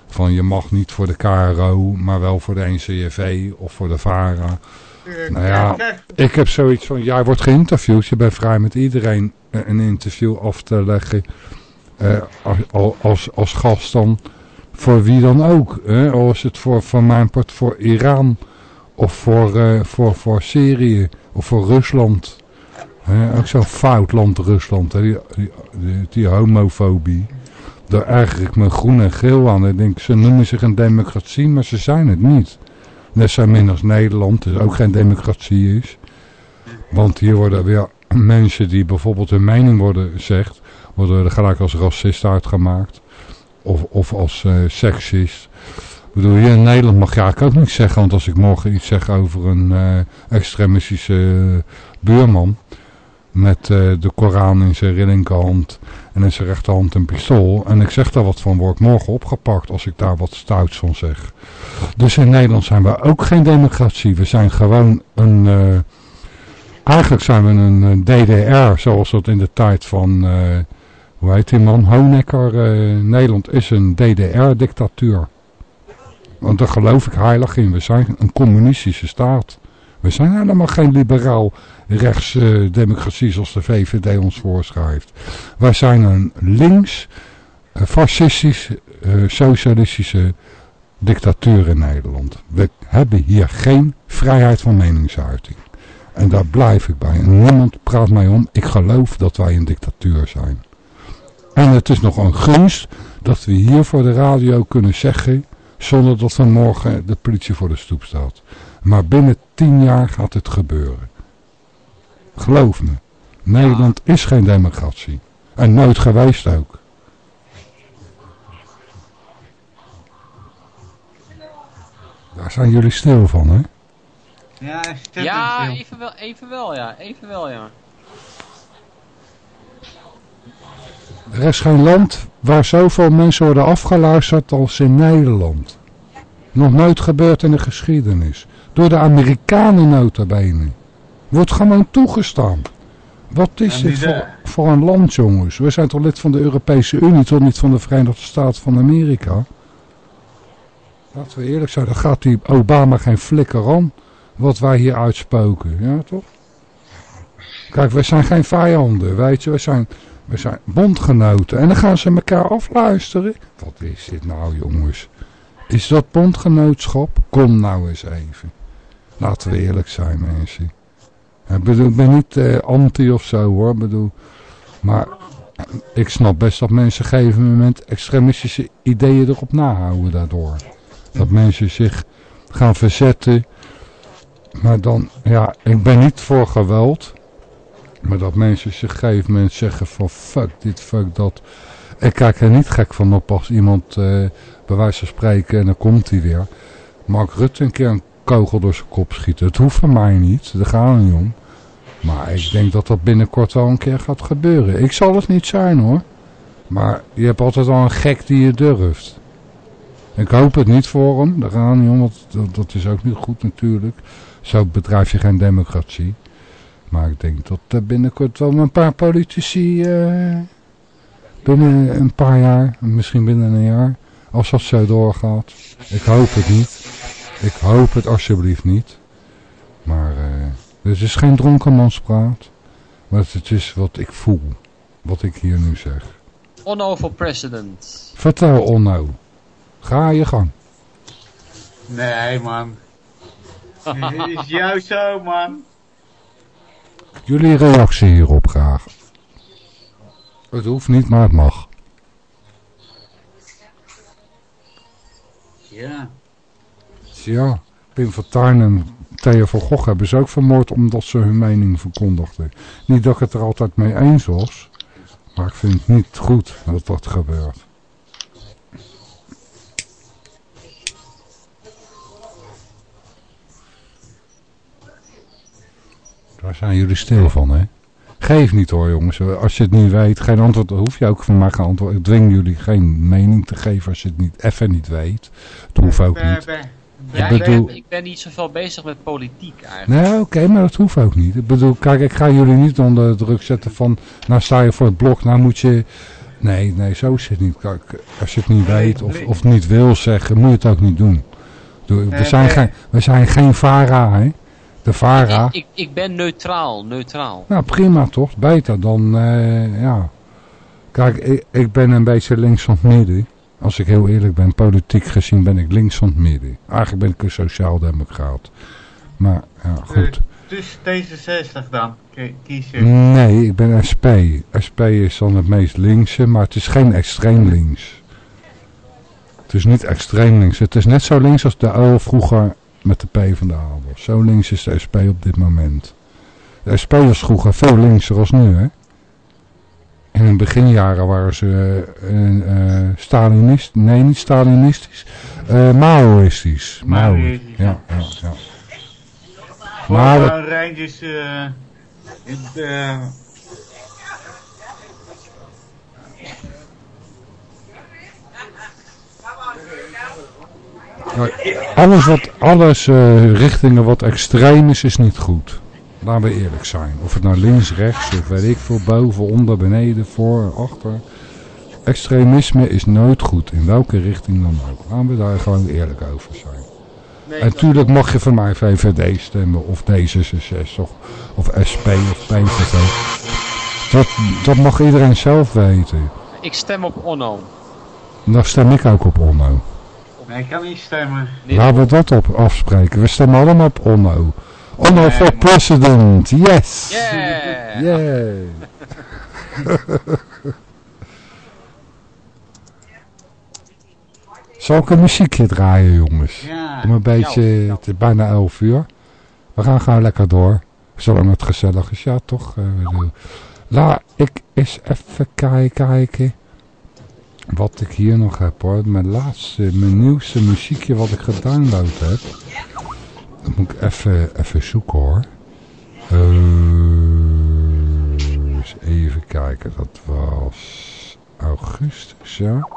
van je mag niet voor de KRO, maar wel voor de NCRV of voor de VARA. Nou ja, ik heb zoiets van, jij wordt geïnterviewd, je bent vrij met iedereen eh, een interview af te leggen. eh, als, als, als gast dan, voor wie dan ook. Hè? Al is het voor, van mijn part voor Iran, of voor, eh, voor, voor Syrië, of voor Rusland. Ook zo'n fout land Rusland? Die, die, homofobie. Daar erger ik me groen en geel aan. Ik denk, ze noemen zich een democratie, maar ze zijn het niet. Net zo min als Nederland, dus ook geen democratie is. Want hier worden weer mensen die bijvoorbeeld hun mening worden gezegd, worden er gelijk als racist uitgemaakt. Of, of als eh, seksist. Ik bedoel, hier in Nederland mag je eigenlijk ook niks zeggen, want als ik morgen iets zeg over een eh, extremistische eh, buurman, met eh, de Koran in zijn linkerhand en in zijn rechterhand een pistool, en ik zeg daar wat van, word ik morgen opgepakt als ik daar wat stouts van zeg. Dus in Nederland zijn we ook geen democratie. We zijn gewoon een... eh, eigenlijk zijn we een DDR, zoals dat in de tijd van... eh, hoe heet die man? Honecker. Nederland is een DDR-dictatuur. Want daar geloof ik heilig in. We zijn een communistische staat. We zijn helemaal geen liberaal rechts eh, democratie zoals de VVD ons voorschrijft. Wij zijn een links, eh, fascistisch, eh, socialistische dictatuur in Nederland. We hebben hier geen vrijheid van meningsuiting. En daar blijf ik bij. En niemand praat mij om. Ik geloof dat wij een dictatuur zijn. En het is nog een gunst dat we hier voor de radio kunnen zeggen... zonder dat er morgen de politie voor de stoep staat. Maar binnen tien jaar gaat het gebeuren. Geloof me. Nederland is geen democratie. En nooit geweest ook. Daar zijn jullie stil van, hè? Ja, stil. even wel, even wel, ja. Even wel, ja. Er is geen land waar zoveel mensen worden afgeluisterd als in Nederland. Nog nooit gebeurd in de geschiedenis. Door de Amerikanen nota bene. Wordt gewoon toegestaan. Wat is dit voor, een land jongens? We zijn toch lid van de Europese Unie, toch niet van de Verenigde Staten van Amerika? Laten we eerlijk zijn, dan gaat die Obama geen flikker aan. Wat wij hier uitspoken, ja toch? Kijk, wij zijn geen vijanden, weet je. We zijn, we zijn bondgenoten. En dan gaan ze elkaar afluisteren. Wat is dit nou, jongens? Is dat bondgenootschap? Kom nou eens even. Laten we eerlijk zijn, mensen. Ik bedoel, ik ben niet eh, anti of zo, hoor. Bedoel, maar ik snap best dat mensen op een gegeven moment extremistische ideeën erop nahouden daardoor. Dat mensen zich gaan verzetten. Maar dan, ja, ik ben niet voor geweld. Maar dat mensen zich op een gegeven moment zeggen van fuck dit, fuck dat. Ik kijk er niet gek van op als iemand eh, bij wijze van spreken en dan komt hij weer. Mark Rutte een keer een kogel door zijn kop schieten. Het hoeft van mij niet, daar gaan we niet om. Maar ik denk dat dat binnenkort wel een keer gaat gebeuren. Ik zal het niet zijn hoor. Maar je hebt altijd al een gek die je durft. Ik hoop het niet voor hem, daar gaan we niet om, want dat, dat is ook niet goed natuurlijk. Zo bedrijf je geen democratie. Maar ik denk dat er binnenkort wel een paar politici, eh, binnen een paar jaar, misschien binnen een jaar, als dat zo doorgaat. Ik hoop het niet. Ik hoop het alsjeblieft niet. Maar eh het is geen dronkenmanspraat. Maar het is wat ik voel. Wat ik hier nu zeg. Onno voor president. Vertel Onno. Ga je gang. Nee, man. is juist zo, man. Jullie reactie hierop graag. Het hoeft niet, maar het mag. Ja. Ja, Pim Fortuyn Theo van Gogh hebben ze ook vermoord omdat ze hun mening verkondigden. Niet dat ik het er altijd mee eens was, maar ik vind het niet goed dat dat gebeurt. Daar zijn jullie stil van, hè? Geef niet hoor, jongens. Als je het niet weet, geen antwoord, dan hoef je ook van mij geen antwoord. Ik dwing jullie geen mening te geven als je het niet, even niet weet. Dat hoeft ook niet. Ja, Ik bedoel- ben, ik ben niet zoveel bezig met politiek eigenlijk. Nee, oké, maar dat hoeft ook niet. Ik bedoel, kijk, ik ga jullie niet onder druk zetten van, nou sta je voor het blok, nou moet je... Nee, nee, zo is het niet. Kijk, als je het niet weet of, of niet wil zeggen, moet je het ook niet doen. Doe- We zijn, geen, we zijn geen VARA, hè. De VARA, Ik, ik, ik ben neutraal, neutraal. nou prima toch, beter dan, eh, ja. Kijk, ik, ik ben een beetje links van het midden. Als ik heel eerlijk ben, politiek gezien ben ik links van het midden. Eigenlijk ben ik een sociaaldemocraat. Maar, ja, goed. Dus D66 dan, je. Nee, ik ben SP. SP is dan het meest linkse, maar het is geen extreem links. Het is niet extreem links. Het is net zo links als de O vroeger met de P van de A was. Zo links is de SP op dit moment. De SP was vroeger veel linkser als nu, hè. In de beginjaren waren ze eh eh, Stalinist, nee niet Stalinistisch, eh Maoïstisch. Mao. Ja, ja, ja. Maar eh in de... Alles wat, alles richtingen wat extreem is, is niet goed. Laten we eerlijk zijn. Of het nou links, rechts, of weet ik veel, boven, onder, beneden, voor, achter. Extremisme is nooit goed, in welke richting dan ook. Laten we daar gewoon eerlijk over zijn. Nee, en natuurlijk mag je van mij VVD stemmen, of D66, of, of SP, of PVV. Dat, dat mag iedereen zelf weten. ik stem op Onno. Dan stem ik ook op Onno. Nee, ik kan niet stemmen. Laten we dat op afspreken. We stemmen allemaal op Onno. Man. president. Yes. Yeah! Yay. Zal ik een muziekje draaien, jongens? Ja. Om een beetje, het is bijna 11 uur. We gaan gewoon lekker door. Zolang het gezellig is, ja toch? Eh, Laat ik eens even kijk- kijken. Wat ik hier nog heb hoor. Mijn laatste, mijn nieuwste muziekje wat ik gedownload heb. Dat moet ik even, even zoeken hoor. Eh, eens even kijken. Dat was augustus, ja.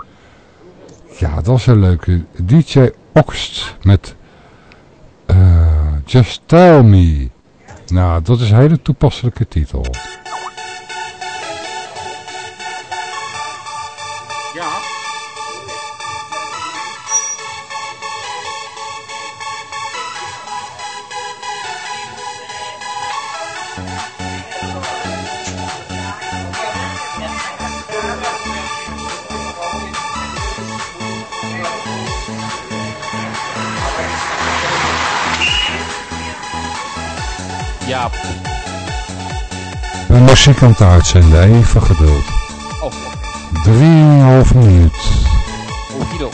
Ja, dat is een leuke. DJ Oxt met eh, Just Tell Me. Nou, dat is een hele toepasselijke titel. Ja. Mijn muziek aan het uitzenden, even geduld. Oh, oké. 3,5 minuut. Okido.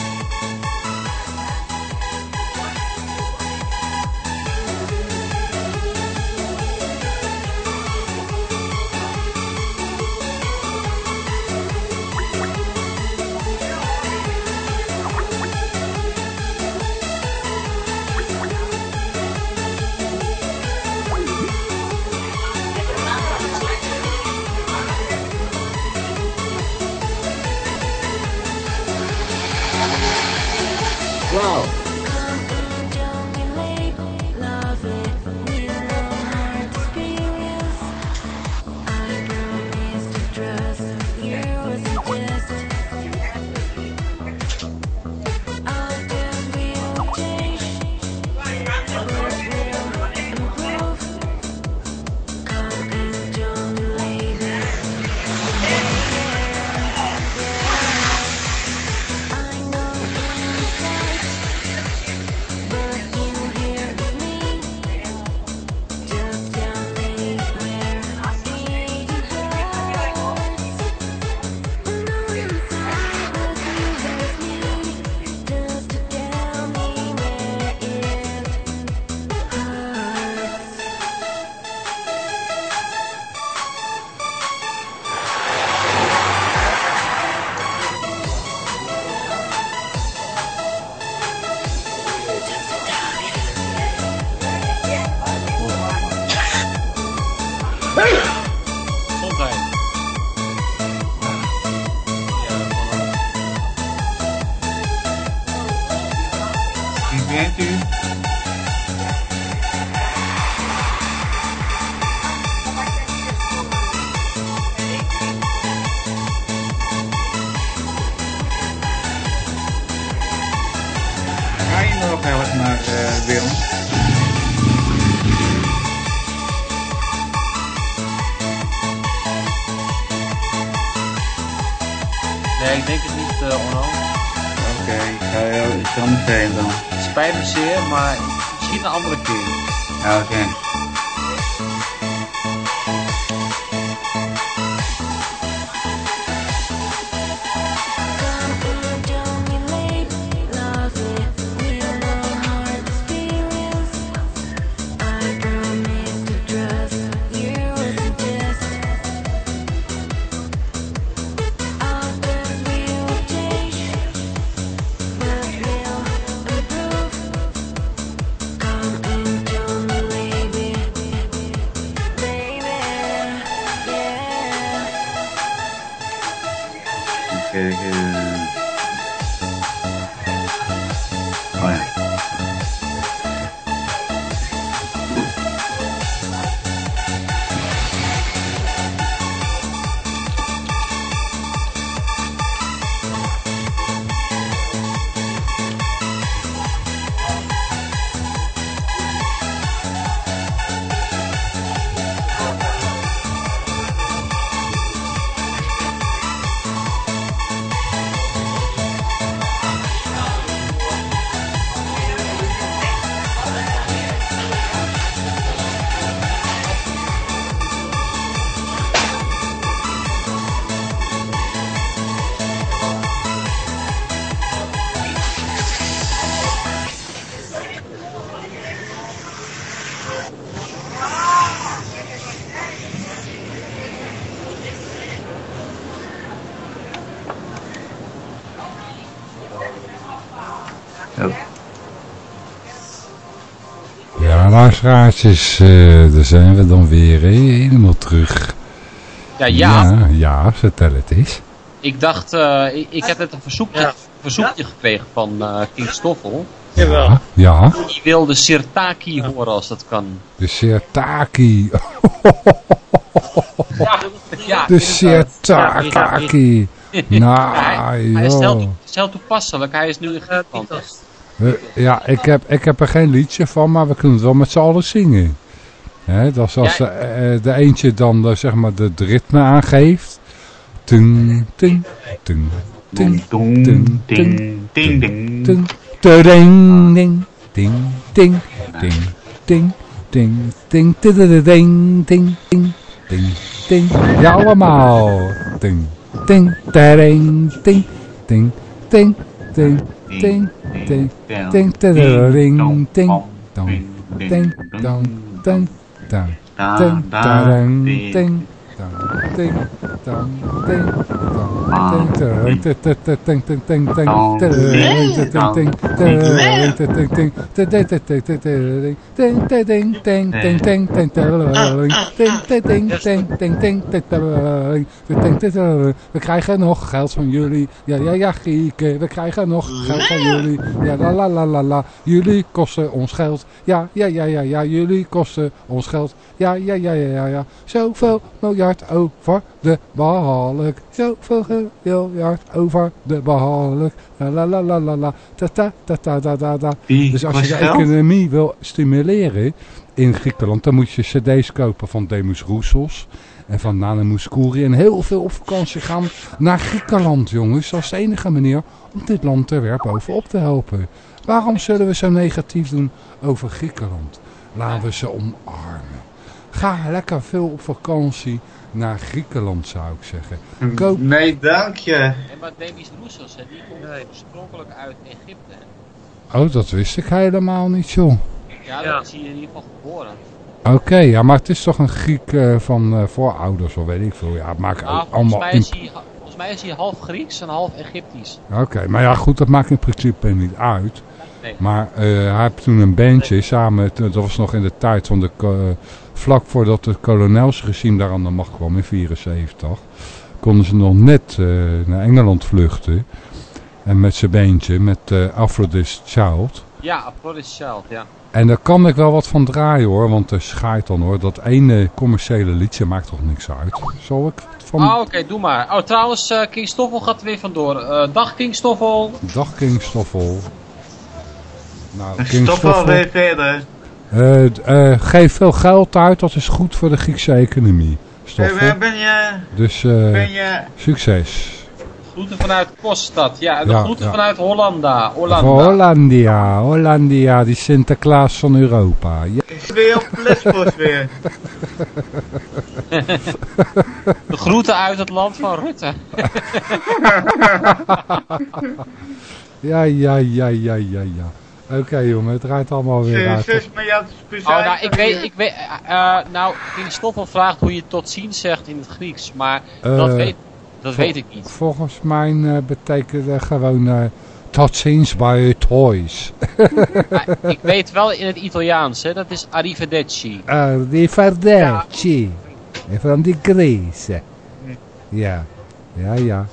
Spider-Man. então. Spy mas luisteraartjes, eh daar zijn we dan weer helemaal terug. Ja, ja. Ja, ja, vertel het eens. Ik dacht, eh, ik, ik heb net een verzoekje, verzoekje gekregen van eh King Stoffel. Ja, ja, Die wilde Sirtaki horen als dat kan. de Sirtaki. Ja, ja De Sirtaki. Nou, hij, hij heel, is heel toepasselijk. Hij is nu in Griekenland. We- Ja, ik heb, ik heb er geen liedje van, maar we kunnen het wel met z'n allen zingen. Hè, dat is als Ja. de, eh, de eentje dan de, zeg maar de, de ritme aangeeft. Tung, ting, tung, ting, Ding, ting, ding, ding, ding. ting, tuding, ding, ding, ding, ding, ding, ding, ding, tudududing, ding, ding, ding, ding. Ja, allemaal. Ding, ding, ding, ding, ding, ding, ding, ding, ding, ding, ding, ding. Ding, dong, ding, dong, ding, dong, ding, dong, ding, tang, ting, tang, ting, tang, ting, ting, ting, ting, ting, we krijgen nog geld van jullie. Ja, ja, ja, ting we krijgen nog geld van jullie. Ja, la, la, la, la, la. Jullie kosten ons geld. Ja, ja, ja, ja, ja, jullie kosten ons geld. Ja, ja, ja, ja, ja, ja. Zoveel ding over de balk. Zoveel miljard over de balk. La, la, la, la, la, la. Ta, ta, ta, ta, ta, ta, ta. Wie Dus als je de economie wil stimuleren in Griekenland, dan moet je cd's kopen van Demus Roussos en van Nana Mouskouri en heel veel op vakantie gaan naar Griekenland, jongens. Dat is de enige manier om dit land er weer bovenop te helpen. Waarom zullen we zo negatief doen over Griekenland? Laten we ze omarmen. Ga lekker veel op vakantie naar Griekenland, zou ik zeggen. Koop Nee, dank je. En maar Demis Roussos, hè, die komt oorspronkelijk uit Egypte. Oh, dat wist ik helemaal niet, joh. Ja, daar is hij in ieder geval geboren. Oké, ja, maar het is toch een Griek eh, van eh, voorouders, of weet ik veel. Ja, het maakt Nou, allemaal... mij is hij, volgens mij is hij half Grieks en half Egyptisch. Oké, maar ja, goed, dat maakt in principe niet uit. Nee. Maar eh, hij heeft toen een bandje samen, dat was nog in de tijd van de, vlak voordat het kolonelsregime daar aan de macht kwam in 74, konden ze nog net eh, naar Engeland vluchten. En met zijn bandje, met eh Aphrodite Child. Ja, Aphrodite Child, ja. En daar kan ik wel wat van draaien hoor, want er schaait dan hoor. Dat ene commerciële liedje maakt toch niks uit. Zal ik het van... Oh, oké, doe maar. Oh, trouwens, eh King Stoffel gaat er weer vandoor. Eh dag King Stoffel. Dag King Stoffel. Nou, King Stop wel Stoffel, weer verder. Eh, eh, geef veel geld uit, dat is goed voor de Griekse economie. Waar ben je? Dus eh, Ben je? succes. Groeten vanuit Koststad. Ja, de Ja, groeten ja. vanuit Hollanda. Hollandia, Hollandia, die Sinterklaas van Europa. Ja, Ik weer op Lesbos weer. De groeten uit het land van Rutte. ja, ja, ja, ja, ja. ja. Oké jongen, het draait allemaal weer uit. 6 miljard Oh, speciaal. nou, ik weet, ik weet, eh, eh, nou, King Stoffel vraagt hoe je tot ziens zegt in het Grieks, maar dat, Eh, weet, dat weet ik niet. Volgens mij eh, betekent gewoon eh, tot ziens bij toys. Maar ik weet wel in het Italiaans, hè, dat is arrivederci. Uh, die Verderci. Van die Greece. Ja, ja, ja.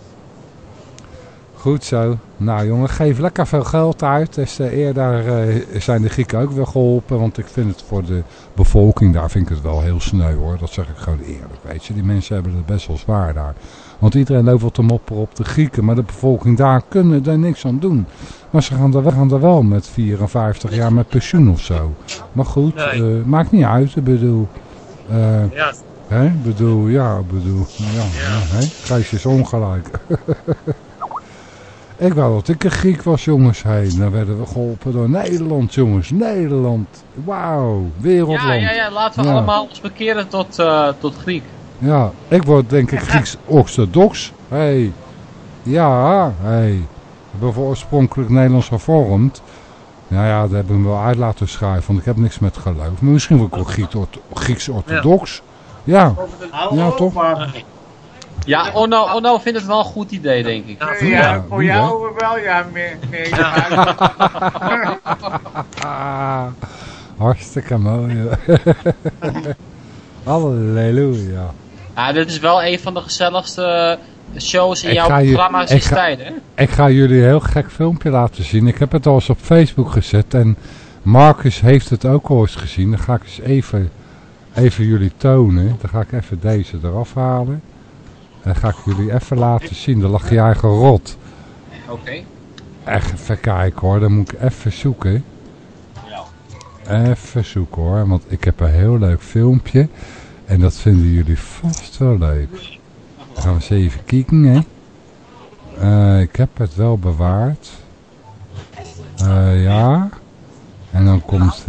Goed zo. Nou jongen, geef lekker veel geld uit. Te eerder eh, zijn de Grieken ook weer geholpen. Want ik vind het voor de bevolking daar vind ik het wel heel sneu hoor. Dat zeg ik gewoon eerlijk. Weet je, die mensen hebben het best wel zwaar daar. Want iedereen loopt wat te mopperen op de Grieken. Maar de bevolking daar kunnen daar niks aan doen. Maar ze gaan er, wel- gaan wel met 54 jaar met pensioen of zo. Maar goed, Nee. eh, maakt niet uit. Ik bedoel... Ja, Hè? bedoel, ja, bedoel, ja, ja. hè? Gijs is ongelijk. ik wou dat ik een Griek was, jongens. Hey, dan werden we geholpen door Nederland, jongens. Nederland. Wauw, wereldland. Ja, ja, ja, laten we Ja. allemaal ons bekeren tot, eh, tot Griek. Ja, ik word denk ik Grieks orthodox. Hey. Ja, hey. Ik ben voor oorspronkelijk Nederlands hervormd. Nou ja, daar heb ik me wel uit laten schrijven, want ik heb niks met geloof. Maar misschien word ik ook Grieks, ortho- Grieks orthodox. Ja, Ja, op, toch? Ja, Onno, Onno vindt het wel een goed idee, denk ik. Ja, Ja, voor jou wel, ja, meer. meer Ah, hartstikke mooi. Halleluja. Ja, dit is wel een van de gezelligste shows in Ik jouw ga je- programma ik sinds ga- tijden, hè? Ik ga jullie een heel gek filmpje laten zien. Ik heb het al eens op Facebook gezet. En Marcus heeft het ook al eens gezien. Dan ga ik eens even, even jullie tonen. Dan ga ik even deze eraf halen. En dan ga ik jullie even laten zien. Dan lag je eigen rot. Oké. Echt even kijken hoor. Dan moet ik even zoeken. Even zoeken hoor. Want ik heb een heel leuk filmpje. En dat vinden jullie vast wel leuk. Dan gaan we eens even kijken hè. Eh, ik heb het wel bewaard. Eh, ja. En dan komt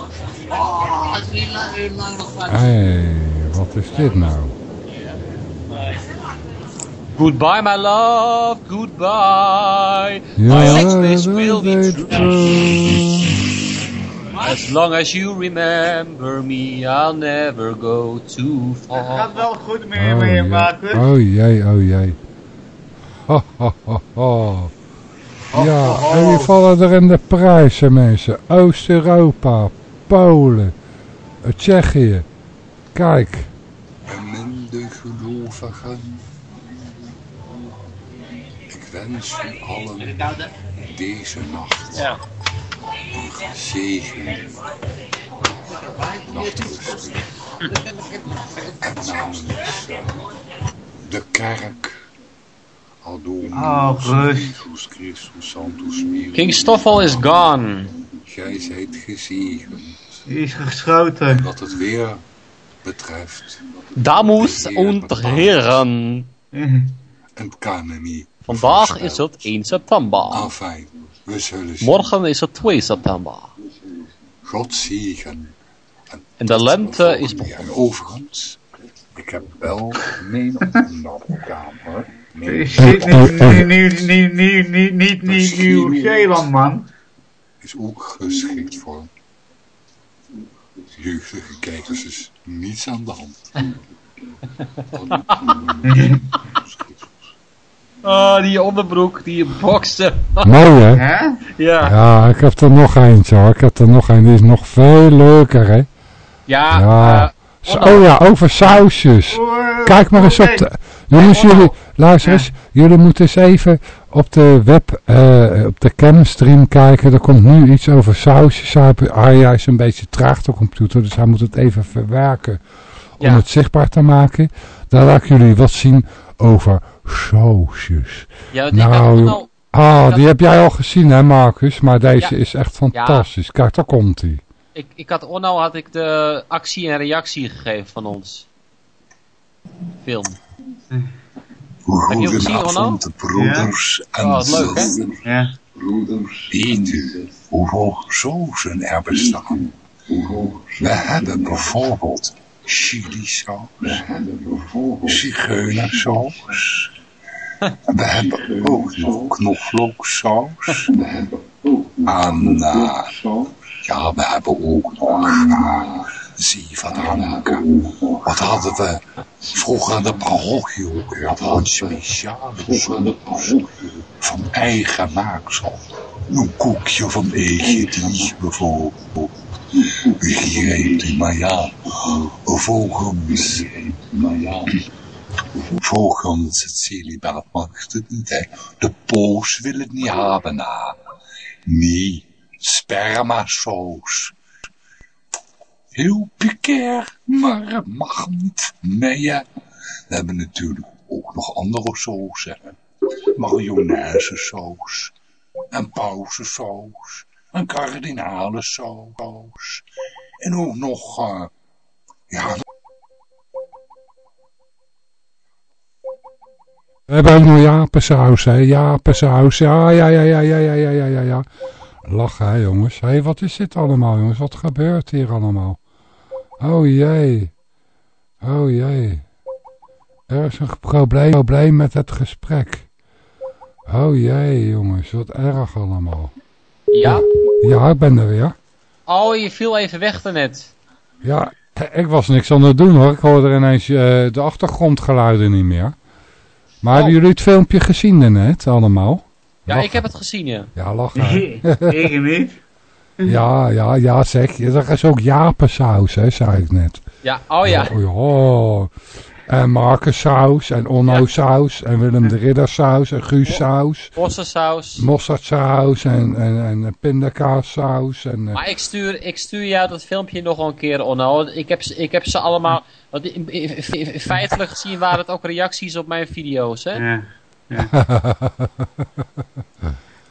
het. Hé, wat is dit nou? Goodbye, my love, goodbye. Ja, My ex dat will be true. As long as you remember me, I'll never go too Het far. gaat wel goed met je, Oh, jee. Marcus. oh jee, oh jee. Ho, ho, ho, ho. Ja, en die vallen er in de prijzen mensen. Oost-Europa, Polen, eh, Tsjechië. Kijk. En de gelovigen. Ik wens u allen deze nacht Ja. een gezegende nachtrust. En namens eh, de kerk, aldoor Oh, rust. Jesus Christus. King Stoffel is gone. Gij zijt gezegend. Die is geschoten. Wat het weer betreft. Dames en heren. En kan niet. Vandaag is het 1 september. Afijn, we zullen zien. Morgen is het 2 september. God zegen. En de lente is begonnen. En overigens, ik heb wel mijn opnamekamer. Je Mijn zit niet, niet, niet, niet, niet, niet, niet, niet Nieuw-Zeeland, man. Is ook geschikt voor jeugdige kijkers. Dus niets aan de hand. Oh, die onderbroek, die boksen. Mooi hè? Ja. Ja, ik heb er nog eentje hoor. Ik heb er nog een. Die is nog veel leuker hè. Ja, Ja. eh, oh ja, over sausjes. Kijk maar eens op de... Jongens, jullie, luister eens. Jullie moeten eens even op de web, eh, op de camstream kijken. Er komt nu iets over sausjes. Arja is een beetje traag de computer, dus hij moet het even verwerken om Ja. het zichtbaar te maken. Daar laat ik jullie wat zien over sausjes. Ja, Nou, ah, ik die had- heb jij al gezien hè Marcus, maar deze Ja. is echt fantastisch. Kijk, daar komt hij. ik, ik had Onno had ik de actie en reactie gegeven van ons. Film. Heb je hem gezien, broeders en Oh, leuk, zussen. Ja. Weet u hoeveel sauzen er bestaan? We hebben bijvoorbeeld chili-saus, zigeunersaus. We hebben ook nog knoflooksaus. En eh, ja, we hebben ook nog uh, zeevanhanken. Wat hadden we vroeger aan de parochie ook? Een speciale van eigen maaksel. Een koekje van EGD bijvoorbeeld. Begrijpt u, maar ja, volgens, volgens het celibaat mag het niet, hè. De poos wil het niet hebben, na. Nee, spermasaus. Heel piquer, maar het mag niet. Nee, ja. We hebben natuurlijk ook nog andere sausen. hè. Mayonaise-saus. En pausensaus. Een kardinalensaus. En ook nog, eh, ja, We hebben ook nog japensaus, hè. Japensaus, ja, ja, ja, ja, ja, ja, ja, ja, ja. Lachen, hè, jongens. Hé, wat is dit allemaal, jongens? Wat gebeurt hier allemaal? Oh, jee. Oh, jee. Er is een probleem, probleem met het gesprek. Oh, jee, jongens. Wat erg allemaal. Ja? Ja, ik ben er weer. Oh, je viel even weg daarnet. Ja, ik was niks aan het doen, hoor. Ik hoorde ineens eh, de achtergrondgeluiden niet meer. Maar hebben jullie het filmpje gezien daarnet, allemaal? Ja, Lachen. ik heb het gezien, ja. Ja, lachen. ik niet. Ja, ja, ja, zeg. Er is ook japensaus, hè, zei ik net. Ja, oh ja. Oh, ja. En Marcus-saus, en Onno-saus, en Willem de Ridder-saus, en Guus-saus. Bossensaus. Mosterdsaus, en, en, en pindakaassaus. En, eh, Maar ik stuur, ik stuur jou dat filmpje nog een keer, Onno. Ik heb, ze- ik heb ze allemaal... Want feitelijk gezien waren het ook reacties op mijn video's, hè? Ja.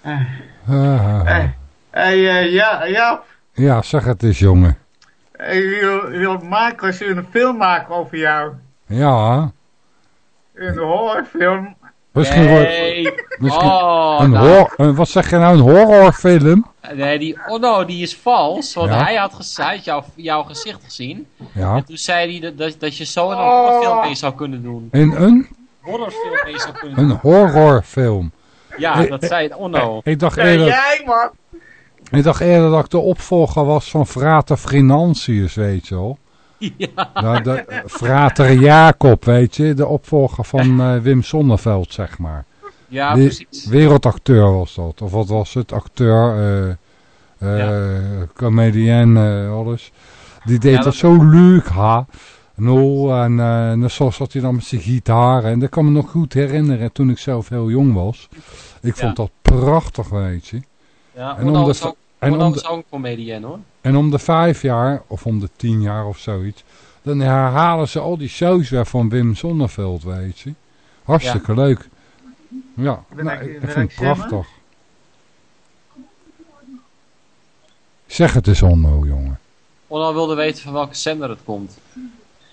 ah, Hé, hey, ja, ja. ja, zeg het eens, jongen. Ik wil, wil Marcus een film maken over jou. Ja, Een horrorfilm. misschien wordt... Nee. Misschien Oh, een nou. een- wat zeg je nou, een horrorfilm? Nee, die Onno die is vals. Want Ja. hij had, gez- hij had jouw, jouw gezicht gezien. Ja. En toen zei hij dat, dat, dat je zo een horrorfilm mee zou kunnen doen. In een, Horrorfilm mee zou kunnen een doen. horrorfilm. Ja, Eh, dat eh, zei Onno. Ik dacht Nee, eerder... jij man. Ik dacht eerder dat ik de opvolger was van Frater Financius, weet je wel. Ja. De, eh, Frater Jacob, weet je. De opvolger van eh, Wim Sonneveld, zeg maar. Ja, Die precies. Wereldacteur was dat. Of wat was het? Acteur, comedian, eh, alles. Die deed Ja, dat, dat- zo leuk, ha. No, en en zo zat hij dan met zijn gitaar. En dat kan me nog goed herinneren toen ik zelf heel jong was. Ik vond dat prachtig, weet je. Ja, En om de is ook, en om de- ook comedian hoor. En om de vijf jaar, of om de tien jaar of zoiets, dan herhalen ze al die shows weer van Wim Sonneveld, weet je. Hartstikke leuk. Ja, Ben nou, ik- ik ben vind ik prachtig. Zeg het eens Onno, jongen. Onno wilde weten van welke zender het komt.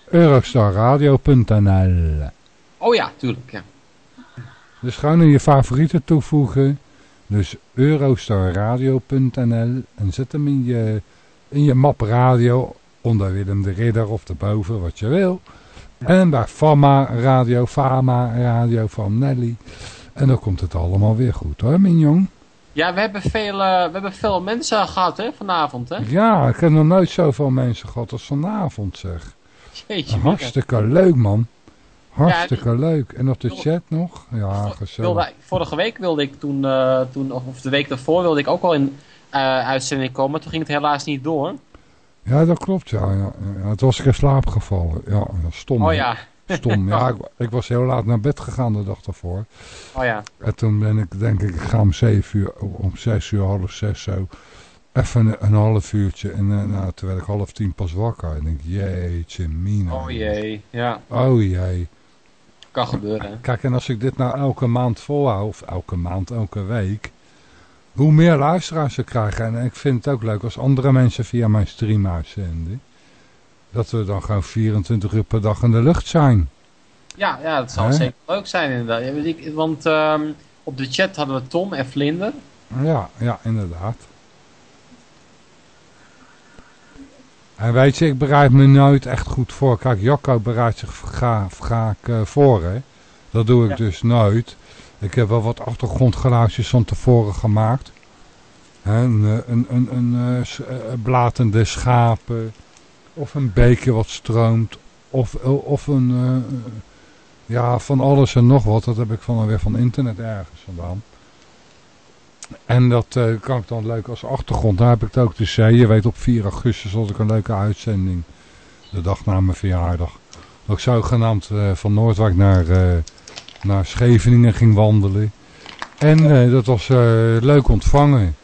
Eurostarradio.nl Oh ja, tuurlijk. Ja. Dus gewoon in je favorieten toevoegen. Dus eurostarradio.nl en zet hem in je, in je map radio onder Willem de Ridder of erboven, wat je wil. En bij Fama Radio, Fama Radio van Nelly. En dan komt het allemaal weer goed hoor, Mignon. Ja, we hebben veel, eh, we hebben veel mensen gehad hè, vanavond hè. Ja, ik heb nog nooit zoveel mensen gehad als vanavond zeg. Jeetje, Hartstikke leuk man. Hartstikke leuk. En op de chat nog? Ja, gezellig. wilde, vorige week wilde ik toen, eh, toen, of de week daarvoor wilde ik ook al in eh, uitzending komen. maar Toen ging het helaas niet door. Ja, dat klopt. Ja, ja, ja. Het was ik in slaap gevallen. Ja, stom. Oh ja. Stom. Ja, ik, ik was heel laat naar bed gegaan de dag daarvoor. Oh ja. En toen ben ik, denk ik, ik ga om zeven uur, om zes uur, half zes zo. Even een, een half uurtje. En eh, nou, toen werd ik half tien pas wakker. En ik denk, jeetje mina. Oh jee. Ja. Oh jee. Kan gebeuren. Kijk, en als ik dit nou elke maand volhoud, of elke maand, elke week, hoe meer luisteraars we krijgen. En ik vind het ook leuk als andere mensen via mijn stream uitzenden. Dat we dan gewoon 24 uur per dag in de lucht zijn. Ja, ja dat zal Hè? zeker leuk zijn inderdaad. Ja, weet ik, want ehm, op de chat hadden we Tom en Vlinder. Ja, ja, inderdaad. En weet je, ik bereid me nooit echt goed voor. Kijk, Jacco bereidt zich ga- vaak eh, voor, hè. Dat doe ik Ja. dus nooit. Ik heb wel wat achtergrondgeluidjes van tevoren gemaakt. Hè, een, eh, een, een, een eh, eh, blatende schapen. Of een beekje wat stroomt. Of, of een... ja, van alles en nog wat. Dat heb ik van, weer van internet ergens vandaan. En dat eh, kan ik dan leuk als achtergrond. Daar heb ik het ook te zeggen. Je weet op 4 augustus had ik een leuke uitzending. De dag na mijn verjaardag. Dat ik zogenaamd eh, van Noordwijk naar, eh, naar Scheveningen ging wandelen. En dat was leuk ontvangen.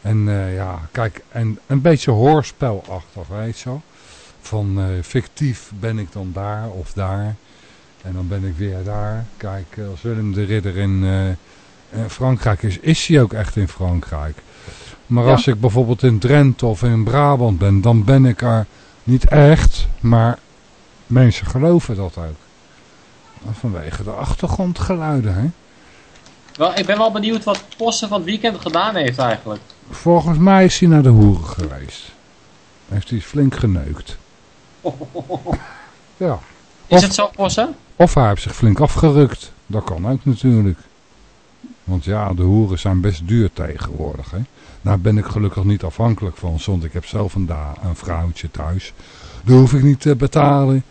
En ja, kijk, en een beetje hoorspelachtig, weet je wel. Van fictief ben ik dan daar of daar. En dan ben ik weer daar. Kijk, als Willem de Ridder in... eh, Frankrijk is, is hij ook echt in Frankrijk. Maar Ja. als ik bijvoorbeeld in Drenthe of in Brabant ben, dan ben ik er niet echt, maar mensen geloven dat ook. Vanwege de achtergrondgeluiden, hè. Wel, ik ben wel benieuwd wat Possen van het weekend gedaan heeft eigenlijk. Volgens mij is hij naar de hoeren geweest. Heeft hij flink geneukt. Ja. Is Of- het zo, Possen? Of hij heeft zich flink afgerukt. Dat kan ook natuurlijk. Want ja, de hoeren zijn best duur tegenwoordig. Hè? Daar ben ik gelukkig niet afhankelijk van. Want ik heb zelf een, een vrouwtje thuis. Die hoef ik niet te betalen.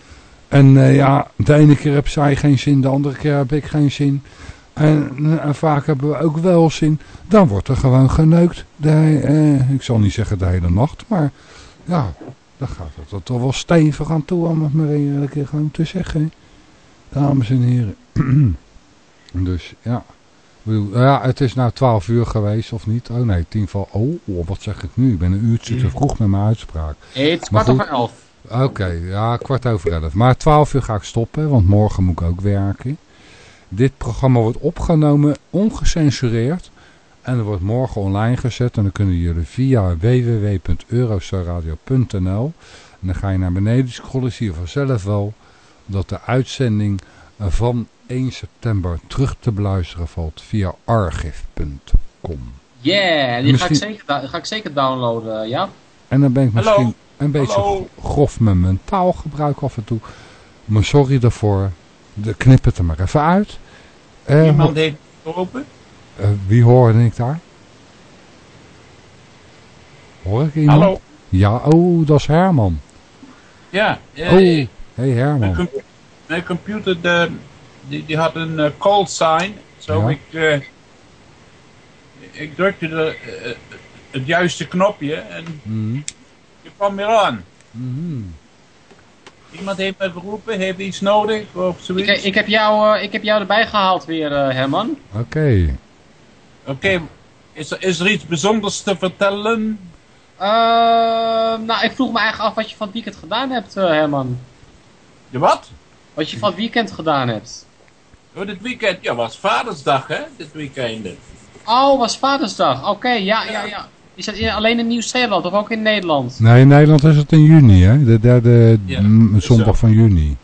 En eh, ja, de ene keer heb zij geen zin, de andere keer heb ik geen zin. En, eh, vaak hebben we ook wel zin. Dan wordt er gewoon geneukt. De, eh, ik zal niet zeggen de hele nacht, maar ja, dan gaat het er toch wel stevig aan toe om het maar eerlijk gewoon te zeggen. Dames en heren. dus ja. Bedoel, ja, het is nou 12 uur geweest of niet? Oh nee, tien van. Oh, oh, wat zeg ik nu? Ik ben een uurtje te vroeg met mijn uitspraak. Nee, het is kwart over elf. Oké, ja, kwart over elf. Maar 12 uur ga ik stoppen, want morgen moet ik ook werken. Dit programma wordt opgenomen, ongecensureerd. En er wordt morgen online gezet. En dan kunnen jullie via www.eurostarradio.nl En dan ga je naar beneden scrollen, zie je vanzelf wel dat de uitzending van 1 september terug te beluisteren valt via archive.com. Yeah, die ga, ik zeker, ga ik zeker downloaden, ja. En dan ben ik Hallo? misschien een beetje Hallo? grof met mijn taalgebruik af en toe. Maar sorry daarvoor. De, knip het er maar even uit. Eh, Iemand heeft het open? eh, wie hoorde ik daar? Hoor ik iemand? Hallo? Ja, oh, dat is Herman. Ja. eh, Oh, hey Mijn, Herman. com- mijn computer de, die, die had een eh, call sign. Zo Ja. ik, eh, ik drukte de, eh, het juiste knopje en Mhm, je kwam weer aan. mhm. Iemand heeft me geroepen, heeft iets nodig of Ik, zoiets. ik, heb jou, eh, ik heb jou erbij gehaald weer, eh, Herman. Oké. Oké, is, er, is er iets bijzonders te vertellen? Eh, nou, ik vroeg me eigenlijk af wat je van het weekend gedaan hebt, eh, Herman. De wat? Wat je van het weekend gedaan hebt. Oh, dit weekend, ja, was Vadersdag, hè? Dit weekend. Oh, was Vadersdag. Oké, ja, ja, ja. Is dat in- alleen in Nieuw-Zeeland of ook in Nederland? Nee, in Nederland is het in juni, hè? De derde Ja, zondag zo. van juni.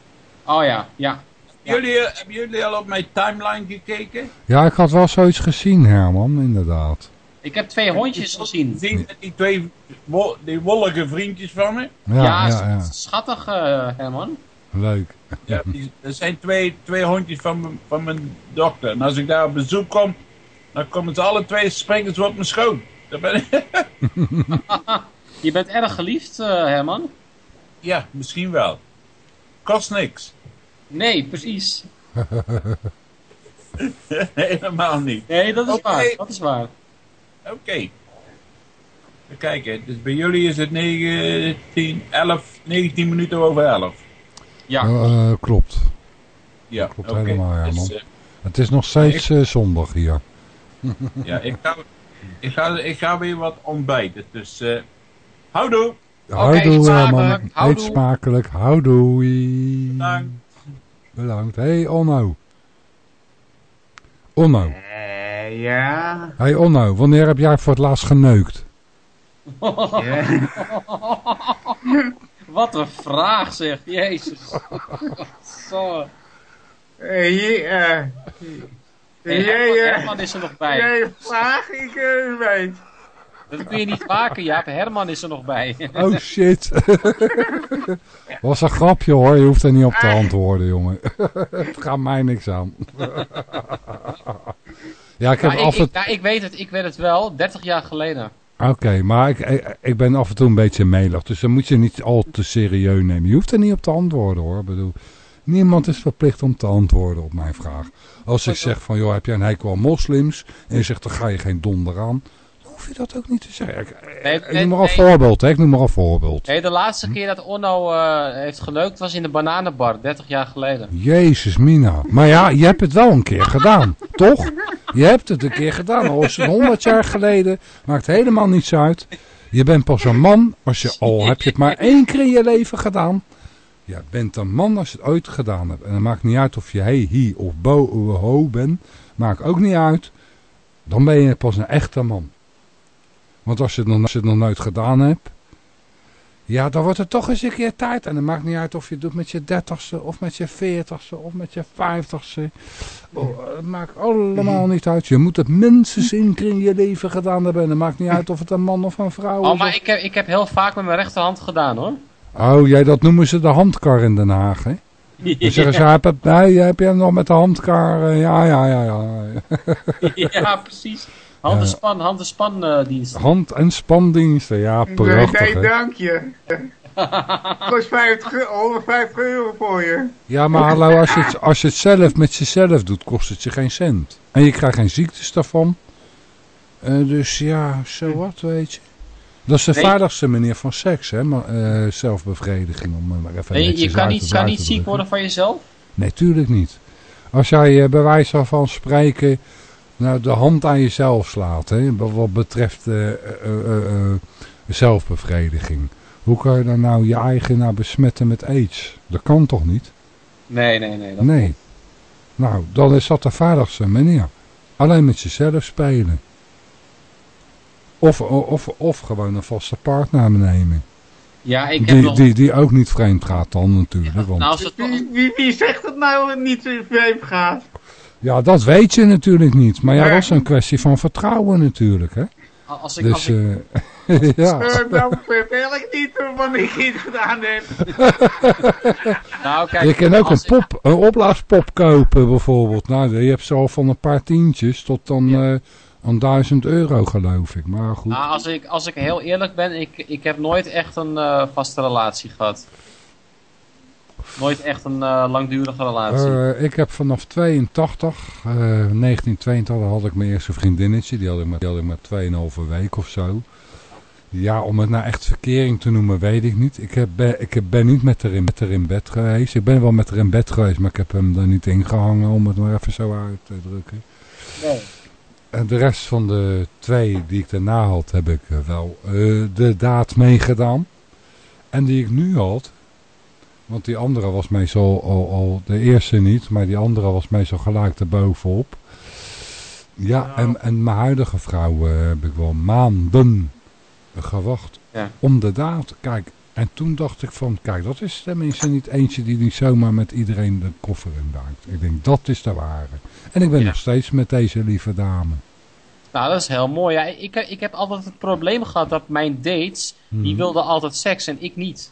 Oh ja, ja. Jullie, eh, hebben jullie al op mijn timeline gekeken? Ja, ik had wel zoiets gezien, Herman, inderdaad. Ik heb twee hondjes gezien. Zien met die twee wo die wollige vriendjes van me? Ja, Ja, ja, ja. s- schattig, eh, Herman. Leuk. Ja, die, er zijn twee, twee hondjes van, mijn- van mijn dochter. En als ik daar op bezoek kom, dan komen ze alle twee springen ze op mijn schoot. Dat ben ik. Je bent erg geliefd, eh, Herman. ja, misschien wel. Kost niks. Nee, precies. Helemaal niet. Nee, dat is waar. Dat is waar. Oké. Even kijken. Dus bij jullie is het 19, 11, 19 minuten over 11. Ja. Eh, eh, klopt. Ja, Klopt oké. helemaal, Herman. Dus, eh, Het is nog steeds eh, zondag hier. ja, ik ga, ik, ga, ik ga weer wat ontbijten. Dus, eh houdoe. Houdoe, Herman. smakelijk. Eet Houdoe. smakelijk. Houdoe. Bedankt. Bedankt. Hey Onno. Onno. Eh, ja. Hey Onno, wanneer heb jij voor het laatst geneukt? ja. Wat een vraag zeg, jezus. Zo. Eh, eh. Hey, jij, Herman, Herman is er nog bij. Jij vraag, ik weet. Dat kun je niet maken, Jaap. Herman is er nog bij. Oh shit. Was een grapje hoor, je hoeft er niet op te antwoorden jongen. het gaat mij niks aan. ja, ik heb ik, af nou, ik weet het, ik weet het wel. 30 jaar geleden. Oké, maar ik, ik, ik ben af en toe een beetje melig, dus dan moet je niet al te serieus nemen. Je hoeft er niet op te antwoorden hoor. Ik bedoel, niemand is verplicht om te antwoorden op mijn vraag. Als ik zeg van, joh, heb jij een hekel aan moslims? En je zegt, dan ga je geen donder aan. Dan hoef je dat ook niet te zeggen. Ik, Nee, ik nee, noem maar een nee. voorbeeld, hè. Ik noem maar een voorbeeld. Nee, de laatste keer dat Onno eh, heeft geneukt was in de bananenbar. 30 jaar geleden. Jezus, Mina. Maar ja, je hebt het wel een keer gedaan, toch? Je hebt het een keer gedaan. Al is het 100 jaar geleden. Maakt helemaal niets uit. Je bent pas een man als je al heb je het maar één keer in je leven gedaan. Je bent een man als je het ooit gedaan hebt. En het maakt niet uit of je he, hi of bo of ho bent. Maakt ook niet uit. Dan ben je pas een echte man. Want als je het nog, als je het nog nooit gedaan hebt. Ja, dan wordt het toch eens een keer tijd. En het maakt niet uit of je het doet met je dertigste of met je veertigste of met je vijftigste. Oh, het maakt allemaal niet uit. Je moet het minstens één keer in je leven gedaan hebben. En het maakt niet uit of het een man of een vrouw is. Oh, maar ik heb, ik heb heel vaak met mijn rechterhand gedaan hoor. Oh, jij, dat noemen ze de handkar in Den Haag, hè? Dan zeggen ze, heb, het, nee, heb je hem nog met de handkar? Ja, ja, ja, ja. ja, precies. Handenspan, handenspandienst. Hand- en spandiensten, ja, Nee, prachtig, nee, hè? dank je. Kost 50, eu- 150 euro voor je. Ja, maar hallo, als je, het, als je het zelf met jezelf doet, kost het je geen cent. En je krijgt geen ziektes daarvan. Eh, dus ja, zo wat, weet je. Dat is de Nee. veiligste manier van seks, hè? Maar, eh, zelfbevrediging, om maar even Nee, je netjes kan uit niet, te- kan niet ziek worden van jezelf. Nee, tuurlijk niet. Als jij eh, bij wijze van spreken nou, de hand aan jezelf slaat, hè, wat betreft eh, eh, eh, zelfbevrediging. Hoe kan je dan nou je eigen nou besmetten met aids? Dat kan toch niet? Nee, nee, nee. Dat Nee. Nou, dan is dat de veiligste manier. Alleen met jezelf spelen. Of, of, of gewoon een vaste partner nemen. Ja, ik heb Die, nog... die, die ook niet vreemd gaat dan natuurlijk. Want, Nou, als het, Wie, wie, wie zegt dat nou niet zo vreemd gaat? Ja, dat weet je natuurlijk niet. Maar ja, dat is een kwestie van vertrouwen natuurlijk. Hè? als ik, als Dus, ik, eh ja. Vertel ik niet wat ik iets gedaan heb. nou, kijk, Je kan ook een, als pop, een opblaaspop kopen bijvoorbeeld. Nou, je hebt zo al van een paar tientjes tot dan eh een duizend euro geloof ik. Maar goed. Nou, als ik, als ik heel eerlijk ben, ik, ik heb nooit echt een eh, vaste relatie gehad. Nooit echt een eh, langdurige relatie. Eh, ik heb vanaf 82, eh 1982 had ik mijn eerste vriendinnetje. Die had ik maar, die had ik maar 2,5 week of zo. Ja, om het nou echt verkering te noemen, weet ik niet. Ik, heb, ben, ik ben niet met haar, in, met haar in bed geweest. Ik ben wel met haar in bed geweest, maar ik heb hem er niet in gehangen, om het maar even zo uit te drukken. Nee. En de rest van de twee die ik daarna had, heb ik eh, wel eh, de daad meegedaan. En die ik nu had, want die andere was meestal al, al de eerste niet, maar die andere was meestal gelijk erbovenop. Ja, en, en mijn huidige vrouw eh, heb ik wel maanden gewacht Ja. om de daad. Kijk, en toen dacht ik van, kijk, dat is tenminste niet eentje die niet zomaar met iedereen de koffer in duikt. Ik denk, dat is de ware. En ik ben Ja. nog steeds met deze lieve dame. Nou, dat is heel mooi. Ja, ik, ik heb altijd het probleem gehad dat mijn dates, die Mhm. wilden altijd seks en ik niet.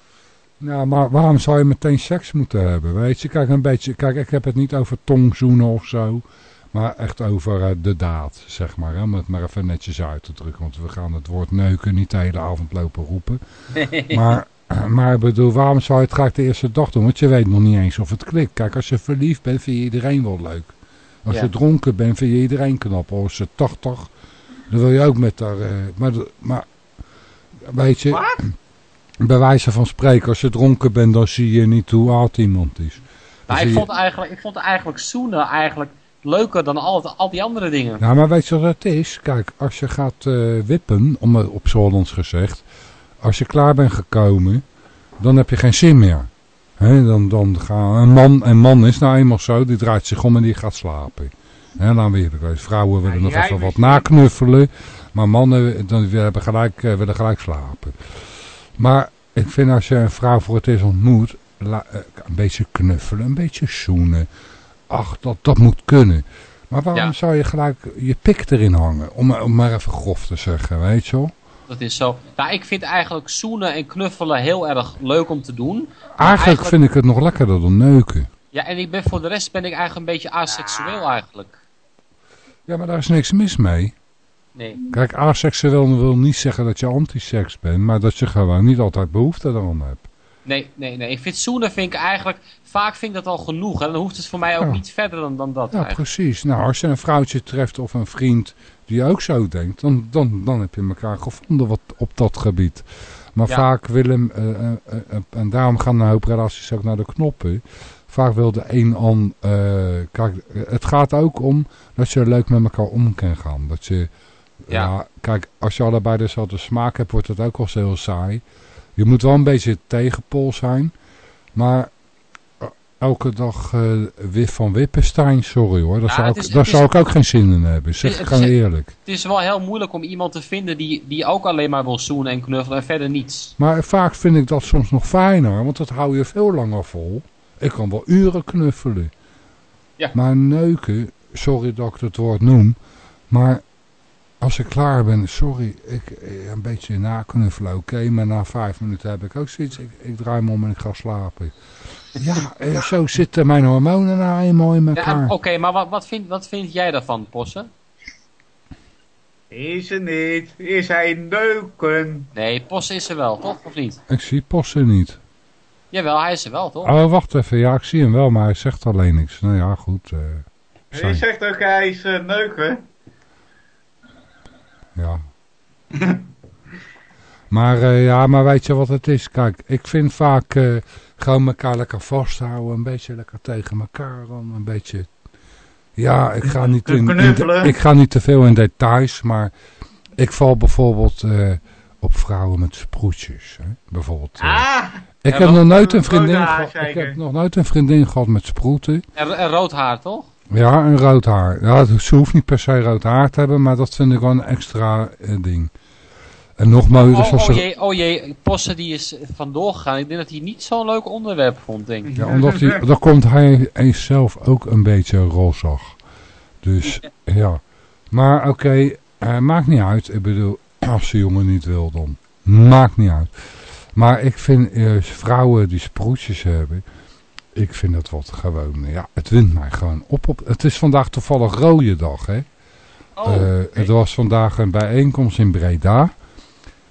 Ja, maar waarom zou je meteen seks moeten hebben? Weet je, kijk een beetje, kijk, ik heb het niet over tongzoenen of zo. Maar echt over eh, de daad, zeg maar. Hè, om het maar even netjes uit te drukken. Want we gaan het woord neuken niet de hele avond lopen roepen. Maar, maar bedoel, waarom zou je het graag de eerste dag doen? Want je weet nog niet eens of het klikt. Kijk, als je verliefd bent, vind je iedereen wel leuk. Als Ja. je dronken bent, vind je iedereen knap. Als je 80, dan wil je ook met haar... eh, maar, maar, weet je... Bij wijze van spreken, als je dronken bent, dan zie je niet hoe oud iemand is. Nou, ik, je- vond eigenlijk, ik vond eigenlijk zoenen eigenlijk leuker dan al, al die andere dingen. Ja, maar weet je wat het is? Kijk, als je gaat eh, wippen, om het op z'n Hollands gezegd, als je klaar bent gekomen, dan heb je geen zin meer. Dan, dan gaan, een, man, een man is nou eenmaal zo, die draait zich om en die gaat slapen. En dan weer Vrouwen willen nog even wat naknuffelen. Maar mannen dan, hebben gelijk, eh, willen gelijk slapen. Maar ik vind als je een vrouw voor het eerst ontmoet, eh, een beetje knuffelen, een beetje zoenen. Ach, dat, dat moet kunnen. Maar waarom Ja. zou je gelijk je pik erin hangen? Om, om maar even grof te zeggen, weet je wel? Dat is zo. Nou, ik vind eigenlijk zoenen en knuffelen heel erg leuk om te doen. Eigenlijk vind ik het nog lekkerder dan neuken. Ja, en ik ben voor de rest ben ik eigenlijk een beetje asexueel eigenlijk. Ja, maar daar is niks mis mee. Nee. Kijk, aseksueel wil niet zeggen dat je antiseks bent, maar dat je gewoon niet altijd behoefte eraan hebt. Nee, nee, nee. Ik vind ik eigenlijk... Vaak vind ik dat al genoeg. En dan hoeft het voor mij ook Ja. niet verder dan, dan dat Ja, eigenlijk. precies. Nou, als je een vrouwtje treft of een vriend die ook zo denkt, dan, dan, dan heb je elkaar gevonden wat, op dat gebied. Maar Ja. vaak willen, eh, en daarom gaan een hoop relaties ook naar de knoppen. Vaak wil de een an, eh, kijk, het gaat ook om dat je leuk met elkaar om kan gaan. Dat je, Ja. ja. kijk, als je allebei dezelfde smaak hebt, wordt het ook al heel saai. Je moet wel een beetje tegenpol zijn, maar elke dag Wif van Wippenstein, sorry hoor, daar Ja, zou, ik, is- daar het is- zou ik ook geen zin in hebben. Zeg ik gewoon eerlijk. Het is wel heel moeilijk om iemand te vinden die, die ook alleen maar wil zoenen en knuffelen en verder niets. Maar vaak vind ik dat soms nog fijner, want dat hou je veel langer vol. Ik kan wel uren knuffelen. Ja. Maar neuken, sorry dat ik het woord noem, maar als ik klaar ben, sorry, ik, eh, een beetje naknuffelen, oké, maar na vijf minuten heb ik ook zoiets, ik, ik draai me om en ik ga slapen. Ja, eh, zo zitten mijn hormonen nou eenmaal in Ja, elkaar. Oké, maar wat, wat, vind, wat vind jij daarvan, Posse? Is er niet. Is hij neuken? Nee, Posse is er wel, toch? Of niet? Ik zie Possen niet. Jawel, hij is er wel, toch? Oh, wacht even, ja, ik zie hem wel, maar hij zegt alleen niks. Nou ja, goed. eh, Je zijn- zegt ook hij is neuken. Ja. maar eh, ja, maar weet je wat het is? Kijk, ik vind vaak eh, gewoon elkaar lekker vasthouden. Een beetje lekker tegen elkaar dan. Een beetje... Ja, ik ga niet, in, in de- Knuffelen. ik ga niet te veel in details, maar ik val bijvoorbeeld eh, op vrouwen met sproetjes. Hè? Bijvoorbeeld. eh, Ah! ik ja, heb nog nooit een vriendin gehad. Ik heb nog nooit een vriendin gehad met sproeten. En, en rood haar, toch? Ja, en rood haar. Ja, ze hoeft niet per se rood haar te hebben, maar dat vind ik wel een extra eh, ding. En nog mooier is Oh, als oh ze... jee, oh jee, Posse die is vandoor gegaan. Ik denk dat hij niet zo'n leuk onderwerp vond, denk ik. Ja, omdat hij, dan komt hij, hij zelf ook een beetje rozig. Dus ja. Maar oké, eh, maakt niet uit. Ik bedoel, als de jongen niet wil dan. Maakt niet uit. Maar ik vind eh, vrouwen die sproetjes hebben. Ik vind dat wat gewoon. Ja, het wint mij gewoon op. op het is vandaag toevallig rode dag, hè. Oh, Eh, Het was vandaag een bijeenkomst in Breda.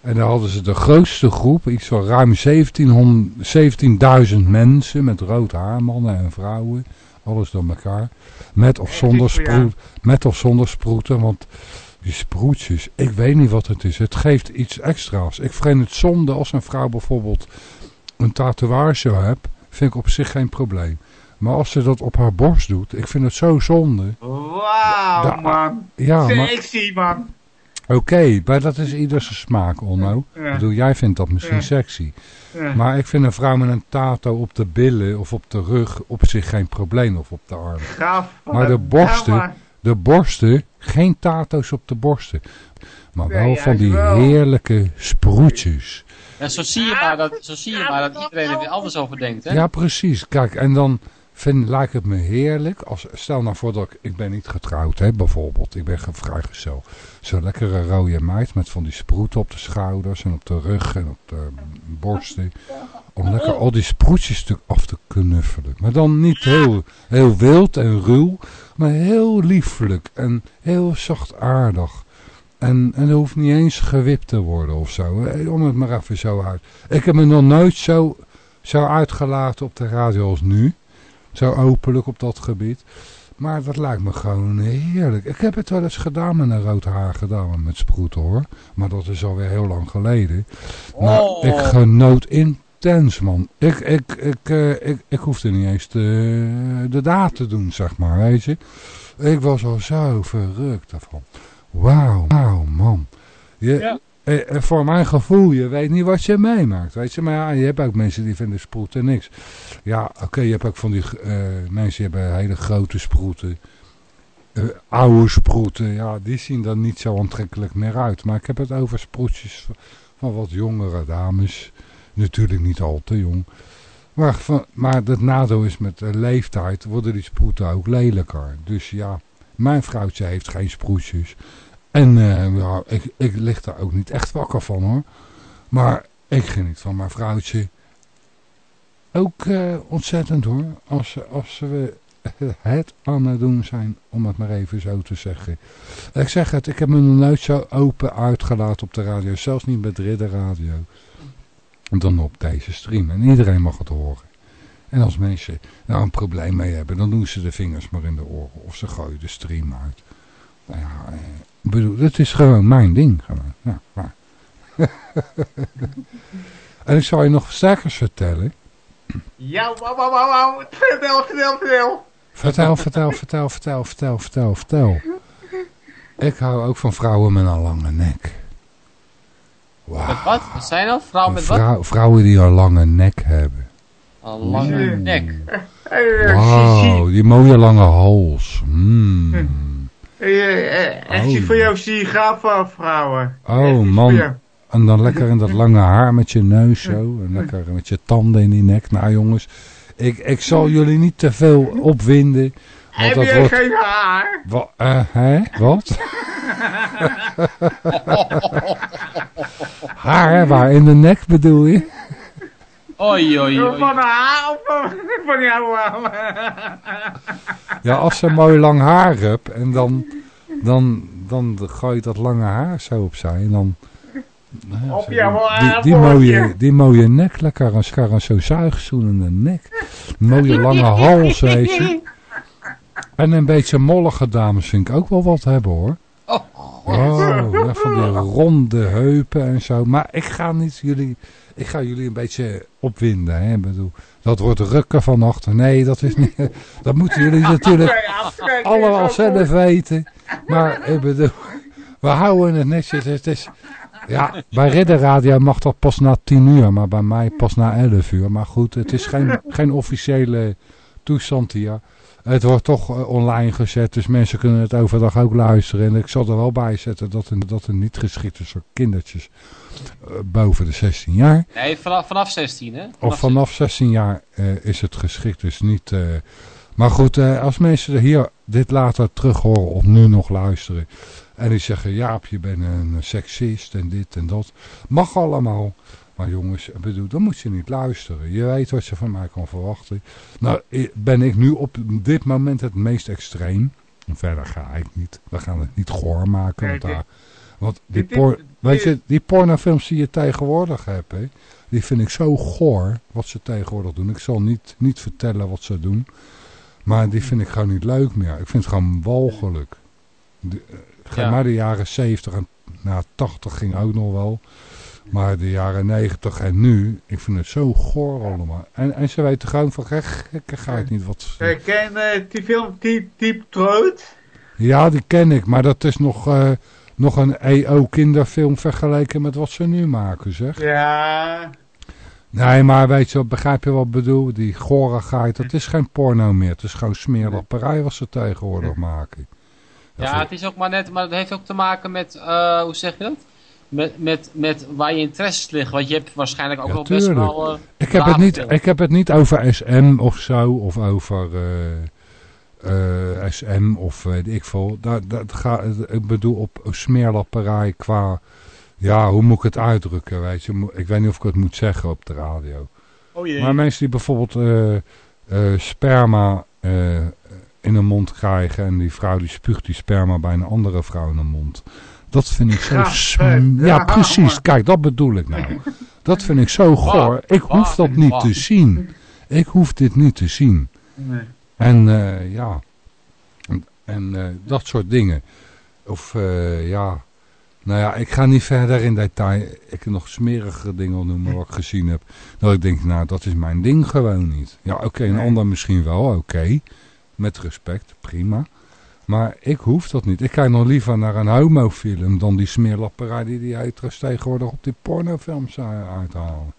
En daar hadden ze de grootste groep, iets van ruim 1700 17.000 mensen met rood haar, mannen en vrouwen. Alles door elkaar. Met of zonder, sproet, met of zonder sproeten, want die sproetjes, ik weet niet wat het is. Het geeft iets extra's. Ik vind het zonde als een vrouw bijvoorbeeld een tatoeage hebt, vind ik op zich geen probleem. Maar als ze dat op haar borst doet, ik vind het zo zonde. Wauw, man. Ja, maar Sexy, man. Oké, maar dat is ieders smaak, Onno. Ja. Ik bedoel, jij vindt dat misschien Ja. sexy. Ja. Maar ik vind een vrouw met een tato op de billen of op de rug op zich geen probleem of op de arm. Gaaf. Maar de borsten, de borsten, geen tato's op de borsten. Maar wel van die heerlijke sproetjes. En zo zie je maar dat, dat iedereen er weer anders over denkt, hè? Ja, precies. Kijk, en dan vind, lijkt het me heerlijk. Als, stel nou voor dat ik, ik ben niet getrouwd, hè, bijvoorbeeld. Ik ben ge- vrijgezel. Zo'n lekkere rode meid met van die sproeten op de schouders en op de rug en op de borsten. Om lekker al die sproetjes te, af te knuffelen. Maar dan niet heel, heel wild en ruw, maar heel liefelijk en heel zachtaardig. En, en er hoeft niet eens gewipt te worden of zo. Om het maar even zo uit. Ik heb me nog nooit zo, zo uitgelaten op de radio als nu. Zo openlijk op dat gebied. Maar dat lijkt me gewoon heerlijk. Ik heb het wel eens gedaan met een rood haar gedaan met sproeten hoor. Maar dat is alweer heel lang geleden. Maar Oh. ik genoot intens man. Ik, ik, ik, eh, ik, ik hoefde niet eens de, de daad te doen zeg maar weet je. Ik was al zo verrukt daarvan. Wauw, wauw man. Je, Ja. eh, eh, voor mijn gevoel, je weet niet wat je meemaakt. Weet je, maar ja, je hebt ook mensen die vinden sproeten niks. Ja, oké, je hebt ook van die eh, mensen die hebben hele grote sproeten. Oude sproeten, ja, die zien er niet zo aantrekkelijk meer uit. Maar ik heb het over sproetjes van, van wat jongere dames. Natuurlijk niet al te jong. Maar, van, maar het nadeel is met de leeftijd worden die sproeten ook lelijker. Dus ja, mijn vrouwtje heeft geen sproetjes. En eh, ik, ik lig daar ook niet echt wakker van hoor. Maar ik geniet van mijn vrouwtje. Ook eh, ontzettend hoor. Als, ze- als we het aan het doen zijn, om het maar even zo te zeggen. Ik zeg het, ik heb me nog nooit zo open uitgelaten op de radio. Zelfs niet met Ridder Radio. Dan op deze stream. En iedereen mag het horen. En als mensen daar een probleem mee hebben, dan doen ze de vingers maar in de oren. Of ze gooien de stream uit. Nou ja, eh, ik bedoel, het is gewoon mijn ding. Gewoon. Ja, maar. en ik zal je nog sterkers vertellen. Ja, wauw, wauw, wauw, wauw. Vertel, vertel, vertel. Vertel, vertel, vertel, vertel, vertel, vertel, vertel. Ik hou ook van vrouwen met een lange nek. Met wat? Wat zijn dat? Vrouw met wat? Vrou- vrouwen die een lange nek hebben. Een lange nek. Wauw, die mooie lange hals. Mm. Echt Oh. voor jou zie gaaf vrouwen. Oh man. En dan lekker in dat lange haar met je neus zo. En lekker met je tanden in die nek. Nou jongens, ik, ik zal jullie niet te veel opwinden. Want Heb je wordt... geen haar? Wa eh, hè? Wat? haar, waar? In de nek bedoel je? Oei, oei, oei. Van haar of van, jou? Ja, als ze mooi lang haar hebt en dan, dan, dan gooi je dat lange haar zo opzij en dan... nou ja, Op jouw die, die, mooie, die mooie nek, lekker een scar zo zuigzoenende nek. Mooie lange hals, weet je. En een beetje mollige dames vind ik ook wel wat hebben hoor. Oh, ja, van die ronde heupen en zo. Maar ik ga niet jullie, ik ga jullie een beetje opwinden. Hè? Ik bedoel, dat wordt rukken vannacht. Nee, dat is niet, dat moeten jullie natuurlijk allemaal zelf weten. Maar ik bedoel, we houden het netjes. Het is, ja, bij Ridder Radio mag dat pas na 10 uur, maar bij mij pas na 11 uur. Maar goed, het is geen, geen officiële toestand hier. Het wordt toch eh, online gezet, dus mensen kunnen het overdag ook luisteren. En ik zal er wel bij zetten dat het, dat het niet geschikt is voor kindertjes eh, boven de 16 jaar. Nee, vanaf, vanaf 16, hè? Of vanaf 16 jaar eh, is het geschikt, dus niet... maar goed, als mensen hier dit later terug horen of nu nog luisteren... en die zeggen, Jaap, je bent een seksist en dit en dat... mag allemaal. Maar jongens, bedoel, dan moet je niet luisteren. Je weet wat je van mij kan verwachten. Nou, i- ben ik nu op dit moment het meest extreem. Verder ga ik niet. We gaan het niet goor maken. Want, Nee, daar, want die, por, weet je, die pornofilms die je tegenwoordig hebt... Hè, die vind ik zo goor wat ze tegenwoordig doen. Ik zal niet, niet vertellen wat ze doen. Maar die vind ik gewoon niet leuk meer. Ik vind het gewoon walgelijk. De, eh, ga Ja. maar de jaren 70 en nou, 80 ging ook nog wel. Maar de jaren 90 en nu, ik vind het zo goor allemaal. En, en ze weten gewoon van gek, gekkigheid niet wat ze... Ik ken eh, die film Deep, Deep Throat. Ja, die ken ik. Maar dat is nog, eh, nog een EO kinderfilm vergeleken met wat ze nu maken, zeg. Ja. Nee, maar weet je, wat, begrijp je wat ik bedoel? Die gorigheid, dat is geen porno meer. Het is gewoon smeerlapperij wat ze tegenwoordig maken. Ja, het is ook maar net, maar het heeft ook te maken met, eh, hoe zeg je dat? Met, met, met waar je interesses liggen. Want je hebt waarschijnlijk ook Ja, wel best tuurlijk. wel... eh, Ik heb, het niet, ik heb het niet over SM of zo, of over eh, eh, SM of weet ik veel. Dat, dat ga, ik bedoel op smeerlapperij qua, ja, hoe moet ik het uitdrukken, weet je. Ik weet niet of ik het moet zeggen op de radio. Oh jee. Maar mensen die bijvoorbeeld eh, eh, sperma eh, in hun mond krijgen en die vrouw die spuugt die sperma bij een andere vrouw in de mond. Dat vind ik zo... sm- Ja, Ja, precies. Kijk, dat bedoel ik nou. Dat vind ik zo goor. Ik hoef dat niet te zien. Ik hoef dit niet te zien. Nee. En eh, ja, en, eh, dat soort dingen. Of eh, ja, nou ja, ik ga niet verder in detail. Ik kan nog smerige dingen noemen wat ik gezien heb. Dat ik denk, nou dat is mijn ding gewoon niet. Ja, oké, een ander misschien wel, oké. Met respect, prima. Maar ik hoef dat niet. Ik kijk nog liever naar een homofilm dan die smeerlapperij die die hetero's tegenwoordig op die pornofilms uh, uithalen.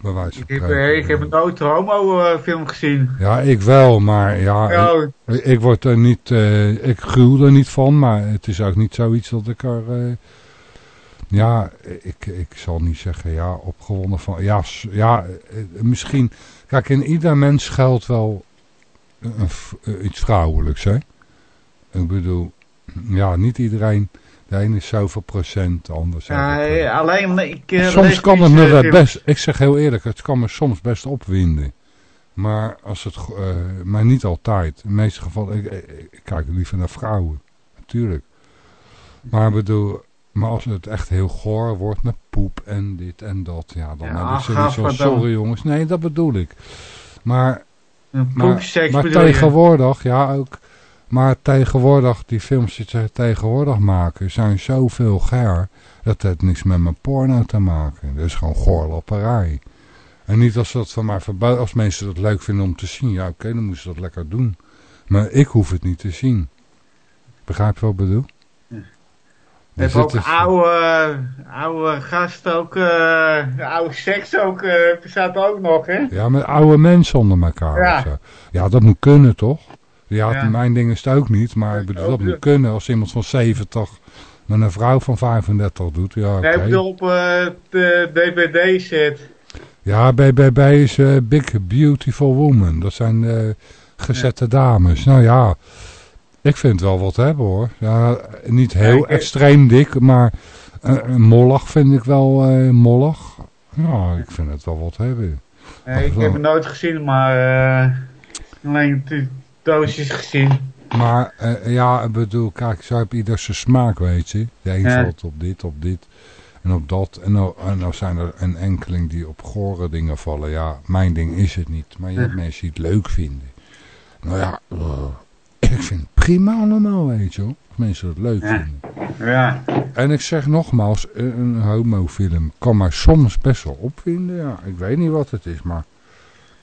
Bij wijze van Ik heb, eh, ik heb een nooit een homo eh, film gezien. Ja, ik wel, maar ja, ik, ik word er niet, eh, ik gruw er niet van, maar het is ook niet zoiets dat ik er, eh, ja, ik, ik zal niet zeggen, ja, opgewonden van, ja, ja, eh, misschien, kijk, in ieder mens geldt wel een eh, iets vrouwelijks, hè. Ik bedoel, ja, niet iedereen, de ene is zoveel procent, de ander zoveel alleen ik eh, Soms kan het me films. best, ik zeg heel eerlijk, het kan me soms best opwinden. Maar, als het, eh, maar niet altijd. In de meeste gevallen, ik, ik, ik kijk liever naar vrouwen. Natuurlijk. Maar ik bedoel, maar als het echt heel goor wordt met poep en dit en dat. Ja, dan Ja, heb ik sowieso, sorry jongens. Nee, dat bedoel ik. Maar, maar, maar tegenwoordig, ja ook. Maar tegenwoordig, die films die ze tegenwoordig maken, zijn zo vulgair. Dat heeft niks met mijn porno te maken. Dat is gewoon goorlapperij. En niet als dat van mij. Als mensen dat leuk vinden om te zien. Ja, oké, dan moeten ze dat lekker doen. Maar ik hoef het niet te zien. Begrijp je wat ik bedoel? Dus ook het is- oude, oude gast ook, eh, oude seks ook, eh, bestaat ook nog, hè? Ja, met oude mensen onder elkaar. Ja. ja dat moet kunnen toch? Ja, Ja. mijn ding is het ook niet. Maar ik bedoel, dat moet kunnen. Als iemand van 70 met een vrouw van 35 doet. Ja, ik bedoel op eh, de DVD zit. Ja, BBB is eh, Big Beautiful Woman. Dat zijn eh, gezette dames. Nou ja, ik vind wel wat hebben hoor. Ja, niet heel Ja, extreem dik, maar mollig vind ik wel mollig. Ja, ik vind het wel wat hebben. Ik heb het nooit gezien, maar alleen doosjes gezien. Maar eh, ja, ik bedoel, kijk, zo heb ieder zijn smaak, weet je. De een Ja. valt op dit, op dit en op dat. En nou, en nou zijn er een enkeling die op gore dingen vallen. Ja, mijn ding is het niet. Maar je hebt mensen die het leuk vinden. Nou ja, eh, ik vind het prima allemaal, weet je wel. Als mensen het leuk Ja. vinden. Ja. En ik zeg nogmaals, een een homofilm kan mij soms best wel opvinden. Ja, ik weet niet wat het is, maar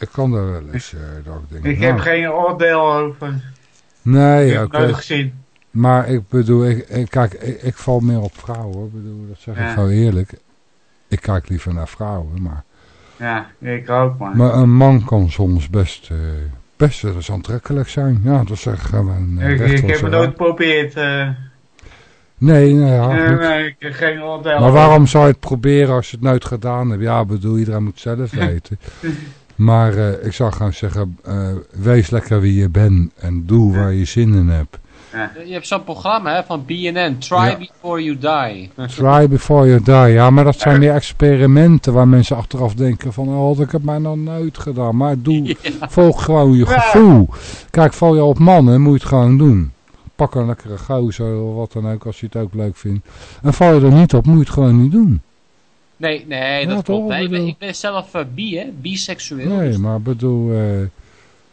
ik kan er wel eens eh dat ik denk... Ik nou, heb geen oordeel over. Nee, Ik heb het nooit gezien. Maar ik bedoel, ik, ik, kijk, ik, ik val meer op vrouwen. Ik bedoel, dat zeg ik gewoon eerlijk. Ik kijk liever naar vrouwen, maar, Ja, ik ook, man. maar een man kan soms best, eh, best wel eens aantrekkelijk zijn. Ja, dat zeg ik gewoon eh, ik, ik heb zo het nooit geprobeerd. eh. Nee, nou ja, nee, nee, ik heb geen oordeel Maar waarom zou je het proberen als je het nooit gedaan hebt? Ja, bedoel, iedereen moet zelf weten. Maar eh, ik zou gewoon zeggen, eh, wees lekker wie je bent en doe waar je zin in hebt. Je hebt zo'n programma hè, van BNN, Try Ja. Before You Die. Try before you die. Ja, maar dat zijn meer experimenten waar mensen achteraf denken van... Oh, ik heb mij nog nooit gedaan. Maar doe, volg gewoon je Ja. gevoel. Kijk, val je op mannen, moet je het gewoon doen. Pak een lekkere gozer of wat dan ook, als je het ook leuk vindt. En val je er niet op, moet je het gewoon niet doen. Nee, nee, Ja, dat toch, klopt. Nee, ik, ben, bedoel- ik ben zelf eh, bi, hè, biseksueel. Nee, dus- maar bedoel, eh,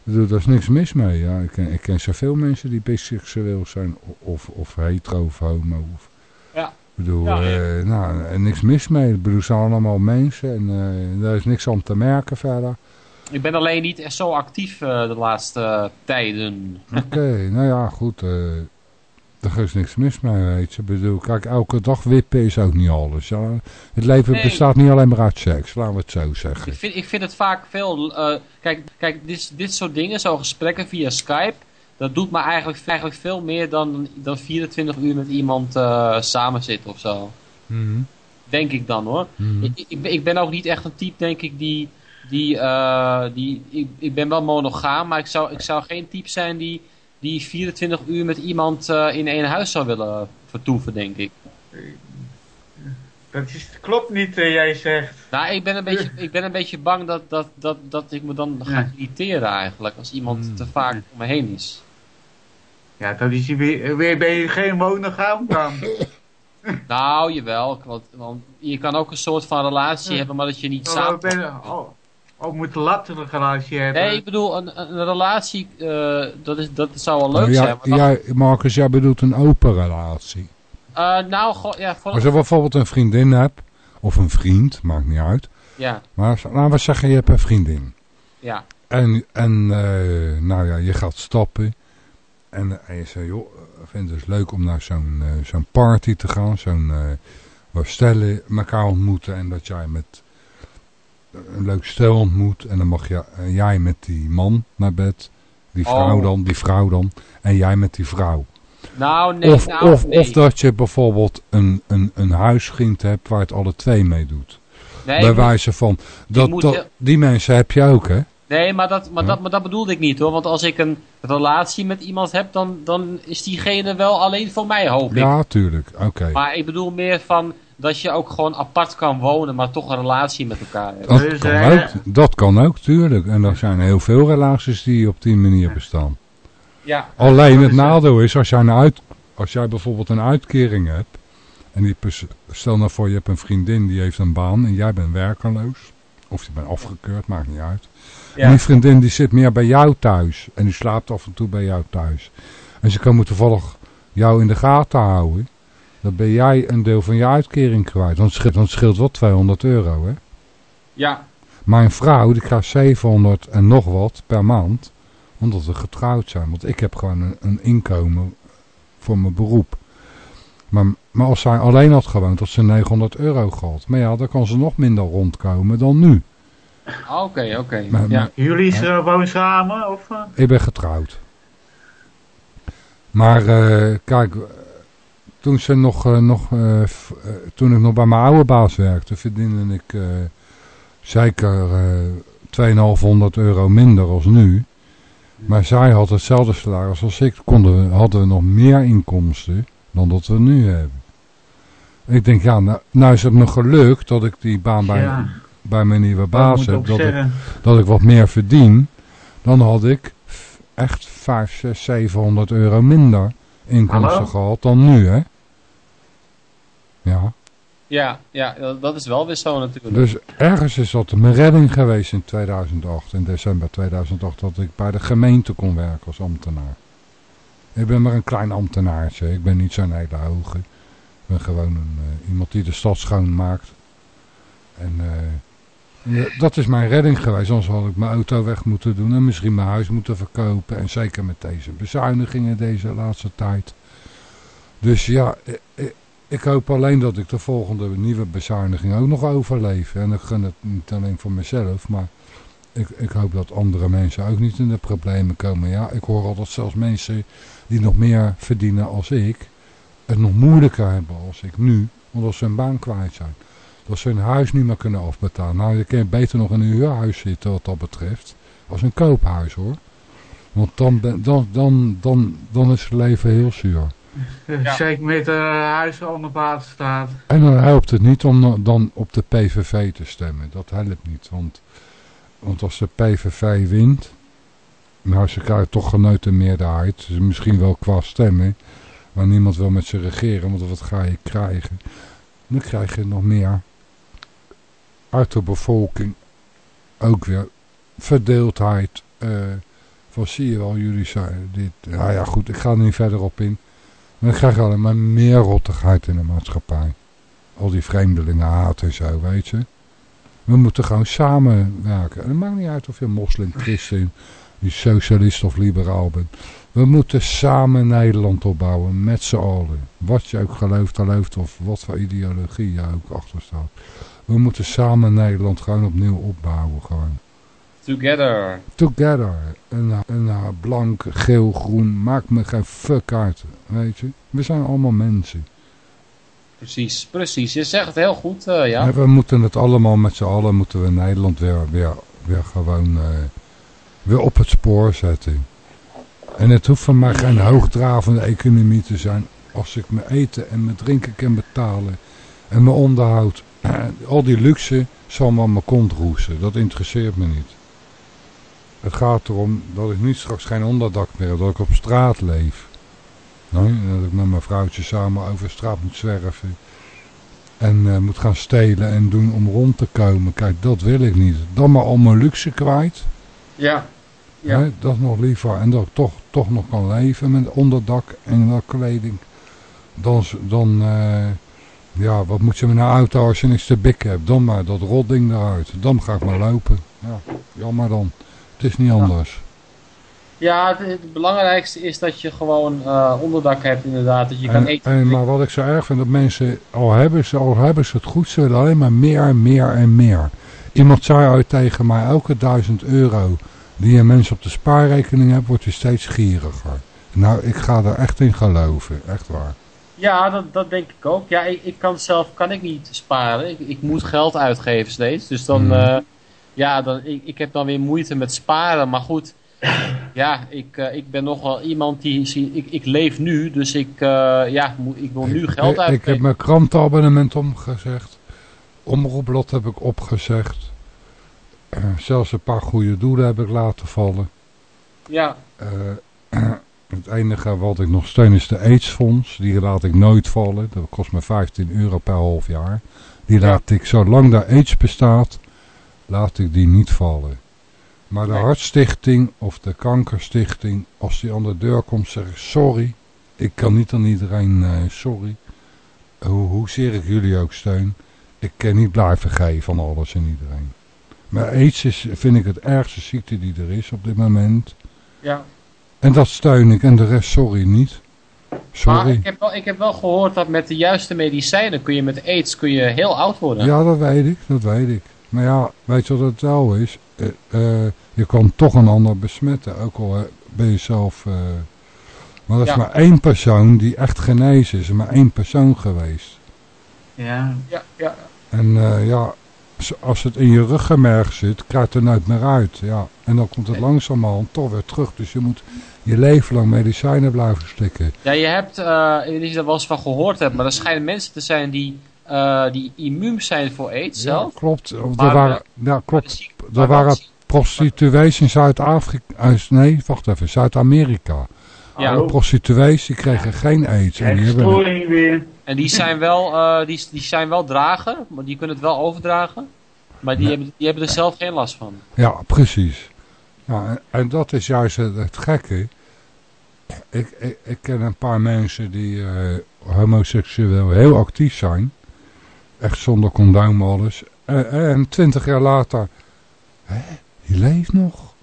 bedoel, daar is niks mis mee. Ja. Ik, ken, ik ken zoveel mensen die biseksueel zijn, of, of hetero of homo. Of, Ja. Ik bedoel, Ja, ja. eh, nou, niks mis mee. Ik bedoel, ze zijn allemaal mensen en daar is niks aan te merken verder. Ik ben alleen niet echt zo actief de laatste tijden. Oké, nou ja, goed. Er is niks mis mee, weet je. Ik bedoel, kijk, elke dag wippen is ook niet alles. Ja. Het leven Nee. bestaat niet alleen maar uit seks, laten we het zo zeggen. Ik vind, ik vind het vaak veel... eh, kijk, kijk dit, dit soort dingen, zo'n gesprekken via Skype... Dat doet me eigenlijk, eigenlijk veel meer dan, dan 24 uur met iemand eh samen zitten of zo. Mhm. Denk ik dan hoor. Mhm. Ik, ik ben ook niet echt een type, denk ik, die... die, eh, die ik, ik ben wel monogaam, maar ik zou, ik zou geen type zijn die, die 24 uur met iemand eh, in één huis zou willen vertoeven, denk ik. Dat is, klopt niet, eh, jij zegt. Nou, ik ben een beetje, ik ben een beetje bang dat, dat, dat, dat ik me dan ga Ja. irriteren eigenlijk, als iemand te vaak om me heen is. Ja, dat is weer, weer ben je geen monogaam dan. Nou, jawel, want, want je kan ook een soort van relatie hebben, maar dat je niet Oh, samen... ben, oh, oh, moet een relatie hebben. Nee, ik bedoel, een, een relatie, eh, dat, is, dat zou wel leuk Nou, zijn. maar dan- jij, Marcus, jij bedoelt een open relatie. Eh, nou, ja, voor, Als je bijvoorbeeld een vriendin hebt, of een vriend, maakt niet uit. ja, Maar laten we zeggen, je hebt een vriendin. ja, En, en eh, nou ja, je gaat stappen. En, en je zei, joh, ik vind het dus leuk om naar zo'n zo'n party te gaan. Zo'n, eh, waar stellen elkaar ontmoeten. En dat jij met een leuk stel ontmoet. En dan mag je, eh, jij met die man naar bed. Die vrouw Oh. dan, die vrouw dan. En jij met die vrouw. Nou, nee, of, nou, of, nee. of dat je bijvoorbeeld een, een, een huisvriend hebt waar het alle twee mee doet. Nee, Bij moet- wijze van, dat, die mensen heb je ook hè? Nee, maar dat, maar, Ja. dat, maar dat bedoelde ik niet hoor. Want als ik een relatie met iemand heb, dan, dan is diegene wel alleen voor mij, hoop ik. Ja, tuurlijk. Oké. Maar ik bedoel meer van dat je ook gewoon apart kan wonen, maar toch een relatie met elkaar hebt. Dat Dus, kan, eh, ook, dat kan ook, tuurlijk. En er zijn heel veel relaties die op die manier bestaan. Ja, Alleen het nadeel is, als jij, een uit, als jij bijvoorbeeld een uitkering hebt... en die stel nou voor, je hebt een vriendin die heeft een baan en jij bent werkeloos... of je bent afgekeurd, maakt niet uit. En die vriendin die zit meer bij jou thuis en die slaapt af en toe bij jou thuis. En ze komen toevallig jou in de gaten houden... dan ben jij een deel van je uitkering kwijt. Want scheelt, want het scheelt wel 200 euro, hè? ja. Mijn vrouw die krijgt 700 en nog wat per maand. Omdat we getrouwd zijn. Want ik heb gewoon een, een inkomen voor mijn beroep. Maar, maar als zij alleen had gewoond had ze 900 euro gehad. Maar ja, dan kan ze nog minder rondkomen dan nu. Ah, Oké, oké. Maar- Ja. maar- Jullie uh, wonen samen? Of, eh? Ik ben getrouwd. Maar eh, kijk, toen, ze nog, eh, nog, eh, eh, toen ik nog bij mijn oude baas werkte, verdiende ik zeker eh 2500 euro minder als nu. Maar zij had hetzelfde salaris als ik. Konden we, hadden we nog meer inkomsten dan dat we nu hebben. Ik denk, ja, nou, nou is het me gelukt dat ik die baan bij, ja, bij mijn nieuwe baas heb. Dat ik, dat ik wat meer verdien, dan had ik echt 5, 6, 700 euro minder inkomsten Hallo? gehad dan nu, hè? Ja, Ja, ja, dat- is wel weer zo natuurlijk. dus ergens is dat mijn redding geweest in 2008, in december 2008, dat ik bij de gemeente kon werken als ambtenaar. Ik ben maar een klein ambtenaartje, ik ben niet zo'n hele hoge. Ik ben gewoon een, eh, iemand die de stad schoonmaakt. En eh, ja, dat is mijn redding geweest, anders had ik mijn auto weg moeten doen en misschien mijn huis moeten verkopen. En zeker met deze bezuinigingen deze laatste tijd. Dus ja, ik, hoop alleen dat ik de volgende nieuwe bezuiniging ook nog overleef. En ik gun het niet alleen voor mezelf, maar ik, ik hoop dat andere mensen ook niet in de problemen komen. Ja, ik hoor altijd zelfs mensen die nog meer verdienen als ik, het nog moeilijker hebben als ik nu, omdat ze hun baan kwijt zijn. Dat ze hun huis niet meer kunnen afbetalen. Nou, je kan beter nog in een huurhuis zitten wat dat betreft, als een koophuis hoor. Want dan, dan, dan, dan, dan is het leven heel zuur. Ja. Zeker met uh, huis onder water staat. En dan helpt het niet om dan op de PVV te stemmen. Dat helpt niet. Want, want als de PVV wint, nou ze krijgen toch genoten de meerderheid. Dus misschien wel qua stemmen. Maar niemand wil met ze regeren, want wat ga je krijgen? Dan krijg je nog meer uit de bevolking ook weer verdeeldheid. eh van zie je wel, jullie zijn dit. Nou ja goed, ik ga er niet verder op in. Maar dan krijg je alleen maar meer rottigheid in de maatschappij. Al die vreemdelingen haat en zo, weet je. We moeten gewoon samenwerken. En het maakt niet uit of je moslim, christen, socialist of liberaal bent. We moeten samen Nederland opbouwen, met z'n allen. Wat je ook gelooft, gelooft of wat voor ideologie je ook achter staat. We moeten samen Nederland gewoon opnieuw opbouwen. Gewoon. Together. Together. En, en uh, blank, geel, groen, maakt me geen fuck uit. Weet je. We zijn allemaal mensen. Precies, precies. Je zegt het heel goed, uh, ja. En we moeten het allemaal met z'n allen, moeten we Nederland weer, weer, weer gewoon uh, weer op het spoor zetten. En het hoeft van mij geen hoogdravende economie te zijn. Als ik mijn eten en mijn drinken kan betalen en mijn onderhoud. Al die luxe zal me aan mijn kont roesten. Dat interesseert me niet. Het gaat erom dat ik niet straks geen onderdak meer heb. Dat ik op straat leef. Nee, dat ik met mijn vrouwtje samen over straat moet zwerven. En uh, moet gaan stelen en doen om rond te komen. Kijk, dat wil ik niet. Dan maar al mijn luxe kwijt. Ja. ja. Dat nog liever. En dat ik toch, toch nog kan leven met onderdak en wat kleding. Dan, dan uh, ja, wat moet je met een auto als je niks te bikken hebt? Dan maar dat rotding eruit. Dan ga ik maar lopen. Ja, jammer dan. Het is niet anders. Ja, het, het belangrijkste is dat je gewoon eh, onderdak hebt inderdaad. Dat je kan En, eten. en, maar wat ik zo erg vind, dat mensen, al hebben, ze, al hebben ze het goed, ze willen alleen maar meer en meer en meer. Iemand zei ooit tegen mij, elke duizend euro die een mens op de spaarrekening hebt, wordt hij steeds gieriger. Nou, ik ga er echt in geloven, echt waar. Ja, dat, dat denk ik ook. Ja, ik, ik kan zelf kan ik niet sparen. Ik, ik moet geld uitgeven steeds. Dus dan, Mhm. eh, ja, dan, ik, ik heb dan weer moeite met sparen. Maar goed, ja, ik, eh, ik ben nog wel iemand die, ik, ik leef nu. Dus ik, eh, ja, ik wil nu geld uitgeven. ik heb mijn krantenabonnement omgezegd. Omroepblad heb ik opgezegd. Eh, zelfs een paar goede doelen heb ik laten vallen. Ja, het enige wat ik nog steun is de AIDS-fonds. Die laat ik nooit vallen. Dat kost me 15 euro per half jaar. Die Ja. laat ik, zolang daar AIDS bestaat, laat ik die niet vallen. Maar de Nee. Hartstichting of de Kankerstichting, als die aan de deur komt, zeg ik sorry. Ik kan niet aan iedereen eh, sorry. Hoe, hoezeer ik jullie ook steun. Ik kan niet blijven geven aan alles en iedereen. Maar AIDS is, vind ik het ergste ziekte die er is op dit moment. ja. En dat steun ik en de rest sorry niet. Maar Sorry. ik heb, wel, ik heb wel gehoord dat met de juiste medicijnen kun je met aids kun je heel oud worden. Ja, dat weet ik, dat weet ik. Maar ja, weet je wat het wel is? Eh, eh, je kan toch een ander besmetten, ook al ben je zelf... eh, maar dat is Ja. maar één persoon die echt genezen is. Er is maar één persoon geweest. Ja. Ja, ja. En eh, ja, als het in je ruggenmerg zit, krijgt het er nooit meer uit. Ja. En dan komt het langzamerhand toch weer terug. Dus je moet je leven lang medicijnen blijven slikken. Ja, je hebt, eh, ik weet niet of je er wel eens van gehoord hebt, maar er schijnen mensen te zijn die, eh, die immuun zijn voor aids Ja, zelf. klopt. Er waren, ja, klopt. Er waren prostituees in Zuid-Afrika. eh, Nee, wacht even. Zuid-Amerika. Ja, De prostituees die kregen geen aids. En die hebben weer. en die zijn, wel, eh, die, die zijn wel drager, maar die kunnen het wel overdragen. Maar die, Nee. hebben, die hebben er zelf geen last van. Ja, precies. Ja, en, en dat is juist het, het gekke. Ik, ik, ik ken een paar mensen die eh, homoseksueel heel actief zijn. Echt zonder condoom alles. En, en twintig jaar later, hè, die leeft nog.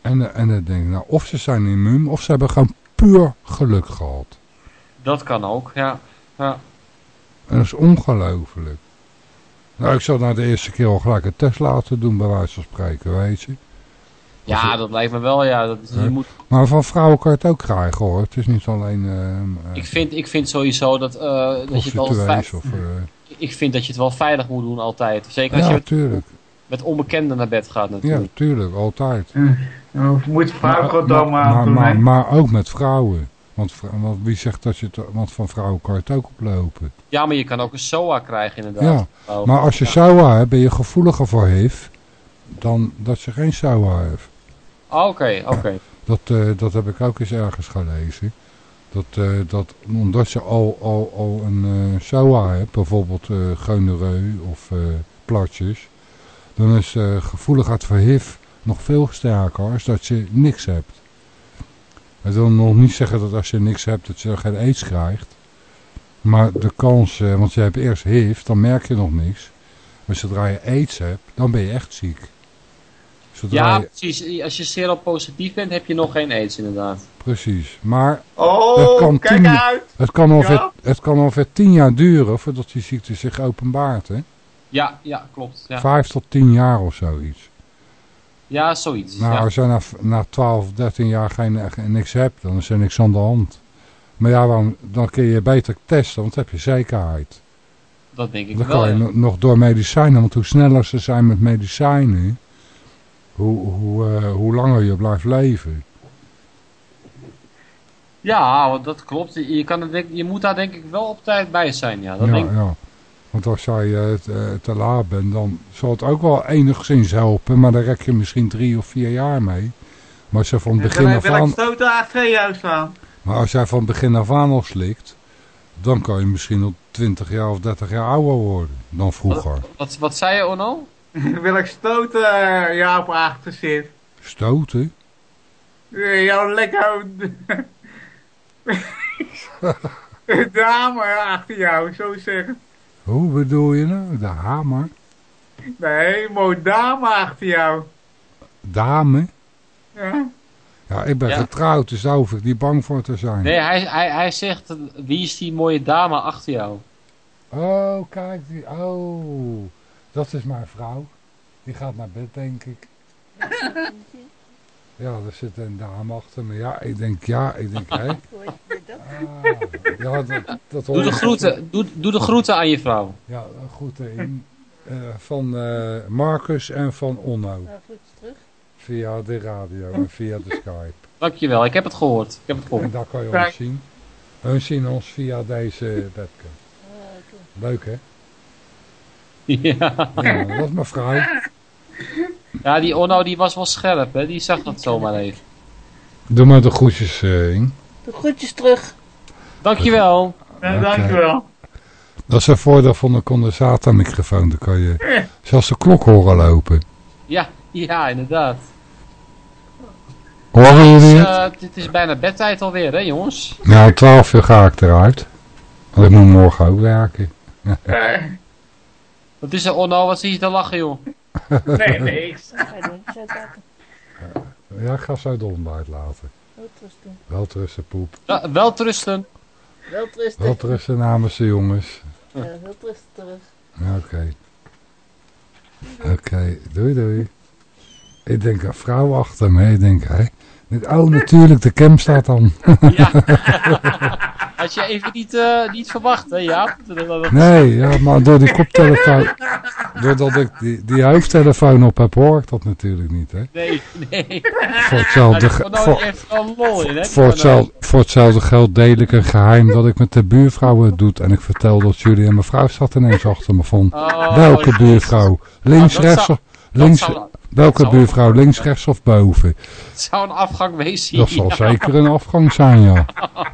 En, eh, en dan denk ik, nou, of ze zijn immuun, of ze hebben gewoon puur geluk gehad. Dat kan ook, ja. ja. En dat is ongelooflijk. Nou, ik zou nou de eerste keer al gelijk een test laten doen, bij wijze van spreken, weet je. Ja, dat lijkt me wel, ja. Dat, is- je moet, Maar van vrouwen kan je het ook krijgen hoor. Het is niet alleen eh, ik, vind, ik vind sowieso dat, eh, dat je het veilig... of... eh, Ik vind dat je het wel veilig moet doen altijd. Zeker als ja, je met, tuurlijk. met onbekenden naar bed gaat Ja, natuurlijk. tuurlijk, altijd. Nou, moet maar, maar, maar, maar ook met vrouwen. Want, wie zegt dat je het... Want van vrouwen kan je het ook oplopen. Ja, maar je kan ook een SOA krijgen inderdaad. Ja, Maar als je ja. SOA hebt, ben je gevoeliger voor HIV... dan dat ze geen SOA heeft. Ah, Oké, oké. Dat, eh, dat heb ik ook eens ergens gelezen. Dat, eh, dat omdat je al, al, al een SOA hebt, bijvoorbeeld eh gonoreu of platjes, dan is gevoeligheid voor HIV nog veel sterker als dat je niks hebt. Dat wil nog niet zeggen dat als je niks hebt dat je geen aids krijgt. Maar de kans, want je hebt eerst HIV, dan merk je nog niks. Maar zodra je aids hebt, dan ben je echt ziek. Zodra Ja, je, precies. Als je seropositief bent, heb je nog geen aids inderdaad. precies. Maar Oh, Het kan kijk tien- uit! Het kan, ongeveer, Ja? het kan ongeveer tien jaar duren voordat die ziekte zich openbaart. Hè? Ja, ja, klopt. Ja, Vijf tot tien jaar of zoiets. ja zoiets. Nou, ja. als je na, na 12, 13 jaar geen, geen- niks hebt, dan is er niks aan de hand. Maar ja, dan, dan kun je beter testen, want dan heb je zekerheid. Dat denk ik Dan wel. kan je nog door medicijnen, want hoe sneller ze zijn met medicijnen, hoe, hoe, eh, hoe langer je blijft leven. Ja, want dat klopt. Je, kan het denk, je moet daar denk ik wel op tijd bij zijn. Ja, dat ja, denk ja. Want als jij eh, te, te laat bent, dan zal het ook wel enigszins helpen. Maar daar rek je misschien drie of vier jaar mee. Maar als, je van begin af aan, staan? maar als jij van begin af aan al slikt, dan kan je misschien op 20 jaar of 30 jaar ouder worden dan vroeger. Wat, wat zei je, Ono? wil ik stoten uh, jou op achter zit? Stoten? Uh, jou lekker... dame achter jou, zo zeggen. Hoe bedoel je nou? De hamer? Nee, mooi dame achter jou. Dame? Ja? Ja, ik ben Ja. getrouwd, dus daar hoef ik niet bang voor te zijn. Nee, hij, hij, hij zegt, eh, wie is die mooie dame achter jou? Oh, kijk, die, oh, dat is mijn vrouw. Die gaat naar bed, denk ik. Ja, er zit een dame achter me. Ja, ik denk, ja, ik denk, hé. Ah, ja, dat, dat Doe de, groeten, doe, doe de groeten aan je vrouw. Ja, goed in. eh, van eh, Marcus en van Onno. Goed, terug. Via de radio en via de Skype. Dankjewel, ik heb het gehoord. Ik heb het En gehoord. daar kan je Kijk. ons zien. Hun zien ons via deze webcam. Leuk hè? Ja. Ja, dat is mijn vrouw. ja, die Onno die was wel scherp, hè? Die zag dat zomaar even. Doe maar de groetjes, eh Ing. De groetjes terug. Dankjewel. Ja, dankjewel. Dat is een voordeel van de condensatormicrofoon. Dan kan je zelfs de klok horen lopen. Ja, ja, inderdaad. Horen Het jullie is, het? eh, het is bijna bedtijd alweer, hè jongens? Nou, om 12 uur ga ik eruit. Want ik moet morgen ook werken. Wat is er, Onno? Wat zie je te lachen, joh? Nee, niks. Ja, ik ga zo de ontbijt laten. Welterusten. Wel trusten, poep. Ja. Welterusten. Wel trusten namens de jongens. Ja, welterusten terug. Oké. Oké, doei doei. Ik denk een vrouw achter me. Ik denk, hè. Ik- Oh, natuurlijk, de cam staat dan. Ja. Had je even niet, eh, niet verwacht, hè, Jaap? Nee, ja, maar door die koptelefoon... Doordat ik die, die hoofdtelefoon op heb, hoor ik dat natuurlijk niet, hè. Nee, nee. Voor hetzelfde, Onno voor- lol in, hè? Voor hetzelfde, voor hetzelfde geld deel ik een geheim dat ik met de buurvrouwen doe. En ik vertel dat jullie en mevrouw staat ineens achter me van. Oh, welke buurvrouw? Links, dat rechts zou-. Links, zou- welke buurvrouw? Links, rechts of boven? Het zou een afgang wezen. Dat zal ja. zeker een afgang zijn, ja.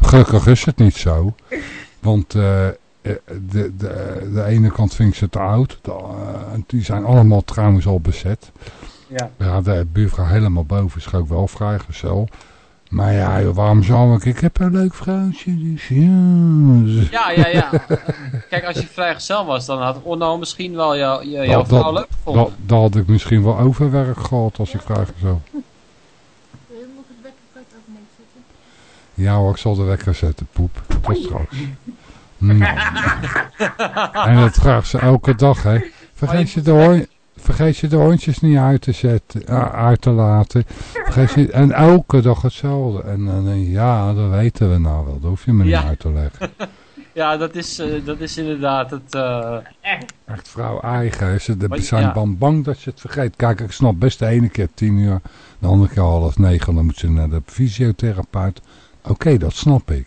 Gelukkig is het niet zo. Want eh, eh, de, de, de ene kant vind ik ze te oud. De, eh, en die zijn allemaal trouwens al bezet. Ja. Ja, de buurvrouw helemaal boven is ook wel vrijgezel. Maar ja, joh, waarom zou ik? Ik heb een leuk vrouwtje, dus ja. Ja, ja, ja. Kijk, als je vrijgezel was, dan had Onno misschien wel jou, jou- jouw vrouw dat, leuk gevonden. dat, dat had ik misschien wel overwerk gehad als ik vrijgezel. Wil je nog het wekkerkart ook meezetten? Ja hoor, ik zal de wekker zetten, poep. Tot straks. Nou. En dat vraagt ze elke dag, hè. Vergeet je de, hoor, vergeet je de hondjes niet uit te zetten, eh, uit te laten. Vergeet je en elke dag hetzelfde. En je, ja, dat weten we nou wel. Dat hoef je me Ja. niet uit te leggen. Ja, dat is, eh, dat is inderdaad het... eh, Echt vrouw eigen. Ze de- Maar- zijn ja. dan bang dat je het vergeet. Kijk, ik snap best de ene keer tien uur, de andere keer half negen. Dan moet ze naar de fysiotherapeut. Oké, dat snap ik.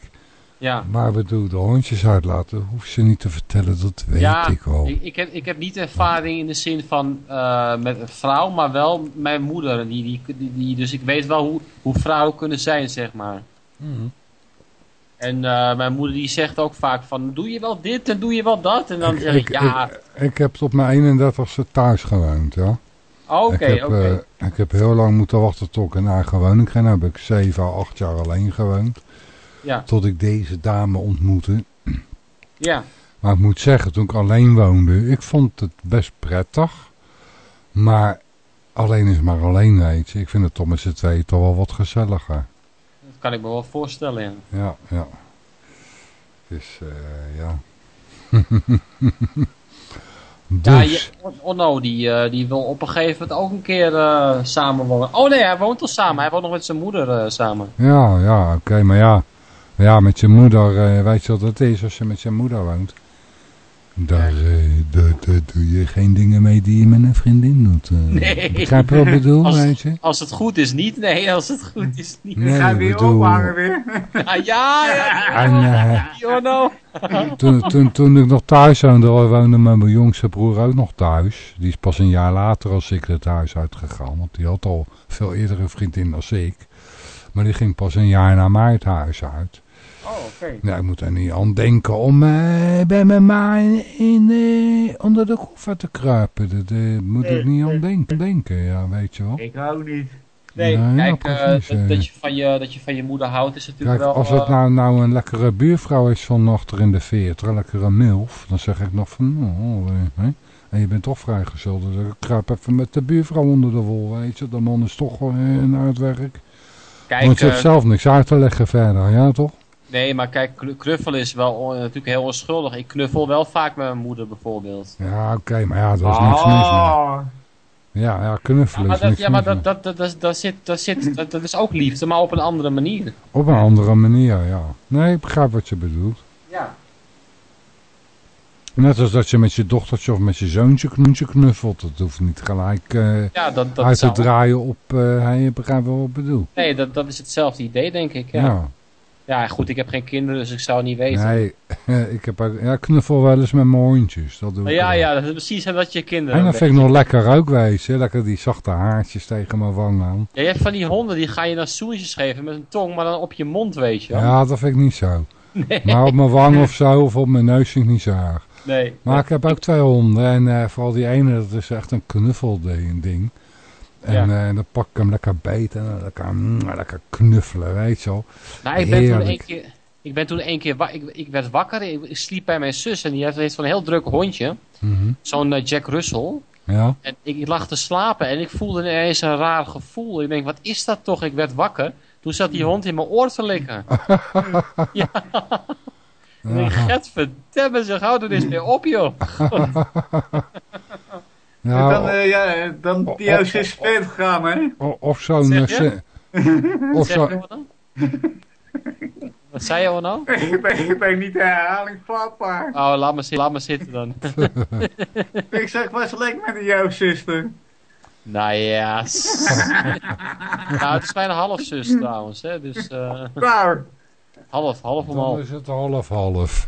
Ja. Maar we doen de hondjes uitlaten, hoef je niet te vertellen, dat weet ja, ik wel. Ik, ik, heb, ik heb niet ervaring in de zin van eh, met een vrouw, maar wel mijn moeder. Die, die, die, die- dus ik weet wel hoe, hoe vrouwen kunnen zijn, zeg maar. Mhm. En eh, mijn moeder die zegt ook vaak van, doe je wel dit en doe je wel dat? En dan zeg ik, ja, ik, ik heb tot mijn 31ste thuis gewoond, ja. oké, ik, heb, oké. eh, ik heb heel lang moeten wachten tot ik een eigen woning kreeg. Dan heb ik 7 à 8 jaar alleen gewoond. Ja, Tot ik deze dame ontmoette. ja, Maar ik moet zeggen, toen ik alleen woonde, ik vond het best prettig. Maar alleen is maar alleen, weet je. Ik vind het toch met z'n tweeën toch wel wat gezelliger. dat kan ik me wel voorstellen, ja. Ja, ja. Dus, eh, ja. Ja, dus, je, Onno die, eh, die wil op een gegeven moment ook een keer eh, samen wonen. Oh nee, hij woont al samen. Hij woont nog met zijn moeder samen. ja, ja, oké, maar ja. Ja, met je moeder, eh, weet je wat het is als je met je moeder woont? Daar, eh, daar, daar doe je geen dingen mee die je met een vriendin doet. eh. Nee. Begrijp je wat ik bedoel, Als- weet je? Als het goed is niet, nee, als het goed is niet. Nee, Ga ik weer bedoel... ophangen weer. Ja, ja, ja. En, Onno. toen, toen, toen ik nog thuis woonde, woonde mijn jongste broer ook nog thuis. Die is pas een jaar later als ik het huis uitgegaan. Want die had al veel eerder een vriendin dan ik. Maar die ging pas een jaar na mij het huis uit. Oh, oké. Nou, ik moet er niet aan denken om eh, bij mijn ma in, in, eh, onder de koffer te kruipen. Dat eh, moet ik niet aan denken, denken, ja, weet je wel. Ik ook niet. Nee, kijk, precies, dat, dat, je van je, dat je van je moeder houdt is natuurlijk Kijk, wel... als het nou, nou een lekkere buurvrouw is van achter in de veertig, een lekkere milf, dan zeg ik nog van, oh, hè? en je bent toch vrijgesteld, dus ik kruip even met de buurvrouw onder de wol, weet je, de man is toch wel eh, naar het werk. Kijk, Want je hebt eh, zelf niks uit te leggen verder, ja toch? Nee, maar kijk, knu- knuffelen is wel on- natuurlijk heel onschuldig. Ik knuffel wel vaak met mijn moeder bijvoorbeeld. Ja, oké, maar ja, daar is niks mis mee. Oh, Ja, ja, knuffelen maar is dat, niks ja, maar dat, dat, dat, dat, dat, zit, dat, zit, dat, dat is ook liefde, maar op een andere manier. Op een andere manier, ja. Nee, ik begrijp wat je bedoelt. Ja. Net als dat je met je dochtertje of met je zoontje knoentje knuffelt. Dat hoeft niet gelijk eh, Ja, dat, dat uit te zou- draaien op... eh hij je begrijpt wel wat ik bedoel. Nee, dat, dat is hetzelfde idee, denk ik. Ja. Ja. Ja. goed, ik heb geen kinderen, dus ik zou het niet weten. Nee, ik heb ook, ja, knuffel wel eens met mijn hondjes. Dat doe ik ja, wel. ja, dat is precies dat je kinderen... En dat een vind ik nog lekker ook wezen. Lekker die zachte haartjes tegen mijn wang aan. Ja, je hebt van die honden, die ga je dan zoentjes geven met een tong, maar dan op je mond, weet je wel. Ja, dat vind ik niet zo. Nee. Maar op mijn wang of zo, of op mijn neus vind ik niet zo erg. Nee. Maar ik heb ook twee honden. En eh, vooral die ene, dat is echt een knuffelding. En Ja. eh, dan pak ik hem lekker beet en dan lekker, mm, lekker knuffelen, weet je wel. Nou, ik ben toen één keer... Ik ben toen één keer... Ik, ik werd wakker, ik, sliep bij mijn zus en die heeft, zo'n heel druk hondje. Mhm. Zo'n eh, Jack Russell. Ja. En ik, ik lag te slapen en ik voelde ineens een raar gevoel. Ik denk, wat is dat toch? Ik werd wakker. Toen zat die hond in mijn oor te likken. ja. Ik denk, Gert, verdamme zeg, hou er eens mee op, joh. Ja, dan, eh, ja, dan die jouw zus verder gaan, hè? of zo'n... Zeg eh, of Zeg zo, je wat dan? Wat zei je, nou? ik, ben, ik ben niet de herhaling vatbaar. Oh, laat me, laat me zitten dan. ik zeg, was lekker met die jouw zuster. nou ja. nou, het is mijn halfzus trouwens, hè. Dus eh, Nou, half, half om dan half. is het half-half.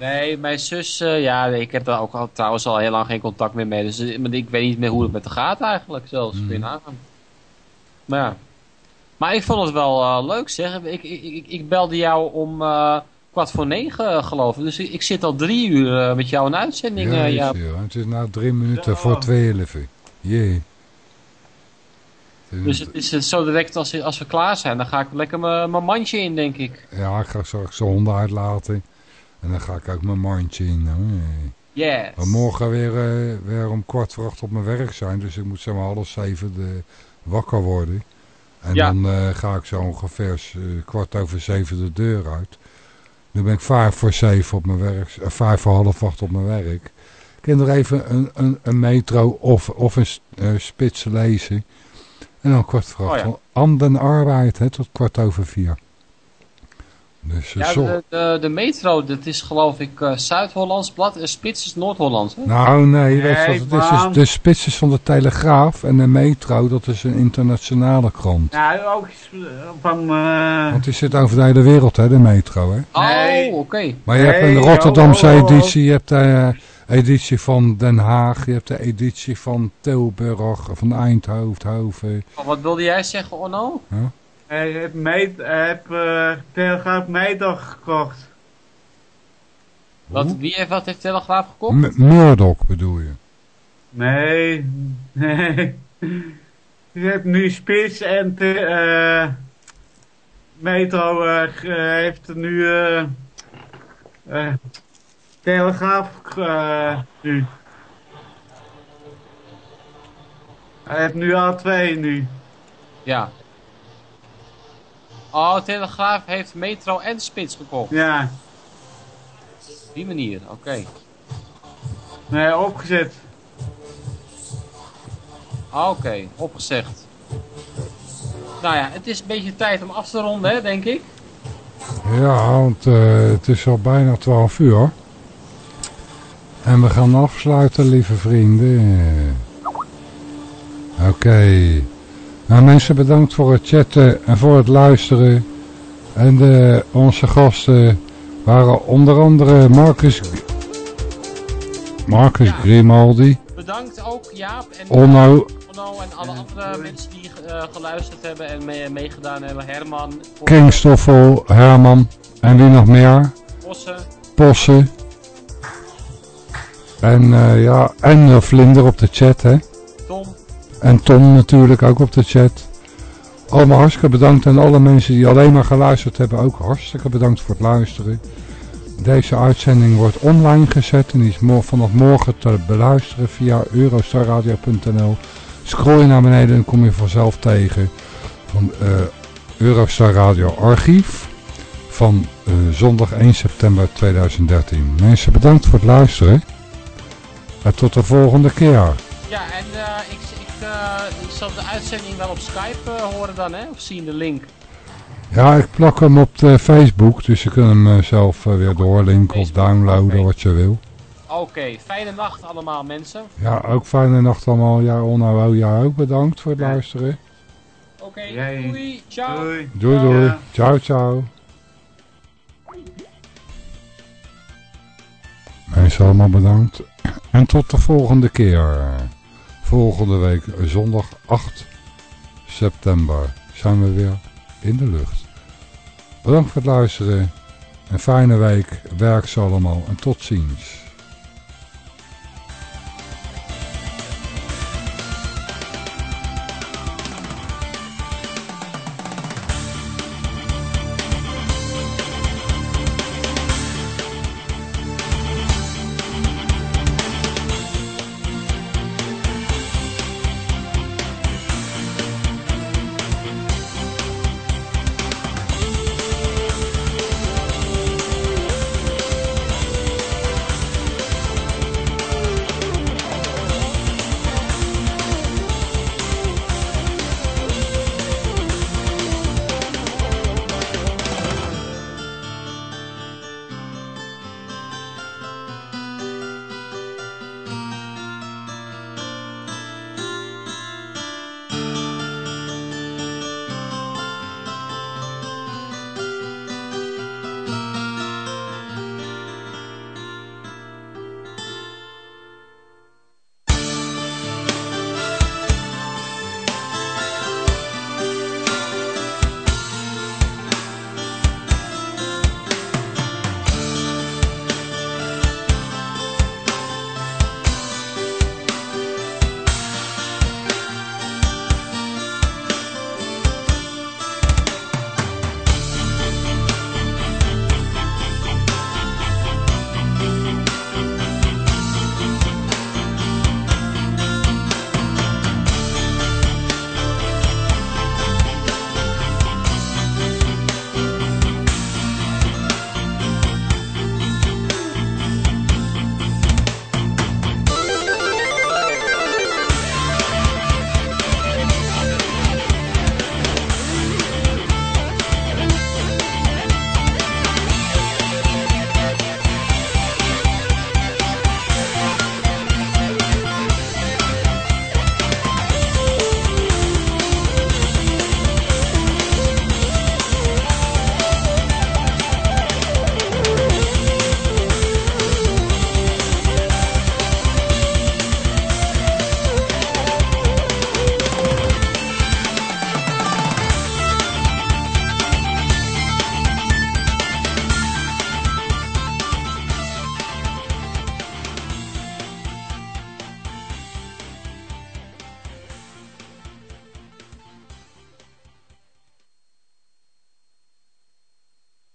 Nee, mijn zus, eh, ja, ik heb daar ook al, trouwens al heel lang geen contact meer mee. Dus eh, maar ik weet niet meer hoe het met haar gaat eigenlijk zelfs. Nagaan. Maar ja. Maar ik vond het wel eh, leuk zeg. Ik, ik, ik, ik belde jou om eh, kwart voor negen geloof ik. Dus ik, ik zit al drie uur met jou in uitzending. Ja, hoor. het is nou drie minuten voor twaalf. Jee. Het is- Dus het is zo direct als, als we klaar zijn. Dan ga ik lekker mijn mijn mandje in denk ik. Ja, ik ga straks de honden uitlaten. En dan ga ik ook mijn mandje in. hoor. Yes. Maar morgen weer, eh, weer om kwart voor acht op mijn werk zijn. Dus ik moet zeg maar half zeven de, wakker worden. En Ja. dan eh, ga ik zo ongeveer eh, kwart over zeven de deur uit. Nu ben ik vijf voor zeven op mijn werk. eh, vijf voor half acht op mijn werk. Ik kan er even een, een, een metro of, of een eh, spits lezen. En dan kwart voor acht. Oh ja. Aan den arbeid hè, tot kwart over vier. Dus eh, Ja, zo- de, de, de metro, dat is geloof ik eh, Zuid-Hollands blad en Spits is Noord-Hollands. hè? Nou, nee, weet Nee, wat het is? Dus de spits is van de Telegraaf en de Metro, dat is een internationale krant. nou, ook eh, van... eh, Want die zit over de hele wereld, hè, de Metro, hè. Nee. Oh, oké. Maar je hebt een Rotterdamse oh, oh, oh, oh. editie, je hebt de editie van Den Haag, je hebt de editie van Tilburg, van Eindhoven, Hoven. Oh, Wat wilde jij zeggen, Onno? Hij heeft, meet, hij heeft eh, Telegraaf Meedag gekocht. Wat, wie heeft wat heeft Telegraaf gekocht? M- Murdoch bedoel je? Nee, nee. Je hebt nu Spits en te, Metro ge- heeft nu eh, eh, Telegraaf eh, nu. Hij heeft nu A2 nu. Ja. Oh, Telegraaf heeft Metro en Spits gekocht. Ja, Op die manier, oké. nee, opgezet. Ah, Oké, opgezegd. Nou ja, het is een beetje tijd om af te ronden, hè, denk ik. Ja, want eh, het is al bijna 12 uur. En we gaan afsluiten, lieve vrienden. Oké. Nou mensen, bedankt voor het chatten en voor het luisteren. En de, onze gasten waren onder andere Marcus, Marcus Ja. Grimaldi, Bedankt ook Jaap en Onno, Onno en alle andere mensen die eh, geluisterd hebben en mee- meegedaan hebben. Herman, King Stoffel, Herman en wie nog meer? Bossen. Possen. En eh, ja, en eh, Vlinder op de chat, hè. En Tom natuurlijk ook op de chat. Allemaal hartstikke bedankt en alle mensen die alleen maar geluisterd hebben ook hartstikke bedankt voor het luisteren. Deze uitzending wordt online gezet en is vanaf morgen te beluisteren via eurostarradio.nl Scroll je naar beneden en kom je vanzelf tegen van eh, Eurostar Radio Archief van eh, zondag 1 september 2013. Mensen, bedankt voor het luisteren. En tot de volgende keer. Ja, en eh, zal de uitzending wel op Skype eh, horen dan, hè? Of zien de link? Ja, ik plak hem op de Facebook, dus je kunt hem eh, zelf eh, weer doorlinken of downloaden wat je wil. Oké, fijne nacht allemaal mensen. Ja, ook fijne nacht allemaal. Ja, Onno, ja, ook bedankt voor het luisteren. Oké, doei, ciao. Doei. Doei, Ciao. doei. Ciao, ciao. Mensen allemaal bedankt. En tot de volgende keer. Volgende week, zondag 8 september, zijn we weer in de lucht. Bedankt voor het luisteren. Een fijne week. Werk ze allemaal en tot ziens.